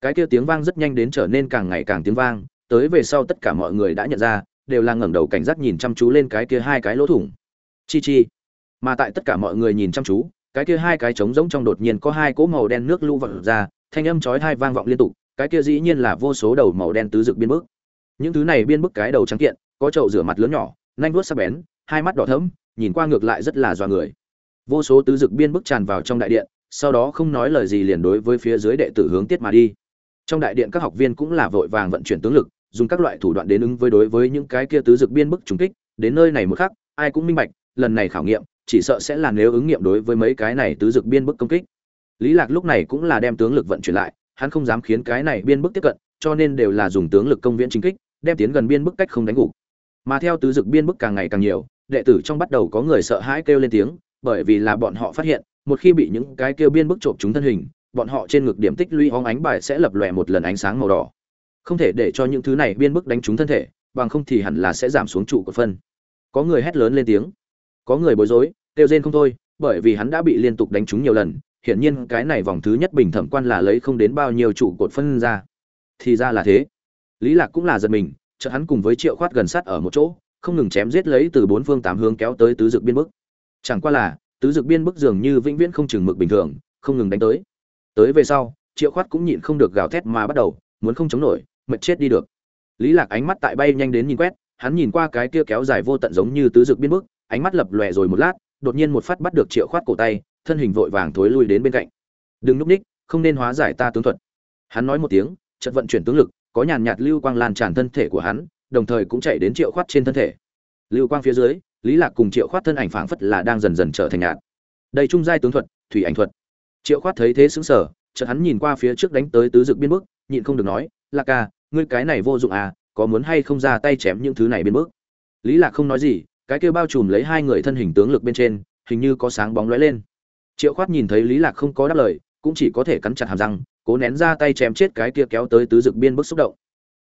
Cái kia tiếng vang rất nhanh đến trở nên càng ngày càng tiếng vang, tới về sau tất cả mọi người đã nhận ra, đều là ngẩng đầu cảnh giác nhìn chăm chú lên cái kia hai cái lỗ thủng. Chi chi. Mà tại tất cả mọi người nhìn chăm chú, cái kia hai cái trống rỗng trong đột nhiên có hai cỗ màu đen nước lũ vật ra, thanh âm chói tai vang vọng liên tục, cái kia dĩ nhiên là vô số đầu màu đen tứ dực biên bức những thứ này biên bức cái đầu trắng kiện, có chậu rửa mặt lớn nhỏ, nanh vuốt sắc bén, hai mắt đỏ thẫm, nhìn qua ngược lại rất là doa người. Vô số tứ dực biên bức tràn vào trong đại điện, sau đó không nói lời gì liền đối với phía dưới đệ tử hướng tiết mà đi. Trong đại điện các học viên cũng là vội vàng vận chuyển tướng lực, dùng các loại thủ đoạn đến ứng với đối với những cái kia tứ dực biên bức trùng kích. Đến nơi này một khắc, ai cũng minh bạch, lần này khảo nghiệm, chỉ sợ sẽ là nếu ứng nghiệm đối với mấy cái này tứ dực biên bức công kích. Lý lạc lúc này cũng là đem tướng lực vận chuyển lại, hắn không dám khiến cái này biên bức tiếp cận, cho nên đều là dùng tướng lực công viễn chính kích đem tiến gần biên bức cách không đánh gục. Mà theo tứ dực biên bức càng ngày càng nhiều, đệ tử trong bắt đầu có người sợ hãi kêu lên tiếng, bởi vì là bọn họ phát hiện, một khi bị những cái kêu biên bức trộm chúng thân hình, bọn họ trên ngực điểm tích lũy hóng ánh bài sẽ lập lòe một lần ánh sáng màu đỏ. Không thể để cho những thứ này biên bức đánh trúng thân thể, bằng không thì hẳn là sẽ giảm xuống trụ của phân. Có người hét lớn lên tiếng. Có người bối rối, kêu rên không thôi, bởi vì hắn đã bị liên tục đánh trúng nhiều lần, hiển nhiên cái này vòng thứ nhất bình thẩm quan là lấy không đến bao nhiêu trụ cột phân ra. Thì ra là thế lý lạc cũng là giật mình, chợt hắn cùng với triệu khoát gần sát ở một chỗ, không ngừng chém giết lấy từ bốn phương tám hướng kéo tới tứ dược biên bức. Chẳng qua là, tứ dược biên bức dường như vĩnh viễn không chừng mực bình thường, không ngừng đánh tới. Tới về sau, triệu khoát cũng nhịn không được gào thét mà bắt đầu, muốn không chống nổi, mệt chết đi được. Lý lạc ánh mắt tại bay nhanh đến nhìn quét, hắn nhìn qua cái kia kéo dài vô tận giống như tứ dược biên bức, ánh mắt lập lòe rồi một lát, đột nhiên một phát bắt được triệu khoát cổ tay, thân hình vội vàng thối lui đến bên cạnh. Đừng núp ních, không nên hóa giải ta tướng thuật. Hắn nói một tiếng, chợt vận chuyển tướng lực có nhàn nhạt lưu quang lan tràn thân thể của hắn, đồng thời cũng chạy đến triệu khoát trên thân thể. Lưu quang phía dưới, lý lạc cùng triệu khoát thân ảnh phảng phất là đang dần dần trở thành nhạt. Đây trung giai tướng thuật, thủy ảnh thuật. Triệu khoát thấy thế sững sờ, chợt hắn nhìn qua phía trước đánh tới tứ dực biên bước, nhịn không được nói, lạc ca, ngươi cái này vô dụng à có muốn hay không ra tay chém những thứ này biên bước? Lý lạc không nói gì, cái kia bao trùm lấy hai người thân hình tướng lực bên trên, hình như có sáng bóng lóe lên. Triệu khoát nhìn thấy lý lạc không có đáp lời, cũng chỉ có thể cắn chặt hàm răng cố nén ra tay chém chết cái kia kéo tới tứ dực biên bức xúc động.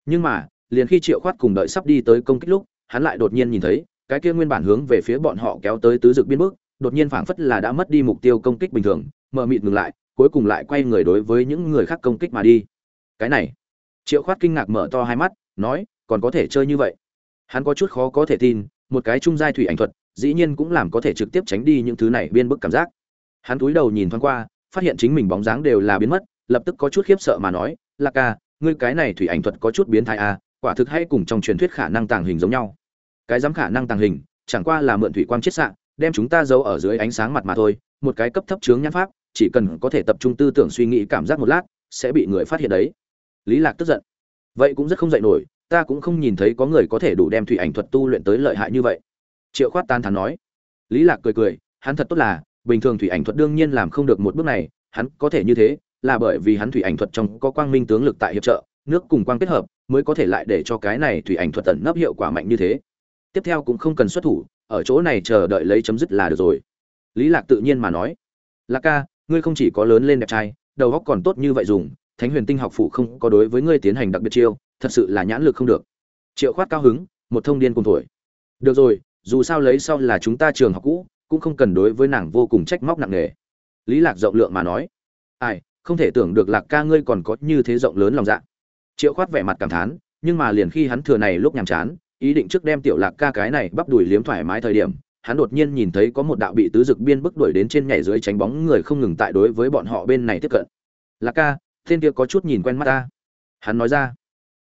Nhưng mà, liền khi triệu khoát cùng đợi sắp đi tới công kích lúc, hắn lại đột nhiên nhìn thấy, cái kia nguyên bản hướng về phía bọn họ kéo tới tứ dực biên bức, đột nhiên phảng phất là đã mất đi mục tiêu công kích bình thường, mờ mịt ngừng lại, cuối cùng lại quay người đối với những người khác công kích mà đi. Cái này, triệu khoát kinh ngạc mở to hai mắt, nói, còn có thể chơi như vậy? Hắn có chút khó có thể tin, một cái trung giai thủy ảnh thuật, dĩ nhiên cũng làm có thể trực tiếp tránh đi những thứ này biên bức cảm giác. Hắn cúi đầu nhìn thoáng qua, phát hiện chính mình bóng dáng đều là biến mất lập tức có chút khiếp sợ mà nói là ca, ngươi cái này thủy ảnh thuật có chút biến thái à quả thực hay cùng trong truyền thuyết khả năng tàng hình giống nhau. Cái dám khả năng tàng hình, chẳng qua là mượn thủy quang chiết xạ, đem chúng ta giấu ở dưới ánh sáng mặt mà thôi, một cái cấp thấp chướng nhãn pháp, chỉ cần có thể tập trung tư tưởng suy nghĩ cảm giác một lát, sẽ bị người phát hiện đấy. Lý lạc tức giận. Vậy cũng rất không dạy nổi, ta cũng không nhìn thấy có người có thể đủ đem thủy ảnh thuật tu luyện tới lợi hại như vậy. Triệu khoát tan thán nói. Lý lạc cười cười, hắn thật tốt là, bình thường thủy ảnh thuật đương nhiên làm không được một bước này, hắn có thể như thế là bởi vì hắn thủy ảnh thuật trong có quang minh tướng lực tại hiệp trợ, nước cùng quang kết hợp, mới có thể lại để cho cái này thủy ảnh thuật tận nấp hiệu quả mạnh như thế. Tiếp theo cũng không cần xuất thủ, ở chỗ này chờ đợi lấy chấm dứt là được rồi. Lý lạc tự nhiên mà nói, lạc ca, ngươi không chỉ có lớn lên đẹp trai, đầu óc còn tốt như vậy dùng, thánh huyền tinh học phụ không có đối với ngươi tiến hành đặc biệt chiêu, thật sự là nhãn lực không được. Triệu khoát cao hứng, một thông điên cùng tuổi. được rồi, dù sao lấy sau là chúng ta trường học cũ, cũng không cần đối với nàng vô cùng trách móc nặng nề. Lý lạc rộng lượng mà nói. Ai không thể tưởng được lạc ca ngươi còn có như thế rộng lớn lòng dạ. Triệu khoát vẻ mặt cảm thán, nhưng mà liền khi hắn thừa này lúc nhàm chán, ý định trước đem tiểu lạc ca cái này bắp đùi liếm thoải mái thời điểm, hắn đột nhiên nhìn thấy có một đạo bị tứ dực biên bức đuổi đến trên nhảy dưới tránh bóng người không ngừng tại đối với bọn họ bên này tiếp cận. Lạc ca, tên kia có chút nhìn quen mắt ta. Hắn nói ra.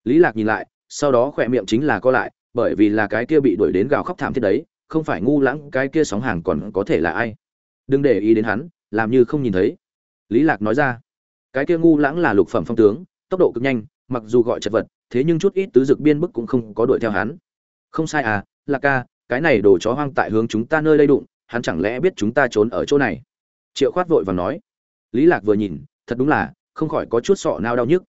Lý lạc nhìn lại, sau đó khỏe miệng chính là co lại, bởi vì là cái kia bị đuổi đến gào khóc thảm thiết đấy, không phải ngu lãng, cái kia sóng hàng còn có thể là ai? Đừng để ý đến hắn, làm như không nhìn thấy. Lý lạc nói ra cái kia ngu lãng là lục phẩm phong tướng, tốc độ cực nhanh, mặc dù gọi chật vật, thế nhưng chút ít tứ dực biên bức cũng không có đuổi theo hắn. Không sai à lạc ca, cái này đồ chó hoang tại hướng chúng ta nơi đây đụng, hắn chẳng lẽ biết chúng ta trốn ở chỗ này? Triệu khoát vội vàng nói. Lý lạc vừa nhìn, thật đúng là, không khỏi có chút sọ nao đau nhức.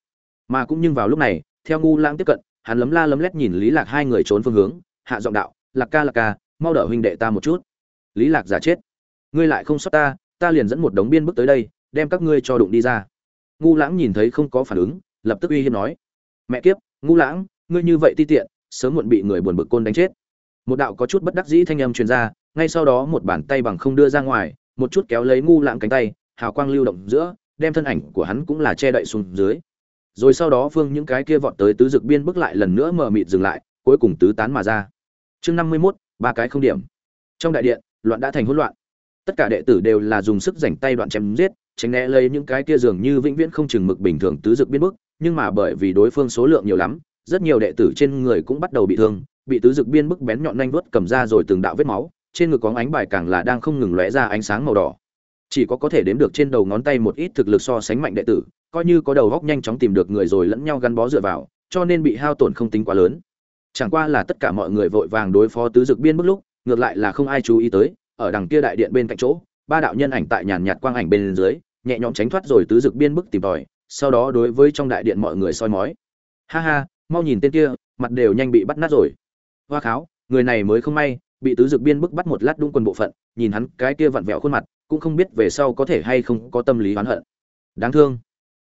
Mà cũng nhưng vào lúc này, theo ngu lãng tiếp cận, hắn lấm la lấm lét nhìn lý lạc hai người trốn phương hướng, hạ giọng đạo, lạc ca lạc ca, mau đỡ huynh đệ ta một chút. Lý lạc giả chết. Ngươi lại không sót ta ta liền dẫn một đống biên bức tới đây, đem các ngươi cho đụng đi ra ngu lãng nhìn thấy không có phản ứng, lập tức uy hiếp nói, mẹ kiếp, ngu lãng, ngươi như vậy ti tiện, sớm muộn bị người buồn bực côn đánh chết. Một đạo có chút bất đắc dĩ thanh âm truyền ra, ngay sau đó một bàn tay bằng không đưa ra ngoài, một chút kéo lấy ngu lãng cánh tay, hào quang lưu động giữa, đem thân ảnh của hắn cũng là che đậy xuống dưới. Rồi sau đó phương những cái kia vọt tới tứ dực biên bước lại lần nữa mờ mịt dừng lại, cuối cùng tứ tán mà ra. Chương năm mươi mốt, ba cái không điểm. Trong đại điện, loạn đã thành hỗn loạn tất cả đệ tử đều là dùng sức rảnh tay đoạn chém giết, tránh né lấy những cái kia dường như vĩnh viễn không chừng mực bình thường tứ dực biên bức, nhưng mà bởi vì đối phương số lượng nhiều lắm, rất nhiều đệ tử trên người cũng bắt đầu bị thương, bị tứ dực biên bức bén nhọn nhanh vuốt cầm ra rồi từng đạo vết máu, trên ngực có ánh bài càng là đang không ngừng lóe ra ánh sáng màu đỏ. Chỉ có có thể đếm được trên đầu ngón tay một ít thực lực so sánh mạnh đệ tử, coi như có đầu góc nhanh chóng tìm được người rồi lẫn nhau gắn bó dựa vào, cho nên bị hao tổn không tính quá lớn. Chẳng qua là tất cả mọi người vội vàng đối phó tứ dực biên bức lúc, ngược lại là không ai chú ý tới ở đằng kia đại điện bên cạnh chỗ, ba đạo nhân ảnh tại nhàn nhạt quang ảnh bên dưới, nhẹ nhõm tránh thoát rồi tứ dực biên bức tìm tòi, sau đó đối với trong đại điện mọi người soi mói. Ha ha, mau nhìn tên kia, mặt đều nhanh bị bắt nát rồi. Hoa kháo, người này mới không may, bị tứ dực biên bức bắt một lát đung quân bộ phận, nhìn hắn cái kia vặn vẹo khuôn mặt, cũng không biết về sau có thể hay không có tâm lý oán hận. Đáng thương.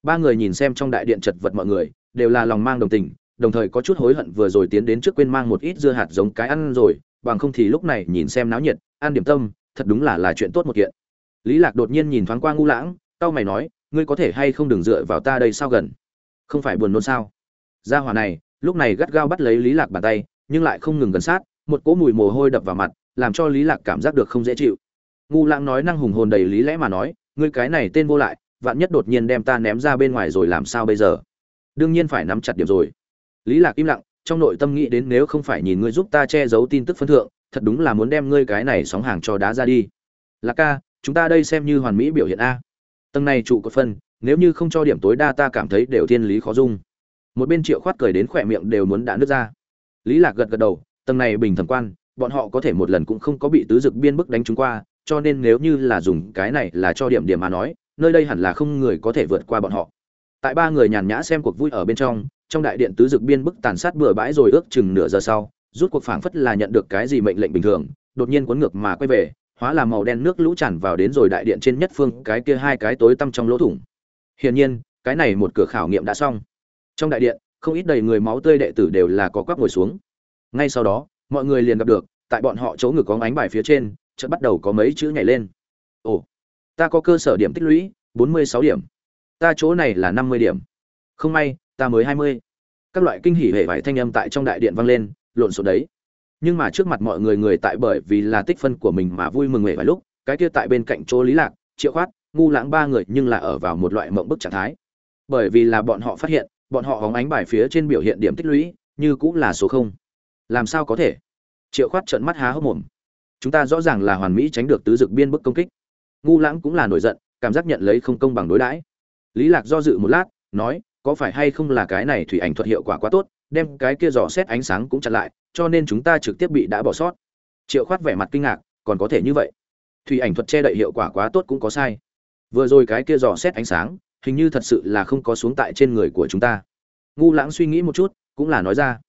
Ba người nhìn xem trong đại điện chật vật mọi người, đều là lòng mang đồng tình, đồng thời có chút hối hận vừa rồi tiến đến trước quên mang một ít dưa hạt giống cái ăn rồi bằng không thì lúc này nhìn xem náo nhiệt, an điểm tâm, thật đúng là là chuyện tốt một kiện. Lý lạc đột nhiên nhìn thoáng qua ngu lãng tao mày nói, ngươi có thể hay không đừng dựa vào ta đây sao gần? Không phải buồn nôn sao? Gia hỏa này, lúc này gắt gao bắt lấy lý lạc bàn tay, nhưng lại không ngừng gần sát, một cỗ mùi mồ hôi đập vào mặt, làm cho lý lạc cảm giác được không dễ chịu. Ngu lãng nói năng hùng hồn đầy lý lẽ mà nói, ngươi cái này tên vô lại, vạn nhất đột nhiên đem ta ném ra bên ngoài rồi làm sao bây giờ? Đương nhiên phải nắm chặt điểm rồi. Lý lạc im lặng trong nội tâm nghĩ đến nếu không phải nhìn ngươi giúp ta che giấu tin tức phân thượng, thật đúng là muốn đem ngươi cái này sóng hàng cho đá ra đi. Lạc ca, chúng ta đây xem như hoàn mỹ biểu hiện a. Tầng này trụ cột phân, nếu như không cho điểm tối đa ta cảm thấy đều thiên lý khó dung. Một bên triệu khoát cười đến khỏe miệng đều muốn đã nứt ra. Lý lạc gật gật đầu, tầng này bình thẩm quan, bọn họ có thể một lần cũng không có bị tứ dực biên bức đánh chúng qua, cho nên nếu như là dùng cái này là cho điểm điểm mà nói, nơi đây hẳn là không người có thể vượt qua bọn họ. Tại ba người nhàn nhã xem cuộc vui ở bên trong trong đại điện tứ dực biên bức tàn sát bừa bãi rồi ước chừng nửa giờ sau, rút cuộc phảng phất là nhận được cái gì mệnh lệnh bình thường, đột nhiên cuốn ngược mà quay về, hóa là màu đen nước lũ tràn vào đến rồi đại điện trên nhất phương, cái kia hai cái tối tăm trong lỗ thủng. Hiển nhiên, cái này một cửa khảo nghiệm đã xong. Trong đại điện, không ít đầy người máu tươi đệ tử đều là có quắp ngồi xuống. Ngay sau đó, mọi người liền gặp được, tại bọn họ chỗ ngực có ánh bài phía trên, chợt bắt đầu có mấy chữ nhảy lên. Ồ, ta có cơ sở điểm tích lũy, bốn mươi sáu điểm. Ta chỗ này là năm mươi điểm. Không may ta mới hai mươi. Các loại kinh hỉ hệ vải thanh âm tại trong đại điện vang lên, lộn xộn đấy. Nhưng mà trước mặt mọi người người tại bởi vì là tích phân của mình mà vui mừng hệ vài lúc, cái kia tại bên cạnh chỗ lý lạc, triệu khoát, ngu lãng ba người nhưng là ở vào một loại mộng bức trạng thái. Bởi vì là bọn họ phát hiện, bọn họ hóng ánh bài phía trên biểu hiện điểm tích lũy, như cũng là số không. Làm sao có thể? Triệu khoát trợn mắt há hốc mồm. Chúng ta rõ ràng là hoàn mỹ tránh được tứ dực biên bức công kích. Ngu lãng cũng là nổi giận, cảm giác nhận lấy không công bằng đối đãi. Lý lạc do dự một lát, nói có phải hay không là cái này thủy ảnh thuật hiệu quả quá tốt, đem cái kia dò xét ánh sáng cũng chặn lại, cho nên chúng ta trực tiếp bị đã bỏ sót. Triệu khoát vẻ mặt kinh ngạc, còn có thể như vậy. Thủy ảnh thuật che đậy hiệu quả quá tốt cũng có sai. Vừa rồi cái kia dò xét ánh sáng, hình như thật sự là không có xuống tại trên người của chúng ta. Ngu lãng suy nghĩ một chút, cũng là nói ra.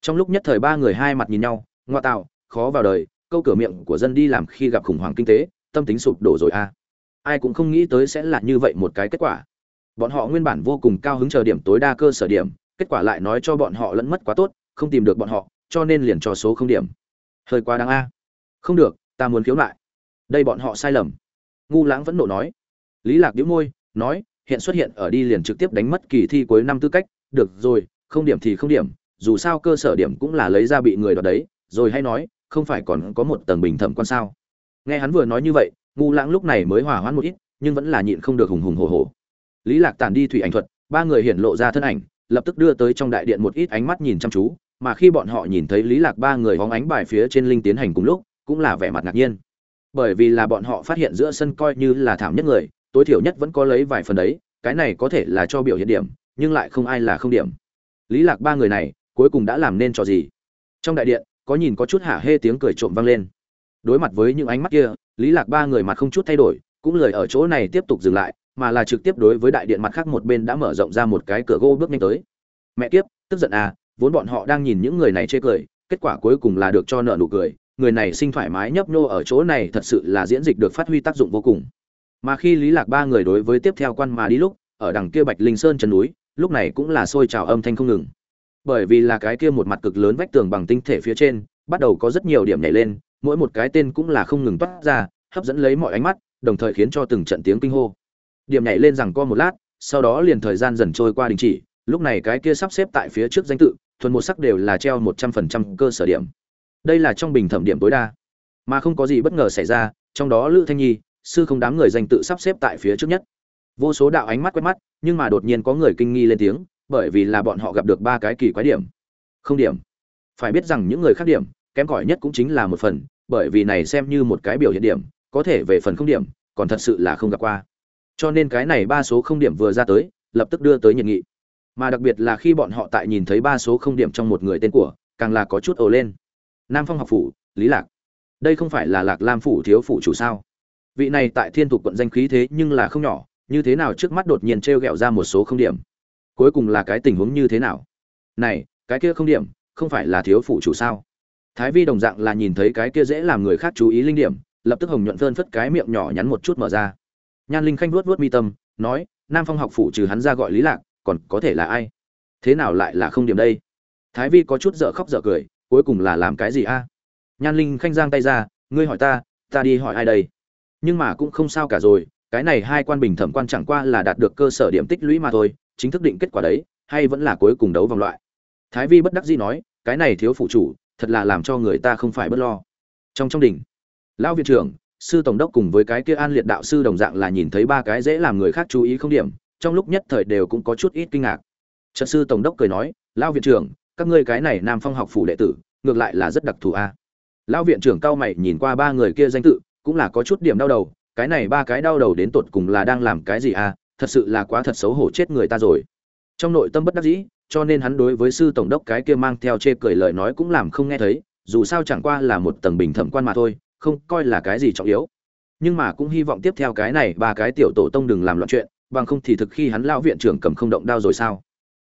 Trong lúc nhất thời ba người hai mặt nhìn nhau, ngoa tạo, khó vào đời, câu cửa miệng của dân đi làm khi gặp khủng hoảng kinh tế, tâm tính sụp đổ rồi a à. ai cũng không nghĩ tới sẽ là như vậy một cái kết quả bọn họ nguyên bản vô cùng cao hứng chờ điểm tối đa cơ sở điểm, kết quả lại nói cho bọn họ lẫn mất quá tốt, không tìm được bọn họ, cho nên liền cho số không điểm. Hơi quá đáng a. Không được, ta muốn khiếu lại đây bọn họ sai lầm. Ngu lãng vẫn nộ nói. Lý lạc đĩu môi, nói, hiện xuất hiện ở đi liền trực tiếp đánh mất kỳ thi cuối năm tư cách, được rồi, không điểm thì không điểm, dù sao cơ sở điểm cũng là lấy ra bị người đoạt đấy, rồi hay nói, không phải còn có một tầng bình thẩm quan sao. Nghe hắn vừa nói như vậy, ngu lãng lúc này mới hỏa hoãn một ít, nhưng vẫn là nhịn không được hùng hùng hổ hổ lý lạc tàn đi thủy ảnh thuật, ba người hiện lộ ra thân ảnh, lập tức đưa tới trong đại điện một ít ánh mắt nhìn chăm chú, mà khi bọn họ nhìn thấy lý lạc ba người hóng ánh bài phía trên linh tiến hành cùng lúc, cũng là vẻ mặt ngạc nhiên. Bởi vì là bọn họ phát hiện giữa sân coi như là thảm nhất người, tối thiểu nhất vẫn có lấy vài phần đấy, cái này có thể là cho biểu hiện điểm, nhưng lại không ai là không điểm. Lý lạc ba người này, cuối cùng đã làm nên trò gì? Trong đại điện, có nhìn có chút hả hê tiếng cười trộm vang lên. Đối mặt với những ánh mắt kia, lý lạc ba người mặt không chút thay đổi, cũng lời ở chỗ này tiếp tục dừng lại mà là trực tiếp đối với đại điện mặt khác một bên đã mở rộng ra một cái cửa gỗ bước nhanh tới. Mẹ kiếp, tức giận à vốn bọn họ đang nhìn những người này chê cười, kết quả cuối cùng là được cho nợ nụ cười, người này sinh thoải mái nhấp nhô ở chỗ này thật sự là diễn dịch được phát huy tác dụng vô cùng. Mà khi lý lạc ba người đối với tiếp theo quan mà đi lúc, ở đằng kia bạch linh sơn chân núi, lúc này cũng là sôi trào âm thanh không ngừng. Bởi vì là cái kia một mặt cực lớn vách tường bằng tinh thể phía trên, bắt đầu có rất nhiều điểm nhảy lên, mỗi một cái tên cũng là không ngừng toát ra, hấp dẫn lấy mọi ánh mắt, đồng thời khiến cho từng trận tiếng kinh hô điểm nhảy lên rằng co một lát, sau đó liền thời gian dần trôi qua đình chỉ, lúc này cái kia sắp xếp tại phía trước danh tự, thuần một sắc đều là treo một trăm phần trăm cơ sở điểm. Đây là trong bình thẩm điểm tối đa. Mà không có gì bất ngờ xảy ra, trong đó lữ thanh nhi, sư không đám người danh tự sắp xếp tại phía trước nhất. Vô số đạo ánh mắt quét mắt, nhưng mà đột nhiên có người kinh nghi lên tiếng, bởi vì là bọn họ gặp được ba cái kỳ quái điểm. Không điểm. Phải biết rằng những người khác điểm, kém cỏi nhất cũng chính là một phần, bởi vì này xem như một cái biểu hiện điểm, có thể về phần không điểm, còn thật sự là không gặp qua cho nên cái này ba số không điểm vừa ra tới, lập tức đưa tới nhiệt nghị. Mà đặc biệt là khi bọn họ tại nhìn thấy ba số không điểm trong một người tên của, càng là có chút ồ lên. Nam phong học phủ, lý lạc. Đây không phải là lạc lam phủ thiếu phủ chủ sao? Vị này tại thiên thục quận danh khí thế nhưng là không nhỏ, như thế nào trước mắt đột nhiên trêu ghẹo ra một số không điểm? Cuối cùng là cái tình huống như thế nào? Này, cái kia không điểm, không phải là thiếu phụ chủ sao? Thái vi đồng dạng là nhìn thấy cái kia dễ làm người khác chú ý linh điểm, lập tức hồng nhuận phơn phất cái miệng nhỏ nhắn một chút mở ra nhan linh khanh vuốt vuốt mi tâm, nói, nam phong học phủ trừ hắn ra gọi lý lạc, còn có thể là ai? Thế nào lại là không điểm đây? Thái vi có chút dở khóc dở cười, cuối cùng là làm cái gì a? Nhan linh khanh giang tay ra, ngươi hỏi ta ta đi hỏi ai đây? Nhưng mà cũng không sao cả rồi, cái này hai quan bình thẩm quan chẳng qua là đạt được cơ sở điểm tích lũy mà thôi, chính thức định kết quả đấy, hay vẫn là cuối cùng đấu vòng loại? Thái vi bất đắc dĩ nói, cái này thiếu phụ chủ, thật là làm cho người ta không phải bất lo. Trong trong đỉnh, lão viện trưởng sư tổng đốc cùng với cái kia an liệt đạo sư đồng dạng là nhìn thấy ba cái dễ làm người khác chú ý không điểm, trong lúc nhất thời đều cũng có chút ít kinh ngạc. Trận sư tổng đốc cười nói, lão viện trưởng, các ngươi cái này nam phong học phủ đệ tử, ngược lại là rất đặc thù a. Lão viện trưởng cao mày nhìn qua ba người kia danh tự, cũng là có chút điểm đau đầu, cái này ba cái đau đầu đến tột cùng là đang làm cái gì a? Thật sự là quá thật xấu hổ chết người ta rồi. Trong nội tâm bất đắc dĩ, cho nên hắn đối với sư tổng đốc cái kia mang theo chê cười lời nói cũng làm không nghe thấy, dù sao chẳng qua là một tầng bình thẩm quan mà thôi không coi là cái gì trọng yếu. Nhưng mà cũng hy vọng tiếp theo cái này, ba cái tiểu tổ tông đừng làm loạn chuyện, bằng không thì thực khi hắn lão viện trưởng cầm không động đao rồi sao?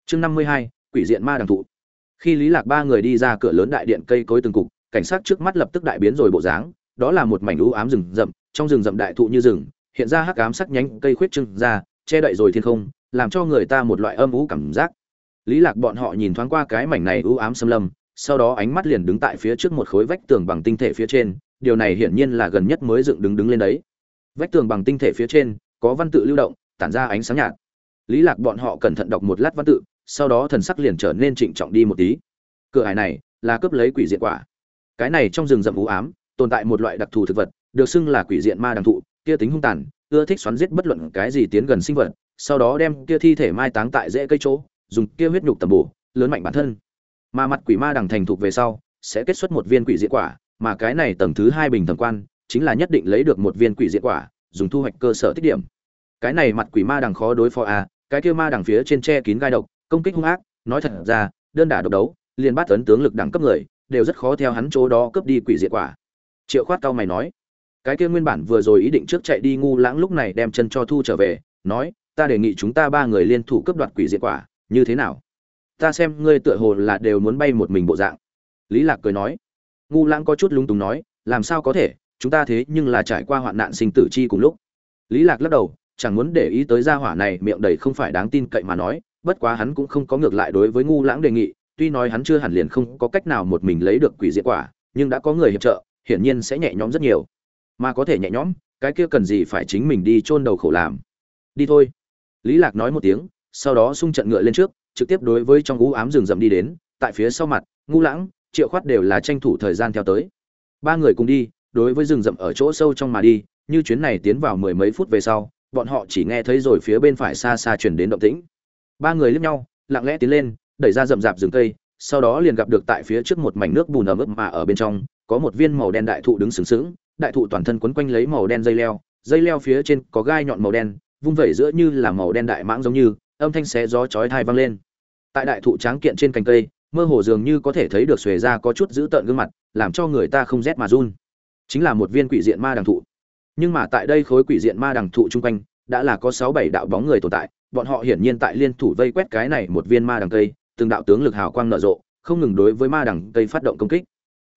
Chương năm mươi hai, quỷ diện ma đằng thụ. Khi lý lạc ba người đi ra cửa lớn đại điện cây cối từng cục, cảnh sát trước mắt lập tức đại biến rồi bộ dáng, đó là một mảnh u ám rừng rậm, trong rừng rậm đại thụ như rừng, hiện ra hắc ám sắc nhánh cây khuyết trưng ra, che đậy rồi thiên không, làm cho người ta một loại âm u cảm giác. Lý lạc bọn họ nhìn thoáng qua cái mảnh này u ám xâm lâm, sau đó ánh mắt liền đứng tại phía trước một khối vách tường bằng tinh thể phía trên điều này hiển nhiên là gần nhất mới dựng đứng đứng lên đấy. Vách tường bằng tinh thể phía trên, có văn tự lưu động, tản ra ánh sáng nhạt. Lý lạc bọn họ cẩn thận đọc một lát văn tự, sau đó thần sắc liền trở nên trịnh trọng đi một tí. Cửa hải này là cướp lấy quỷ diện quả. Cái này trong rừng rậm u ám, tồn tại một loại đặc thù thực vật, được xưng là quỷ diện ma đằng thụ, kia tính hung tàn, ưa thích xoắn giết bất luận cái gì tiến gần sinh vật, sau đó đem kia thi thể mai táng tại rễ cây chỗ, dùng kia huyết nhục tầm bổ, lớn mạnh bản thân. Mà mặt quỷ ma đằng thành thục về sau, sẽ kết xuất một viên quỷ diện quả mà cái này tầng thứ hai bình thẩm quan, chính là nhất định lấy được một viên quỷ diện quả, dùng thu hoạch cơ sở tích điểm. Cái này mặt quỷ ma đằng khó đối phó à cái kia ma đằng phía trên che kín gai độc, công kích hung ác, nói thật ra, đơn đả độc đấu, liền bắt tấn tướng lực đẳng cấp người, đều rất khó theo hắn chỗ đó cướp đi quỷ diện quả. Triệu khoát cao mày nói, cái kia nguyên bản vừa rồi ý định trước chạy đi ngu lãng lúc này đem chân cho thu trở về, nói, ta đề nghị chúng ta ba người liên thủ cướp đoạt quỷ diện quả, như thế nào? Ta xem ngươi tựa hồ là đều muốn bay một mình bộ dạng. Lý lạc cười nói ngu lãng có chút lúng túng nói, làm sao có thể? Chúng ta thế nhưng là trải qua hoạn nạn sinh tử chi cùng lúc. Lý lạc lắc đầu, chẳng muốn để ý tới gia hỏa này, miệng đầy không phải đáng tin cậy mà nói, bất quá hắn cũng không có ngược lại đối với ngu lãng đề nghị, tuy nói hắn chưa hẳn liền không có cách nào một mình lấy được quỷ diệt quả, nhưng đã có người hiệp trợ, hiển nhiên sẽ nhẹ nhõm rất nhiều. Mà có thể nhẹ nhõm, cái kia cần gì phải chính mình đi chôn đầu khổ làm. Đi thôi. Lý lạc nói một tiếng, sau đó xung trận ngựa lên trước, trực tiếp đối với trong u ám rừng rậm đi đến, tại phía sau mặt ngu lãng triệu khoát đều là tranh thủ thời gian theo tới. Ba người cùng đi, đối với rừng rậm ở chỗ sâu trong mà đi, như chuyến này tiến vào mười mấy phút về sau, bọn họ chỉ nghe thấy rồi phía bên phải xa xa chuyển đến động tĩnh. Ba người liếc nhau, lặng lẽ tiến lên, đẩy ra rậm rạp rừng cây, sau đó liền gặp được tại phía trước một mảnh nước bùn ẩm ướt mà ở bên trong, có một viên màu đen đại thụ đứng sừng sững, đại thụ toàn thân quấn quanh lấy màu đen dây leo dây leo phía trên có gai nhọn màu đen, vung vẩy giữa như là màu đen đại mãng giống như, âm thanh xé gió chói tai vang lên. Tại đại thụ tráng kiện trên cành cây mơ hồ dường như có thể thấy được xuề ra có chút giữ tợn gương mặt, làm cho người ta không rét mà run. Chính là một viên quỷ diện ma đằng thụ. Nhưng mà tại đây khối quỷ diện ma đằng thụ chung quanh, đã là có sáu bảy đạo bóng người tồn tại, bọn họ hiển nhiên tại liên thủ vây quét cái này một viên ma đằng cây, từng đạo tướng lực hào quang nở rộ, không ngừng đối với ma đằng cây phát động công kích.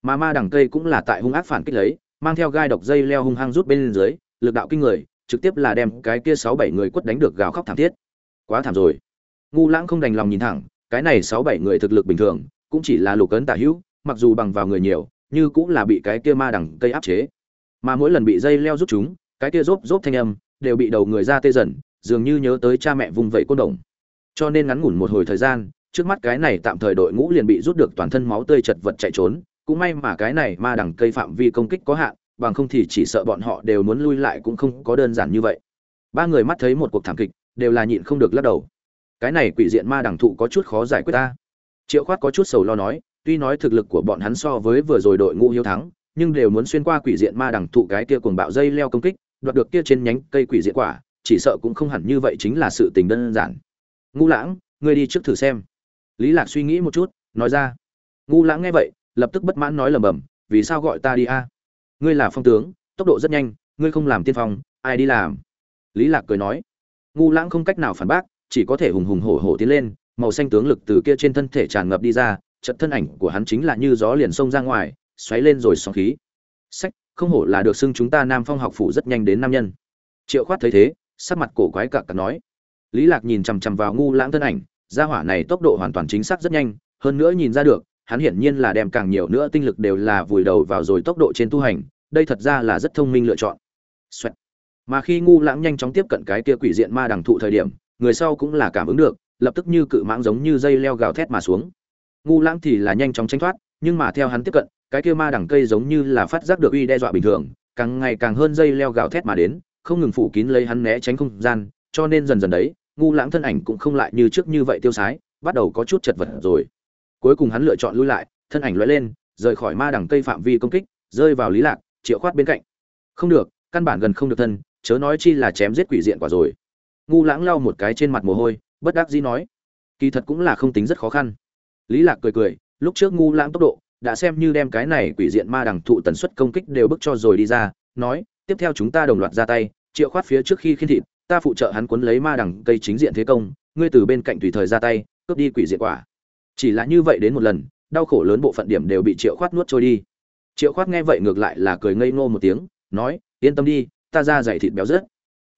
Mà ma đằng cây cũng là tại hung ác phản kích lấy, mang theo gai độc dây leo hung hăng rút bên dưới, lực đạo kinh người, trực tiếp là đem cái kia sáu bảy người quất đánh được gào khóc thảm thiết. Quá thảm rồi. Ngu lãng không đành lòng nhìn thẳng cái này sáu bảy người thực lực bình thường, cũng chỉ là lục cấn tả hữu, mặc dù bằng vào người nhiều, như cũng là bị cái kia ma đằng cây áp chế. Mà mỗi lần bị dây leo rút chúng, cái kia rốp rốp thanh âm, đều bị đầu người ra tê dần, dường như nhớ tới cha mẹ vùng vẫy côn đồng. Cho nên ngắn ngủn một hồi thời gian, trước mắt cái này tạm thời đội ngũ liền bị rút được toàn thân máu tươi chật vật chạy trốn, cũng may mà cái này ma đằng cây phạm vi công kích có hạn, bằng không thì chỉ sợ bọn họ đều muốn lui lại cũng không có đơn giản như vậy. Ba người mắt thấy một cuộc thảm kịch, đều là nhịn không được lắc đầu cái này quỷ diện ma đằng thụ có chút khó giải quyết ta. Triệu khoát có chút sầu lo nói, tuy nói thực lực của bọn hắn so với vừa rồi đội ngũ hiếu thắng, nhưng đều muốn xuyên qua quỷ diện ma đằng thụ cái kia cuồng bạo dây leo công kích, đoạt được kia trên nhánh cây quỷ diện quả, chỉ sợ cũng không hẳn như vậy chính là sự tình đơn giản. Ngu lãng, ngươi đi trước thử xem. Lý lạc suy nghĩ một chút, nói ra. Ngu lãng nghe vậy, lập tức bất mãn nói lầm bầm vì sao gọi ta đi a? Ngươi là phong tướng, tốc độ rất nhanh, ngươi không làm tiên phong, ai đi làm? Lý lạc cười nói. Ngu lãng không cách nào phản bác chỉ có thể hùng hùng hổ hổ tiến lên, màu xanh tướng lực từ kia trên thân thể tràn ngập đi ra trận thân ảnh của hắn chính là như gió liền xông ra ngoài, xoáy lên rồi sóng khí. Sách, không hổ là được xưng chúng ta nam phong học phủ rất nhanh đến nam nhân. Triệu khoát thấy thế, sắc mặt cổ quái cặc cặc nói. Lý lạc nhìn chằm chằm vào ngu lãng thân ảnh, gia hỏa này tốc độ hoàn toàn chính xác rất nhanh, hơn nữa nhìn ra được, hắn hiển nhiên là đem càng nhiều nữa tinh lực đều là vùi đầu vào rồi tốc độ trên tu hành, đây thật ra là rất thông minh lựa chọn. Xoẹt. mà khi ngu lãng nhanh chóng tiếp cận cái kia quỷ diện ma đằng thụ thời điểm người sau cũng là cảm ứng được, lập tức như cự mãng giống như dây leo gào thét mà xuống. Ngu lãng thì là nhanh chóng tránh thoát, nhưng mà theo hắn tiếp cận, cái kia ma đẳng cây giống như là phát giác được uy đe dọa bình thường, càng ngày càng hơn dây leo gào thét mà đến, không ngừng phủ kín lấy hắn né tránh không gian, cho nên dần dần đấy, ngu lãng thân ảnh cũng không lại như trước như vậy tiêu sái, bắt đầu có chút chật vật rồi. Cuối cùng hắn lựa chọn lui lại, thân ảnh lóe lên, rời khỏi ma đẳng cây phạm vi công kích, rơi vào lý lạc, triệu khoát bên cạnh. Không được, căn bản gần không được thân, chớ nói chi là chém giết quỷ diện quả rồi ngu lãng lau một cái trên mặt mồ hôi, bất đắc dĩ nói, kỳ thật cũng là không tính rất khó khăn. Lý lạc cười cười, lúc trước ngu lãng tốc độ, đã xem như đem cái này quỷ diện ma đằng thụ tần suất công kích đều bức cho rồi đi ra, nói, tiếp theo chúng ta đồng loạt ra tay, triệu khoát phía trước khi khiên thịt, ta phụ trợ hắn cuốn lấy ma đằng cây chính diện thế công, ngươi từ bên cạnh tùy thời ra tay, cướp đi quỷ diện quả. Chỉ là như vậy đến một lần, đau khổ lớn bộ phận điểm đều bị triệu khoát nuốt trôi đi. Triệu khoát nghe vậy ngược lại là cười ngây ngô một tiếng, nói, yên tâm đi, ta ra dày thịt béo rớt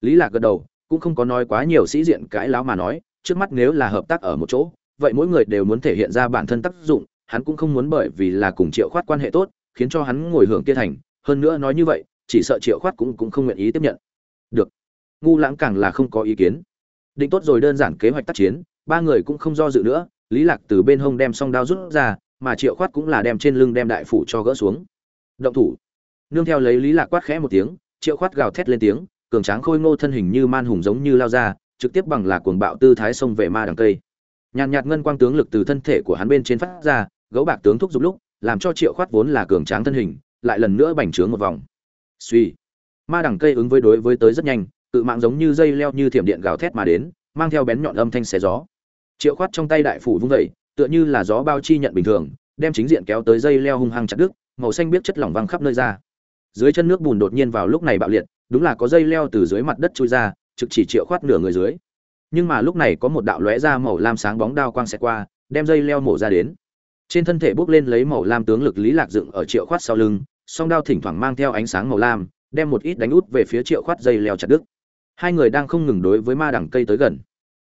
lý lạc gật đầu cũng không có nói quá nhiều sĩ diện cãi láo mà nói, trước mắt nếu là hợp tác ở một chỗ, vậy mỗi người đều muốn thể hiện ra bản thân tác dụng, hắn cũng không muốn bởi vì là cùng triệu khoát quan hệ tốt, khiến cho hắn ngồi hưởng kia thành, hơn nữa nói như vậy, chỉ sợ triệu khoát cũng cũng không nguyện ý tiếp nhận. Được. Ngu lãng càng là không có ý kiến. Định tốt rồi đơn giản kế hoạch tác chiến, ba người cũng không do dự nữa, lý lạc từ bên hông đem song đao rút ra, mà triệu khoát cũng là đem trên lưng đem đại phủ cho gỡ xuống. Động thủ. Nương theo lấy lý lạc quát khẽ một tiếng, triệu khoát gào thét lên tiếng cường tráng khôi ngô thân hình như man hùng giống như lao ra, trực tiếp bằng là cuồng bạo tư thái xông về ma đằng cây nhàn nhạt ngân quang tướng lực từ thân thể của hắn bên trên phát ra, gấu bạc tướng thúc giục lúc, làm cho triệu khoát vốn là cường tráng thân hình, lại lần nữa bành trướng một vòng. Suy ma đằng cây ứng với đối với tới rất nhanh tự mạng giống như dây leo như thiểm điện gào thét mà đến, mang theo bén nhọn âm thanh xé gió. Triệu khoát trong tay đại phủ vung dậy, tựa như là gió bao chi nhận bình thường, đem chính diện kéo tới dây leo hung hăng chặt đứt, màu xanh biết chất lỏng văng khắp nơi ra. Dưới chân nước bùn đột nhiên vào lúc này bạo liệt đúng là có dây leo từ dưới mặt đất chui ra, trực chỉ triệu khoát nửa người dưới. Nhưng mà lúc này có một đạo lóe ra màu lam sáng bóng đao quang xẹt qua, đem dây leo mổ ra đến. Trên thân thể bốc lên lấy màu lam tướng lực lý lạc dựng ở triệu khoát sau lưng, song đao thỉnh thoảng mang theo ánh sáng màu lam, đem một ít đánh út về phía triệu khoát dây leo chặt đứt. Hai người đang không ngừng đối với ma đằng cây tới gần.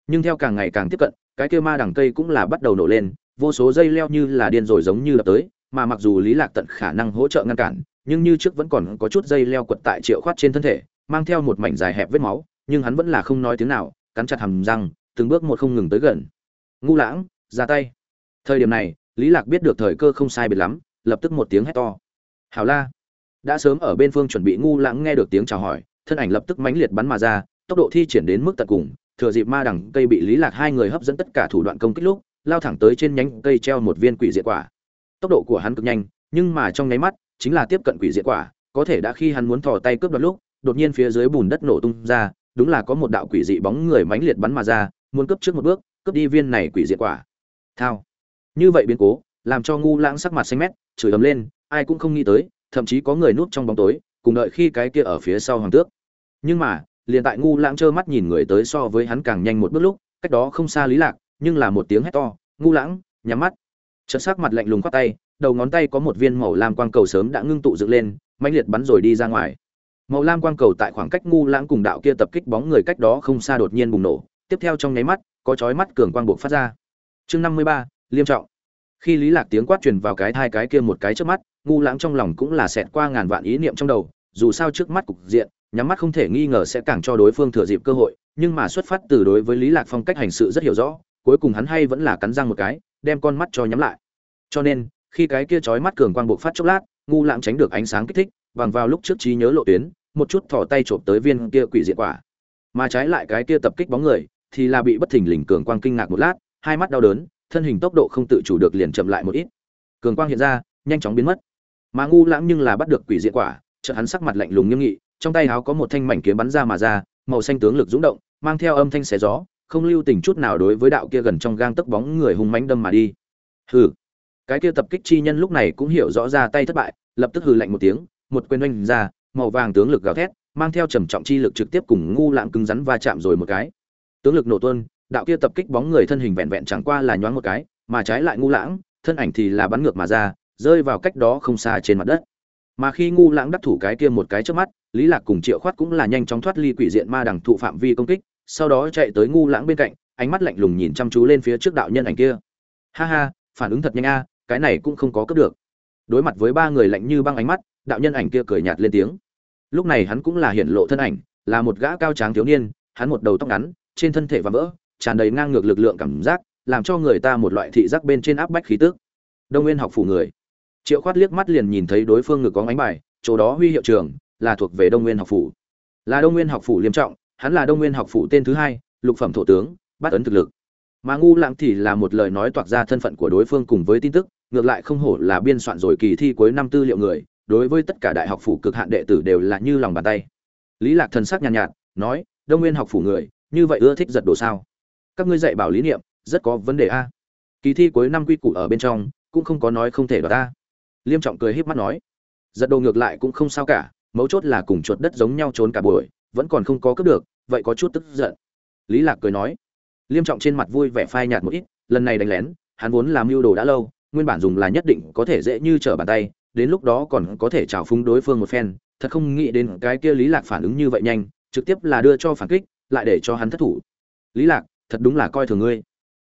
Nhưng theo càng ngày càng tiếp cận, cái kia ma đằng cây cũng là bắt đầu nổ lên, vô số dây leo như là điên rồi giống như là tới, mà mặc dù lý lạc tận khả năng hỗ trợ ngăn cản nhưng như trước vẫn còn có chút dây leo quật tại triệu khoát trên thân thể, mang theo một mảnh dài hẹp vết máu, nhưng hắn vẫn là không nói tiếng nào, cắn chặt hàm răng, từng bước một không ngừng tới gần. Ngu lãng, ra tay. Thời điểm này, lý lạc biết được thời cơ không sai biệt lắm, lập tức một tiếng hét to. Hào la. Đã sớm ở bên phương chuẩn bị ngu lãng nghe được tiếng chào hỏi, thân ảnh lập tức mãnh liệt bắn mà ra, tốc độ thi triển đến mức tận cùng, thừa dịp ma đằng cây bị lý lạc hai người hấp dẫn tất cả thủ đoạn công kích lúc, lao thẳng tới trên nhánh cây treo một viên quỷ diệt quả. Tốc độ của hắn cực nhanh, nhưng mà trong nháy mắt chính là tiếp cận quỷ diệt quả, có thể đã khi hắn muốn thò tay cướp đoạt lúc, đột nhiên phía dưới bùn đất nổ tung ra, đúng là có một đạo quỷ dị bóng người mãnh liệt bắn mà ra, muốn cướp trước một bước, cướp đi viên này quỷ diệt quả. Thao. Như vậy biến cố, làm cho ngu lãng sắc mặt xanh mét, chửi ấm lên, ai cũng không nghĩ tới, thậm chí có người núp trong bóng tối, cùng đợi khi cái kia ở phía sau hoàng tước. Nhưng mà, liền tại ngu lãng trơ mắt nhìn người tới so với hắn càng nhanh một bước lúc, cách đó không xa lý lạc, nhưng là một tiếng hét to, ngu lãng, nhắm mắt. Chợt sắc mặt lạnh lùng khoát tay đầu ngón tay có một viên màu lam quang cầu sớm đã ngưng tụ dựng lên, mãnh liệt bắn rồi đi ra ngoài. Màu lam quang cầu tại khoảng cách ngu lãng cùng đạo kia tập kích bóng người cách đó không xa đột nhiên bùng nổ, tiếp theo trong nháy mắt, có chói mắt cường quang bộc phát ra. Chương năm mươi ba, liêm trọng. Khi lý lạc tiếng quát truyền vào cái thai cái kia một cái trước mắt, ngu lãng trong lòng cũng là xẹt qua ngàn vạn ý niệm trong đầu, dù sao trước mắt cục diện, nhắm mắt không thể nghi ngờ sẽ càng cho đối phương thừa dịp cơ hội, nhưng mà xuất phát từ đối với lý lạc phong cách hành sự rất hiểu rõ, cuối cùng hắn hay vẫn là cắn răng một cái, đem con mắt cho nhắm lại. Cho nên khi cái kia chói mắt cường quang buộc phát chốc lát, ngu lãng tránh được ánh sáng kích thích, bằng vào lúc trước trí nhớ lộ tuyến, một chút thò tay trộm tới viên kia quỷ diện quả. Mà trái lại cái kia tập kích bóng người, thì là bị bất thình lình cường quang kinh ngạc một lát, hai mắt đau đớn, thân hình tốc độ không tự chủ được liền chậm lại một ít. Cường quang hiện ra, nhanh chóng biến mất. Mà ngu lãng nhưng là bắt được quỷ diện quả, chợt hắn sắc mặt lạnh lùng nghiêm nghị, trong tay áo có một thanh mảnh kiếm bắn ra mà ra, màu xanh tướng lực dũng động, mang theo âm thanh xé gió, không lưu tình chút nào đối với đạo kia gần trong gang tấc bóng người hung mãnh đâm mà đi. Hừ cái kia tập kích chi nhân lúc này cũng hiểu rõ ra tay thất bại, lập tức hừ lạnh một tiếng, một quyền oanh ra, màu vàng tướng lực gào thét, mang theo trầm trọng chi lực trực tiếp cùng ngu lãng cứng rắn va chạm rồi một cái. Tướng lực nổ tuôn, đạo kia tập kích bóng người thân hình vẹn vẹn chẳng qua là nhoáng một cái, mà trái lại ngu lãng thân ảnh thì là bắn ngược mà ra, rơi vào cách đó không xa trên mặt đất. Mà khi ngu lãng đắc thủ cái kia một cái trước mắt, lý lạc cùng triệu khoát cũng là nhanh chóng thoát ly quỷ diện ma đằng thụ phạm vi công kích, sau đó chạy tới ngu lãng bên cạnh, ánh mắt lạnh lùng nhìn chăm chú lên phía trước đạo nhân ảnh kia. Ha ha, phản ứng thật nhanh a cái này cũng không có cấp được. Đối mặt với ba người lạnh như băng ánh mắt, đạo nhân ảnh kia cười nhạt lên tiếng. Lúc này hắn cũng là hiện lộ thân ảnh, là một gã cao tráng thiếu niên, hắn một đầu tóc ngắn, trên thân thể và vỡ, tràn đầy ngang ngược lực lượng cảm giác, làm cho người ta một loại thị giác bên trên áp bách khí tức. Đông nguyên học phủ người. Triệu khoát liếc mắt liền nhìn thấy đối phương ngực có ánh bài, chỗ đó huy hiệu trường là thuộc về đông nguyên học phủ. Là đông nguyên học phủ liêm trọng, hắn là đông nguyên học phủ tên thứ hai, lục phẩm thổ tướng, bắt ấn thực lực. Mà ngu lãng thì là một lời nói toạc ra thân phận của đối phương cùng với tin tức ngược lại không hổ là biên soạn rồi kỳ thi cuối năm tư liệu người đối với tất cả đại học phủ cực hạn đệ tử đều là như lòng bàn tay. Lý lạc thần sắc nhàn nhạt, nhạt nói đông nguyên học phủ người như vậy ưa thích giật đồ sao? Các ngươi dạy bảo lý niệm rất có vấn đề a. Kỳ thi cuối năm quy củ ở bên trong cũng không có nói không thể đoạt ta. Liêm trọng cười híp mắt nói giật đồ ngược lại cũng không sao cả mấu chốt là cùng chuột đất giống nhau trốn cả buổi vẫn còn không có cướp được vậy có chút tức giận. Lý lạc cười nói. Liêm trọng trên mặt vui vẻ phai nhạt một ít lần này đánh lén hắn vốn làm mưu đồ đã lâu nguyên bản dùng là nhất định có thể dễ như trở bàn tay, đến lúc đó còn có thể trào phúng đối phương một phen, thật không nghĩ đến cái kia lý lạc phản ứng như vậy nhanh, trực tiếp là đưa cho phản kích, lại để cho hắn thất thủ. Lý lạc, thật đúng là coi thường ngươi.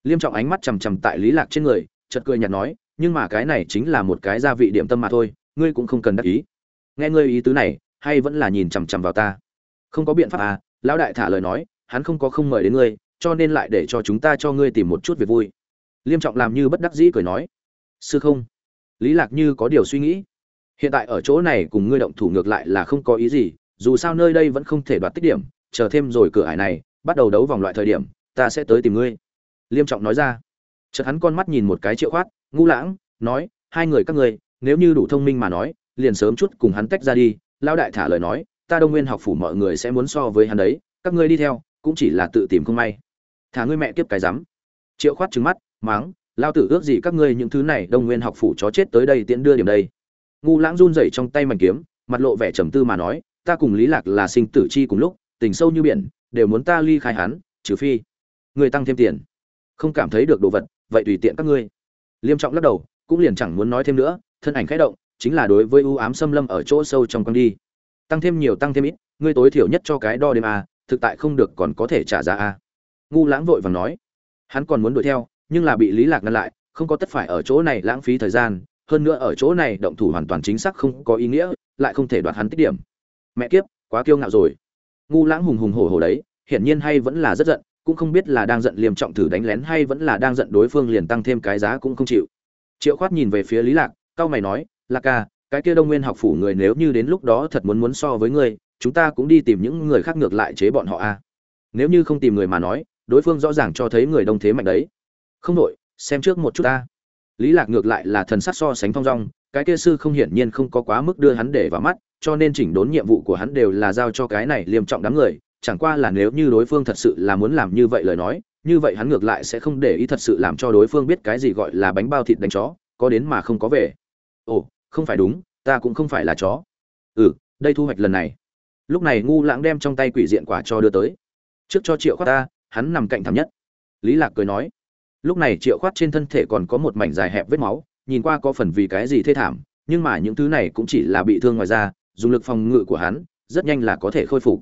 Liêm trọng ánh mắt chằm chằm tại lý lạc trên người, chợt cười nhạt nói, nhưng mà cái này chính là một cái gia vị điểm tâm mà thôi, ngươi cũng không cần đắc ý. Nghe ngươi ý tứ này, hay vẫn là nhìn chằm chằm vào ta. Không có biện pháp à lão đại thả lời nói, hắn không có không mời đến ngươi, cho nên lại để cho chúng ta cho ngươi tìm một chút việc vui. Liêm trọng làm như bất đắc dĩ cười nói sư không? Lý lạc như có điều suy nghĩ. Hiện tại ở chỗ này cùng ngươi động thủ ngược lại là không có ý gì, dù sao nơi đây vẫn không thể đoạt tích điểm, chờ thêm rồi cửa ải này, bắt đầu đấu vòng loại thời điểm, ta sẽ tới tìm ngươi. Liêm trọng nói ra. Chợt hắn con mắt nhìn một cái triệu khoát ngu lãng, nói, hai người các ngươi, nếu như đủ thông minh mà nói, liền sớm chút cùng hắn tách ra đi. Lao đại thả lời nói, ta đông nguyên học phủ mọi người sẽ muốn so với hắn đấy, các ngươi đi theo, cũng chỉ là tự tìm không may. Thả ngươi mẹ kiếp cái rắm. Triệu khoát trừng mắt, máng lao tử ước gì các ngươi những thứ này đông nguyên học phủ chó chết tới đây tiễn đưa điểm đây. Ngu lãng run rẩy trong tay mảnh kiếm, mặt lộ vẻ trầm tư mà nói, ta cùng lý lạc là sinh tử chi cùng lúc, tình sâu như biển, đều muốn ta ly khai hắn, trừ phi người tăng thêm tiền. Không cảm thấy được đồ vật, vậy tùy tiện các ngươi. Liêm trọng lắc đầu, cũng liền chẳng muốn nói thêm nữa, thân ảnh khẽ động, chính là đối với u ám xâm lâm ở chỗ sâu trong con đi. Tăng thêm nhiều, tăng thêm ít, ngươi tối thiểu nhất cho cái đo đêm a, thực tại không được còn có thể trả giá a. Ngu lãng vội vàng nói. Hắn còn muốn đuổi theo nhưng là bị lý lạc ngăn lại, không có tất phải ở chỗ này lãng phí thời gian, hơn nữa ở chỗ này động thủ hoàn toàn chính xác không có ý nghĩa, lại không thể đoạt hắn tích điểm. Mẹ kiếp, quá kiêu ngạo rồi. Ngu lãng hùng hùng hổ hổ đấy, hiển nhiên hay vẫn là rất giận, cũng không biết là đang giận liềm trọng thử đánh lén hay vẫn là đang giận đối phương liền tăng thêm cái giá cũng không chịu. Triệu khoát nhìn về phía lý lạc cao mày nói, lạc ca, cái kia đông nguyên học phủ người nếu như đến lúc đó thật muốn muốn so với ngươi, chúng ta cũng đi tìm những người khác ngược lại chế bọn họ a. Nếu như không tìm người mà nói, đối phương rõ ràng cho thấy người đông thế mạnh đấy không đội xem trước một chút ta. Lý lạc ngược lại là thần sắc so sánh phong dong, cái kia sư không hiển nhiên không có quá mức đưa hắn để vào mắt, cho nên chỉnh đốn nhiệm vụ của hắn đều là giao cho cái này liêm trọng đám người, chẳng qua là nếu như đối phương thật sự là muốn làm như vậy lời nói, như vậy hắn ngược lại sẽ không để ý thật sự làm cho đối phương biết cái gì gọi là bánh bao thịt đánh chó, có đến mà không có về. Ồ, không phải đúng, ta cũng không phải là chó. Ừ đây thu hoạch lần này. Lúc này ngu lãng đem trong tay quỷ diện quả cho đưa tới. Trước cho triệu khoát ta, hắn nằm cạnh thảm nhất. Lý lạc cười nói lúc này triệu khoát trên thân thể còn có một mảnh dài hẹp vết máu, nhìn qua có phần vì cái gì thê thảm, nhưng mà những thứ này cũng chỉ là bị thương ngoài da, dùng lực phòng ngự của hắn, rất nhanh là có thể khôi phục.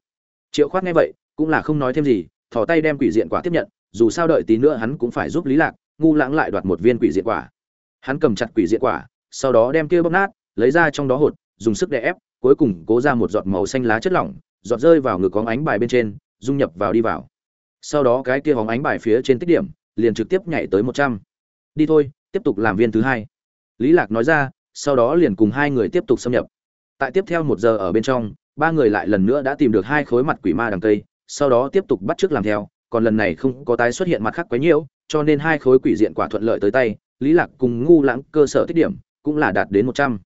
Triệu khoát nghe vậy, cũng là không nói thêm gì, thò tay đem quỷ diện quả tiếp nhận, dù sao đợi tí nữa hắn cũng phải giúp lý lạc, ngu lãng lại đoạt một viên quỷ diện quả. Hắn cầm chặt quỷ diện quả, sau đó đem kia bóp nát, lấy ra trong đó hột, dùng sức đè ép, cuối cùng cố ra một giọt màu xanh lá chất lỏng, giọt rơi vào ngực có ánh bài bên trên, dung nhập vào đi vào. Sau đó cái kia hóng ánh bài phía trên tích điểm liền trực tiếp nhảy tới một trăm. Đi thôi, tiếp tục làm viên thứ hai. Lý lạc nói ra, sau đó liền cùng hai người tiếp tục xâm nhập. Tại tiếp theo một giờ ở bên trong, ba người lại lần nữa đã tìm được hai khối mặt quỷ ma đằng cây sau đó tiếp tục bắt chước làm theo, còn lần này không có tái xuất hiện mặt khác quấy nhiễu, cho nên hai khối quỷ diện quả thuận lợi tới tay, lý lạc cùng ngu lãng cơ sở tích điểm, cũng là đạt đến một trăm.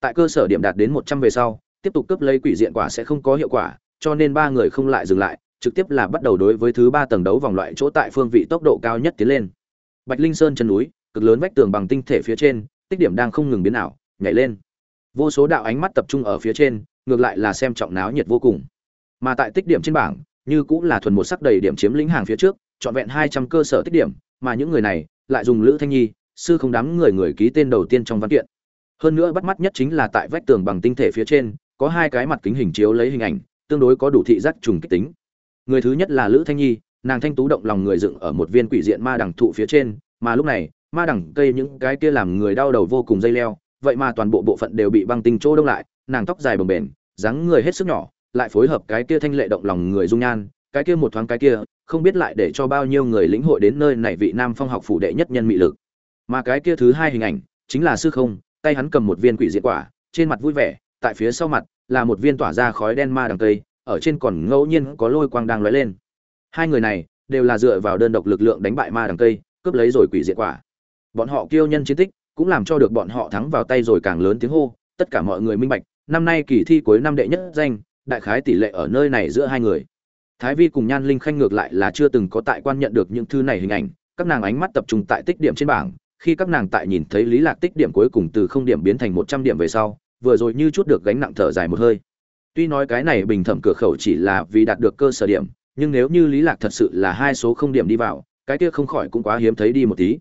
Tại cơ sở điểm đạt đến một trăm về sau, tiếp tục cướp lấy quỷ diện quả sẽ không có hiệu quả, cho nên ba người không lại dừng lại trực tiếp là bắt đầu đối với thứ ba tầng đấu vòng loại chỗ tại phương vị tốc độ cao nhất tiến lên. Bạch linh sơn chân núi, cực lớn vách tường bằng tinh thể phía trên, tích điểm đang không ngừng biến ảo, nhảy lên. Vô số đạo ánh mắt tập trung ở phía trên, ngược lại là xem trọng náo nhiệt vô cùng. Mà tại tích điểm trên bảng, như cũng là thuần một sắc đầy điểm chiếm lĩnh hàng phía trước, trọn vẹn hai trăm cơ sở tích điểm, mà những người này lại dùng lữ thanh nhi, sư không đám người người ký tên đầu tiên trong văn kiện. Hơn nữa bắt mắt nhất chính là tại vách tường bằng tinh thể phía trên, có hai cái mặt kính hình chiếu lấy hình ảnh, tương đối có đủ thị giác trùng kích tính người thứ nhất là lữ thanh nhi, nàng thanh tú động lòng người dựng ở một viên quỷ diện ma đằng thụ phía trên, mà lúc này, ma đằng cây những cái kia làm người đau đầu vô cùng dây leo, vậy mà toàn bộ bộ phận đều bị băng tinh chỗ đông lại, nàng tóc dài bồng bềnh, dáng người hết sức nhỏ, lại phối hợp cái kia thanh lệ động lòng người dung nhan, cái kia một thoáng cái kia, không biết lại để cho bao nhiêu người lĩnh hội đến nơi này vị nam phong học phủ đệ nhất nhân mị lực. Mà cái kia thứ hai hình ảnh, chính là sư không, tay hắn cầm một viên quỷ diện quả, trên mặt vui vẻ, tại phía sau mặt, là một viên tỏa ra khói đen ma đằng cây ở trên còn ngẫu nhiên có lôi quang đang lóe lên. Hai người này đều là dựa vào đơn độc lực lượng đánh bại ma đằng cây, cướp lấy rồi quỷ diệt quả. Bọn họ kiêu nhân chiến tích cũng làm cho được bọn họ thắng vào tay rồi càng lớn tiếng hô, tất cả mọi người minh bạch, năm nay kỳ thi cuối năm đệ nhất danh, đại khái tỷ lệ ở nơi này giữa hai người. Thái vi cùng nhan linh khanh ngược lại là chưa từng có tại quan nhận được những thứ này hình ảnh, các nàng ánh mắt tập trung tại tích điểm trên bảng, khi các nàng tại nhìn thấy lý lạc tích điểm cuối cùng từ không điểm biến thành một trăm điểm về sau, vừa rồi như chút được gánh nặng thở dài một hơi tuy nói cái này bình thẩm cửa khẩu chỉ là vì đạt được cơ sở điểm, nhưng nếu như lý lạc thật sự là hai số không điểm đi vào, cái kia không khỏi cũng quá hiếm thấy đi một tí.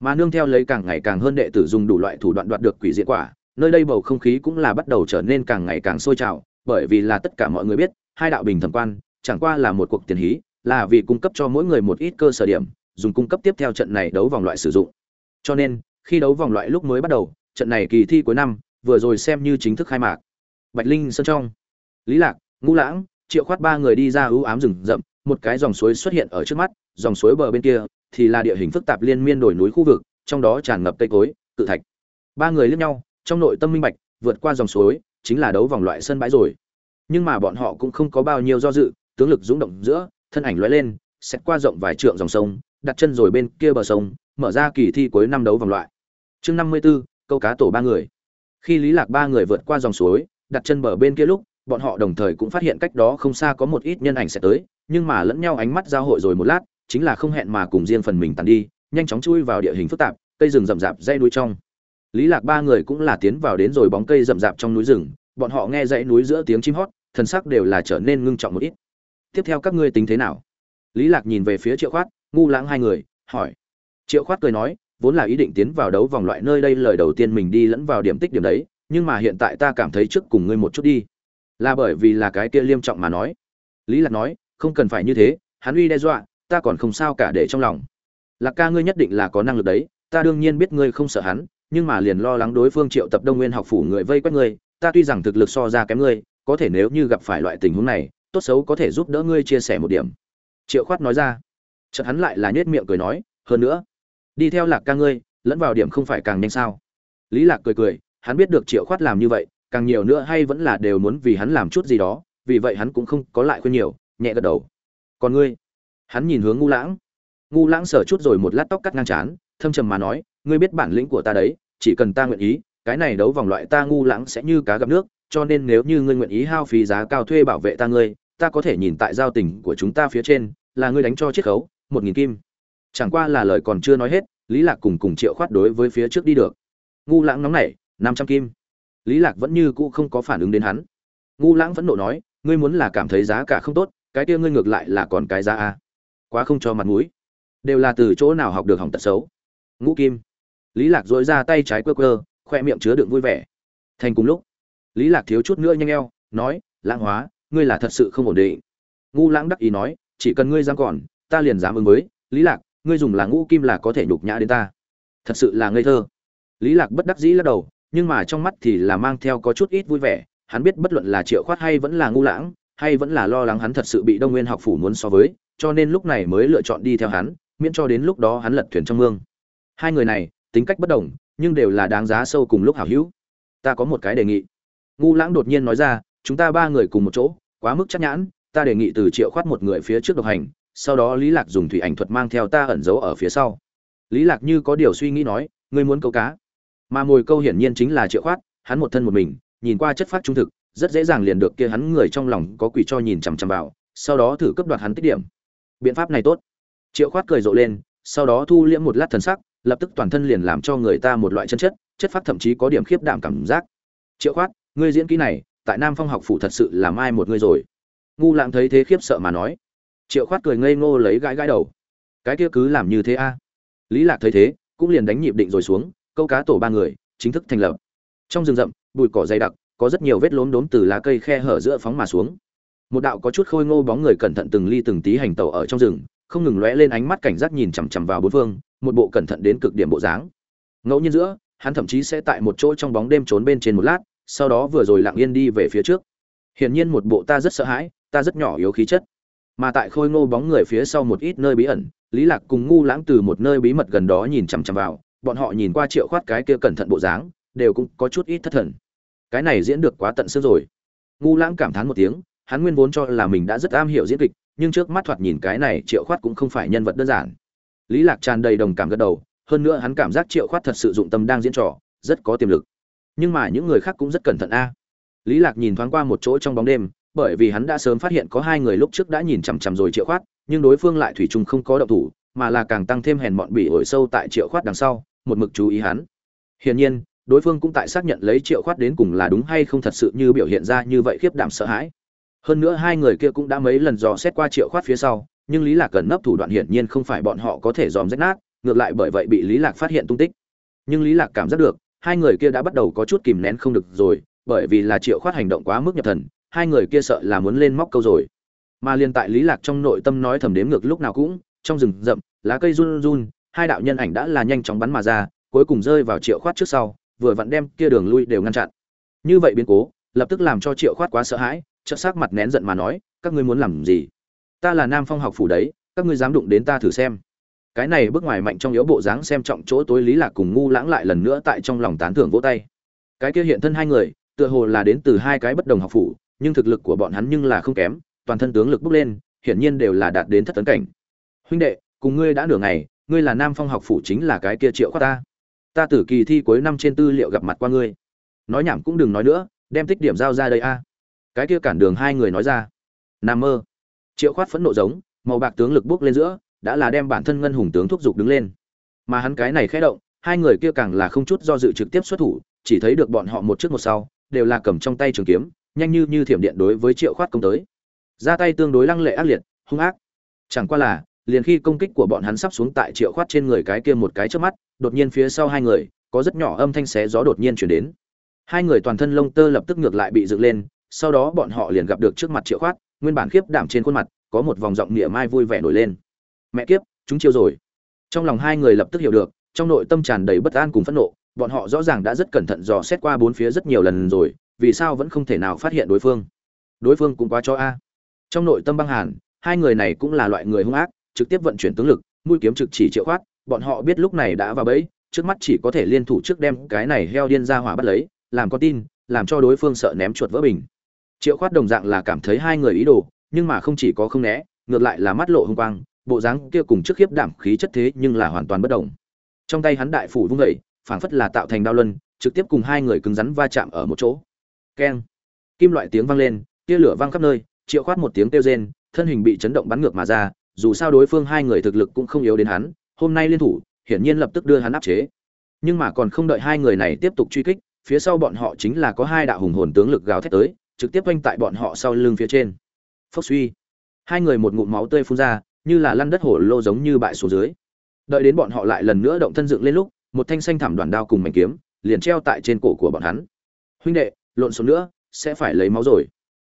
Mà nương theo lấy càng ngày càng hơn đệ tử dùng đủ loại thủ đoạn đoạt được quỷ diện quả, nơi đây bầu không khí cũng là bắt đầu trở nên càng ngày càng sôi trào, bởi vì là tất cả mọi người biết, hai đạo bình thẩm quan, chẳng qua là một cuộc tiền hí, là vì cung cấp cho mỗi người một ít cơ sở điểm, dùng cung cấp tiếp theo trận này đấu vòng loại sử dụng. Cho nên, khi đấu vòng loại lúc mới bắt đầu, trận này kỳ thi cuối năm, vừa rồi xem như chính thức khai mạc. Bạch linh sơn trong lý lạc ngũ lãng triệu khoát ba người đi ra ưu ám rừng rậm một cái dòng suối xuất hiện ở trước mắt dòng suối bờ bên kia thì là địa hình phức tạp liên miên đồi núi khu vực trong đó tràn ngập cây cối cự thạch. Ba người liếc nhau trong nội tâm minh bạch vượt qua dòng suối chính là đấu vòng loại sân bãi rồi. Nhưng mà bọn họ cũng không có bao nhiêu do dự tướng lực dũng động giữa thân ảnh lóe lên xét qua rộng vài trượng dòng sông đặt chân rồi bên kia bờ sông mở ra kỳ thi cuối năm đấu vòng loại. Chương năm mươi 54, câu cá tổ ba người. Khi lý lạc ba người vượt qua dòng suối đặt chân bờ bên kia lúc bọn họ đồng thời cũng phát hiện cách đó không xa có một ít nhân ảnh sẽ tới, nhưng mà lẫn nhau ánh mắt giao hội rồi một lát, chính là không hẹn mà cùng riêng phần mình tàn đi, nhanh chóng chui vào địa hình phức tạp, cây rừng rậm rạp dãy núi trong. Lý lạc ba người cũng là tiến vào đến rồi bóng cây rậm rạp trong núi rừng, bọn họ nghe dãy núi giữa tiếng chim hót, thần sắc đều là trở nên ngưng trọng một ít. Tiếp theo các ngươi tính thế nào? Lý lạc nhìn về phía triệu khoát, ngu lãng hai người, hỏi. Triệu khoát cười nói, vốn là ý định tiến vào đấu vòng loại nơi đây lời đầu tiên mình đi lẫn vào điểm tích điểm đấy, nhưng mà hiện tại ta cảm thấy trước cùng ngươi một chút đi là bởi vì là cái kia liêm trọng mà nói. Lý lạc nói, không cần phải như thế, hắn uy đe dọa, ta còn không sao cả để trong lòng. Lạc ca ngươi nhất định là có năng lực đấy, ta đương nhiên biết ngươi không sợ hắn, nhưng mà liền lo lắng đối phương triệu tập đông nguyên học phủ người vây quét ngươi, ta tuy rằng thực lực so ra kém ngươi, có thể nếu như gặp phải loại tình huống này, tốt xấu có thể giúp đỡ ngươi chia sẻ một điểm. Triệu khoát nói ra. Chợt hắn lại là nhếch miệng cười nói, hơn nữa, đi theo lạc ca ngươi, lẫn vào điểm không phải càng nhanh sao? Lý lạc cười cười, hắn biết được triệu khoát làm như vậy càng nhiều nữa hay vẫn là đều muốn vì hắn làm chút gì đó, vì vậy hắn cũng không có lại khuyên nhiều, nhẹ gật đầu. Còn ngươi? Hắn nhìn hướng ngu lãng. Ngu lãng sở chút rồi một lát tóc cắt ngang chán thâm trầm mà nói, ngươi biết bản lĩnh của ta đấy, chỉ cần ta nguyện ý, cái này đấu vòng loại ta ngu lãng sẽ như cá gặp nước, cho nên nếu như ngươi nguyện ý hao phí giá cao thuê bảo vệ ta ngươi, ta có thể nhìn tại giao tình của chúng ta phía trên, là ngươi đánh cho chiết khấu, một nghìn kim. Chẳng qua là lời còn chưa nói hết, lý lạc cùng cùng triệu khoát đối với phía trước đi được. Ngu lãng nóng nảy, năm trăm kim lý lạc vẫn như cũ không có phản ứng đến hắn. Ngu lãng vẫn nộ nói, ngươi muốn là cảm thấy giá cả không tốt, cái kia ngươi ngược lại là còn cái giá a. Quá không cho mặt mũi. Đều là từ chỗ nào học được hỏng tật xấu. Ngũ kim. Lý lạc dội ra tay trái quơ quơ, khoe miệng chứa đựng vui vẻ. Thành cùng lúc, lý lạc thiếu chút nữa nhanh eo, nói, lãng hóa, ngươi là thật sự không ổn định. Ngu lãng đắc ý nói, chỉ cần ngươi dám còn, ta liền dám ứng với. Lý lạc, ngươi dùng là ngũ kim là có thể nhục nhã đến ta. Thật sự là ngây thơ. Lý lạc bất đắc dĩ lắc đầu nhưng mà trong mắt thì là mang theo có chút ít vui vẻ, hắn biết bất luận là triệu khoát hay vẫn là ngu lãng, hay vẫn là lo lắng hắn thật sự bị đông nguyên học phủ muốn so với, cho nên lúc này mới lựa chọn đi theo hắn, miễn cho đến lúc đó hắn lật thuyền trong mương. Hai người này, tính cách bất đồng, nhưng đều là đáng giá sâu cùng lúc hảo hữu. Ta có một cái đề nghị. Ngu lãng đột nhiên nói ra, chúng ta ba người cùng một chỗ, quá mức chắc nhãn, ta đề nghị từ triệu khoát một người phía trước độc hành, sau đó lý lạc dùng thủy ảnh thuật mang theo ta ẩn giấu ở phía sau. Lý lạc như có điều suy nghĩ nói, ngươi muốn câu cá mà mồi câu hiển nhiên chính là triệu khoát hắn một thân một mình, nhìn qua chất phát trung thực, rất dễ dàng liền được kia hắn người trong lòng có quỷ cho nhìn chằm chằm vào, sau đó thử cấp đoạt hắn tích điểm. Biện pháp này tốt. Triệu khoát cười rộ lên, sau đó thu liễm một lát thần sắc, lập tức toàn thân liền làm cho người ta một loại chân chất chất phát thậm chí có điểm khiếp đảm cảm giác. Triệu khoát ngươi diễn kỹ này, tại nam phong học phủ thật sự làm ai một ngươi rồi. Ngu Lạng thấy thế khiếp sợ mà nói. Triệu khoát cười ngây ngô lấy gãi gãi đầu. Cái kia cứ làm như thế a. Lý lạc thấy thế, cũng liền đánh nhịp định rồi xuống câu cá tổ ba người, chính thức thành lập. Trong rừng rậm, bụi cỏ dày đặc, có rất nhiều vết lốm đốm từ lá cây khe hở giữa phóng mà xuống. Một đạo có chút khôi ngô bóng người cẩn thận từng ly từng tí hành tàu ở trong rừng, không ngừng lóe lên ánh mắt cảnh giác nhìn chằm chằm vào bốn phương, một bộ cẩn thận đến cực điểm bộ dáng. Ngẫu nhiên giữa, hắn thậm chí sẽ tại một chỗ trong bóng đêm trốn bên trên một lát, sau đó vừa rồi lặng yên đi về phía trước. Hiển nhiên một bộ ta rất sợ hãi, ta rất nhỏ yếu khí chất. Mà tại khôi ngô bóng người phía sau một ít nơi bí ẩn, lý lạc cùng ngu lãng từ một nơi bí mật gần đó nhìn chằm chằm vào bọn họ nhìn qua triệu khoát cái kia cẩn thận bộ dáng, đều cũng có chút ít thất thần. Cái này diễn được quá tận xương rồi. Ngu lãng cảm thán một tiếng, hắn nguyên vốn cho là mình đã rất am hiểu diễn kịch, nhưng trước mắt thoạt nhìn cái này triệu khoát cũng không phải nhân vật đơn giản. Lý lạc tràn đầy đồng cảm gật đầu, hơn nữa hắn cảm giác triệu khoát thật sự dụng tâm đang diễn trò, rất có tiềm lực. Nhưng mà những người khác cũng rất cẩn thận a. Lý lạc nhìn thoáng qua một chỗ trong bóng đêm, bởi vì hắn đã sớm phát hiện có hai người lúc trước đã nhìn chằm chằm rồi triệu khoát, nhưng đối phương lại thủy chung không có động thủ, mà là càng tăng thêm hèn mọn bỉ ổi sâu tại triệu khoát đằng sau một mực chú ý hắn. Hiển nhiên, đối phương cũng tại xác nhận lấy triệu khoát đến cùng là đúng hay không thật sự như biểu hiện ra như vậy khiếp đảm sợ hãi. Hơn nữa hai người kia cũng đã mấy lần dò xét qua triệu khoát phía sau, nhưng lý lạc cần nấp thủ đoạn hiển nhiên không phải bọn họ có thể dòm rách nát, ngược lại bởi vậy bị lý lạc phát hiện tung tích. Nhưng lý lạc cảm giác được, hai người kia đã bắt đầu có chút kìm nén không được rồi, bởi vì là triệu khoát hành động quá mức nhập thần, hai người kia sợ là muốn lên móc câu rồi. Mà liên tại lý lạc trong nội tâm nói thầm đếm ngược lúc nào cũng, trong rừng rậm, lá cây run run hai đạo nhân ảnh đã là nhanh chóng bắn mà ra, cuối cùng rơi vào triệu khoát trước sau, vừa vặn đem kia đường lui đều ngăn chặn. Như vậy biến cố, lập tức làm cho triệu khoát quá sợ hãi, chợt sắc mặt nén giận mà nói, các ngươi muốn làm gì? Ta là nam phong học phủ đấy, các ngươi dám đụng đến ta thử xem. Cái này bước ngoài mạnh trong yếu bộ dáng xem trọng chỗ tối lý lạc cùng ngu lãng lại lần nữa tại trong lòng tán thưởng vỗ tay. Cái kia hiện thân hai người, tựa hồ là đến từ hai cái bất đồng học phủ, nhưng thực lực của bọn hắn nhưng là không kém, toàn thân tướng lực bốc lên, hiển nhiên đều là đạt đến thất tấn cảnh. Huynh đệ, cùng ngươi đã nửa ngày ngươi là nam phong học phủ chính là cái kia triệu khoát ta. Ta tử kỳ thi cuối năm trên tư liệu gặp mặt qua ngươi. Nói nhảm cũng đừng nói nữa, đem tích điểm giao ra đây a. Cái kia cản đường hai người nói ra. Nam mơ. Triệu khoát phẫn nộ giống, màu bạc tướng lực bước lên giữa, đã là đem bản thân ngân hùng tướng thúc giục đứng lên. Mà hắn cái này khẽ động, hai người kia càng là không chút do dự trực tiếp xuất thủ, chỉ thấy được bọn họ một trước một sau, đều là cầm trong tay trường kiếm, nhanh như như thiểm điện đối với triệu khoát công tới. Ra tay tương đối lăng lệ ác liệt, hung ác. Chẳng qua là liền khi công kích của bọn hắn sắp xuống tại triệu khoát trên người cái kia một cái trước mắt, đột nhiên phía sau hai người, có rất nhỏ âm thanh xé gió đột nhiên chuyển đến. Hai người toàn thân lông tơ lập tức ngược lại bị dựng lên, sau đó bọn họ liền gặp được trước mặt triệu khoát, nguyên bản khiếp đảm trên khuôn mặt, có một vòng giọng nghĩa mai vui vẻ nổi lên. Mẹ kiếp, chúng chiêu rồi. Trong lòng hai người lập tức hiểu được, trong nội tâm tràn đầy bất an cùng phẫn nộ, bọn họ rõ ràng đã rất cẩn thận dò xét qua bốn phía rất nhiều lần rồi, vì sao vẫn không thể nào phát hiện đối phương. Đối phương cũng quá cho a. Trong nội tâm băng hàn, hai người này cũng là loại người hung ác trực tiếp vận chuyển tướng lực mũi kiếm trực chỉ triệu khoát bọn họ biết lúc này đã vào bẫy trước mắt chỉ có thể liên thủ trước đem cái này heo điên ra hỏa bắt lấy làm con tin làm cho đối phương sợ ném chuột vỡ bình. Triệu khoát đồng dạng là cảm thấy hai người ý đồ nhưng mà không chỉ có không né ngược lại là mắt lộ hung quang bộ dáng kia cùng trước khiếp đảm khí chất thế nhưng là hoàn toàn bất động trong tay hắn đại phủ vung dậy, phảng phất là tạo thành đao luân trực tiếp cùng hai người cứng rắn va chạm ở một chỗ. Keng. Kim loại tiếng vang lên tia lửa vang khắp nơi triệu khoát một tiếng kêu rên thân hình bị chấn động bắn ngược mà ra dù sao đối phương hai người thực lực cũng không yếu đến hắn, hôm nay liên thủ, hiển nhiên lập tức đưa hắn áp chế. Nhưng mà còn không đợi hai người này tiếp tục truy kích, phía sau bọn họ chính là có hai đạo hùng hồn tướng lực gào thét tới, trực tiếp quanh tại bọn họ sau lưng phía trên. Phốc suy. Hai người một ngụm máu tươi phun ra, như là lăn đất hổ lô giống như bại xuống dưới. Đợi đến bọn họ lại lần nữa động thân dựng lên lúc, một thanh xanh thảm đoàn đao cùng mảnh kiếm, liền treo tại trên cổ của bọn hắn. Huynh đệ, lộn xộn nữa, sẽ phải lấy máu rồi.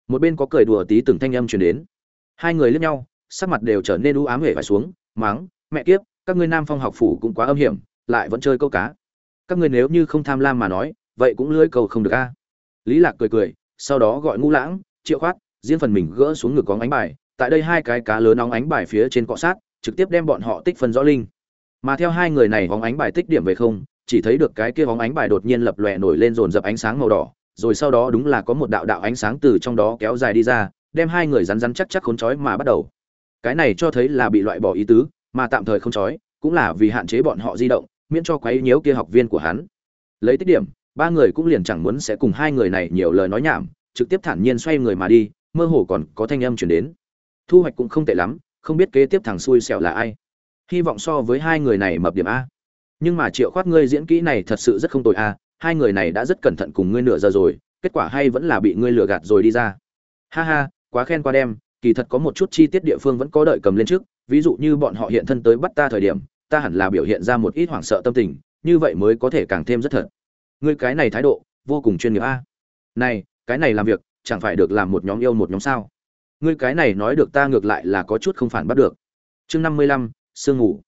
Một bên có cười đùa tí từng thanh âm truyền đến. Hai người liếc nhau sắc mặt đều trở nên u ám hề phải xuống máng mẹ kiếp, các ngươi nam phong học phủ cũng quá âm hiểm, lại vẫn chơi câu cá. Các ngươi nếu như không tham lam mà nói, vậy cũng lưỡi cầu không được a. Lý lạc cười cười, sau đó gọi ngũ lãng, triệu khoát, riêng phần mình gỡ xuống ngực có ánh bài. Tại đây hai cái cá lớn nóng ánh bài phía trên cọ sát, trực tiếp đem bọn họ tích phân rõ linh. Mà theo hai người này hóng ánh bài tích điểm về không, chỉ thấy được cái kia hóng ánh bài đột nhiên lập lòe nổi lên dồn dập ánh sáng màu đỏ, rồi sau đó đúng là có một đạo đạo ánh sáng từ trong đó kéo dài đi ra, đem hai người rắn rắn chắc chắc khốn chói mà bắt đầu cái này cho thấy là bị loại bỏ ý tứ, mà tạm thời không chói cũng là vì hạn chế bọn họ di động, miễn cho quấy nhiễu kia học viên của hắn. Lấy tích điểm, ba người cũng liền chẳng muốn sẽ cùng hai người này nhiều lời nói nhảm, trực tiếp thản nhiên xoay người mà đi, mơ hồ còn có thanh âm chuyển đến. Thu hoạch cũng không tệ lắm, không biết kế tiếp thằng xui xẻo là ai. Hy vọng so với hai người này mập điểm a. Nhưng mà triệu khoát ngươi diễn kỹ này thật sự rất không tồi a, hai người này đã rất cẩn thận cùng ngươi nửa giờ rồi, kết quả hay vẫn là bị ngươi lừa gạt rồi đi ra. Ha ha, quá khen qua đem kỳ thật có một chút chi tiết địa phương vẫn có đợi cầm lên trước, ví dụ như bọn họ hiện thân tới bắt ta thời điểm, ta hẳn là biểu hiện ra một ít hoảng sợ tâm tình, như vậy mới có thể càng thêm rất thật. Ngươi cái này thái độ, vô cùng chuyên nghiệp a. Này, cái này làm việc, chẳng phải được làm một nhóm yêu một nhóm sao? Ngươi cái này nói được ta ngược lại là có chút không phản bắt được. Chương năm mươi lăm, sương ngủ.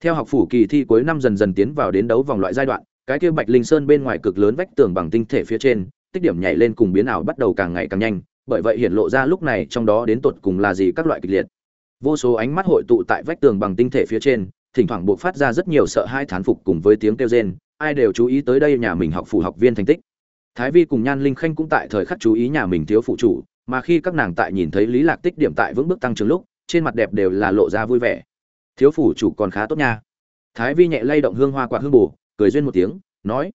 Theo học phủ kỳ thi cuối năm dần dần tiến vào đến đấu vòng loại giai đoạn, cái kia bạch linh sơn bên ngoài cực lớn vách tường bằng tinh thể phía trên, tích điểm nhảy lên cùng biến ảo bắt đầu càng ngày càng nhanh bởi vậy hiện lộ ra lúc này trong đó đến tột cùng là gì các loại kịch liệt. Vô số ánh mắt hội tụ tại vách tường bằng tinh thể phía trên, thỉnh thoảng buộc phát ra rất nhiều sợ hai thán phục cùng với tiếng kêu rên, ai đều chú ý tới đây nhà mình học phủ học viên thành tích. Thái vi cùng nhan linh khanh cũng tại thời khắc chú ý nhà mình thiếu phụ chủ, mà khi các nàng tại nhìn thấy lý lạc tích điểm tại vững bước tăng trưởng lúc, trên mặt đẹp đều là lộ ra vui vẻ. Thiếu phủ chủ còn khá tốt nha. Thái vi nhẹ lay động hương hoa quạt hương bù, cười duyên một tiếng, nói,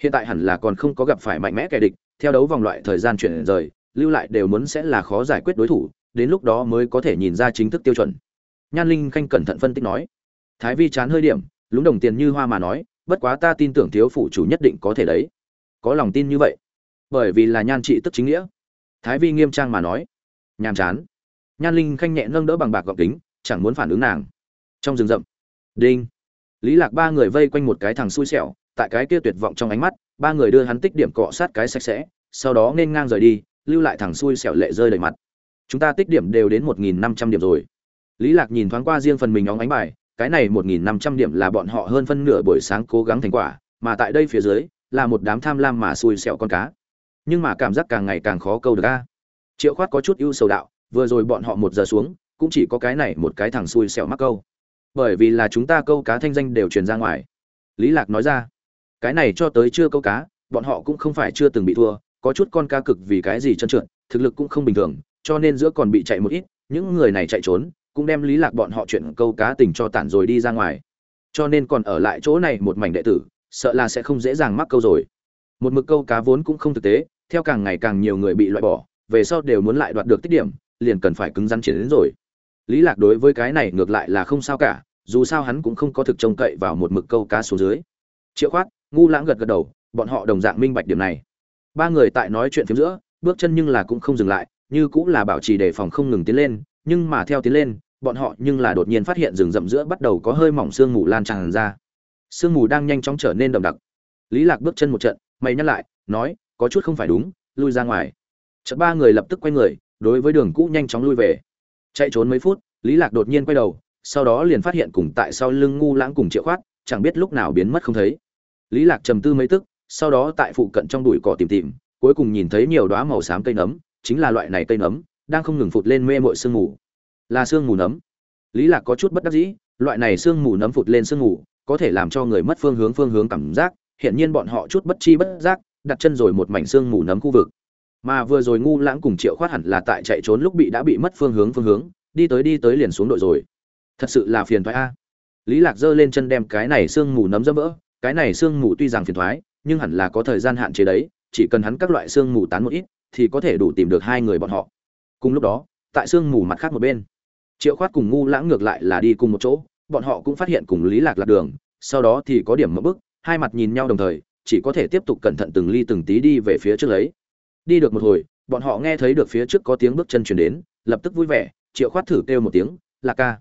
hiện tại hẳn là còn không có gặp phải mạnh mẽ kẻ địch, theo đấu vòng loại thời gian chuyển rời lưu lại đều muốn sẽ là khó giải quyết đối thủ, đến lúc đó mới có thể nhìn ra chính thức tiêu chuẩn. Nhan linh khanh cẩn thận phân tích nói. Thái vi chán hơi điểm, lúng đồng tiền như hoa mà nói, bất quá ta tin tưởng thiếu phụ chủ nhất định có thể đấy. Có lòng tin như vậy. Bởi vì là nhan trị tức chính nghĩa. Thái vi nghiêm trang mà nói. Nhàm chán. Nhan linh khanh nhẹ nâng đỡ bằng bạc gọc kính, chẳng muốn phản ứng nàng. Trong rừng rậm. Đinh. Lý lạc ba người vây quanh một cái thằng xui xẻo, tại cái kia tuyệt vọng trong ánh mắt, ba người đưa hắn tích điểm cọ sát cái sạch sẽ, sau đó nên ngang rời đi lưu lại thằng xui xẻo lệ rơi đầy mặt. Chúng ta tích điểm đều đến một nghìn năm trăm điểm rồi. Lý lạc nhìn thoáng qua riêng phần mình óng ánh bài, cái này một nghìn năm trăm điểm là bọn họ hơn phân nửa buổi sáng cố gắng thành quả, mà tại đây phía dưới, là một đám tham lam mà xui xẻo con cá. Nhưng mà cảm giác càng ngày càng khó câu được a. Triệu khoát có chút ưu sầu đạo, vừa rồi bọn họ một giờ xuống, cũng chỉ có cái này một cái thằng xui xẻo mắc câu. Bởi vì là chúng ta câu cá thanh danh đều truyền ra ngoài. Lý lạc nói ra, cái này cho tới chưa câu cá, bọn họ cũng không phải chưa từng bị thua có chút con cá cực vì cái gì chân trượt, thực lực cũng không bình thường, cho nên giữa còn bị chạy một ít, những người này chạy trốn, cũng đem lý lạc bọn họ chuyện câu cá tình cho tản rồi đi ra ngoài. Cho nên còn ở lại chỗ này một mảnh đệ tử, sợ là sẽ không dễ dàng mắc câu rồi. Một mực câu cá vốn cũng không thực tế, theo càng ngày càng nhiều người bị loại bỏ, về sau đều muốn lại đoạt được tích điểm, liền cần phải cứng rắn chiến đến rồi. Lý lạc đối với cái này ngược lại là không sao cả, dù sao hắn cũng không có thực trông cậy vào một mực câu cá xuống dưới. Triệu khoát, ngu lãng gật gật đầu, bọn họ đồng dạng minh bạch điểm này ba người tại nói chuyện phía giữa, bước chân nhưng là cũng không dừng lại, như cũng là bảo trì đề phòng không ngừng tiến lên, nhưng mà theo tiến lên, bọn họ nhưng là đột nhiên phát hiện rừng rậm giữa bắt đầu có hơi mỏng sương mù lan tràn ra. Sương mù đang nhanh chóng trở nên đậm đặc. Lý lạc bước chân một trận, mày nhắc lại, nói, có chút không phải đúng, lui ra ngoài. Chợt ba người lập tức quay người, đối với đường cũ nhanh chóng lui về. Chạy trốn mấy phút, lý lạc đột nhiên quay đầu, sau đó liền phát hiện cùng tại sau lưng ngu lãng cùng triệu khoát, chẳng biết lúc nào biến mất không thấy. Lý lạc trầm tư mấy tức sau đó tại phụ cận trong bụi cỏ tìm tìm, cuối cùng nhìn thấy nhiều đóa màu xám cây nấm, chính là loại này cây nấm, đang không ngừng phụt lên mê mội sương mù. Là sương mù nấm. Lý lạc có chút bất đắc dĩ, loại này sương mù nấm phụt lên sương mù, có thể làm cho người mất phương hướng phương hướng cảm giác hiện nhiên bọn họ chút bất chi bất giác, đặt chân rồi một mảnh sương mù nấm khu vực. Mà vừa rồi ngu lãng cùng triệu khoát hẳn là tại chạy trốn lúc bị đã bị mất phương hướng phương hướng, đi tới đi tới liền xuống đội rồi. Thật sự là phiền thoái a. Lý lạc giơ lên chân đem cái này sương mù nấm dẫm vỡ, cái này sương mù tuy rằng phiền thoái nhưng hẳn là có thời gian hạn chế đấy, chỉ cần hắn các loại xương mù tán một ít, thì có thể đủ tìm được hai người bọn họ. Cùng lúc đó, tại xương mù mặt khác một bên, triệu khoát cùng ngu lãng ngược lại là đi cùng một chỗ, bọn họ cũng phát hiện cùng lý lạc lạc đường, sau đó thì có điểm mất bức hai mặt nhìn nhau đồng thời, chỉ có thể tiếp tục cẩn thận từng ly từng tí đi về phía trước lấy. Đi được một hồi, bọn họ nghe thấy được phía trước có tiếng bước chân chuyển đến, lập tức vui vẻ, triệu khoát thử kêu một tiếng là ca.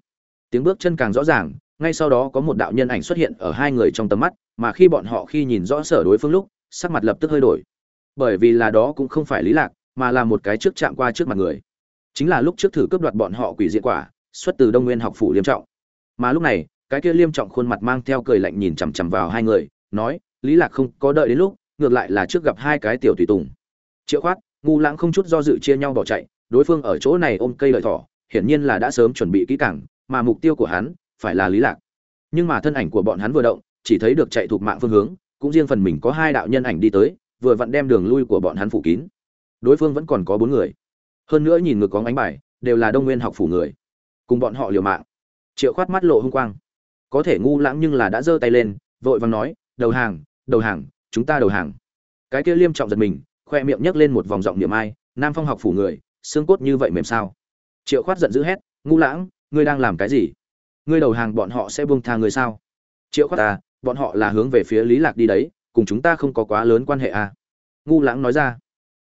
Tiếng bước chân càng rõ ràng ngay sau đó có một đạo nhân ảnh xuất hiện ở hai người trong tầm mắt, mà khi bọn họ khi nhìn rõ sở đối phương lúc, sắc mặt lập tức hơi đổi. Bởi vì là đó cũng không phải lý lạc, mà là một cái trước chạm qua trước mặt người. Chính là lúc trước thử cướp đoạt bọn họ quỷ diện quả, xuất từ đông nguyên học phủ liêm trọng. Mà lúc này, cái kia liêm trọng khuôn mặt mang theo cười lạnh nhìn chằm chằm vào hai người, nói, lý lạc không có đợi đến lúc, ngược lại là trước gặp hai cái tiểu tùy tùng. Triệu khoát ngu lãng không chút do dự chia nhau bỏ chạy, đối phương ở chỗ này ôm cây lợi thỏ, hiển nhiên là đã sớm chuẩn bị kỹ càng, mà mục tiêu của hắn phải là lý lạc. Nhưng mà thân ảnh của bọn hắn vừa động, chỉ thấy được chạy thuộc mạng phương hướng, cũng riêng phần mình có hai đạo nhân ảnh đi tới, vừa vặn đem đường lui của bọn hắn phủ kín. Đối phương vẫn còn có bốn người. Hơn nữa nhìn ngược có ánh bài, đều là đông nguyên học phủ người. Cùng bọn họ liều mạng. Triệu khoát mắt lộ hung quang. Có thể ngu lãng nhưng là đã giơ tay lên, vội vàng nói, đầu hàng đầu hàng, chúng ta đầu hàng. Cái kia liêm trọng giật mình, khoe miệng nhấc lên một vòng giọng niệm ai, nam phong học phủ người, xương cốt như vậy mềm sao? Triệu khoát giận dữ hét, ngu lãng, ngươi đang làm cái gì? Ngươi đầu hàng bọn họ sẽ buông tha người sao? Triệu khoát ta bọn họ là hướng về phía lý lạc đi đấy, cùng chúng ta không có quá lớn quan hệ à? Ngu lãng nói ra.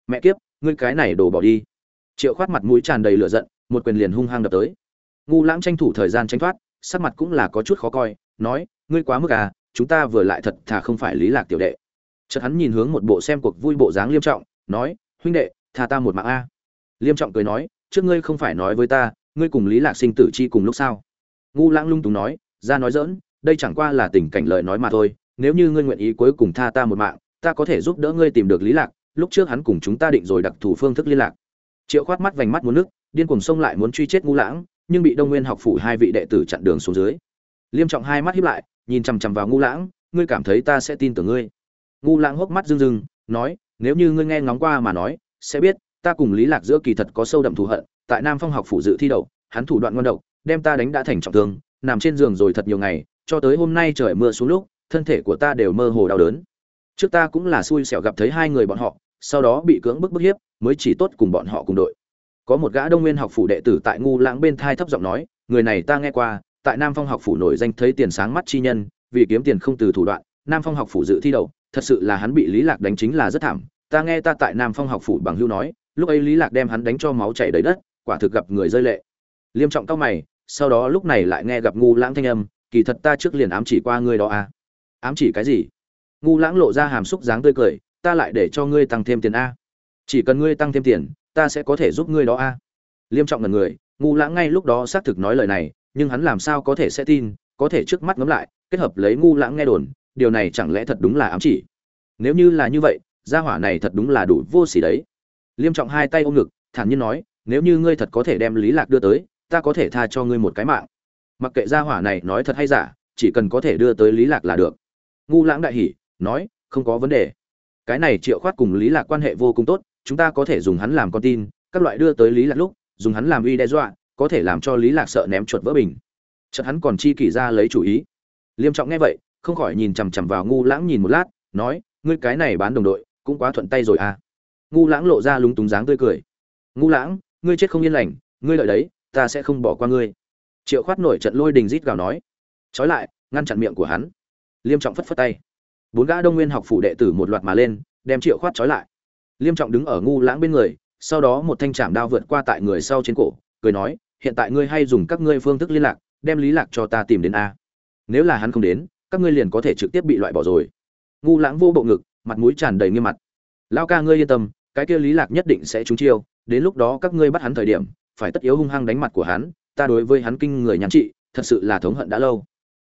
Mẹ kiếp, ngươi cái này đổ bỏ đi. Triệu khoát mặt mũi tràn đầy lửa giận, một quyền liền hung hăng đập tới. Ngu lãng tranh thủ thời gian tranh thoát, sắc mặt cũng là có chút khó coi, nói, ngươi quá mức à chúng ta vừa lại thật thà không phải lý lạc tiểu đệ. Chợt hắn nhìn hướng một bộ xem cuộc vui bộ dáng liêm trọng, nói, huynh đệ, tha ta một mạng a. Liêm trọng cười nói, trước ngươi không phải nói với ta, ngươi cùng lý lạc sinh tử chi cùng lúc sao? Ngu lãng lung túng nói, ra nói dỡn đây chẳng qua là tình cảnh lời nói mà thôi. Nếu như ngươi nguyện ý cuối cùng tha ta một mạng, ta có thể giúp đỡ ngươi tìm được lý lạc. Lúc trước hắn cùng chúng ta định rồi đặc thù phương thức liên lạc. Triệu khoát mắt vành mắt muốn nước, điên cuồng xông lại muốn truy chết ngu lãng, nhưng bị đông nguyên học phủ hai vị đệ tử chặn đường xuống dưới. Liêm trọng hai mắt híp lại, nhìn chằm chằm vào ngu lãng, ngươi cảm thấy ta sẽ tin tưởng ngươi? Ngu lãng hốc mắt rưng rưng, nói, nếu như ngươi nghe ngóng qua mà nói, sẽ biết, ta cùng lý lạc giữa kỳ thật có sâu đậm thù hận, tại nam phong học phủ dự thi đậu, hắn thủ đoạn ngon độc đem ta đánh đã thành trọng thương nằm trên giường rồi thật nhiều ngày cho tới hôm nay trời mưa xuống lúc thân thể của ta đều mơ hồ đau đớn. Trước ta cũng là xui xẻo gặp thấy hai người bọn họ sau đó bị cưỡng bức bức hiếp mới chỉ tốt cùng bọn họ cùng đội. Có một gã đông nguyên học phủ đệ tử tại ngu lãng bên thai thấp giọng nói người này ta nghe qua tại nam phong học phủ nổi danh thấy tiền sáng mắt chi nhân vì kiếm tiền không từ thủ đoạn nam phong học phủ dự thi đấu, thật sự là hắn bị lý lạc đánh chính là rất thảm. Ta nghe ta tại nam phong học phủ bằng hưu nói lúc ấy lý lạc đem hắn đánh cho máu chảy đầy đất quả thực gặp người rơi lệ. Liêm trọng cao mày sau đó lúc này lại nghe gặp ngu lãng thanh âm, kỳ thật ta trước liền ám chỉ qua ngươi đó à. Ám chỉ cái gì? Ngu lãng lộ ra hàm xúc dáng tươi cười, ta lại để cho ngươi tăng thêm tiền a. Chỉ cần ngươi tăng thêm tiền, ta sẽ có thể giúp ngươi đó a. Liêm trọng ngần người, ngu lãng ngay lúc đó xác thực nói lời này, nhưng hắn làm sao có thể sẽ tin, có thể trước mắt ngấm lại, kết hợp lấy ngu lãng nghe đồn, điều này chẳng lẽ thật đúng là ám chỉ? Nếu như là như vậy, gia hỏa này thật đúng là đủ vô s ỉ đấy. Liêm trọng hai tay ôm ngực, thản nhiên nói, nếu như ngươi thật có thể đem lý lạc đưa tới ta có thể tha cho ngươi một cái mạng. Mặc kệ gia hỏa này nói thật hay giả, chỉ cần có thể đưa tới lý lạc là được. Ngu lãng đại hỉ, nói, không có vấn đề. Cái này triệu khoát cùng lý lạc quan hệ vô cùng tốt, chúng ta có thể dùng hắn làm con tin, các loại đưa tới lý lạc lúc, dùng hắn làm uy đe dọa, có thể làm cho lý lạc sợ ném chuột vỡ bình. Chợt hắn còn chi kỷ ra lấy chủ ý. Liêm trọng nghe vậy, không khỏi nhìn chằm chằm vào ngu lãng nhìn một lát, nói, ngươi cái này bán đồng đội, cũng quá thuận tay rồi à. Ngu lãng lộ ra lúng túng dáng tươi cười. Ngu lãng, ngươi chết không yên lành, ngươi lợi đấy ta sẽ không bỏ qua ngươi. Triệu khoát nổi trận lôi đình rít gào nói. Trói lại, ngăn chặn miệng của hắn. Liêm trọng phất phất tay. Bốn gã đông nguyên học phủ đệ tử một loạt mà lên, đem triệu khoát trói lại. Liêm trọng đứng ở ngu lãng bên người, sau đó một thanh trảm đao vượt qua tại người sau trên cổ, cười nói, hiện tại ngươi hay dùng các ngươi phương thức liên lạc, đem lý lạc cho ta tìm đến a. Nếu là hắn không đến, các ngươi liền có thể trực tiếp bị loại bỏ rồi. Ngu lãng vô bộ ngực, mặt mũi tràn đầy nghiêm mặt. Lao ca ngươi yên tâm, cái kia lý lạc nhất định sẽ trúng chiêu, đến lúc đó các ngươi bắt hắn thời điểm phải tất yếu hung hăng đánh mặt của hắn, ta đối với hắn kinh người nhắn trị thật sự là thống hận đã lâu.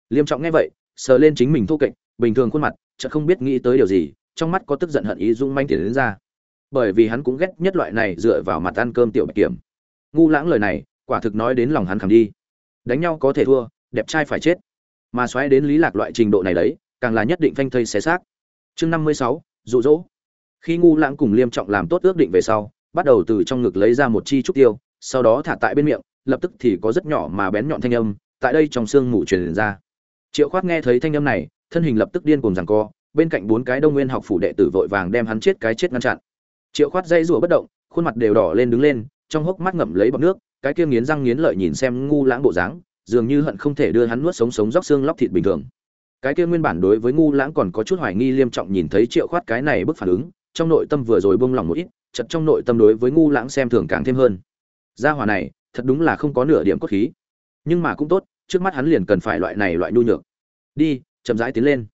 Liêm trọng nghe vậy, sờ lên chính mình thô kệch, bình thường khuôn mặt, chợt không biết nghĩ tới điều gì, trong mắt có tức giận hận ý dung manh tiền đến ra. Bởi vì hắn cũng ghét nhất loại này dựa vào mặt ăn cơm tiểu bạch kiểm. Ngu lãng lời này, quả thực nói đến lòng hắn khẳng đi. Đánh nhau có thể thua, đẹp trai phải chết. Mà xoáy đến lý lạc loại trình độ này đấy, càng là nhất định phanh thây xé xác. Chương năm mươi sáu, dụ dỗ. Khi ngu lãng cùng liêm trọng làm tốt ước định về sau, bắt đầu từ trong ngực lấy ra một chi trúc tiêu sau đó thả tại bên miệng, lập tức thì có rất nhỏ mà bén nhọn thanh âm, tại đây trong xương mù truyền ra. Triệu khoát nghe thấy thanh âm này, thân hình lập tức điên cuồng giằng co, bên cạnh bốn cái đông nguyên học phủ đệ tử vội vàng đem hắn chết cái chết ngăn chặn. Triệu khoát dây rủa bất động, khuôn mặt đều đỏ lên đứng lên, trong hốc mắt ngậm lấy bọt nước, cái kia nghiến răng nghiến lợi nhìn xem ngu lãng bộ dáng, dường như hận không thể đưa hắn nuốt sống sống róc xương lóc thịt bình thường. Cái kia nguyên bản đối với ngu lãng còn có chút hoài nghi liêm trọng nhìn thấy triệu khoát cái này bức phản ứng, trong nội tâm vừa rồi buông lỏng một ít chật trong nội tâm đối với ngu lãng xem thường càng thêm hơn gia hỏa này, thật đúng là không có nửa điểm cốt khí. Nhưng mà cũng tốt, trước mắt hắn liền cần phải loại này loại nhu nhược. Đi, chậm rãi tiến lên.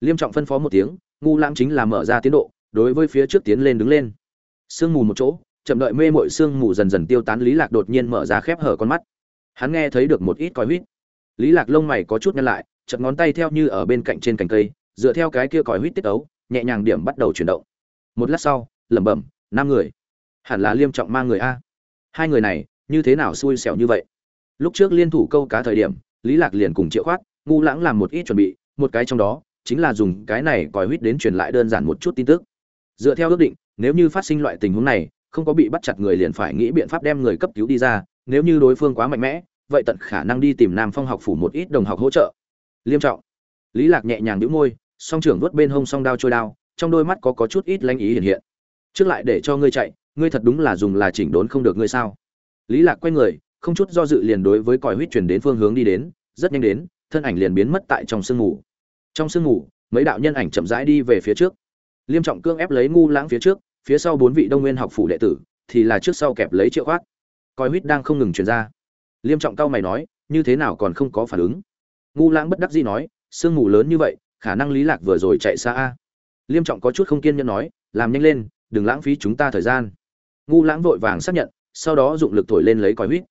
Liêm trọng phân phó một tiếng, ngu lãng chính là mở ra tiến độ, đối với phía trước tiến lên đứng lên. Sương mù một chỗ, chậm đợi mê mội sương mù dần dần tiêu tán, lý lạc đột nhiên mở ra khép hở con mắt. Hắn nghe thấy được một ít còi huýt. Lý lạc lông mày có chút nhăn lại chật ngón tay theo như ở bên cạnh trên cành cây, dựa theo cái kia còi huýt tiết ấu, nhẹ nhàng điểm bắt đầu chuyển động. Một lát sau, lẩm bẩm, năm người. Hẳn là liêm trọng mang người a hai người này như thế nào xui xẻo như vậy? Lúc trước liên thủ câu cá thời điểm, lý lạc liền cùng triệu khoát, ngu lãng làm một ít chuẩn bị, một cái trong đó chính là dùng cái này còi huýt đến truyền lại đơn giản một chút tin tức. Dựa theo ước định, nếu như phát sinh loại tình huống này, không có bị bắt chặt người liền phải nghĩ biện pháp đem người cấp cứu đi ra, nếu như đối phương quá mạnh mẽ, vậy tận khả năng đi tìm nam phong học phủ một ít đồng học hỗ trợ. Liêm trọng. Lý lạc nhẹ nhàng nhíu môi, song trưởng vuốt bên hông song đao trôi đao, trong đôi mắt có có chút ít lanh ý hiện hiện trước lại để cho ngươi chạy, ngươi thật đúng là dùng là chỉnh đốn không được ngươi sao? Lý lạc quay người, không chút do dự liền đối với còi huyết truyền đến phương hướng đi đến, rất nhanh đến, thân ảnh liền biến mất tại trong sương mù. Trong sương mù, mấy đạo nhân ảnh chậm rãi đi về phía trước. Liêm trọng cương ép lấy ngu lãng phía trước, phía sau bốn vị đông nguyên học phủ đệ tử, thì là trước sau kẹp lấy triệu khoát coi huýt đang không ngừng truyền ra. Liêm trọng cao mày nói, như thế nào còn không có phản ứng? Ngu lãng bất đắc dĩ nói, sương mù lớn như vậy, khả năng lý lạc vừa rồi chạy xa a. Liêm trọng có chút không kiên nhẫn nói, làm nhanh lên đừng lãng phí chúng ta thời gian. Ngu lãng vội vàng xác nhận, sau đó dụng lực thổi lên lấy còi huýt.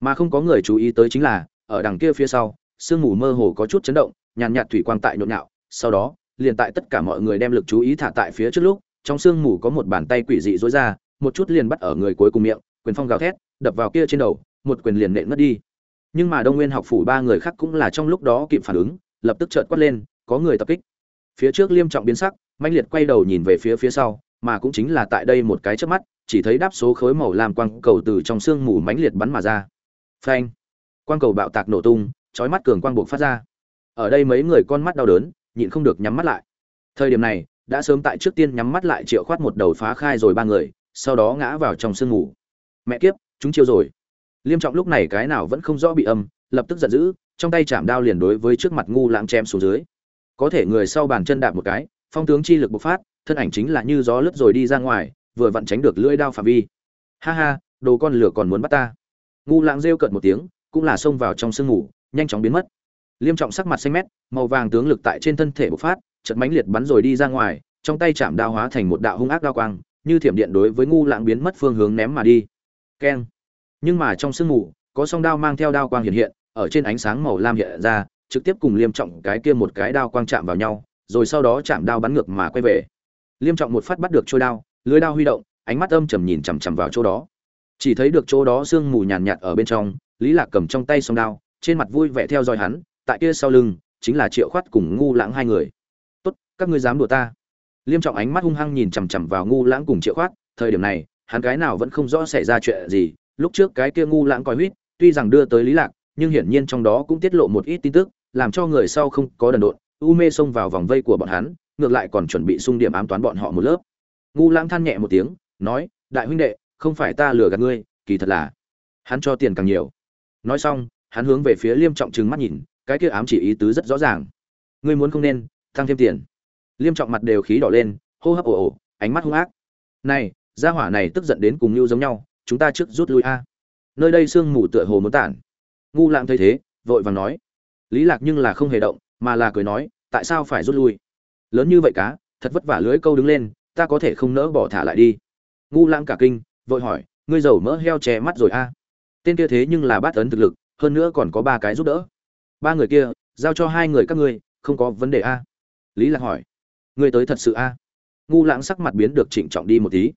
Mà không có người chú ý tới chính là, ở đằng kia phía sau, sương mù mơ hồ có chút chấn động, nhàn nhạt thủy quang tại nhộn nhạo, sau đó, liền tại tất cả mọi người đem lực chú ý thả tại phía trước lúc, trong sương mù có một bàn tay quỷ dị rối ra, một chút liền bắt ở người cuối cùng miệng, quyền phong gào thét, đập vào kia trên đầu, một quyền liền nện mất đi. Nhưng mà đông nguyên học phủ ba người khác cũng là trong lúc đó kịp phản ứng, lập tức trợn quát lên, có người tập kích. Phía trước liêm trọng biến sắc manh liệt quay đầu nhìn về phía phía sau mà cũng chính là tại đây một cái chớp mắt, chỉ thấy đáp số khối màu lam quang cầu từ trong sương mù mãnh liệt bắn mà ra. Phanh! Quang cầu bạo tạc nổ tung, chói mắt cường quang buộc phát ra. Ở đây mấy người con mắt đau đớn, nhịn không được nhắm mắt lại. Thời điểm này, đã sớm tại trước tiên nhắm mắt lại triệu khoát một đầu phá khai rồi ba người, sau đó ngã vào trong sương ngủ mẹ kiếp, chúng chiêu rồi. Liêm trọng lúc này cái nào vẫn không rõ bị âm, lập tức giận dữ, trong tay chạm đao liền đối với trước mặt ngu lãng chém xuống dưới. Có thể người sau bàn chân đạp một cái, phong tướng chi lực bộc phát thân ảnh chính là như gió lướt rồi đi ra ngoài, vừa vặn tránh được lưỡi đao phạm vi. Ha ha, đồ con lửa còn muốn bắt ta. Ngu lãng rêu cợt một tiếng, cũng là xông vào trong sương ngủ nhanh chóng biến mất. Liêm trọng sắc mặt xanh mét, màu vàng tướng lực tại trên thân thể bộc phát chật mãnh liệt bắn rồi đi ra ngoài, trong tay chạm đao hóa thành một đạo hung ác đao quang, như thiểm điện đối với ngu lãng biến mất phương hướng ném mà đi. Keng. Nhưng mà trong sương mù, có song đao mang theo đao quang hiện hiện, ở trên ánh sáng màu lam hiện ra, trực tiếp cùng liêm trọng cái kia một cái đao quang chạm vào nhau, rồi sau đó chạm đao bắn ngược mà quay về liêm trọng một phát bắt được trôi đao, lưới đao huy động, ánh mắt âm trầm nhìn chằm chằm vào chỗ đó. Chỉ thấy được chỗ đó sương mù nhàn nhạt ở bên trong, lý lạc cầm trong tay song đao, trên mặt vui vẻ theo dõi hắn, tại kia sau lưng, chính là triệu khoát cùng ngu lãng hai người. Tốt, các ngươi dám đùa ta. Liêm trọng ánh mắt hung hăng nhìn chằm chằm vào ngu lãng cùng triệu khoát, thời điểm này, hắn cái nào vẫn không rõ xảy ra chuyện gì, lúc trước cái kia ngu lãng coi huýt tuy rằng đưa tới lý lạc, nhưng hiển nhiên trong đó cũng tiết lộ một ít tin tức, làm cho người sau không có đần độn, u mê xông vào vòng vây của bọn hắn ngược lại còn chuẩn bị xung điểm ám toán bọn họ một lớp. Ngu lãng than nhẹ một tiếng, nói, đại huynh đệ, không phải ta lừa gạt ngươi, kỳ thật là hắn cho tiền càng nhiều. Nói xong, hắn hướng về phía liêm trọng trừng mắt nhìn, cái kia ám chỉ ý tứ rất rõ ràng. Ngươi muốn không nên, tăng thêm tiền. Liêm trọng mặt đều khí đỏ lên, hô hấp ồ ồ, ánh mắt hung ác. Này, gia hỏa này tức giận đến cùng như giống nhau, chúng ta trước rút lui a. Nơi đây sương mù tựa hồ muốn tản. Ngu lãng thấy thế, vội vàng nói, lý lạc nhưng là không hề động, mà là cười nói, tại sao phải rút lui? Lớn như vậy cá, thật vất vả lưới câu đứng lên, ta có thể không nỡ bỏ thả lại đi. Ngu lãng cả kinh, vội hỏi, ngươi giàu mỡ heo che mắt rồi a? Tên kia thế nhưng là bát ấn thực lực, hơn nữa còn có ba cái giúp đỡ. Ba người kia, giao cho hai người các ngươi, không có vấn đề a? Lý lạc hỏi, ngươi tới thật sự a? Ngu lãng sắc mặt biến được trịnh trọng đi một tí.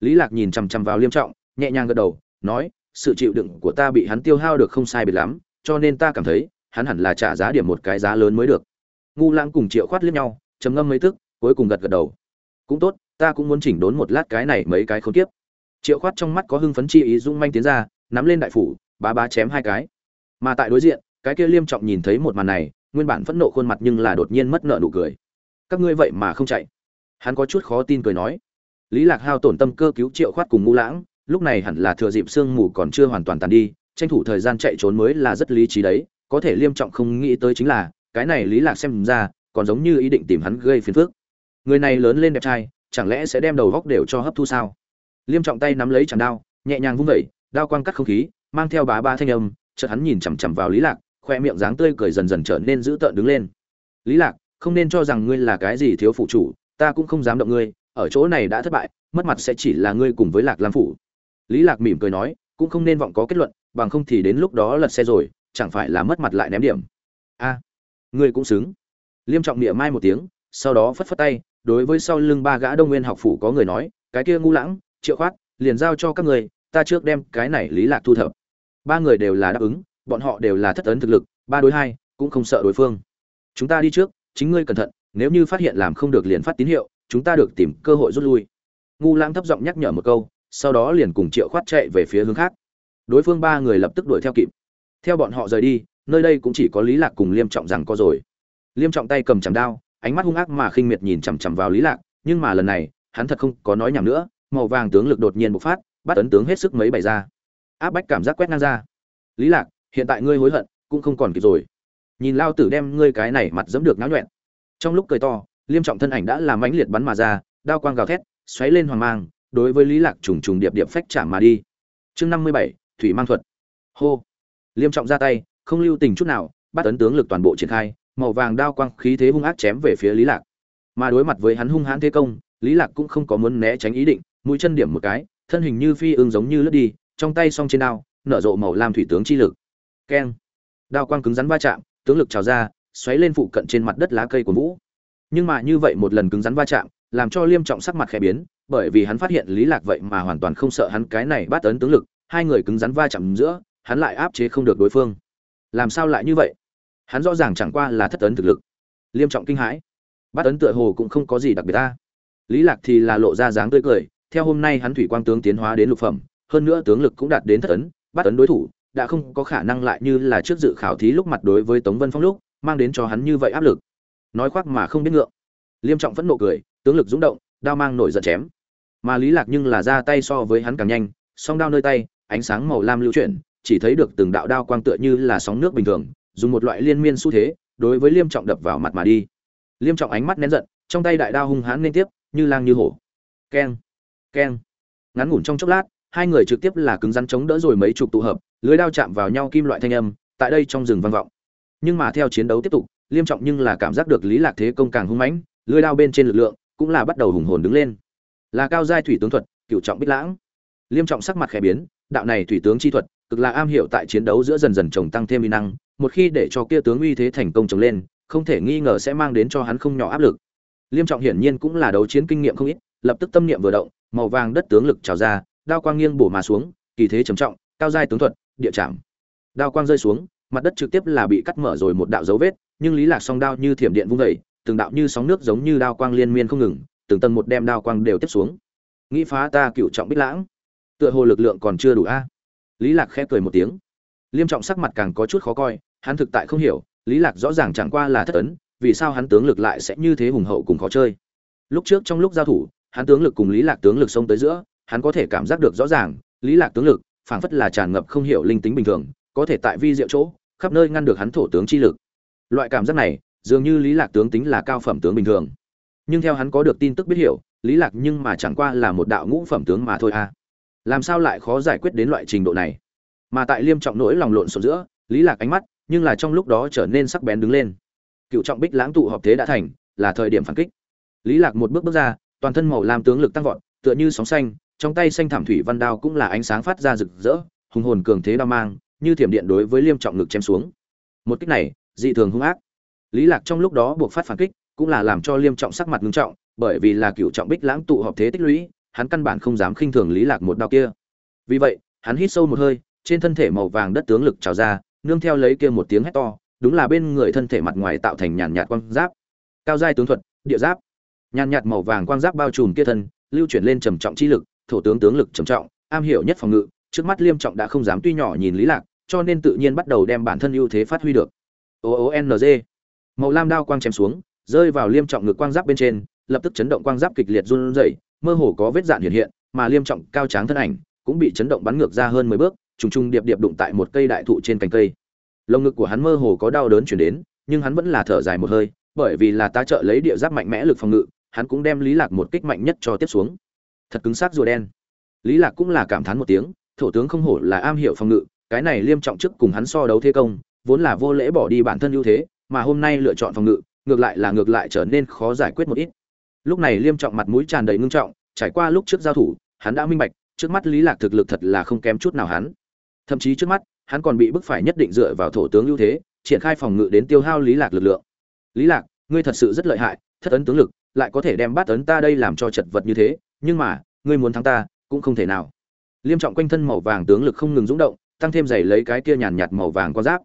Lý lạc nhìn chằm chằm vào liêm trọng, nhẹ nhàng gật đầu, nói, sự chịu đựng của ta bị hắn tiêu hao được không sai biệt lắm, cho nên ta cảm thấy, hắn hẳn là trả giá điểm một cái giá lớn mới được. Ngu lãng cùng triệu khoát liếc nhau trầm ngâm mấy tức, cuối cùng gật gật đầu. Cũng tốt, ta cũng muốn chỉnh đốn một lát cái này mấy cái khốn kiếp. Triệu khoát trong mắt có hưng phấn chi ý dung manh tiến ra, nắm lên đại phủ, bá bá chém hai cái. Mà tại đối diện, cái kia liêm trọng nhìn thấy một màn này, nguyên bản phẫn nộ khuôn mặt nhưng là đột nhiên mất nợ nụ cười. Các ngươi vậy mà không chạy. Hắn có chút khó tin cười nói. Lý lạc hao tổn tâm cơ cứu triệu khoát cùng ngu lãng, lúc này hẳn là thừa dịp sương mù còn chưa hoàn toàn tàn đi, tranh thủ thời gian chạy trốn mới là rất lý trí đấy, có thể liêm trọng không nghĩ tới chính là, cái này lý lạc xem ra còn giống như ý định tìm hắn gây phiền phức. Người này lớn lên đẹp trai, chẳng lẽ sẽ đem đầu góc đều cho hấp thu sao? Liêm trọng tay nắm lấy chẳng đao, nhẹ nhàng vung vẩy đao quang cắt không khí, mang theo bá ba thanh âm, chợt hắn nhìn chằm chằm vào lý lạc, khoe miệng dáng tươi cười dần dần trở nên dữ tợn đứng lên. Lý lạc, không nên cho rằng ngươi là cái gì thiếu phụ chủ, ta cũng không dám động ngươi, ở chỗ này đã thất bại, mất mặt sẽ chỉ là ngươi cùng với lạc lam phủ. Lý lạc mỉm cười nói, cũng không nên vọng có kết luận, bằng không thì đến lúc đó lật xe rồi, chẳng phải là mất mặt lại ném điểm. A, ngươi cũng xứng liêm trọng địa mai một tiếng, sau đó phất phất tay, đối với sau lưng ba gã đông nguyên học phủ có người nói, cái kia ngu lãng, triệu khoát, liền giao cho các người, ta trước đem cái này lý lạc thu thập. Ba người đều là đáp ứng, bọn họ đều là thất ấn thực lực, ba đối hai, cũng không sợ đối phương. Chúng ta đi trước, chính ngươi cẩn thận, nếu như phát hiện làm không được liền phát tín hiệu, chúng ta được tìm cơ hội rút lui. Ngu lãng thấp giọng nhắc nhở một câu, sau đó liền cùng triệu khoát chạy về phía hướng khác. Đối phương ba người lập tức đuổi theo kịp. Theo bọn họ rời đi, nơi đây cũng chỉ có lý lạc cùng liêm trọng rằng có rồi liêm trọng tay cầm chằm đao, ánh mắt hung ác mà khinh miệt nhìn chằm chằm vào lý lạc, nhưng mà lần này, hắn thật không có nói nhảm nữa, màu vàng tướng lực đột nhiên bộc phát, bắt ấn tướng hết sức mấy bày ra. Áp bách cảm giác quét ngang ra. Lý lạc, hiện tại ngươi hối hận, cũng không còn kịp rồi. Nhìn lao tử đem ngươi cái này mặt dẫm được náo nhuẹn. Trong lúc cười to, liêm trọng thân ảnh đã làm mãnh liệt bắn mà ra, đao quang gào thét, xoáy lên hoàng mang, đối với lý lạc trùng trùng điệp điệp phách trả mà đi. Chương năm mươi bảy, thủy mang thuật. Hô. Liêm trọng ra tay, không lưu tình chút nào, bắt ấn tướng lực toàn bộ triển khai màu vàng đao quang khí thế hung ác chém về phía lý lạc. Mà đối mặt với hắn hung hãn thế công, lý lạc cũng không có muốn né tránh ý định, mũi chân điểm một cái, thân hình như phi ương giống như lướt đi, trong tay song trên đao, nở rộ màu lam thủy tướng chi lực. Keng. Đao quang cứng rắn va chạm, tướng lực trào ra, xoáy lên phụ cận trên mặt đất lá cây của vũ. Nhưng mà như vậy một lần cứng rắn va chạm, làm cho liêm trọng sắc mặt khẽ biến, bởi vì hắn phát hiện lý lạc vậy mà hoàn toàn không sợ hắn cái này bắt ấn tướng lực, hai người cứng rắn va chạm giữa, hắn lại áp chế không được đối phương. Làm sao lại như vậy? Hắn rõ ràng chẳng qua là thất ấn thực lực. Liêm trọng kinh hãi. Bắt ấn tựa hồ cũng không có gì đặc biệt ta. Lý lạc thì là lộ ra dáng tươi cười, theo hôm nay hắn thủy quang tướng tiến hóa đến lục phẩm, hơn nữa tướng lực cũng đạt đến thất ấn bắt ấn đối thủ đã không có khả năng lại như là trước dự khảo thí lúc mặt đối với tống vân phong lúc, mang đến cho hắn như vậy áp lực. Nói khoác mà không biết ngượng. Liêm trọng phẫn nộ cười, tướng lực dũng động, đao mang nổi giận chém. Mà lý lạc nhưng là ra tay so với hắn càng nhanh, song đao nơi tay, ánh sáng màu lam lưu chuyển, chỉ thấy được từng đạo đao quang tựa như là sóng nước bình thường dùng một loại liên miên xu thế, đối với liêm trọng đập vào mặt mà đi. Liêm trọng ánh mắt nén giận, trong tay đại đao hung hãn liên tiếp, như lang như hổ. Keng keng. Ngắn ngủn trong chốc lát, hai người trực tiếp là cứng rắn chống đỡ rồi mấy chục tụ hợp, lưới đao chạm vào nhau kim loại thanh âm, tại đây trong rừng vang vọng. Nhưng mà theo chiến đấu tiếp tục, liêm trọng nhưng là cảm giác được lý lạc thế công càng hung mãnh, lưới đao bên trên lực lượng cũng là bắt đầu hùng hồn đứng lên. Là cao giai thủy tướng thuật, cựu trọng bích lãng. Liêm trọng sắc mặt khẽ biến, đạo này thủy tướng chi thuật cực là am hiểu tại chiến đấu giữa dần dần trồng tăng thêm uy năng, một khi để cho kia tướng uy thế thành công trồng lên, không thể nghi ngờ sẽ mang đến cho hắn không nhỏ áp lực. Liêm trọng hiển nhiên cũng là đấu chiến kinh nghiệm không ít, lập tức tâm niệm vừa động, màu vàng đất tướng lực trào ra, đao quang nghiêng bổ mà xuống, kỳ thế trầm trọng, cao giai tướng thuật, địa chạm đao quang rơi xuống, mặt đất trực tiếp là bị cắt mở rồi một đạo dấu vết, nhưng lý lạc song đao như thiểm điện vung dậy, từng đạo như sóng nước giống như đao quang liên miên không ngừng, từng tầng một đem đao quang đều tiếp xuống. Nghĩ phá ta cựu trọng bích lãng. Tựa hồ lực lượng còn chưa đủ a lý lạc khẽ cười một tiếng. Liêm trọng sắc mặt càng có chút khó coi, hắn thực tại không hiểu, lý lạc rõ ràng chẳng qua là thất ấn, vì sao hắn tướng lực lại sẽ như thế hùng hậu cùng khó chơi. Lúc trước trong lúc giao thủ, hắn tướng lực cùng lý lạc tướng lực xông tới giữa, hắn có thể cảm giác được rõ ràng, lý lạc tướng lực, phảng phất là tràn ngập không hiểu linh tính bình thường, có thể tại vi diệu chỗ, khắp nơi ngăn được hắn thổ tướng chi lực. Loại cảm giác này, dường như lý lạc tướng tính là cao phẩm tướng bình thường. Nhưng theo hắn có được tin tức biết hiểu, lý lạc nhưng mà chẳng qua là một đạo ngũ phẩm tướng mà thôi a làm sao lại khó giải quyết đến loại trình độ này? Mà tại liêm trọng nỗi lòng lộn xộn giữa, lý lạc ánh mắt, nhưng là trong lúc đó trở nên sắc bén đứng lên. Cựu trọng bích lãng tụ họp thế đã thành, là thời điểm phản kích. Lý lạc một bước bước ra, toàn thân màu lam tướng lực tăng vọt, tựa như sóng xanh, trong tay xanh thảm thủy văn đao cũng là ánh sáng phát ra rực rỡ, hùng hồn cường thế đao mang, như thiểm điện đối với liêm trọng ngực chém xuống. Một kích này, dị thường hung ác. Lý lạc trong lúc đó buộc phát phản kích, cũng là làm cho liêm trọng sắc mặt ngưng trọng, bởi vì là cựu trọng bích lãng tụ họp thế tích lũy hắn căn bản không dám khinh thường lý lạc một đao kia. Vì vậy, hắn hít sâu một hơi, trên thân thể màu vàng đất tướng lực trào ra, nương theo lấy kia một tiếng hét to, đúng là bên người thân thể mặt ngoài tạo thành nhàn nhạt quang giáp. Cao giai tướng thuật, địa giáp. Nhàn nhạt màu vàng quang giáp bao trùm kia thân, lưu chuyển lên trầm trọng chi lực, thổ tướng tướng lực trầm trọng, am hiểu nhất phòng ngự, trước mắt liêm trọng đã không dám tuy nhỏ nhìn lý lạc, cho nên tự nhiên bắt đầu đem bản thân ưu thế phát huy được. O o n g. Màu lam đao quang chém xuống, rơi vào liêm trọng ngực quang giáp bên trên, lập tức chấn động quang giáp kịch liệt run rẩy mơ hồ có vết dạn hiện hiện, mà liêm trọng cao tráng thân ảnh cũng bị chấn động bắn ngược ra hơn mười bước, trùng trùng điệp điệp đụng tại một cây đại thụ trên cành cây. Lồng ngực của hắn mơ hồ có đau đớn truyền đến, nhưng hắn vẫn là thở dài một hơi, bởi vì là ta trợ lấy địa giáp mạnh mẽ lực phòng ngự, hắn cũng đem lý lạc một kích mạnh nhất cho tiếp xuống. Thật cứng xác rùa đen. Lý lạc cũng là cảm thán một tiếng, thổ tướng không hổ là am hiểu phòng ngự, cái này liêm trọng trước cùng hắn so đấu thế công, vốn là vô lễ bỏ đi bản thân ưu thế, mà hôm nay lựa chọn phòng ngự, ngược lại là ngược lại trở nên khó giải quyết một ít lúc này liêm trọng mặt mũi tràn đầy ngưng trọng, trải qua lúc trước giao thủ, hắn đã minh bạch, trước mắt lý lạc thực lực thật là không kém chút nào hắn. Thậm chí trước mắt, hắn còn bị bức phải nhất định dựa vào thổ tướng ưu thế, triển khai phòng ngự đến tiêu hao lý lạc lực lượng. Lý lạc, ngươi thật sự rất lợi hại, thất ấn tướng lực, lại có thể đem bát ấn ta đây làm cho chật vật như thế, nhưng mà, ngươi muốn thắng ta, cũng không thể nào. Liêm trọng quanh thân màu vàng tướng lực không ngừng rung động, tăng thêm giày lấy cái kia nhàn nhạt màu vàng con giáp.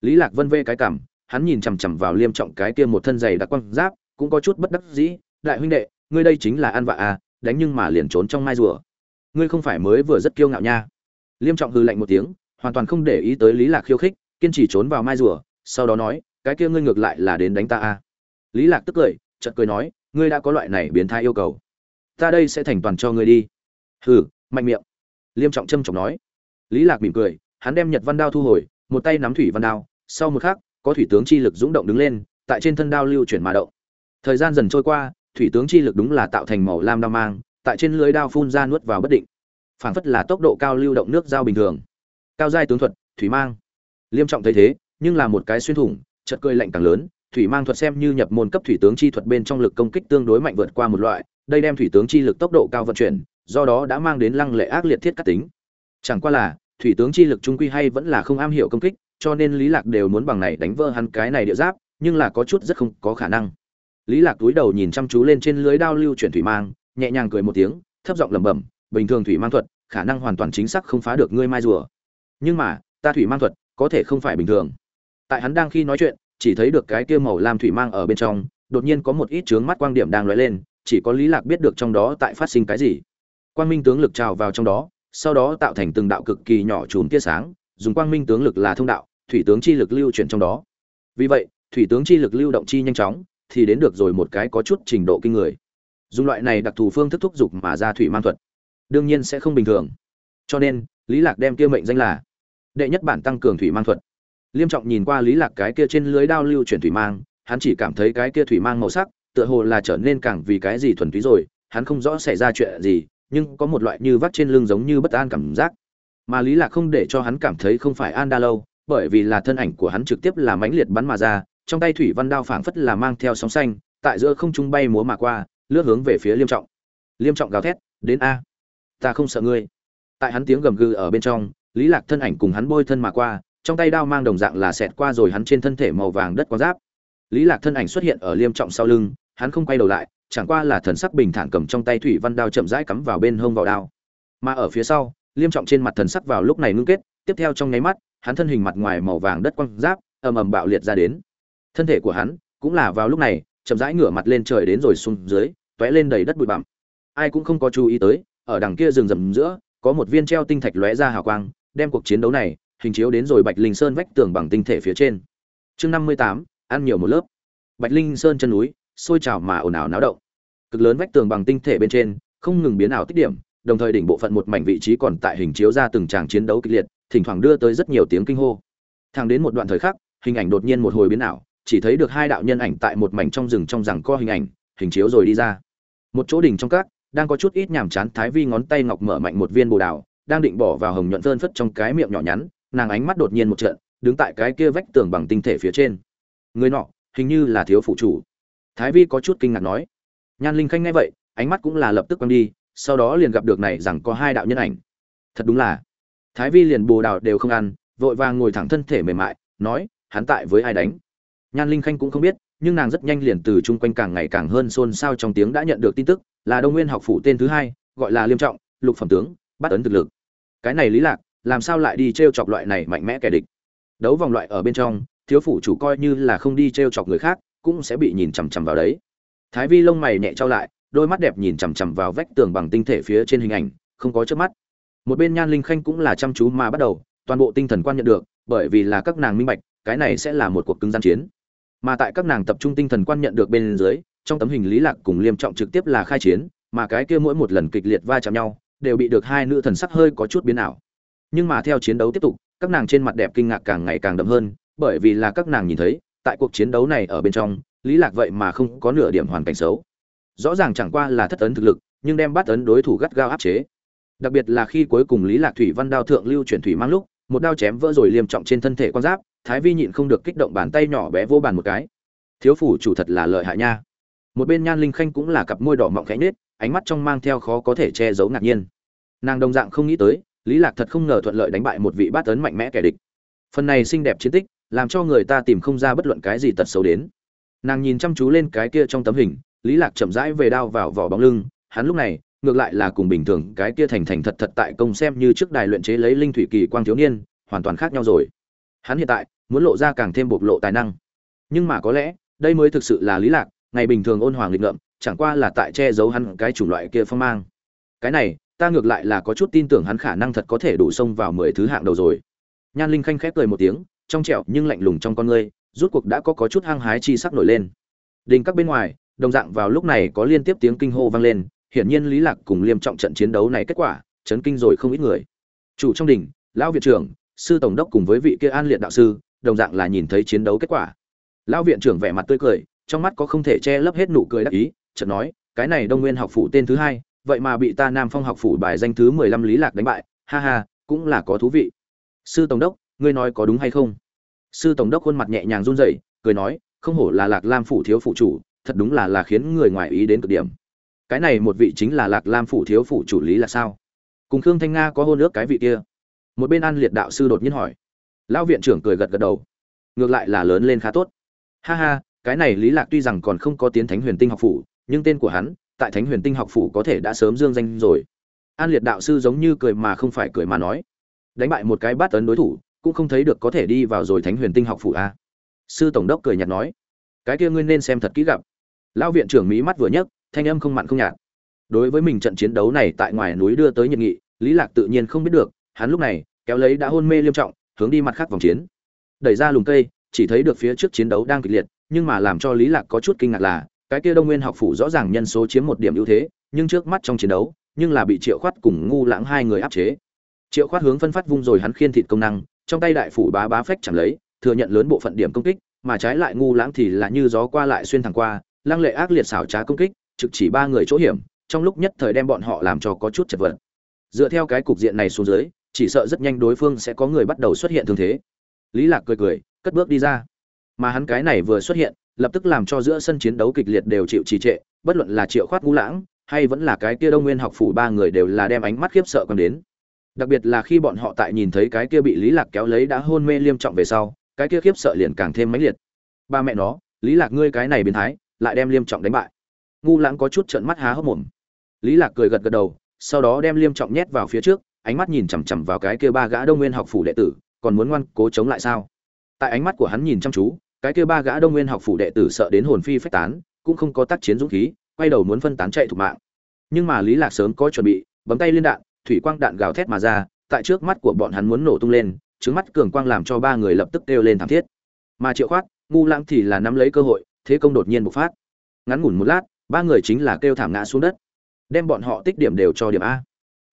Lý lạc vân vê cái cảm hắn nhìn chằm chằm vào liêm trọng cái kia một thân giày đặc quang giáp, cũng có chút bất đắc dĩ đại huynh đệ, ngươi đây chính là ăn vạ à đánh nhưng mà liền trốn trong mai rùa. Ngươi không phải mới vừa rất kiêu ngạo nha. Liêm trọng hư lạnh một tiếng, hoàn toàn không để ý tới lý lạc khiêu khích, kiên trì trốn vào mai rùa, sau đó nói, cái kia ngươi ngược lại là đến đánh ta à. Lý lạc tức cười, chợt cười nói, ngươi đã có loại này biến thái yêu cầu. Ta đây sẽ thành toàn cho ngươi đi. Hừ, mạnh miệng. Liêm trọng trâm trọng nói. Lý lạc mỉm cười, hắn đem nhật văn đao thu hồi, một tay nắm thủy văn đao, sau một khắc, có thủy tướng chi lực dũng động đứng lên, tại trên thân đao lưu chuyển mà động. Thời gian dần trôi qua thủy tướng chi lực đúng là tạo thành màu lam đao mang, tại trên lưới đao phun ra nuốt vào bất định. Phảng phất là tốc độ cao lưu động nước dao bình thường. Cao giai tướng thuật, thủy mang. Liêm trọng thấy thế, nhưng là một cái xuyên thủng, chợt cười lạnh càng lớn, thủy mang thuật xem như nhập môn cấp thủy tướng chi thuật bên trong lực công kích tương đối mạnh vượt qua một loại, đây đem thủy tướng chi lực tốc độ cao vận chuyển, do đó đã mang đến lăng lệ ác liệt thiết cắt tính. Chẳng qua là, thủy tướng chi lực trung quy hay vẫn là không am hiểu công kích, cho nên lý lạc đều muốn bằng này đánh vỡ hắn cái này địa giáp, nhưng là có chút rất không có khả năng lý lạc túi đầu nhìn chăm chú lên trên lưới đao lưu chuyển thủy mang, nhẹ nhàng cười một tiếng, thấp giọng lẩm bẩm, bình thường thủy mang thuật, khả năng hoàn toàn chính xác không phá được ngươi mai rùa. Nhưng mà, ta thủy mang thuật, có thể không phải bình thường. Tại hắn đang khi nói chuyện, chỉ thấy được cái kia màu lam thủy mang ở bên trong, đột nhiên có một ít chướng mắt quang điểm đang lóe lên, chỉ có lý lạc biết được trong đó tại phát sinh cái gì. Quang minh tướng lực trào vào trong đó, sau đó tạo thành từng đạo cực kỳ nhỏ chùm tia sáng, dùng quang minh tướng lực là thông đạo, thủy tướng chi lực lưu chuyển trong đó. Vì vậy, thủy tướng chi lực lưu động chi nhanh chóng thì đến được rồi một cái có chút trình độ kinh người. Dùng loại này đặc thù phương thức thúc dục mà ra thủy mang thuật, đương nhiên sẽ không bình thường. Cho nên, lý lạc đem kia mệnh danh là đệ nhất bản tăng cường thủy mang thuật. Liêm trọng nhìn qua lý lạc cái kia trên lưới đao lưu chuyển thủy mang, hắn chỉ cảm thấy cái kia thủy mang màu sắc, tựa hồ là trở nên càng vì cái gì thuần túy rồi, hắn không rõ xảy ra chuyện gì, nhưng có một loại như vắt trên lưng giống như bất an cảm giác. Mà lý lạc không để cho hắn cảm thấy không phải an đa lâu, bởi vì là thân ảnh của hắn trực tiếp là mãnh liệt bắn mà ra trong tay thủy văn đao phảng phất là mang theo sóng xanh, tại giữa không trung bay múa mà qua, lướt hướng về phía liêm trọng. Liêm trọng gào thét, đến a, ta không sợ ngươi. Tại hắn tiếng gầm gừ ở bên trong, lý lạc thân ảnh cùng hắn bôi thân mà qua, trong tay đao mang đồng dạng là xẹt qua rồi hắn trên thân thể màu vàng đất quang giáp. Lý lạc thân ảnh xuất hiện ở liêm trọng sau lưng, hắn không quay đầu lại, chẳng qua là thần sắc bình thản cầm trong tay thủy văn đao chậm rãi cắm vào bên hông vào đao. Mà ở phía sau, liêm trọng trên mặt thần sắc vào lúc này ngưng kết, tiếp theo trong nháy mắt, hắn thân hình mặt ngoài màu vàng đất quang giáp, ầm ầm bạo liệt ra đến thân thể của hắn cũng là vào lúc này, chậm rãi ngửa mặt lên trời đến rồi xuống dưới, tóe lên đầy đất bụi bặm. Ai cũng không có chú ý tới, ở đằng kia rừng rậm giữa, có một viên treo tinh thạch lóe ra hào quang, đem cuộc chiến đấu này hình chiếu đến rồi bạch linh sơn vách tường bằng tinh thể phía trên. Chương năm mươi tám, ăn nhiều một lớp. Bạch linh sơn chân núi, sôi trào mà ồn ào náo động. Cực lớn vách tường bằng tinh thể bên trên, không ngừng biến ảo tích điểm, đồng thời đỉnh bộ phận một mảnh vị trí còn tại hình chiếu ra từng tràng chiến đấu kịch liệt, thỉnh thoảng đưa tới rất nhiều tiếng kinh hô. Thang đến một đoạn thời khắc, hình ảnh đột nhiên một hồi biến ảo chỉ thấy được hai đạo nhân ảnh tại một mảnh trong rừng trong rằng co hình ảnh, hình chiếu rồi đi ra. Một chỗ đỉnh trong các, đang có chút ít nhàm chán thái vi ngón tay ngọc mở mạnh một viên bồ đào, đang định bỏ vào hồng nhuận phơn phất trong cái miệng nhỏ nhắn, nàng ánh mắt đột nhiên một trận, đứng tại cái kia vách tường bằng tinh thể phía trên. Người nọ, hình như là thiếu phụ chủ. Thái vi có chút kinh ngạc nói. Nhan linh khanh nghe vậy, ánh mắt cũng là lập tức quăng đi, sau đó liền gặp được này rằng có hai đạo nhân ảnh. Thật đúng là. Thái vi liền bồ đào đều không ăn, vội vàng ngồi thẳng thân thể mềm mại, nói, hắn tại với ai đánh? Nhan linh khanh cũng không biết, nhưng nàng rất nhanh liền từ chung quanh càng ngày càng hơn xôn xao trong tiếng đã nhận được tin tức, là đông nguyên học phủ tên thứ hai, gọi là liêm trọng, lục phẩm tướng, bắt ấn thực lực. Cái này lý lạc, làm sao lại đi treo chọc loại này mạnh mẽ kẻ địch? Đấu vòng loại ở bên trong, thiếu phủ chủ coi như là không đi treo chọc người khác, cũng sẽ bị nhìn chằm chằm vào đấy. Thái vi lông mày nhẹ trao lại, đôi mắt đẹp nhìn chằm chằm vào vách tường bằng tinh thể phía trên hình ảnh, không có chớp mắt. Một bên nhan linh khanh cũng là chăm chú mà bắt đầu, toàn bộ tinh thần quan nhận được, bởi vì là các nàng minh bạch, cái này sẽ là một cuộc cứng gian chiến mà tại các nàng tập trung tinh thần quan nhận được bên dưới, trong tấm hình lý lạc cùng liêm trọng trực tiếp là khai chiến, mà cái kia mỗi một lần kịch liệt va chạm nhau, đều bị được hai nữ thần sắc hơi có chút biến ảo. Nhưng mà theo chiến đấu tiếp tục, các nàng trên mặt đẹp kinh ngạc càng ngày càng đậm hơn, bởi vì là các nàng nhìn thấy, tại cuộc chiến đấu này ở bên trong, lý lạc vậy mà không có nửa điểm hoàn cảnh xấu. Rõ ràng chẳng qua là thất ấn thực lực, nhưng đem bắt ấn đối thủ gắt gao áp chế. Đặc biệt là khi cuối cùng lý lạc thủy văn đao thượng lưu chuyển thủy mang lúc, một đao chém vỡ rồi liêm trọng trên thân thể con giáp thái vi nhịn không được kích động bàn tay nhỏ bé vô bàn một cái. Thiếu phủ chủ thật là lợi hại nha. Một bên nhan linh khanh cũng là cặp môi đỏ mọng khẽ nết ánh mắt trong mang theo khó có thể che giấu ngạc nhiên. Nàng đồng dạng không nghĩ tới, lý lạc thật không ngờ thuận lợi đánh bại một vị bát ấn mạnh mẽ kẻ địch. Phần này xinh đẹp chiến tích, làm cho người ta tìm không ra bất luận cái gì tật xấu đến. Nàng nhìn chăm chú lên cái kia trong tấm hình, lý lạc chậm rãi về đao vào vỏ bóng lưng, hắn lúc này, ngược lại là cùng bình thường, cái kia thành thành thật thật tại công xem như trước đài luyện chế lấy linh thủy kỳ quang thiếu niên, hoàn toàn khác nhau rồi. Hắn hiện tại muốn lộ ra càng thêm bộc lộ tài năng. Nhưng mà có lẽ, đây mới thực sự là lý lạc, ngày bình thường ôn hoàng lịch ngợm, chẳng qua là tại che giấu hắn cái chủng loại kia phong mang. Cái này, ta ngược lại là có chút tin tưởng hắn khả năng thật có thể đủ xông vào mười thứ hạng đầu rồi. Nhan linh khanh khép cười một tiếng, trong trẻo nhưng lạnh lùng trong con ngươi rút cuộc đã có có chút hăng hái chi sắc nổi lên. Đình các bên ngoài, đồng dạng vào lúc này có liên tiếp tiếng kinh hô vang lên, hiển nhiên lý lạc cùng liêm trọng trận chiến đấu này kết quả, chấn kinh rồi không ít người. Chủ trong đình, lão viện trưởng, sư tổng đốc cùng với vị kia an liệt đạo sư đồng dạng là nhìn thấy chiến đấu kết quả. Lão viện trưởng vẻ mặt tươi cười, trong mắt có không thể che lấp hết nụ cười đắc ý, chợt nói, cái này đông nguyên học phủ tên thứ hai, vậy mà bị ta nam phong học phủ bài danh thứ mười lăm lý lạc đánh bại, ha ha, cũng là có thú vị. Sư tổng đốc, ngươi nói có đúng hay không? Sư tổng đốc khuôn mặt nhẹ nhàng run rẩy, cười nói, không hổ là lạc lam phủ thiếu phụ chủ, thật đúng là là khiến người ngoài ý đến cực điểm. Cái này một vị chính là lạc lam phủ thiếu phụ chủ lý là sao? Cùng khương thanh nga có hôn ước cái vị kia. Một bên an liệt đạo sư đột nhiên hỏi lão viện trưởng cười gật gật đầu. Ngược lại là lớn lên khá tốt. Ha ha, cái này lý lạc tuy rằng còn không có tiến thánh huyền tinh học phủ, nhưng tên của hắn, tại thánh huyền tinh học phủ có thể đã sớm dương danh rồi. An liệt đạo sư giống như cười mà không phải cười mà nói. Đánh bại một cái bát tấn đối thủ, cũng không thấy được có thể đi vào rồi thánh huyền tinh học phủ a. Sư tổng đốc cười nhạt nói. Cái kia ngươi nên xem thật kỹ gặp. Lão viện trưởng mỹ mắt vừa nhấc, thanh âm không mặn không nhạt. Đối với mình trận chiến đấu này tại ngoài núi đưa tới nhiệt nghị, lý lạc tự nhiên không biết được, hắn lúc này, kéo lấy đã hôn mê liêm trọng hướng đi mặt khác vòng chiến. Đẩy ra lùng cây, chỉ thấy được phía trước chiến đấu đang kịch liệt, nhưng mà làm cho lý lạc có chút kinh ngạc là, cái kia đông nguyên học phủ rõ ràng nhân số chiếm một điểm ưu thế, nhưng trước mắt trong chiến đấu, nhưng là bị triệu khoát cùng ngu lãng hai người áp chế. Triệu khoát hướng phân phát vung rồi hắn khiên thịt công năng, trong tay đại phủ bá bá phách chẳng lấy, thừa nhận lớn bộ phận điểm công kích, mà trái lại ngu lãng thì là như gió qua lại xuyên thẳng qua, lăng lệ ác liệt xảo trá công kích, trực chỉ ba người chỗ hiểm, trong lúc nhất thời đem bọn họ làm cho có chút chật vật. Dựa theo cái cục diện này xuống dưới chỉ sợ rất nhanh đối phương sẽ có người bắt đầu xuất hiện thương thế. Lý lạc cười cười, cất bước đi ra. Mà hắn cái này vừa xuất hiện, lập tức làm cho giữa sân chiến đấu kịch liệt đều chịu trì trệ, bất luận là triệu khoát ngũ lãng, hay vẫn là cái kia đông nguyên học phủ ba người đều là đem ánh mắt khiếp sợ còn đến. Đặc biệt là khi bọn họ tại nhìn thấy cái kia bị lý lạc kéo lấy đã hôn mê liêm trọng về sau, cái kia khiếp sợ liền càng thêm mãnh liệt. Ba mẹ nó, lý lạc ngươi cái này biến thái, lại đem liêm trọng đánh bại. Ngu lãng có chút trợn mắt há hốc mồm. Lý lạc cười gật gật đầu, sau đó đem liêm trọng nhét vào phía trước ánh mắt nhìn chằm chằm vào cái kia ba gã đông nguyên học phủ đệ tử, còn muốn ngoan cố chống lại sao? Tại ánh mắt của hắn nhìn chăm chú, cái kia ba gã đông nguyên học phủ đệ tử sợ đến hồn phi phách tán, cũng không có tác chiến dũng khí, quay đầu muốn phân tán chạy thục mạng. Nhưng mà lý lạc sớm có chuẩn bị, bấm tay liên đạn, thủy quang đạn gào thét mà ra, tại trước mắt của bọn hắn muốn nổ tung lên trứng mắt cường quang làm cho ba người lập tức kêu lên thảm thiết. Mà triệu khoát, ngu lãng thì là nắm lấy cơ hội, thế công đột nhiên bộc phát. Ngắn ngủn một lát, ba người chính là kêu thảm ngã xuống đất, đem bọn họ tích điểm đều cho điểm a.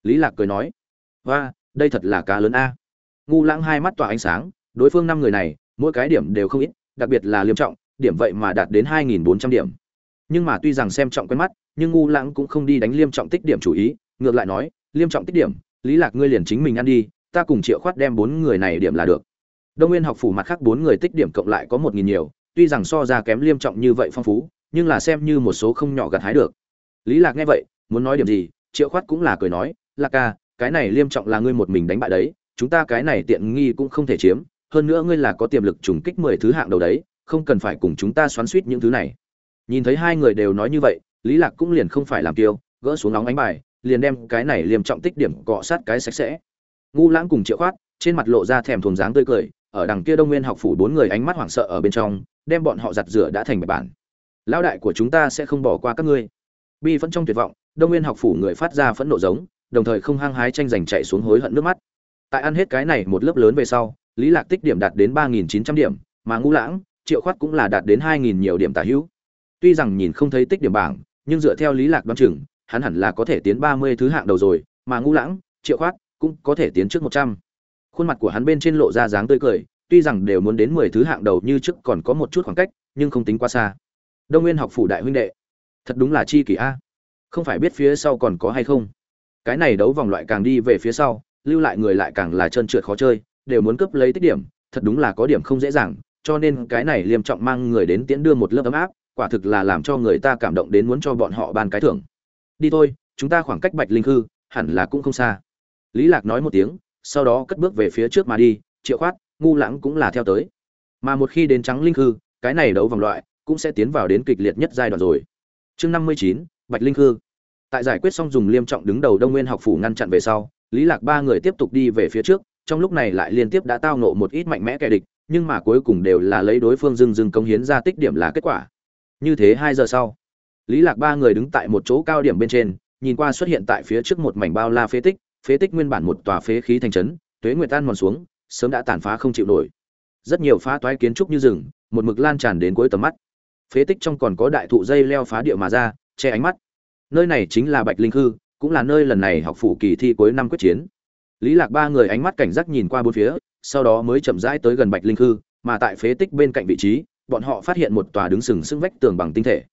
Lý lạc cười nói và đây thật là cá lớn a. Ngu lãng hai mắt tỏa ánh sáng, đối phương năm người này, mỗi cái điểm đều không ít, đặc biệt là liêm trọng, điểm vậy mà đạt đến hai nghìn bốn trăm điểm. Nhưng mà tuy rằng xem trọng quen mắt, nhưng ngu lãng cũng không đi đánh liêm trọng tích điểm chủ ý, ngược lại nói, liêm trọng tích điểm, lý lạc ngươi liền chính mình ăn đi, ta cùng triệu khoát đem bốn người này điểm là được. Đông nguyên học phủ mặt khác bốn người tích điểm cộng lại có một nghìn nhiều, tuy rằng so ra kém liêm trọng như vậy phong phú, nhưng là xem như một số không nhỏ gặt hái được. Lý lạc nghe vậy, muốn nói điểm gì, triệu khoát cũng là cười nói, lạc ca cái này liêm trọng là ngươi một mình đánh bại đấy, chúng ta cái này tiện nghi cũng không thể chiếm, hơn nữa ngươi là có tiềm lực trùng kích mười thứ hạng đầu đấy, không cần phải cùng chúng ta xoắn suýt những thứ này. Nhìn thấy hai người đều nói như vậy, lý lạc cũng liền không phải làm tiêu gỡ xuống nóng ánh bài, liền đem cái này liêm trọng tích điểm cọ sát cái sạch sẽ. Ngu lãng cùng triệu khoát, trên mặt lộ ra thèm thuồng dáng tươi cười, ở đằng kia đông nguyên học phủ bốn người ánh mắt hoảng sợ ở bên trong, đem bọn họ giặt rửa đã thành bài bản. Lão đại của chúng ta sẽ không bỏ qua các ngươi. Bi vẫn trong tuyệt vọng, đông nguyên học phủ người phát ra phẫn nộ giống đồng thời không hăng hái tranh giành chạy xuống hối hận nước mắt. Tại ăn hết cái này một lớp lớn về sau, lý lạc tích điểm đạt đến ba nghìn chín trăm điểm, mà ngũ lãng, triệu khoát cũng là đạt đến hai nghìn nhiều điểm tả hữu. Tuy rằng nhìn không thấy tích điểm bảng, nhưng dựa theo lý lạc đoán chừng, hắn hẳn là có thể tiến ba mươi thứ hạng đầu rồi, mà ngũ lãng, triệu khoát cũng có thể tiến trước một trăm. Khuôn mặt của hắn bên trên lộ ra dáng tươi cười, tuy rằng đều muốn đến mười thứ hạng đầu như trước còn có một chút khoảng cách, nhưng không tính quá xa. Đông nguyên học phủ đại huynh đệ, thật đúng là chi kỷ a. Không phải biết phía sau còn có hay không cái này đấu vòng loại càng đi về phía sau, lưu lại người lại càng là trơn trượt khó chơi, đều muốn cướp lấy tích điểm, thật đúng là có điểm không dễ dàng, cho nên cái này liêm trọng mang người đến tiễn đưa một lớp ấm áp, quả thực là làm cho người ta cảm động đến muốn cho bọn họ ban cái thưởng. Đi thôi, chúng ta khoảng cách bạch linh hư hẳn là cũng không xa. Lý lạc nói một tiếng, sau đó cất bước về phía trước mà đi, triệu khoát, ngu lãng cũng là theo tới. Mà một khi đến trắng linh hư cái này đấu vòng loại cũng sẽ tiến vào đến kịch liệt nhất giai đoạn rồi. Chương năm mươi chín, bạch linh hư tại giải quyết xong dùng liêm trọng đứng đầu đông nguyên học phủ ngăn chặn về sau, lý lạc ba người tiếp tục đi về phía trước, trong lúc này lại liên tiếp đã tao nộ một ít mạnh mẽ kẻ địch, nhưng mà cuối cùng đều là lấy đối phương dưng dưng công hiến ra tích điểm là kết quả. Như thế hai giờ sau, lý lạc ba người đứng tại một chỗ cao điểm bên trên, nhìn qua xuất hiện tại phía trước một mảnh bao la phế tích phế tích nguyên bản một tòa phế khí thành trấn, tuế nguyệt tan mòn xuống, sớm đã tàn phá không chịu nổi. Rất nhiều phá toái kiến trúc như rừng, một mực lan tràn đến cuối tầm mắt. Phế tích trong còn có đại thụ dây leo phá địa mà ra, che ánh mắt nơi này chính là bạch linh khư, cũng là nơi lần này học phủ kỳ thi cuối năm quyết chiến. Lý lạc ba người ánh mắt cảnh giác nhìn qua bốn phía, sau đó mới chậm rãi tới gần bạch linh khư, mà tại phế tích bên cạnh vị trí, bọn họ phát hiện một tòa đứng sừng sững vách tường bằng tinh thể.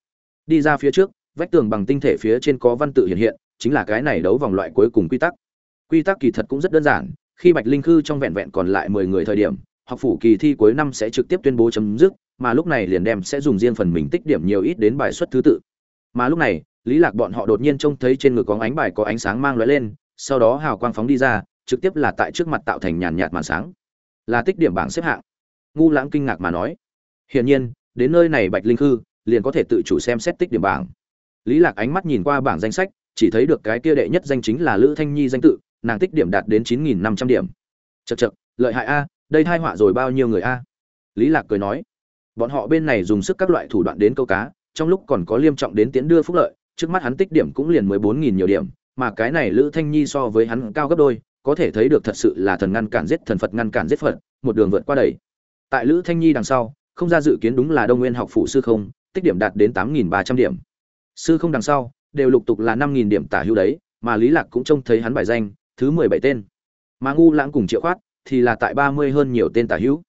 Đi ra phía trước, vách tường bằng tinh thể phía trên có văn tự hiện hiện, chính là cái này đấu vòng loại cuối cùng quy tắc. Quy tắc kỳ thật cũng rất đơn giản, khi bạch linh khư trong vẹn vẹn còn lại mười người thời điểm, học phủ kỳ thi cuối năm sẽ trực tiếp tuyên bố chấm dứt, mà lúc này liền đem sẽ dùng riêng phần mình tích điểm nhiều ít đến bài xuất thứ tự. Mà lúc này lý lạc bọn họ đột nhiên trông thấy trên ngực có ánh bài có ánh sáng mang lóe lên, sau đó hào quang phóng đi ra, trực tiếp là tại trước mặt tạo thành nhàn nhạt màn sáng. Là tích điểm bảng xếp hạng. Ngu lãng kinh ngạc mà nói, hiển nhiên, đến nơi này bạch linh khư liền có thể tự chủ xem xét tích điểm bảng. Lý lạc ánh mắt nhìn qua bảng danh sách, chỉ thấy được cái kia đệ nhất danh chính là lữ thanh nhi danh tự, nàng tích điểm đạt đến chín nghìn năm trăm điểm. Chật chật lợi hại a, đây thai họa rồi bao nhiêu người a? Lý lạc cười nói. Bọn họ bên này dùng sức các loại thủ đoạn đến câu cá, trong lúc còn có liêm trọng đến tiến đưa phúc lợi trước mắt hắn tích điểm cũng liền mười bốn nghìn nhiều điểm, mà cái này lữ thanh nhi so với hắn cao gấp đôi, có thể thấy được thật sự là thần ngăn cản giết thần phật, ngăn cản giết phật, một đường vượt qua đẩy. tại lữ thanh nhi đằng sau, không ra dự kiến đúng là đông nguyên học phủ sư không, tích điểm đạt đến tám nghìn ba trăm điểm. Sư không đằng sau, đều lục tục là năm nghìn điểm tả hữu đấy, mà lý lạc cũng trông thấy hắn bài danh, thứ mười bảy tên. Mà ngu lãng cùng triệu khoát thì là tại ba mươi hơn nhiều tên tả hữu.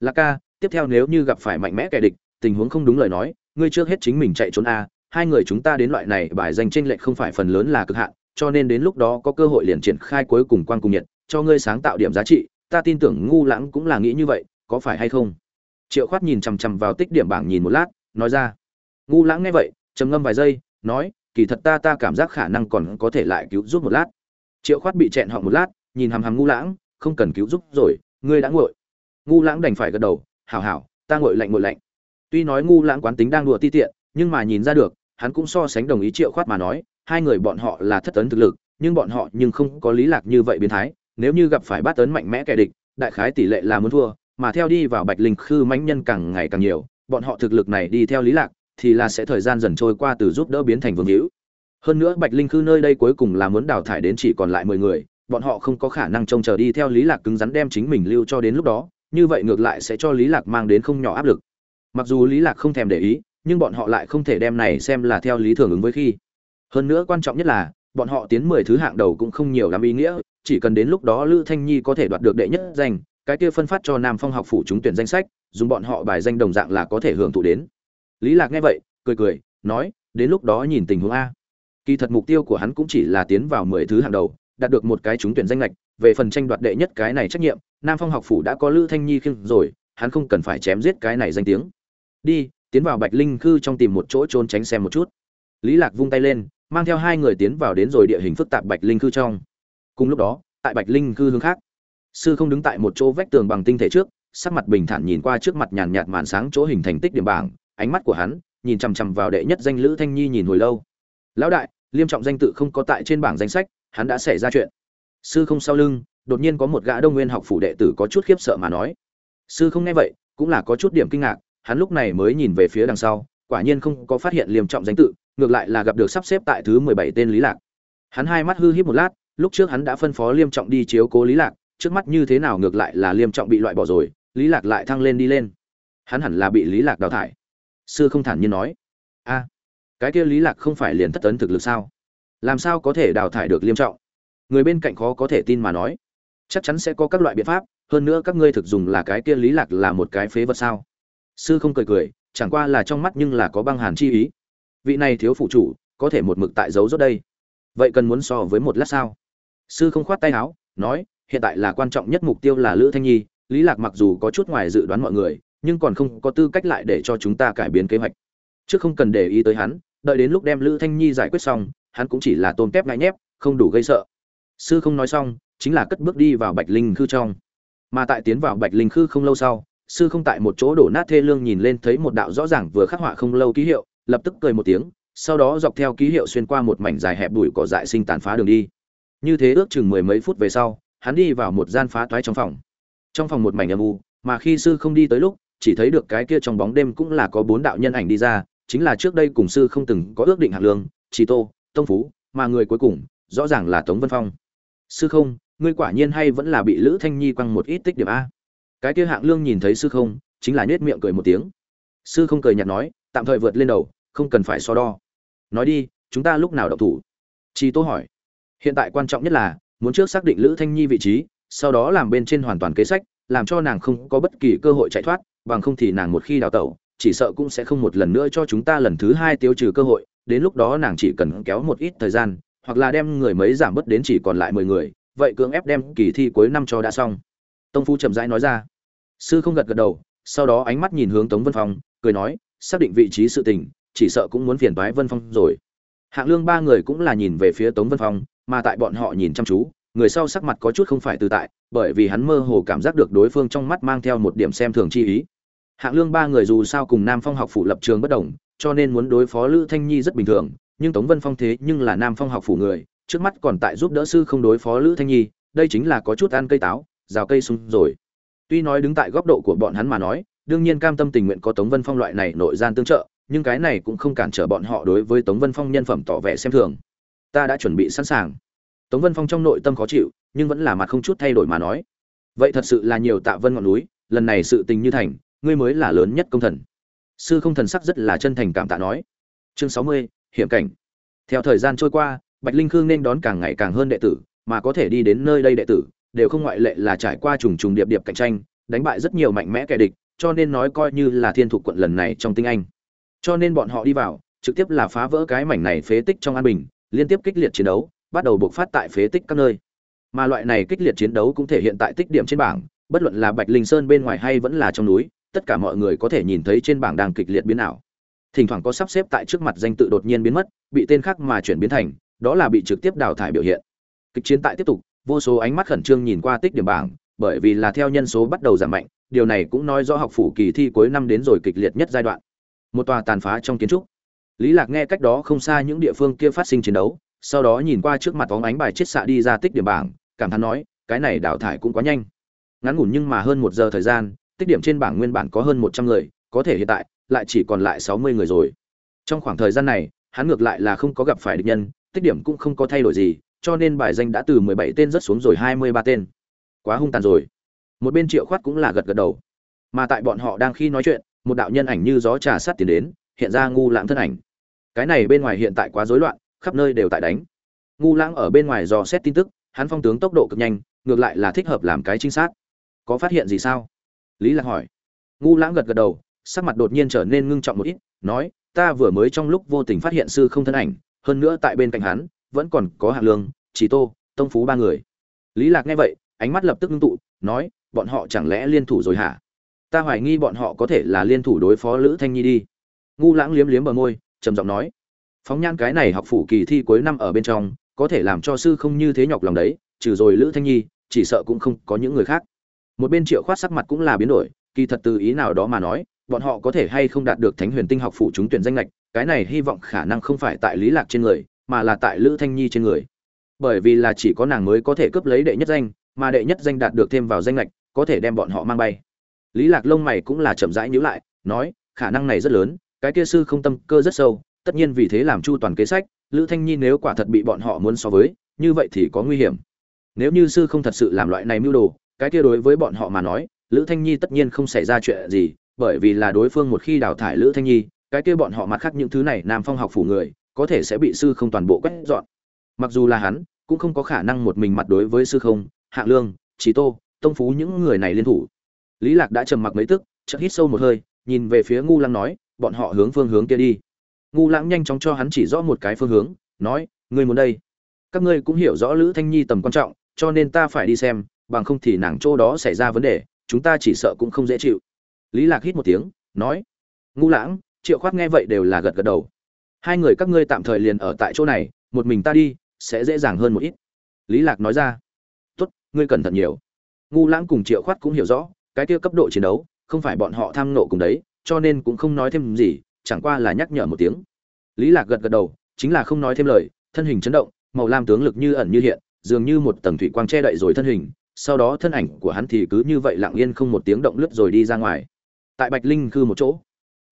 Lạc ca, tiếp theo nếu như gặp phải mạnh mẽ kẻ địch, tình huống không đúng lời nói, ngươi trước hết chính mình chạy trốn a hai người chúng ta đến loại này, bài danh tranh lệch không phải phần lớn là cực hạn, cho nên đến lúc đó có cơ hội liền triển khai cuối cùng quan cùng nhiệt, cho ngươi sáng tạo điểm giá trị, ta tin tưởng ngu lãng cũng là nghĩ như vậy, có phải hay không? Triệu khoát nhìn chằm chằm vào tích điểm bảng nhìn một lát, nói ra. Ngu lãng nghe vậy, trầm ngâm vài giây, nói, kỳ thật ta ta cảm giác khả năng còn có thể lại cứu giúp một lát. Triệu khoát bị chẹn họng một lát, nhìn hằm hằm ngu lãng, không cần cứu giúp rồi, ngươi đã nguội. Ngu lãng đành phải gật đầu, hảo hảo, ta nguội lạnh nguội lạnh. Tuy nói ngu lãng quán tính đang đùa ti tiện nhưng mà nhìn ra được, hắn cũng so sánh đồng ý triệu khoát mà nói, hai người bọn họ là thất tấn thực lực, nhưng bọn họ nhưng không có lý lạc như vậy biến thái. Nếu như gặp phải bát tấn mạnh mẽ kẻ địch, đại khái tỷ lệ là muốn thua, mà theo đi vào bạch linh khư mãnh nhân càng ngày càng nhiều, bọn họ thực lực này đi theo lý lạc, thì là sẽ thời gian dần trôi qua từ giúp đỡ biến thành vương hữu. Hơn nữa bạch linh khư nơi đây cuối cùng là muốn đào thải đến chỉ còn lại mười người, bọn họ không có khả năng trông chờ đi theo lý lạc cứng rắn đem chính mình lưu cho đến lúc đó, như vậy ngược lại sẽ cho lý lạc mang đến không nhỏ áp lực. Mặc dù lý lạc không thèm để ý nhưng bọn họ lại không thể đem này xem là theo lý thường ứng với khi. Hơn nữa quan trọng nhất là, bọn họ tiến mười thứ hạng đầu cũng không nhiều lắm ý nghĩa, chỉ cần đến lúc đó lữ thanh nhi có thể đoạt được đệ nhất danh, cái kia phân phát cho nam phong học phủ trúng tuyển danh sách, dùng bọn họ bài danh đồng dạng là có thể hưởng thụ đến. Lý lạc nghe vậy, cười cười, nói, đến lúc đó nhìn tình huống a. Kỳ thật mục tiêu của hắn cũng chỉ là tiến vào mười thứ hạng đầu, đạt được một cái trúng tuyển danh lệch về phần tranh đoạt đệ nhất cái này trách nhiệm, nam phong học phủ đã có lữ thanh nhi khiêng rồi, hắn không cần phải chém giết cái này danh tiếng. Đi tiến vào bạch linh khư trong tìm một chỗ trốn tránh xem một chút. Lý lạc vung tay lên, mang theo hai người tiến vào đến rồi địa hình phức tạp bạch linh khư trong. Cùng lúc đó, tại bạch linh khư hướng khác, sư không đứng tại một chỗ vách tường bằng tinh thể trước, sắc mặt bình thản nhìn qua trước mặt nhàn nhạt màn sáng chỗ hình thành tích điểm bảng, ánh mắt của hắn nhìn chằm chằm vào đệ nhất danh lữ thanh nhi nhìn hồi lâu. Lão đại, liêm trọng danh tự không có tại trên bảng danh sách, hắn đã xảy ra chuyện. Sư không sau lưng, đột nhiên có một gã đông nguyên học phủ đệ tử có chút khiếp sợ mà nói. Sư không nghe vậy, cũng là có chút điểm kinh ngạc hắn lúc này mới nhìn về phía đằng sau, quả nhiên không có phát hiện liêm trọng danh tự, ngược lại là gặp được sắp xếp tại thứ mười bảy tên lý lạc. Hắn hai mắt hư híp một lát, lúc trước hắn đã phân phó liêm trọng đi chiếu cố lý lạc, trước mắt như thế nào ngược lại là liêm trọng bị loại bỏ rồi, lý lạc lại thăng lên đi lên. Hắn hẳn là bị lý lạc đào thải. Sư không thản nhiên nói. A, cái kia lý lạc không phải liền thất tấn thực lực sao? Làm sao có thể đào thải được liêm trọng? Người bên cạnh khó có thể tin mà nói. Chắc chắn sẽ có các loại biện pháp, hơn nữa các ngươi thực dùng là cái kia lý lạc là một cái phế vật sao? Sư không cười cười, chẳng qua là trong mắt nhưng là có băng hàn chi ý. Vị này thiếu phụ chủ, có thể một mực tại giấu rốt đây. Vậy cần muốn so với một lát sao? Sư không khoát tay áo, nói, hiện tại là quan trọng nhất mục tiêu là lữ thanh nhi, lý lạc mặc dù có chút ngoài dự đoán mọi người, nhưng còn không có tư cách lại để cho chúng ta cải biến kế hoạch. Trước không cần để ý tới hắn, đợi đến lúc đem lữ thanh nhi giải quyết xong, hắn cũng chỉ là tôm tép ngại nhép, không đủ gây sợ. Sư không nói xong, chính là cất bước đi vào bạch linh khư trong. Mà tại tiến vào bạch linh khư không lâu sau sư không tại một chỗ đổ nát thê lương nhìn lên thấy một đạo rõ ràng vừa khắc họa không lâu ký hiệu, lập tức cười một tiếng, sau đó dọc theo ký hiệu xuyên qua một mảnh dài hẹp bụi cỏ dại sinh tàn phá đường đi. Như thế ước chừng mười mấy phút về sau, hắn đi vào một gian phá toái trong phòng. Trong phòng một mảnh âm u, mà khi sư không đi tới lúc, chỉ thấy được cái kia trong bóng đêm cũng là có bốn đạo nhân ảnh đi ra, chính là trước đây cùng sư không từng có ước định hạng lương, chỉ tô, tông phú, mà người cuối cùng, rõ ràng là tống vân phong. Sư không, ngươi quả nhiên hay vẫn là bị lữ thanh nhi quăng một ít tích điểm a cái kia hạng lương nhìn thấy sư không, chính là nhếch miệng cười một tiếng. Sư không cười nhạt nói, tạm thời vượt lên đầu, không cần phải so đo. Nói đi, chúng ta lúc nào động thủ? Chi tô hỏi. Hiện tại quan trọng nhất là, muốn trước xác định lữ thanh nhi vị trí, sau đó làm bên trên hoàn toàn kế sách, làm cho nàng không có bất kỳ cơ hội chạy thoát, bằng không thì nàng một khi đào tẩu, chỉ sợ cũng sẽ không một lần nữa cho chúng ta lần thứ hai tiêu trừ cơ hội, đến lúc đó nàng chỉ cần kéo một ít thời gian, hoặc là đem người mấy giảm bớt đến chỉ còn lại mười người, vậy cưỡng ép đem kỳ thi cuối năm cho đã xong. Tông phu chậm rãi nói ra sư không gật gật đầu, sau đó ánh mắt nhìn hướng tống vân phong, cười nói, xác định vị trí sự tình, chỉ sợ cũng muốn phiền toái vân phong rồi. Hạng lương ba người cũng là nhìn về phía tống vân phong, mà tại bọn họ nhìn chăm chú, người sau sắc mặt có chút không phải tự tại, bởi vì hắn mơ hồ cảm giác được đối phương trong mắt mang theo một điểm xem thường chi ý. Hạng lương ba người dù sao cùng nam phong học phủ lập trường bất đồng, cho nên muốn đối phó lữ thanh nhi rất bình thường, nhưng tống vân phong thế nhưng là nam phong học phủ người, trước mắt còn tại giúp đỡ sư không đối phó lữ thanh nhi, đây chính là có chút ăn cây táo, rào cây sung rồi tuy nói đứng tại góc độ của bọn hắn mà nói, đương nhiên cam tâm tình nguyện có tống vân phong loại này nội gian tương trợ, nhưng cái này cũng không cản trở bọn họ đối với tống vân phong nhân phẩm tỏ vẻ xem thường. Ta đã chuẩn bị sẵn sàng. Tống vân phong trong nội tâm khó chịu, nhưng vẫn là mặt không chút thay đổi mà nói. Vậy thật sự là nhiều tạ vân ngọn núi, lần này sự tình như thành, ngươi mới là lớn nhất công thần. Sư không thần sắc rất là chân thành cảm tạ nói. Chương sáu mươi, hiểm cảnh. Theo thời gian trôi qua, bạch linh khương nên đón càng ngày càng hơn đệ tử, mà có thể đi đến nơi đây đệ tử đều không ngoại lệ là trải qua trùng trùng điệp điệp cạnh tranh, đánh bại rất nhiều mạnh mẽ kẻ địch, cho nên nói coi như là thiên thục quận lần này trong tinh anh. Cho nên bọn họ đi vào, trực tiếp là phá vỡ cái mảnh này phế tích trong an bình, liên tiếp kích liệt chiến đấu, bắt đầu bộc phát tại phế tích các nơi. Mà loại này kích liệt chiến đấu cũng thể hiện tại tích điểm trên bảng, bất luận là bạch linh sơn bên ngoài hay vẫn là trong núi, tất cả mọi người có thể nhìn thấy trên bảng đang kịch liệt biến ảo. Thỉnh thoảng có sắp xếp tại trước mặt danh tự đột nhiên biến mất, bị tên khác mà chuyển biến thành, đó là bị trực tiếp đào thải biểu hiện. Kịch chiến tại tiếp tục vô số ánh mắt khẩn trương nhìn qua tích điểm bảng, bởi vì là theo nhân số bắt đầu giảm mạnh, điều này cũng nói rõ học phủ kỳ thi cuối năm đến rồi kịch liệt nhất giai đoạn. Một tòa tàn phá trong kiến trúc. Lý lạc nghe cách đó không xa những địa phương kia phát sinh chiến đấu, sau đó nhìn qua trước mặt bóng ánh bài chết xạ đi ra tích điểm bảng, cảm thán nói, cái này đào thải cũng quá nhanh. Ngắn ngủn nhưng mà hơn một giờ thời gian, tích điểm trên bảng nguyên bản có hơn một trăm người, có thể hiện tại lại chỉ còn lại sáu mươi người rồi. Trong khoảng thời gian này, hắn ngược lại là không có gặp phải địch nhân, tích điểm cũng không có thay đổi gì cho nên bài danh đã từ mười bảy tên rất xuống rồi hai mươi ba tên. Quá hung tàn rồi. Một bên triệu khoát cũng là gật gật đầu. Mà tại bọn họ đang khi nói chuyện, một đạo nhân ảnh như gió trà sát tiến đến, hiện ra ngu lãng thân ảnh. Cái này bên ngoài hiện tại quá rối loạn, khắp nơi đều tại đánh. Ngu lãng ở bên ngoài dò xét tin tức, hắn phong tướng tốc độ cực nhanh, ngược lại là thích hợp làm cái trinh sát. Có phát hiện gì sao? Lý lạc hỏi. Ngu lãng gật gật đầu, sắc mặt đột nhiên trở nên ngưng trọng một ít, nói, ta vừa mới trong lúc vô tình phát hiện sư không thân ảnh, hơn nữa tại bên cạnh hắn, vẫn còn có hạng lương chỉ tô, tông phú ba người. Lý lạc nghe vậy, ánh mắt lập tức ngưng tụ, nói, bọn họ chẳng lẽ liên thủ rồi hả? Ta hoài nghi bọn họ có thể là liên thủ đối phó lữ thanh nhi đi. Ngu lãng liếm liếm bờ môi, trầm giọng nói. Phóng nhan cái này học phủ kỳ thi cuối năm ở bên trong, có thể làm cho sư không như thế nhọc lòng đấy, trừ rồi lữ thanh nhi, chỉ sợ cũng không có những người khác. Một bên triệu khoát sắc mặt cũng là biến đổi, kỳ thật từ ý nào đó mà nói, bọn họ có thể hay không đạt được thánh huyền tinh học phủ trúng tuyển danh lệch cái này hy vọng khả năng không phải tại lý lạc trên người, mà là tại lữ thanh nhi trên người bởi vì là chỉ có nàng mới có thể cướp lấy đệ nhất danh, mà đệ nhất danh đạt được thêm vào danh lệch, có thể đem bọn họ mang bay. Lý lạc lông mày cũng là chậm rãi nhíu lại, nói, khả năng này rất lớn, cái kia sư không tâm cơ rất sâu, tất nhiên vì thế làm chu toàn kế sách, lữ thanh nhi nếu quả thật bị bọn họ muốn so với, như vậy thì có nguy hiểm. Nếu như sư không thật sự làm loại này mưu đồ, cái kia đối với bọn họ mà nói, lữ thanh nhi tất nhiên không xảy ra chuyện gì, bởi vì là đối phương một khi đào thải lữ thanh nhi, cái kia bọn họ mặt khác những thứ này nam phong học phủ người, có thể sẽ bị sư không toàn bộ quét dọn mặc dù là hắn, cũng không có khả năng một mình mặt đối với sư không hạng lương trí tô, tông phú những người này liên thủ. Lý lạc đã trầm mặc mấy tức, chợt hít sâu một hơi, nhìn về phía ngu lăng nói, bọn họ hướng phương hướng kia đi. Ngu lãng nhanh chóng cho hắn chỉ rõ một cái phương hướng, nói, ngươi muốn đây. Các ngươi cũng hiểu rõ lữ thanh nhi tầm quan trọng, cho nên ta phải đi xem, bằng không thì nàng chỗ đó xảy ra vấn đề, chúng ta chỉ sợ cũng không dễ chịu. Lý lạc hít một tiếng, nói, ngu lãng triệu khoát nghe vậy đều là gật gật đầu. Hai người các ngươi tạm thời liền ở tại chỗ này, một mình ta đi sẽ dễ dàng hơn một ít. Lý lạc nói ra, tốt, ngươi cẩn thận nhiều. Ngu lãng cùng triệu khoát cũng hiểu rõ, cái kia cấp độ chiến đấu, không phải bọn họ tham nộ cùng đấy, cho nên cũng không nói thêm gì, chẳng qua là nhắc nhở một tiếng. Lý lạc gật gật đầu, chính là không nói thêm lời, thân hình chấn động, màu lam tướng lực như ẩn như hiện, dường như một tầng thủy quang che đậy rồi thân hình, sau đó thân ảnh của hắn thì cứ như vậy lặng yên không một tiếng động lướt rồi đi ra ngoài. Tại bạch linh cư một chỗ,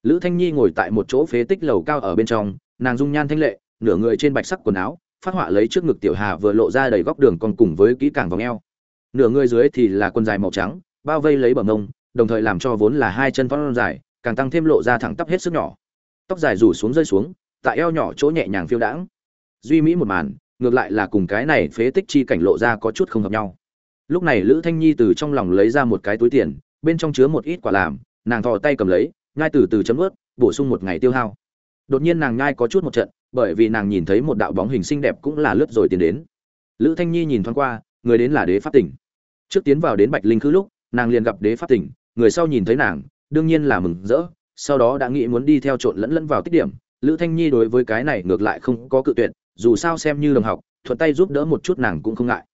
lữ thanh nhi ngồi tại một chỗ phế tích lầu cao ở bên trong, nàng dung nhan thanh lệ, nửa người trên bạch sắc quần áo phát họa lấy trước ngực tiểu hà vừa lộ ra đầy góc đường còn cùng với kỹ càng vòng eo. Nửa người dưới thì là quần dài màu trắng, bao vây lấy bờ mông, đồng thời làm cho vốn là hai chân phong dài, càng tăng thêm lộ ra thẳng tắp hết sức nhỏ. Tóc dài rủ xuống rơi xuống, tại eo nhỏ chỗ nhẹ nhàng phiêu đãng. Duy mỹ một màn, ngược lại là cùng cái này phế tích chi cảnh lộ ra có chút không hợp nhau. Lúc này lữ thanh nhi từ trong lòng lấy ra một cái túi tiền, bên trong chứa một ít quả làm, nàng thò tay cầm lấy, nhai từ từ chấm ướt, bổ sung một ngày tiêu hao. Đột nhiên nàng nhai có chút một trận bởi vì nàng nhìn thấy một đạo bóng hình xinh đẹp cũng là lướt rồi tiến đến. Lữ thanh nhi nhìn thoáng qua, người đến là đế pháp tỉnh. Trước tiến vào đến bạch linh khứ lúc, nàng liền gặp đế pháp tỉnh, người sau nhìn thấy nàng, đương nhiên là mừng rỡ, sau đó đã nghĩ muốn đi theo trộn lẫn lẫn vào tích điểm. Lữ thanh nhi đối với cái này ngược lại không có cự tuyệt, dù sao xem như đồng học, thuận tay giúp đỡ một chút nàng cũng không ngại.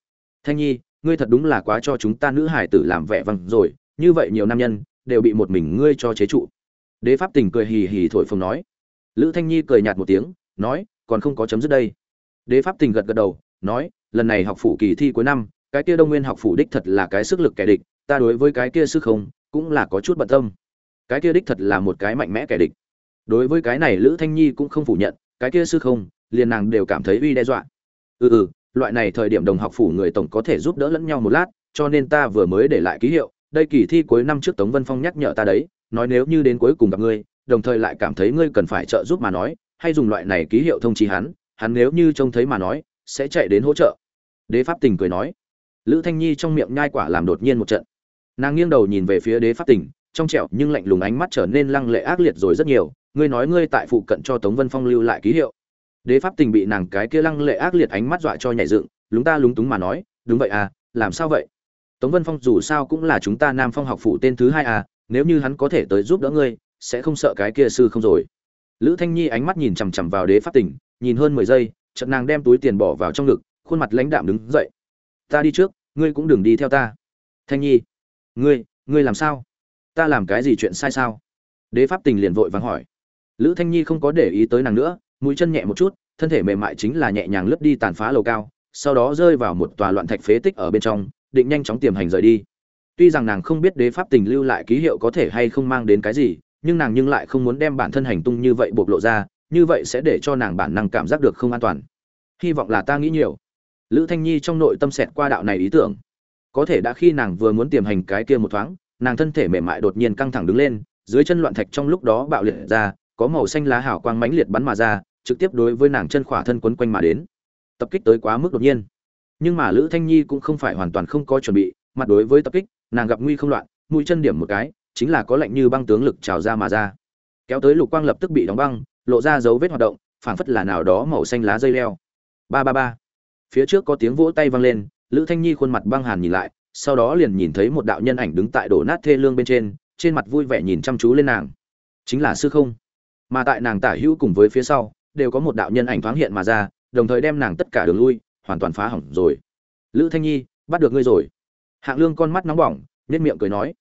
Thanh nhi, ngươi thật đúng là quá cho chúng ta nữ hải tử làm vẻ vang rồi, như vậy nhiều nam nhân, đều bị một mình ngươi cho chế trụ. Đế pháp tình cười hì hì thổi phồng nói. Lữ thanh nhi cười nhạt một tiếng nói, còn không có chấm dứt đây. Đế pháp tình gật gật đầu, nói, lần này học phủ kỳ thi cuối năm, cái kia đông nguyên học phủ đích thật là cái sức lực kẻ địch, ta đối với cái kia sức không, cũng là có chút bận tâm. Cái kia đích thật là một cái mạnh mẽ kẻ địch. Đối với cái này lữ thanh nhi cũng không phủ nhận, cái kia sư không, liền nàng đều cảm thấy uy đe dọa. Ừ ừ loại này thời điểm đồng học phủ người tổng có thể giúp đỡ lẫn nhau một lát, cho nên ta vừa mới để lại ký hiệu, đây kỳ thi cuối năm trước tống vân phong nhắc nhở ta đấy, nói nếu như đến cuối cùng gặp ngươi, đồng thời lại cảm thấy ngươi cần phải trợ giúp mà nói hay dùng loại này ký hiệu thông chí hắn hắn nếu như trông thấy mà nói, sẽ chạy đến hỗ trợ. Đế pháp tình cười nói. Lữ thanh nhi trong miệng nhai quả làm đột nhiên một trận. Nàng nghiêng đầu nhìn về phía đế pháp tình, trong trẻo nhưng lạnh lùng ánh mắt trở nên lăng lệ ác liệt rồi rất nhiều. Ngươi nói ngươi tại phụ cận cho tống vân phong lưu lại ký hiệu. Đế pháp tình bị nàng cái kia lăng lệ ác liệt ánh mắt dọa cho nhảy dựng, lúng ta lúng túng mà nói, đúng vậy à làm sao vậy? Tống vân phong dù sao cũng là chúng ta nam phong học phụ tên thứ hai à nếu như hắn có thể tới giúp đỡ ngươi, sẽ không sợ cái kia sư không rồi lữ thanh nhi ánh mắt nhìn chằm chằm vào đế pháp Tỉnh, nhìn hơn mười giây chợt nàng đem túi tiền bỏ vào trong ngực khuôn mặt lãnh đạm đứng dậy. Ta đi trước ngươi cũng đừng đi theo ta. Thanh nhi ngươi ngươi làm sao? Ta làm cái gì chuyện sai sao? Đế pháp tình liền vội vàng hỏi. Lữ thanh nhi không có để ý tới nàng nữa mũi chân nhẹ một chút thân thể mềm mại chính là nhẹ nhàng lướt đi tàn phá lầu cao sau đó rơi vào một tòa loạn thạch phế tích ở bên trong định nhanh chóng tiềm hành rời đi. Tuy rằng nàng không biết đế pháp tình lưu lại ký hiệu có thể hay không mang đến cái gì nhưng nàng nhưng lại không muốn đem bản thân hành tung như vậy bộc lộ ra, như vậy sẽ để cho nàng bản năng cảm giác được không an toàn. Hy vọng là ta nghĩ nhiều. Lữ thanh nhi trong nội tâm xẹt qua đạo này ý tưởng. Có thể đã khi nàng vừa muốn tiềm hành cái kia một thoáng, nàng thân thể mềm mại đột nhiên căng thẳng đứng lên, dưới chân loạn thạch trong lúc đó bạo liệt ra, có màu xanh lá hào quang mãnh liệt bắn mà ra, trực tiếp đối với nàng chân khỏa thân quấn quanh mà đến. Tập kích tới quá mức đột nhiên. Nhưng mà lữ thanh nhi cũng không phải hoàn toàn không có chuẩn bị, mặt đối với tập kích, nàng gặp nguy không loạn, mũi chân điểm một cái chính là có lạnh như băng tướng lực trào ra mà ra. Kéo tới lục quang lập tức bị đóng băng, lộ ra dấu vết hoạt động, phảng phất là nào đó màu xanh lá dây leo. Ba ba ba. Phía trước có tiếng vỗ tay vang lên, lữ thanh nhi khuôn mặt băng hàn nhìn lại, sau đó liền nhìn thấy một đạo nhân ảnh đứng tại đổ nát thê lương bên trên trên mặt vui vẻ nhìn chăm chú lên nàng. Chính là sư không. Mà tại nàng tả hữu cùng với phía sau, đều có một đạo nhân ảnh thoáng hiện mà ra, đồng thời đem nàng tất cả đường lui, hoàn toàn phá hỏng rồi. Lữ thanh nhi, bắt được ngươi rồi. Hạng lương con mắt nóng bỏng nết miệng cười nói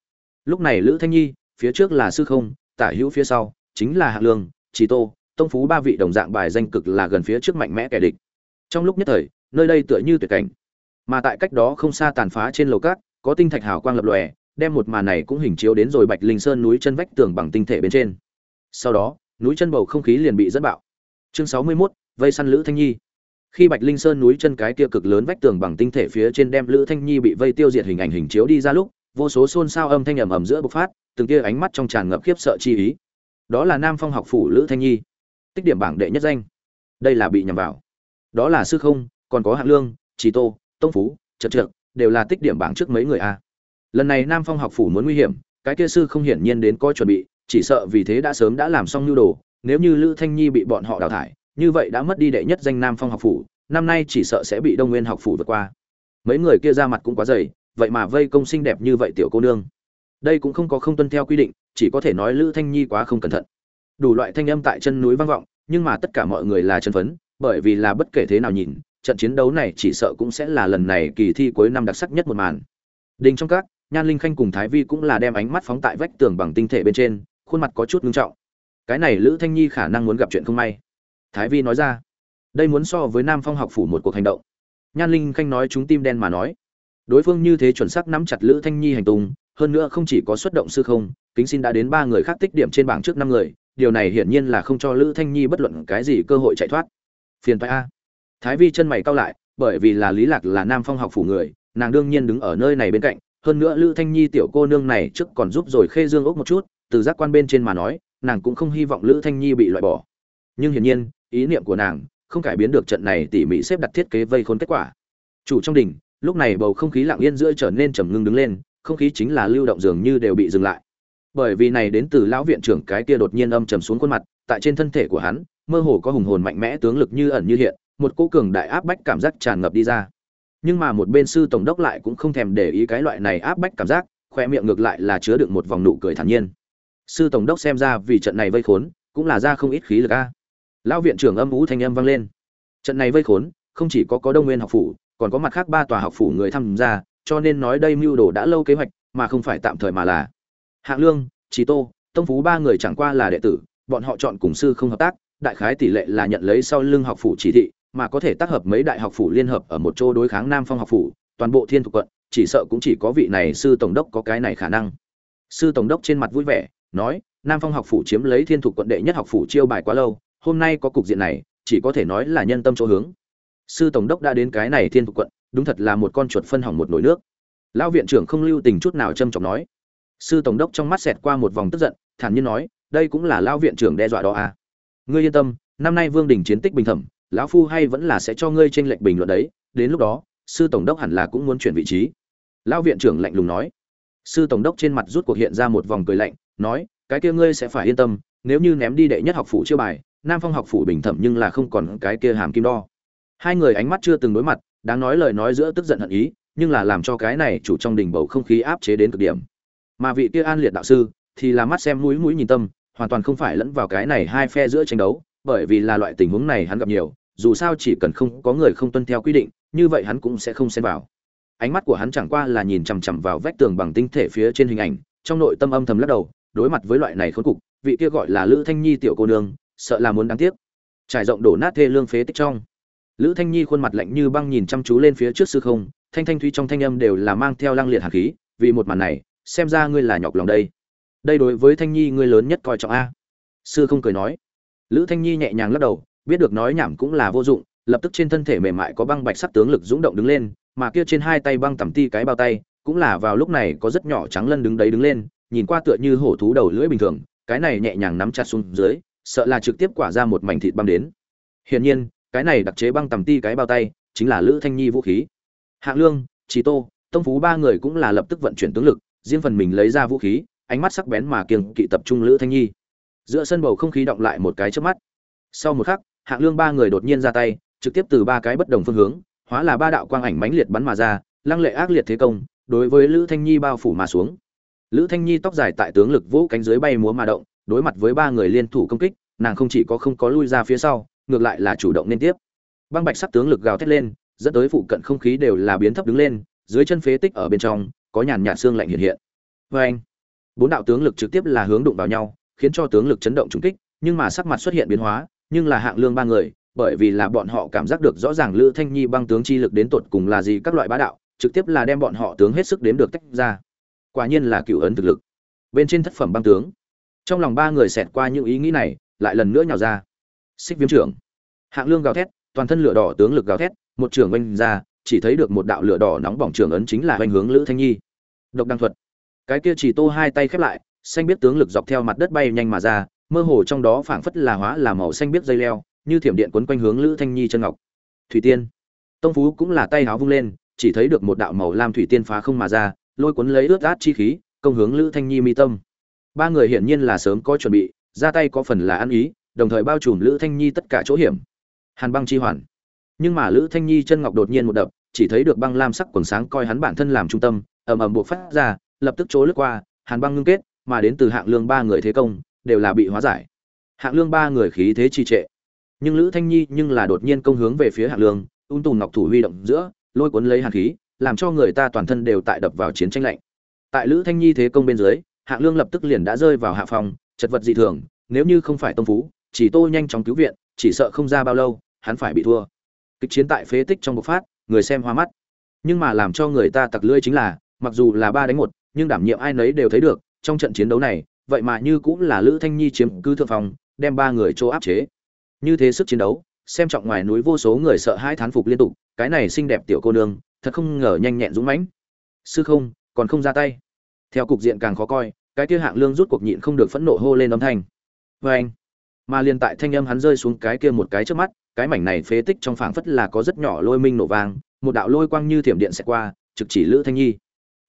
lúc này lữ thanh nhi phía trước là sư không tả hữu phía sau chính là hạng lương trí tô tông phú ba vị đồng dạng bài danh cực là gần phía trước mạnh mẽ kẻ địch. Trong lúc nhất thời nơi đây tựa như tuyệt cảnh. Mà tại cách đó không xa tàn phá trên lầu cát có tinh thạch hào quang lập lòe đem một màn này cũng hình chiếu đến rồi bạch linh sơn núi chân vách tường bằng tinh thể bên trên. Sau đó núi chân bầu không khí liền bị dẫn bạo. Chương sáu mươi 61, vây săn lữ thanh nhi. Khi bạch linh sơn núi chân cái kia cực lớn vách tường bằng tinh thể phía trên đem lữ thanh nhi bị vây tiêu diệt hình ảnh hình chiếu đi ra lúc vô số xôn xao âm thanh ầm ầm giữa bộc phát, từng kia ánh mắt trong tràn ngập khiếp sợ chi ý. Đó là nam phong học phủ lữ thanh nhi, tích điểm bảng đệ nhất danh. Đây là bị nhầm vào. Đó là sư không, còn có hạng lương, chỉ tô, tông phú trật trượt đều là tích điểm bảng trước mấy người a. Lần này nam phong học phủ muốn nguy hiểm, cái kia sư không hiển nhiên đến có chuẩn bị, chỉ sợ vì thế đã sớm đã làm xong nhu đồ. Nếu như lữ thanh nhi bị bọn họ đào thải, như vậy đã mất đi đệ nhất danh nam phong học phủ, năm nay chỉ sợ sẽ bị đông nguyên học phủ vượt qua. Mấy người kia ra mặt cũng quá dày vậy mà vây công xinh đẹp như vậy tiểu cô nương. Đây cũng không có không tuân theo quy định, chỉ có thể nói lữ thanh nhi quá không cẩn thận. Đủ loại thanh âm tại chân núi vang vọng, nhưng mà tất cả mọi người là chân phấn, bởi vì là bất kể thế nào nhìn, trận chiến đấu này chỉ sợ cũng sẽ là lần này kỳ thi cuối năm đặc sắc nhất một màn. Đình trong các, nhan linh khanh cùng thái vi cũng là đem ánh mắt phóng tại vách tường bằng tinh thể bên trên, khuôn mặt có chút ngưng trọng. Cái này lữ thanh nhi khả năng muốn gặp chuyện không may. Thái vi nói ra, đây muốn so với nam phong học phủ một cuộc hành động. Nhan linh khanh nói chúng tim đen mà nói đối phương như thế chuẩn xác nắm chặt lữ thanh nhi hành tung, hơn nữa không chỉ có xuất động sư không, kính xin đã đến ba người khác tích điểm trên bảng trước năm người, điều này hiển nhiên là không cho lữ thanh nhi bất luận cái gì cơ hội chạy thoát. Phiền phải a. Thái vi chân mày cau lại, bởi vì là lý lạc là nam phong học phủ người, nàng đương nhiên đứng ở nơi này bên cạnh, hơn nữa lữ thanh nhi tiểu cô nương này trước còn giúp rồi khê dương ốc một chút, từ giác quan bên trên mà nói, nàng cũng không hy vọng lữ thanh nhi bị loại bỏ. Nhưng hiển nhiên, ý niệm của nàng không cải biến được trận này tỉ mỉ xếp đặt thiết kế vây khốn kết quả. Chủ trong đỉnh lúc này bầu không khí lặng yên giữa trở nên trầm ngưng đứng lên, không khí chính là lưu động dường như đều bị dừng lại. Bởi vì này đến từ lão viện trưởng cái kia đột nhiên âm trầm xuống khuôn mặt, tại trên thân thể của hắn, mơ hồ có hùng hồn mạnh mẽ tướng lực như ẩn như hiện, một cô cường đại áp bách cảm giác tràn ngập đi ra. Nhưng mà một bên sư tổng đốc lại cũng không thèm để ý cái loại này áp bách cảm giác, khoe miệng ngược lại là chứa được một vòng nụ cười thản nhiên. Sư tổng đốc xem ra vì trận này vây khốn, cũng là ra không ít khí lực a. Lão viện trưởng âm ú thanh âm vang lên. Trận này vây khốn, không chỉ có có đông nguyên học phủ còn có mặt khác ba tòa học phủ người tham gia, cho nên nói đây mưu đồ đã lâu kế hoạch, mà không phải tạm thời mà là. Hạng lương trí tô, tông phú ba người chẳng qua là đệ tử, bọn họ chọn cùng sư không hợp tác, đại khái tỷ lệ là nhận lấy sau lưng học phủ chỉ thị, mà có thể tác hợp mấy đại học phủ liên hợp ở một chỗ đối kháng nam phong học phủ, toàn bộ thiên thuộc quận, chỉ sợ cũng chỉ có vị này sư tổng đốc có cái này khả năng. Sư tổng đốc trên mặt vui vẻ, nói, nam phong học phủ chiếm lấy thiên thuộc quận đệ nhất học phủ chiêu bài quá lâu, hôm nay có cục diện này, chỉ có thể nói là nhân tâm chỗ hướng sư tổng đốc đã đến cái này thiên thuộc quận, đúng thật là một con chuột phân hỏng một nồi nước. Lão viện trưởng không lưu tình chút nào trâm trọng nói. Sư tổng đốc trong mắt xẹt qua một vòng tức giận, thản nhiên nói, đây cũng là lão viện trưởng đe dọa đó à. Ngươi yên tâm, năm nay vương đình chiến tích bình thẩm, lão phu hay vẫn là sẽ cho ngươi trên lệnh bình luận đấy, đến lúc đó, sư tổng đốc hẳn là cũng muốn chuyển vị trí. Lão viện trưởng lạnh lùng nói. Sư tổng đốc trên mặt rút cuộc hiện ra một vòng cười lạnh, nói, cái kia ngươi sẽ phải yên tâm, nếu như ném đi đệ nhất học phủ chiêu bài, nam phong học phủ bình thẩm nhưng là không còn cái kia hàm kim đo hai người ánh mắt chưa từng đối mặt, đáng nói lời nói giữa tức giận hận ý, nhưng là làm cho cái này chủ trong đình bầu không khí áp chế đến cực điểm. Mà vị kia an liệt đạo sư thì là mắt xem mũi mũi nhìn tâm, hoàn toàn không phải lẫn vào cái này hai phe giữa tranh đấu, bởi vì là loại tình huống này hắn gặp nhiều, dù sao chỉ cần không có người không tuân theo quy định, như vậy hắn cũng sẽ không xen vào. Ánh mắt của hắn chẳng qua là nhìn chằm chằm vào vách tường bằng tinh thể phía trên hình ảnh, trong nội tâm âm thầm lắc đầu, đối mặt với loại này khốn cục, vị kia gọi là lữ thanh nhi tiểu cô nương, sợ là muốn đáng tiếc. Trải rộng đổ nát thê lương phế tích trong lữ thanh nhi khuôn mặt lạnh như băng nhìn chăm chú lên phía trước sư không, thanh thanh thúy trong thanh âm đều là mang theo lăng liệt hạt khí, vì một màn này, xem ra ngươi là nhọc lòng đây. Đây đối với thanh nhi ngươi lớn nhất coi trọng a. Sư không cười nói. Lữ thanh nhi nhẹ nhàng lắc đầu, biết được nói nhảm cũng là vô dụng, lập tức trên thân thể mềm mại có băng bạch sắc tướng lực dũng động đứng lên, mà kia trên hai tay băng tẩm ti cái bao tay, cũng là vào lúc này có rất nhỏ trắng lân đứng đấy đứng lên, nhìn qua tựa như hổ thú đầu lưỡi bình thường, cái này nhẹ nhàng nắm chặt xuống dưới, sợ là trực tiếp quả ra một mảnh thịt băng đến. Hiển nhiên cái này đặc chế băng tầm ti cái bao tay, chính là lữ thanh nhi vũ khí. Hạng lương trí tô, tông phú ba người cũng là lập tức vận chuyển tướng lực, riêng phần mình lấy ra vũ khí, ánh mắt sắc bén mà kiêng kỵ tập trung lữ thanh nhi. Giữa sân bầu không khí động lại một cái trước mắt. Sau một khắc hạng lương ba người đột nhiên ra tay, trực tiếp từ ba cái bất đồng phương hướng, hóa là ba đạo quang ảnh mãnh liệt bắn mà ra, lăng lệ ác liệt thế công, đối với lữ thanh nhi bao phủ mà xuống. Lữ thanh nhi tóc dài tại tướng lực vũ cánh dưới bay múa mà động, đối mặt với ba người liên thủ công kích, nàng không chỉ có không có lui ra phía sau ngược lại là chủ động nên tiếp. Băng bạch sắc tướng lực gào thét lên, dẫn tới phụ cận không khí đều là biến thấp đứng lên, dưới chân phế tích ở bên trong, có nhàn nhạt xương lạnh hiện hiện. Vê anh bốn đạo tướng lực trực tiếp là hướng đụng vào nhau, khiến cho tướng lực chấn động trúng kích, nhưng mà sắc mặt xuất hiện biến hóa, nhưng là hạng lương ba người, bởi vì là bọn họ cảm giác được rõ ràng lữ thanh nhi băng tướng chi lực đến tột cùng là gì các loại bá đạo, trực tiếp là đem bọn họ tướng hết sức đếm được tách ra. Quả nhiên là cựu ấn thực lực. Bên trên thất phẩm băng tướng. Trong lòng ba người xẹt qua những ý nghĩ này, lại lần nữa nhào ra xích viêm trưởng. Hạng lương gào thét, toàn thân lửa đỏ tướng lực gào thét, một trưởng oanh ra, chỉ thấy được một đạo lửa đỏ nóng bỏng trưởng ấn chính là oanh hướng lữ thanh nhi. Độc đăng thuật. Cái kia chỉ tô hai tay khép lại, xanh biết tướng lực dọc theo mặt đất bay nhanh mà ra, mơ hồ trong đó phảng phất là hóa là màu xanh biết dây leo, như thiểm điện quấn quanh hướng lữ thanh nhi chân ngọc. Thủy tiên. Tông phú cũng là tay háo vung lên, chỉ thấy được một đạo màu lam thủy tiên phá không mà ra, lôi cuốn lấy ướt át chi khí, công hướng lữ thanh nhi mi tâm. Ba người hiển nhiên là sớm có chuẩn bị, ra tay có phần là ăn ý đồng thời bao trùm lữ thanh nhi tất cả chỗ hiểm. Hàn băng chi hoàn. Nhưng mà lữ thanh nhi chân ngọc đột nhiên một đập, chỉ thấy được băng lam sắc quần sáng coi hắn bản thân làm trung tâm, ầm ầm buộc phát ra, lập tức chỗ lướt qua, hàn băng ngưng kết, mà đến từ hạng lương ba người thế công, đều là bị hóa giải. Hạng lương ba người khí thế trì trệ. Nhưng lữ thanh nhi nhưng là đột nhiên công hướng về phía hạng lương, ung tùn ngọc thủ huy động giữa, lôi cuốn lấy hàn khí, làm cho người ta toàn thân đều tại đập vào chiến tranh lạnh. Tại lữ thanh nhi thế công bên dưới, hạng lương lập tức liền đã rơi vào hạ phòng chật vật dị thường, nếu như không phải tông phú chỉ tô nhanh chóng cứu viện, chỉ sợ không ra bao lâu, hắn phải bị thua. Kịch chiến tại phế tích trong bộc phát, người xem hoa mắt. Nhưng mà làm cho người ta tặc lưỡi chính là, mặc dù là ba đánh một, nhưng đảm nhiệm ai nấy đều thấy được, trong trận chiến đấu này, vậy mà như cũng là lữ thanh nhi chiếm cứ thượng phòng, đem ba người chỗ áp chế. Như thế sức chiến đấu, xem trọng ngoài núi vô số người sợ hai thán phục liên tục, cái này xinh đẹp tiểu cô nương, thật không ngờ nhanh nhẹn dũng mãnh. Sư không, còn không ra tay. Theo cục diện càng khó coi, cái kia hạng lương rút cuộc nhịn không được phẫn nộ hô lên âm thanh. Vê anh mà liền tại thanh âm hắn rơi xuống cái kia một cái trước mắt, cái mảnh này phế tích trong phảng phất là có rất nhỏ lôi minh nổ vang, một đạo lôi quang như thiểm điện sẽ qua, trực chỉ lữ thanh nhi.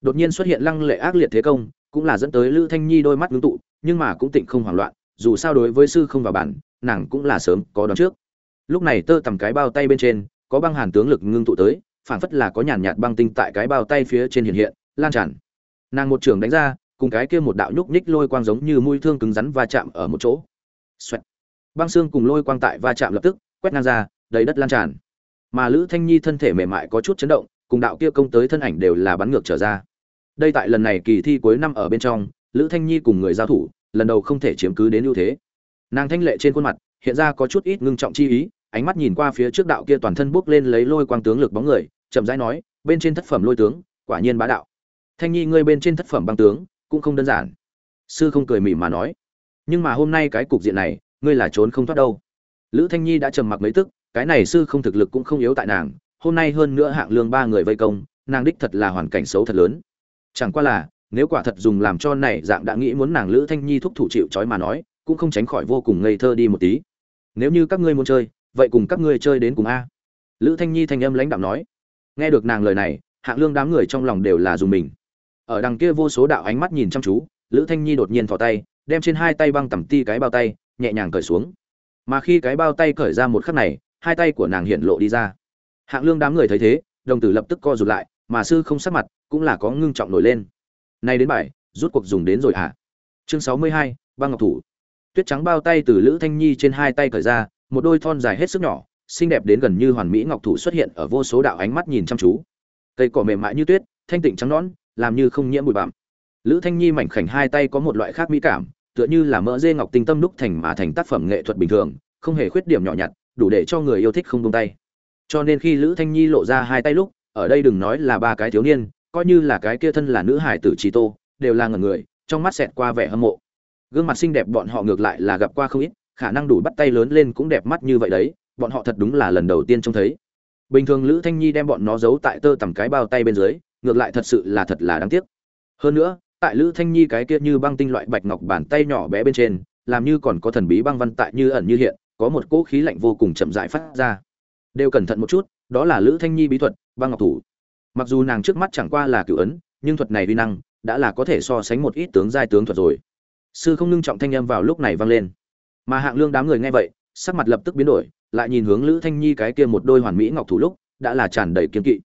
Đột nhiên xuất hiện lăng lệ ác liệt thế công, cũng là dẫn tới lữ thanh nhi đôi mắt ngưng tụ, nhưng mà cũng tịnh không hoảng loạn, dù sao đối với sư không vào bản, nàng cũng là sớm có đón trước. Lúc này tơ tầm cái bao tay bên trên, có băng hàn tướng lực ngưng tụ tới, phảng phất là có nhàn nhạt băng tinh tại cái bao tay phía trên hiện hiện, lan tràn. Nàng một trường đánh ra, cùng cái kia một đạo nhúc nhích lôi quang giống như mũi thương cứng rắn va chạm ở một chỗ. Xoẹt. băng xương cùng lôi quang tại va chạm lập tức, quét ngang ra, đầy đất lan tràn. Mà lữ thanh nhi thân thể mềm mại có chút chấn động, cùng đạo kia công tới thân ảnh đều là bắn ngược trở ra. Đây tại lần này kỳ thi cuối năm ở bên trong, lữ thanh nhi cùng người giao thủ, lần đầu không thể chiếm cứ đến ưu thế. Nàng thanh lệ trên khuôn mặt, hiện ra có chút ít ngưng trọng chi ý, ánh mắt nhìn qua phía trước đạo kia toàn thân bốc lên lấy lôi quang tướng lực bóng người, chậm rãi nói, bên trên thất phẩm lôi tướng, quả nhiên bá đạo. Thanh nhi ngươi bên trên thất phẩm băng tướng, cũng không đơn giản. Sư không cười mỉm mà nói nhưng mà hôm nay cái cục diện này, ngươi là trốn không thoát đâu. Lữ thanh nhi đã trầm mặc mấy tức, cái này sư không thực lực cũng không yếu tại nàng, hôm nay hơn nữa hạng lương ba người vây công, nàng đích thật là hoàn cảnh xấu thật lớn. Chẳng qua là, nếu quả thật dùng làm cho này dạng đã nghĩ muốn nàng lữ thanh nhi thúc thủ chịu trói mà nói, cũng không tránh khỏi vô cùng ngây thơ đi một tí. Nếu như các ngươi muốn chơi, vậy cùng các ngươi chơi đến cùng a. Lữ thanh nhi thanh âm lãnh đạo nói. Nghe được nàng lời này, hạng lương đám người trong lòng đều là dùng mình. Ở đằng kia vô số đạo ánh mắt nhìn chăm chú, lữ thanh nhi đột nhiên thò tay đem trên hai tay băng tẩm ti cái bao tay, nhẹ nhàng cởi xuống. Mà khi cái bao tay cởi ra một khắc này, hai tay của nàng hiện lộ đi ra. Hạng lương đám người thấy thế, đồng tử lập tức co rụt lại, mà sư không sắc mặt cũng là có ngưng trọng nổi lên. Nay đến bài, rút cuộc dùng đến rồi hả? Chương sáu mươi hai, băng ngọc thủ. Tuyết trắng bao tay từ lữ thanh nhi trên hai tay cởi ra, một đôi thon dài hết sức nhỏ, xinh đẹp đến gần như hoàn mỹ ngọc thủ xuất hiện ở vô số đạo ánh mắt nhìn chăm chú. Cây cỏ mềm mại như tuyết, thanh tịnh trắng nõn, làm như không nhiễm bụi bặm. Lữ thanh nhi mảnh khảnh hai tay có một loại khác mỹ cảm tựa như là mỡ dê ngọc tinh tâm đúc thành mà thành tác phẩm nghệ thuật bình thường, không hề khuyết điểm nhỏ nhặt, đủ để cho người yêu thích không buông tay. Cho nên khi lữ thanh nhi lộ ra hai tay lúc, ở đây đừng nói là ba cái thiếu niên, coi như là cái kia thân là nữ hải tử trí tô, đều là ngẩn người, trong mắt xẹt qua vẻ hâm mộ. Gương mặt xinh đẹp bọn họ ngược lại là gặp qua không ít, khả năng đủ bắt tay lớn lên cũng đẹp mắt như vậy đấy, bọn họ thật đúng là lần đầu tiên trông thấy. Bình thường lữ thanh nhi đem bọn nó giấu tại tơ tằm cái bao tay bên dưới, ngược lại thật sự là thật là đáng tiếc. Hơn nữa tại lữ thanh nhi cái kia như băng tinh loại bạch ngọc bàn tay nhỏ bé bên trên, làm như còn có thần bí băng văn tại như ẩn như hiện, có một cỗ khí lạnh vô cùng chậm rãi phát ra. Đều cẩn thận một chút, đó là lữ thanh nhi bí thuật, băng ngọc thủ. Mặc dù nàng trước mắt chẳng qua là cửu ấn, nhưng thuật này uy năng đã là có thể so sánh một ít tướng giai tướng thuật rồi. Sư không ngưng trọng thanh âm vào lúc này vang lên. Mà hạng lương đám người nghe vậy, sắc mặt lập tức biến đổi, lại nhìn hướng lữ thanh nhi cái kia một đôi hoàn mỹ ngọc thủ lúc, đã là tràn đầy kiên kỵ.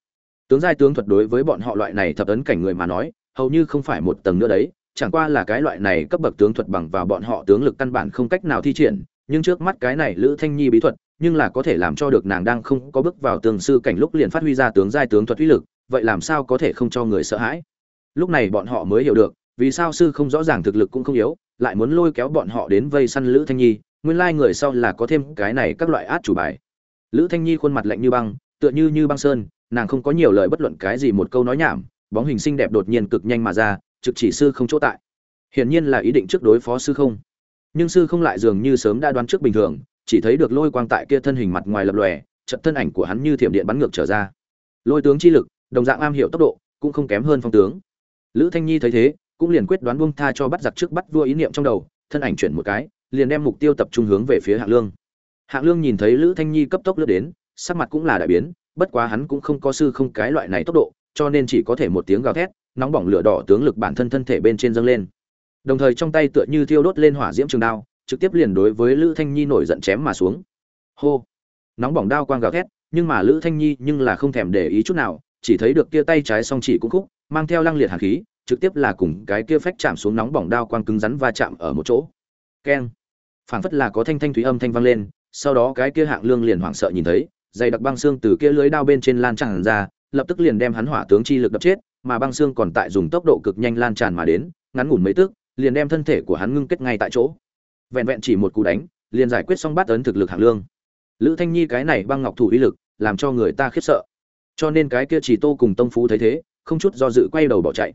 Tướng giai tướng thuật đối với bọn họ loại này thập ấn cảnh người mà nói hầu như không phải một tầng nữa đấy, chẳng qua là cái loại này cấp bậc tướng thuật bằng vào bọn họ tướng lực căn bản không cách nào thi triển, nhưng trước mắt cái này lữ thanh nhi bí thuật, nhưng là có thể làm cho được nàng đang không có bước vào tường sư cảnh lúc liền phát huy ra tướng giai tướng thuật uy lực, vậy làm sao có thể không cho người sợ hãi? Lúc này bọn họ mới hiểu được, vì sao sư không rõ ràng thực lực cũng không yếu, lại muốn lôi kéo bọn họ đến vây săn lữ thanh nhi, nguyên lai người sau là có thêm cái này các loại át chủ bài. Lữ thanh nhi khuôn mặt lạnh như băng, tựa như như băng sơn, nàng không có nhiều lời bất luận cái gì một câu nói nhảm bóng hình xinh đẹp đột nhiên cực nhanh mà ra, trực chỉ sư không chỗ tại. Hiển nhiên là ý định trước đối phó sư không. Nhưng sư không lại dường như sớm đã đoán trước bình thường, chỉ thấy được lôi quang tại kia thân hình mặt ngoài lập lòe trận thân ảnh của hắn như thiểm điện bắn ngược trở ra. Lôi tướng chi lực, đồng dạng am hiểu tốc độ, cũng không kém hơn phong tướng. Lữ thanh nhi thấy thế, cũng liền quyết đoán buông tha cho bắt giặc trước bắt vua ý niệm trong đầu, thân ảnh chuyển một cái, liền đem mục tiêu tập trung hướng về phía hạng lương. Hạng lương nhìn thấy lữ thanh nhi cấp tốc lướt đến, sắc mặt cũng là đại biến, bất quá hắn cũng không có sư không cái loại này tốc độ cho nên chỉ có thể một tiếng gào thét, nóng bỏng lửa đỏ tướng lực bản thân thân thể bên trên dâng lên. Đồng thời trong tay tựa như thiêu đốt lên hỏa diễm trường đao, trực tiếp liền đối với lữ thanh nhi nổi giận chém mà xuống. Hô! Nóng bỏng đao quang gào thét, nhưng mà lữ thanh nhi nhưng là không thèm để ý chút nào, chỉ thấy được kia tay trái song chỉ cũng khúc, mang theo lăng liệt hàn khí, trực tiếp là cùng cái kia phách chạm xuống nóng bỏng đao quang cứng rắn va chạm ở một chỗ. Keng! Phảng phất là có thanh thanh thúy âm thanh vang lên, sau đó cái kia hạng lương liền hoảng sợ nhìn thấy, dày đặc băng xương từ kia lưới đao bên trên lan tràn ra lập tức liền đem hắn hỏa tướng chi lực đập chết, mà băng xương còn tại dùng tốc độ cực nhanh lan tràn mà đến, ngắn ngủn mấy tức, liền đem thân thể của hắn ngưng kết ngay tại chỗ. Vẹn vẹn chỉ một cú đánh, liền giải quyết xong bát ấn thực lực hạng lương. Lữ thanh nhi cái này băng ngọc thủ uy lực, làm cho người ta khiếp sợ. Cho nên cái kia chỉ tô cùng tông phú thấy thế, không chút do dự quay đầu bỏ chạy.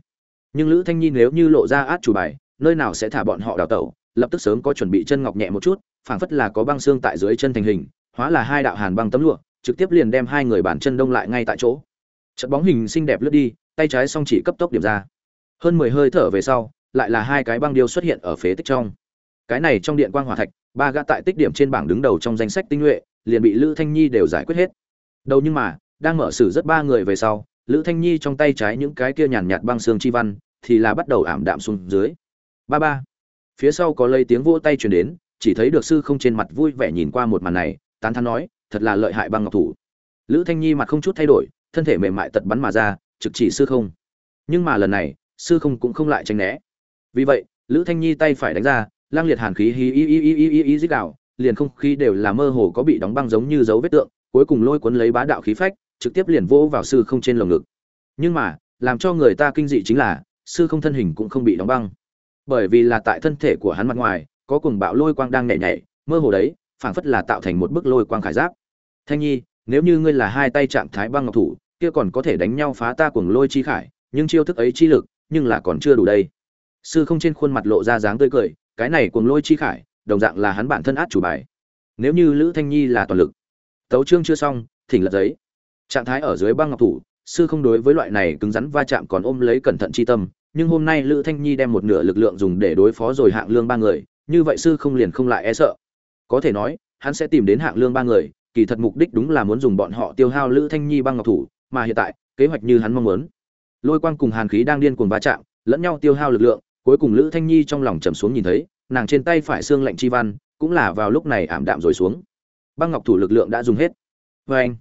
Nhưng lữ thanh nhi nếu như lộ ra át chủ bài, nơi nào sẽ thả bọn họ đào tẩu, lập tức sớm có chuẩn bị chân ngọc nhẹ một chút, phảng phất là có băng xương tại dưới chân thành hình, hóa là hai đạo hàn băng tấm lụa, trực tiếp liền đem hai người bản chân đông lại ngay tại chỗ trận bóng hình xinh đẹp lướt đi, tay trái song chỉ cấp tốc điểm ra. Hơn mười hơi thở về sau, lại là hai cái băng điêu xuất hiện ở phế tích trong. Cái này trong điện quang hỏa thạch, ba gã tại tích điểm trên bảng đứng đầu trong danh sách tinh nhuệ, liền bị lữ thanh nhi đều giải quyết hết. Đâu nhưng mà, đang mở xử rất ba người về sau, lữ thanh nhi trong tay trái những cái kia nhàn nhạt băng xương chi văn, thì là bắt đầu ảm đạm xuống dưới. Ba ba. Phía sau có lây tiếng vỗ tay truyền đến, chỉ thấy được sư không trên mặt vui vẻ nhìn qua một màn này, tán thán nói, thật là lợi hại băng ngọc thủ. Lữ thanh nhi mặt không chút thay đổi thân thể mềm mại tật bắn mà ra, trực chỉ sư không. Nhưng mà lần này, sư không cũng không lại tránh né. Vì vậy, lữ thanh nhi tay phải đánh ra, lang liệt hàn khí hí y y y y y dích đạo liền không khí đều là mơ hồ có bị đóng băng giống như dấu vết tượng, cuối cùng lôi cuốn lấy bá đạo khí phách, trực tiếp liền vỗ vào sư không trên lồng ngực. Nhưng mà, làm cho người ta kinh dị chính là, sư không thân hình cũng không bị đóng băng. Bởi vì là tại thân thể của hắn mặt ngoài, có cùng bạo lôi quang đang nhảy nhảy, mơ hồ đấy, phảng phất là tạo thành một bức lôi quang khải giáp. Thanh nhi, nếu như ngươi là hai tay trạng thái băng ngọc thủ kia còn có thể đánh nhau phá ta cuồng lôi chi khải, nhưng chiêu thức ấy chi lực, nhưng là còn chưa đủ đây. Sư không trên khuôn mặt lộ ra dáng tươi cười, cái này cuồng lôi chi khải, đồng dạng là hắn bản thân át chủ bài. Nếu như lữ thanh nhi là toàn lực, tấu chương chưa xong, thỉnh lật giấy. Trạng thái ở dưới băng ngọc thủ, sư không đối với loại này cứng rắn va chạm còn ôm lấy cẩn thận chi tâm, nhưng hôm nay lữ thanh nhi đem một nửa lực lượng dùng để đối phó rồi hạng lương ba người, như vậy sư không liền không lại e sợ. Có thể nói, hắn sẽ tìm đến hạng lương ba người, kỳ thật mục đích đúng là muốn dùng bọn họ tiêu hao lữ thanh nhi băng ngọc thủ mà hiện tại, kế hoạch như hắn mong muốn. Lôi quang cùng hàn khí đang điên cuồng va chạm, lẫn nhau tiêu hao lực lượng, cuối cùng lữ thanh nhi trong lòng trầm xuống nhìn thấy, nàng trên tay phải xương lạnh chi văn, cũng là vào lúc này ảm đạm rồi xuống. Băng ngọc thủ lực lượng đã dùng hết. Vê anh,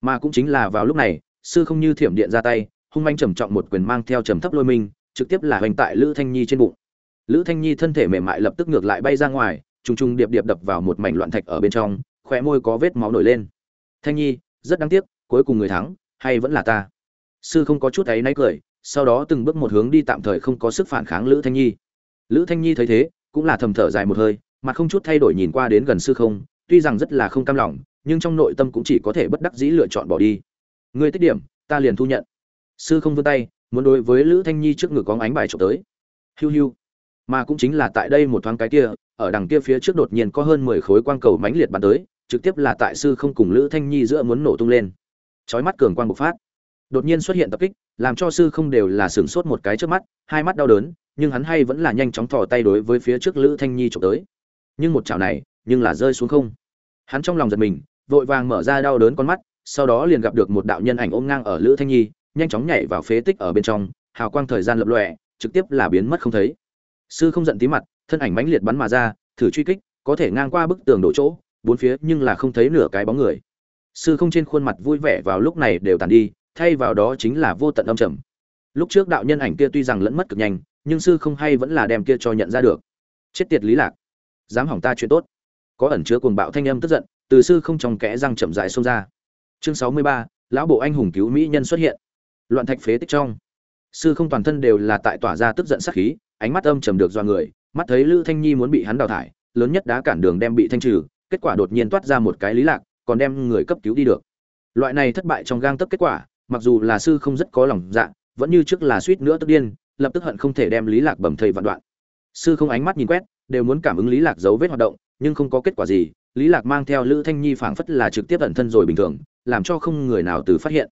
mà cũng chính là vào lúc này, sư không như thiểm điện ra tay, hung manh trầm trọng một quyền mang theo trầm thấp lôi minh, trực tiếp là hoành tại lữ thanh nhi trên bụng. Lữ thanh nhi thân thể mềm mại lập tức ngược lại bay ra ngoài, trùng trùng điệp điệp đập vào một mảnh loạn thạch ở bên trong, khóe môi có vết máu nổi lên. Thanh nhi, rất đáng tiếc, cuối cùng người thắng hay vẫn là ta? Sư không có chút ấy náy cười, sau đó từng bước một hướng đi tạm thời không có sức phản kháng lữ thanh nhi. Lữ thanh nhi thấy thế, cũng là thầm thở dài một hơi mà không chút thay đổi nhìn qua đến gần sư không, tuy rằng rất là không cam lòng, nhưng trong nội tâm cũng chỉ có thể bất đắc dĩ lựa chọn bỏ đi. Ngươi tích điểm, ta liền thu nhận. Sư không vươn tay, muốn đối với lữ thanh nhi trước ngực có ánh bài trộm tới. Hiu hiu. Mà cũng chính là tại đây một thoáng cái kia, ở đằng kia phía trước đột nhiên có hơn mười khối quang cầu mãnh liệt bắn tới, trực tiếp là tại sư không cùng lữ thanh nhi giữa muốn nổ tung lên chói mắt cường quang bộc phát. Đột nhiên xuất hiện tập kích, làm cho sư không đều là sửng sốt một cái trước mắt, hai mắt đau đớn, nhưng hắn hay vẫn là nhanh chóng thò tay đối với phía trước lữ thanh nhi chụp tới. Nhưng một chảo này, nhưng là rơi xuống không. Hắn trong lòng giật mình, vội vàng mở ra đau đớn con mắt, sau đó liền gặp được một đạo nhân ảnh ôm ngang ở lữ thanh nhi, nhanh chóng nhảy vào phế tích ở bên trong, hào quang thời gian lập lòe, trực tiếp là biến mất không thấy. Sư không giận tí mặt, thân ảnh mãnh liệt bắn mà ra, thử truy kích, có thể ngang qua bức tường đổ chỗ, bốn phía nhưng là không thấy nửa cái bóng người sư không trên khuôn mặt vui vẻ vào lúc này đều tàn đi, thay vào đó chính là vô tận âm trầm. Lúc trước đạo nhân ảnh kia tuy rằng lẫn mất cực nhanh, nhưng sư không hay vẫn là đem kia cho nhận ra được. Chết tiệt lý lạc, dám hỏng ta chuyện tốt. Có ẩn chứa cuồng bạo thanh âm tức giận, từ sư không trong kẽ răng chậm dài xông ra. Chương sáu mươi ba, lão bộ anh hùng cứu mỹ nhân xuất hiện. Loạn thạch phế tích trong. Sư không toàn thân đều là tại tỏa ra tức giận sát khí, ánh mắt âm trầm được do người, mắt thấy lữ thanh nhi muốn bị hắn đào thải, lớn nhất đá cản đường đem bị thanh trừ, kết quả đột nhiên toát ra một cái lý lạc còn đem người cấp cứu đi được. Loại này thất bại trong gang tấc kết quả, mặc dù là sư không rất có lòng dạ vẫn như trước là suýt nữa tức điên, lập tức hận không thể đem lý lạc bầm thầy vạn đoạn. Sư không ánh mắt nhìn quét, đều muốn cảm ứng lý lạc dấu vết hoạt động, nhưng không có kết quả gì, lý lạc mang theo lữ thanh nhi phảng phất là trực tiếp ẩn thân rồi bình thường, làm cho không người nào từ phát hiện.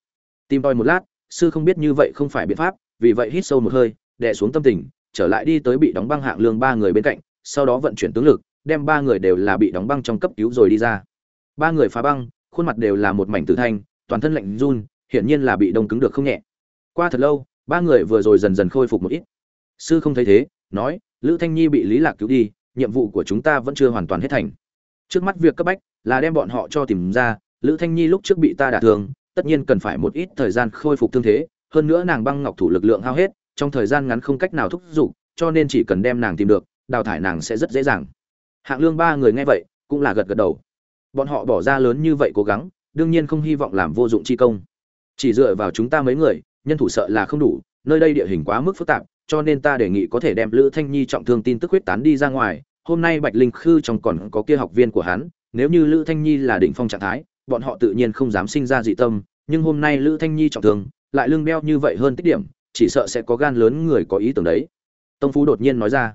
Tìm tòi một lát, sư không biết như vậy không phải biện pháp, vì vậy hít sâu một hơi, đè xuống tâm tình, trở lại đi tới bị đóng băng hạng lương ba người bên cạnh, sau đó vận chuyển tướng lực, đem ba người đều là bị đóng băng trong cấp cứu rồi đi ra ba người phá băng, khuôn mặt đều là một mảnh tử thanh, toàn thân lạnh run, hiển nhiên là bị đông cứng được không nhẹ. Qua thật lâu, ba người vừa rồi dần dần khôi phục một ít. Sư không thấy thế, nói, lữ thanh nhi bị lý lạc cứu đi, nhiệm vụ của chúng ta vẫn chưa hoàn toàn hết thành. Trước mắt việc cấp bách là đem bọn họ cho tìm ra, lữ thanh nhi lúc trước bị ta đả thương, tất nhiên cần phải một ít thời gian khôi phục thương thế, hơn nữa nàng băng ngọc thủ lực lượng hao hết, trong thời gian ngắn không cách nào thúc giục, cho nên chỉ cần đem nàng tìm được, đào thải nàng sẽ rất dễ dàng. Hạng lương ba người nghe vậy, cũng là gật gật đầu bọn họ bỏ ra lớn như vậy cố gắng, đương nhiên không hy vọng làm vô dụng chi công. Chỉ dựa vào chúng ta mấy người, nhân thủ sợ là không đủ, nơi đây địa hình quá mức phức tạp, cho nên ta đề nghị có thể đem lữ thanh nhi trọng thương tin tức huyết tán đi ra ngoài. Hôm nay bạch linh khư trong còn có kia học viên của hắn, nếu như lữ thanh nhi là đỉnh phong trạng thái, bọn họ tự nhiên không dám sinh ra dị tâm, nhưng hôm nay lữ thanh nhi trọng thương, lại lương đeo như vậy hơn tích điểm, chỉ sợ sẽ có gan lớn người có ý tưởng đấy. Tông phú đột nhiên nói ra.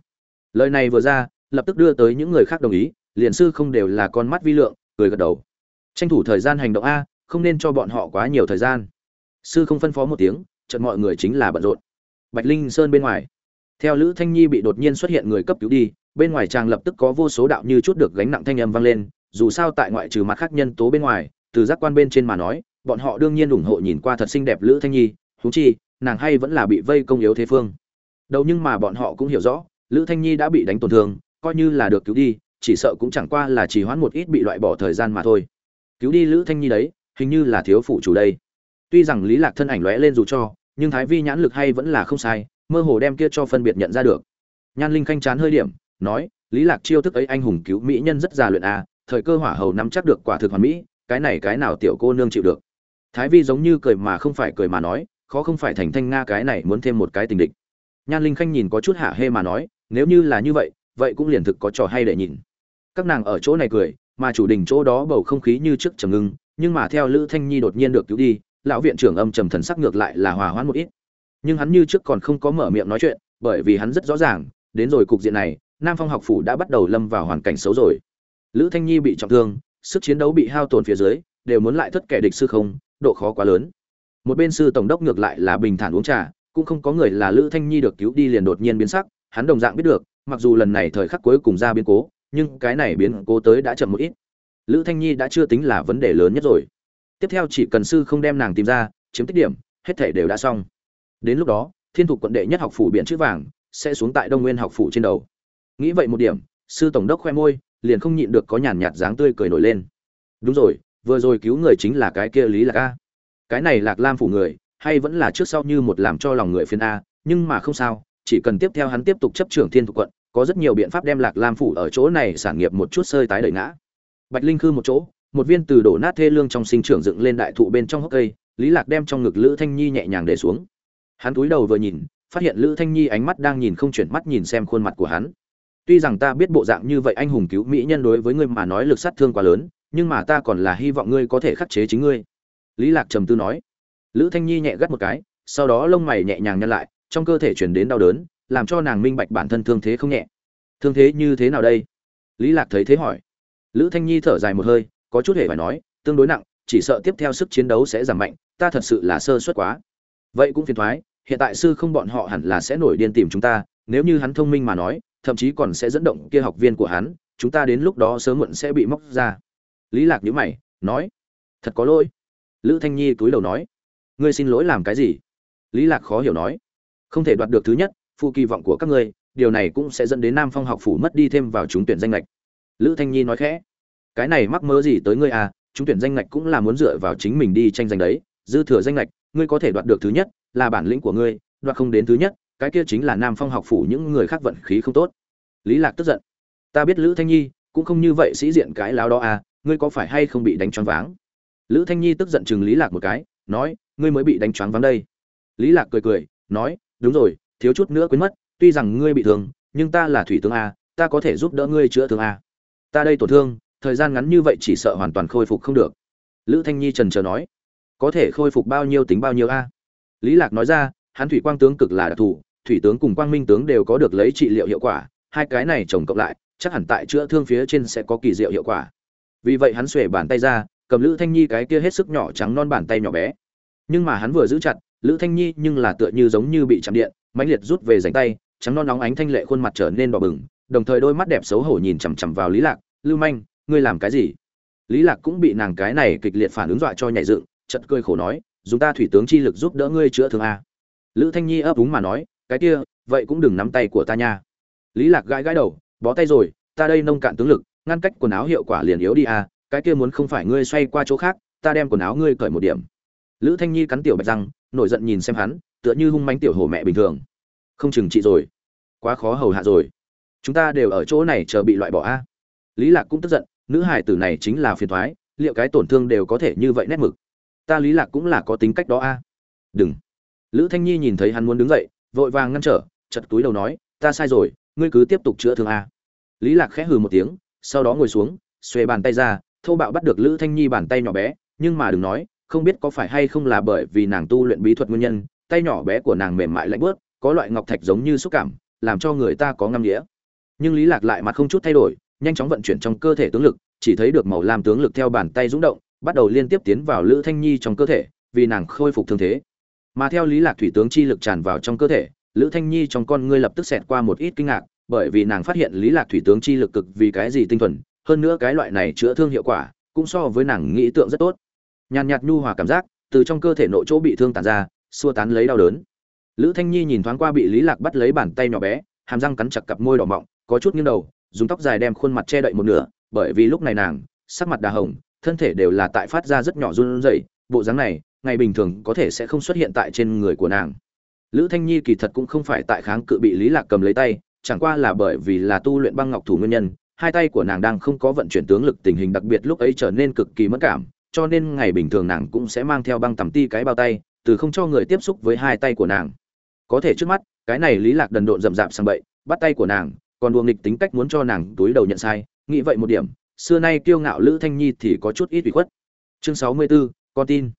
Lời này vừa ra, lập tức đưa tới những người khác đồng ý, liền sư không đều là con mắt vi lượng cười gật đầu. Tranh thủ thời gian hành động a, không nên cho bọn họ quá nhiều thời gian. Sư không phân phó một tiếng, chợt mọi người chính là bận rộn. Bạch linh sơn bên ngoài. Theo lữ thanh nhi bị đột nhiên xuất hiện người cấp cứu đi, bên ngoài chàng lập tức có vô số đạo như chút được gánh nặng thanh âm vang lên, dù sao tại ngoại trừ mặt khác nhân tố bên ngoài, từ giác quan bên trên mà nói, bọn họ đương nhiên ủng hộ nhìn qua thật xinh đẹp lữ thanh nhi thú chi, nàng hay vẫn là bị vây công yếu thế phương. Đâu nhưng mà bọn họ cũng hiểu rõ, lữ thanh nhi đã bị đánh tổn thương, coi như là được cứu đi chỉ sợ cũng chẳng qua là chỉ hoãn một ít bị loại bỏ thời gian mà thôi. Cứu đi lữ thanh nhi đấy, hình như là thiếu phụ chủ đây. Tuy rằng lý lạc thân ảnh lóe lên dù cho, nhưng thái vi nhãn lực hay vẫn là không sai, mơ hồ đem kia cho phân biệt nhận ra được. Nhan linh khanh chán hơi điểm, nói, lý lạc chiêu thức ấy anh hùng cứu mỹ nhân rất già luyện a thời cơ hỏa hầu nắm chắc được quả thực hoàn mỹ, cái này cái nào tiểu cô nương chịu được? Thái vi giống như cười mà không phải cười mà nói, khó không phải thành thanh nga cái này muốn thêm một cái tình địch. Nhan linh khanh nhìn có chút hạ hê mà nói, nếu như là như vậy vậy cũng liền thực có trò hay để nhìn các nàng ở chỗ này cười, mà chủ đình chỗ đó bầu không khí như trước trầm ngưng, nhưng mà theo lữ thanh nhi đột nhiên được cứu đi, lão viện trưởng âm trầm thần sắc ngược lại là hòa hoãn một ít. Nhưng hắn như trước còn không có mở miệng nói chuyện, bởi vì hắn rất rõ ràng, đến rồi cục diện này, nam phong học phủ đã bắt đầu lâm vào hoàn cảnh xấu rồi. Lữ thanh nhi bị trọng thương, sức chiến đấu bị hao tổn phía dưới, đều muốn lại thất kẻ địch sư không, độ khó quá lớn. Một bên sư tổng đốc ngược lại là bình thản uống trà, cũng không có người là lữ thanh nhi được cứu đi liền đột nhiên biến sắc, hắn đồng dạng biết được, mặc dù lần này thời khắc cuối cùng ra biến cố nhưng cái này biến cố tới đã chậm một ít. Lữ thanh nhi đã chưa tính là vấn đề lớn nhất rồi. Tiếp theo chỉ cần sư không đem nàng tìm ra, chiếm tích điểm, hết thể đều đã xong. Đến lúc đó, thiên thục quận đệ nhất học phủ biển chữ vàng sẽ xuống tại đông nguyên học phủ trên đầu. Nghĩ vậy một điểm, sư tổng đốc khoe môi, liền không nhịn được có nhàn nhạt dáng tươi cười nổi lên. Đúng rồi, vừa rồi cứu người chính là cái kia lý lạc a. Cái này lạc lam phủ người, hay vẫn là trước sau như một làm cho lòng người phiền a, nhưng mà không sao chỉ cần tiếp theo hắn tiếp tục chấp trưởng thiên thục quận, có rất nhiều biện pháp đem lạc lam phủ ở chỗ này sản nghiệp một chút sơi tái đời ngã. Bạch linh khư một chỗ, một viên từ đổ nát thê lương trong sinh trưởng dựng lên đại thụ bên trong hốc cây, lý lạc đem trong ngực lữ thanh nhi nhẹ nhàng để xuống. Hắn cúi đầu vừa nhìn, phát hiện lữ thanh nhi ánh mắt đang nhìn không chuyển mắt nhìn xem khuôn mặt của hắn. Tuy rằng ta biết bộ dạng như vậy anh hùng cứu mỹ nhân đối với ngươi mà nói lực sát thương quá lớn, nhưng mà ta còn là hy vọng ngươi có thể khắc chế chính ngươi. Lý lạc trầm tư nói. Lữ thanh nhi nhẹ gắt một cái, sau đó lông mày nhẹ nhàng nhăn lại trong cơ thể chuyển đến đau đớn, làm cho nàng minh bạch bản thân thương thế không nhẹ. Thương thế như thế nào đây? Lý lạc thấy thế hỏi. Lữ thanh nhi thở dài một hơi, có chút hề phải nói, tương đối nặng, chỉ sợ tiếp theo sức chiến đấu sẽ giảm mạnh, ta thật sự là sơ suất quá. Vậy cũng phiền thoái, hiện tại sư không bọn họ hẳn là sẽ nổi điên tìm chúng ta, nếu như hắn thông minh mà nói, thậm chí còn sẽ dẫn động kia học viên của hắn, chúng ta đến lúc đó sớm muộn sẽ bị móc ra. Lý lạc nhíu mày, nói, thật có lỗi. Lữ thanh nhi cúi đầu nói, ngươi xin lỗi làm cái gì? Lý lạc khó hiểu nói không thể đoạt được thứ nhất, phụ kỳ vọng của các ngươi, điều này cũng sẽ dẫn đến nam phong học phủ mất đi thêm vào trúng tuyển danh lệch lữ thanh nhi nói khẽ, cái này mắc mơ gì tới ngươi à trúng tuyển danh lệch cũng là muốn dựa vào chính mình đi tranh giành đấy, dư thừa danh lệch ngươi có thể đoạt được thứ nhất, là bản lĩnh của ngươi, đoạt không đến thứ nhất, cái kia chính là nam phong học phủ những người khác vận khí không tốt. Lý lạc tức giận, ta biết lữ thanh nhi cũng không như vậy sĩ diện cái láo đó à ngươi có phải hay không bị đánh choáng váng? Lữ thanh nhi tức giận chừng lý lạc một cái, nói, ngươi mới bị đánh choáng váng đây. Lý lạc cười cười, nói đúng rồi, thiếu chút nữa quên mất, tuy rằng ngươi bị thương, nhưng ta là thủy tướng a, ta có thể giúp đỡ ngươi chữa thương a. Ta đây tổn thương, thời gian ngắn như vậy chỉ sợ hoàn toàn khôi phục không được. Lữ thanh nhi trần chờ nói, có thể khôi phục bao nhiêu tính bao nhiêu a. Lý lạc nói ra, hắn thủy quang tướng cực là đặc thù, thủy tướng cùng quang minh tướng đều có được lấy trị liệu hiệu quả, hai cái này chồng cộng lại, chắc hẳn tại chữa thương phía trên sẽ có kỳ diệu hiệu quả. Vì vậy hắn xuề bàn tay ra, cầm lữ thanh nhi cái kia hết sức nhỏ trắng non bàn tay nhỏ bé. Nhưng mà hắn vừa giữ chặt lữ thanh nhi nhưng là tựa như giống như bị chạm điện, mãnh liệt rút về rảnh tay, trắng non nóng ánh thanh lệ khuôn mặt trở nên đỏ bừng, đồng thời đôi mắt đẹp xấu hổ nhìn chằm chằm vào lý lạc, lưu manh, ngươi làm cái gì? Lý lạc cũng bị nàng cái này kịch liệt phản ứng dọa cho nhảy dựng, chợt cười khổ nói, dùng ta thủy tướng chi lực giúp đỡ ngươi chữa thương a. Lữ thanh nhi ấp úng mà nói, cái kia, vậy cũng đừng nắm tay của ta nha. Lý lạc gãi gãi đầu, bó tay rồi, ta đây nông cạn tướng lực, ngăn cách quần áo hiệu quả liền yếu đi a, cái kia muốn không phải ngươi xoay qua chỗ khác, ta đem quần áo ngươi cởi một điểm. Lữ thanh nhi cắn tiểu bạch răng nổi giận nhìn xem hắn, tựa như hung manh tiểu hổ mẹ bình thường. Không chừng trị rồi. Quá khó hầu hạ rồi. Chúng ta đều ở chỗ này chờ bị loại bỏ a. Lý lạc cũng tức giận, nữ hải tử này chính là phiền toái, liệu cái tổn thương đều có thể như vậy nét mực? Ta lý lạc cũng là có tính cách đó a. Đừng. Lữ thanh nhi nhìn thấy hắn muốn đứng dậy, vội vàng ngăn trở, chật túi đầu nói, ta sai rồi, ngươi cứ tiếp tục chữa thương a. Lý lạc khẽ hừ một tiếng, sau đó ngồi xuống, xuề bàn tay ra, thô bạo bắt được lữ thanh nhi bàn tay nhỏ bé, nhưng mà đừng nói không biết có phải hay không là bởi vì nàng tu luyện bí thuật nguyên nhân, tay nhỏ bé của nàng mềm mại lạnh bớt có loại ngọc thạch giống như xúc cảm, làm cho người ta có ngâm nghĩa. Nhưng lý lạc lại mặt không chút thay đổi, nhanh chóng vận chuyển trong cơ thể tướng lực, chỉ thấy được màu lam tướng lực theo bàn tay rung động, bắt đầu liên tiếp tiến vào lữ thanh nhi trong cơ thể, vì nàng khôi phục thương thế. Mà theo lý lạc thủy tướng chi lực tràn vào trong cơ thể, lữ thanh nhi trong con ngươi lập tức xẹt qua một ít kinh ngạc, bởi vì nàng phát hiện lý lạc thủy tướng chi lực cực vì cái gì tinh thuần, hơn nữa cái loại này chữa thương hiệu quả, cũng so với nàng nghĩ tượng rất tốt nhàn nhạt nhu hòa cảm giác, từ trong cơ thể nội chỗ bị thương tàn ra, xua tán lấy đau đớn. Lữ thanh nhi nhìn thoáng qua bị lý lạc bắt lấy bàn tay nhỏ bé, hàm răng cắn chặt cặp môi đỏ mọng, có chút nghiêng đầu, dùng tóc dài đem khuôn mặt che đậy một nửa, bởi vì lúc này nàng, sắc mặt đà hồng, thân thể đều là tại phát ra rất nhỏ run rẩy, bộ dáng này, ngày bình thường có thể sẽ không xuất hiện tại trên người của nàng. Lữ thanh nhi kỳ thật cũng không phải tại kháng cự bị lý lạc cầm lấy tay, chẳng qua là bởi vì là tu luyện băng ngọc thủ nguyên nhân, hai tay của nàng đang không có vận chuyển tướng lực tình hình đặc biệt lúc ấy trở nên cực kỳ mất cảm cho nên ngày bình thường nàng cũng sẽ mang theo băng tầm ti cái bao tay từ không cho người tiếp xúc với hai tay của nàng. Có thể trước mắt cái này lý lạc đần độn rậm rạp sang bậy bắt tay của nàng còn đùa nghịch tính cách muốn cho nàng túi đầu nhận sai nghĩ vậy một điểm xưa nay kiêu ngạo lữ thanh nhi thì có chút ít ủy khuất. Chương sáu mươi 64, con tin.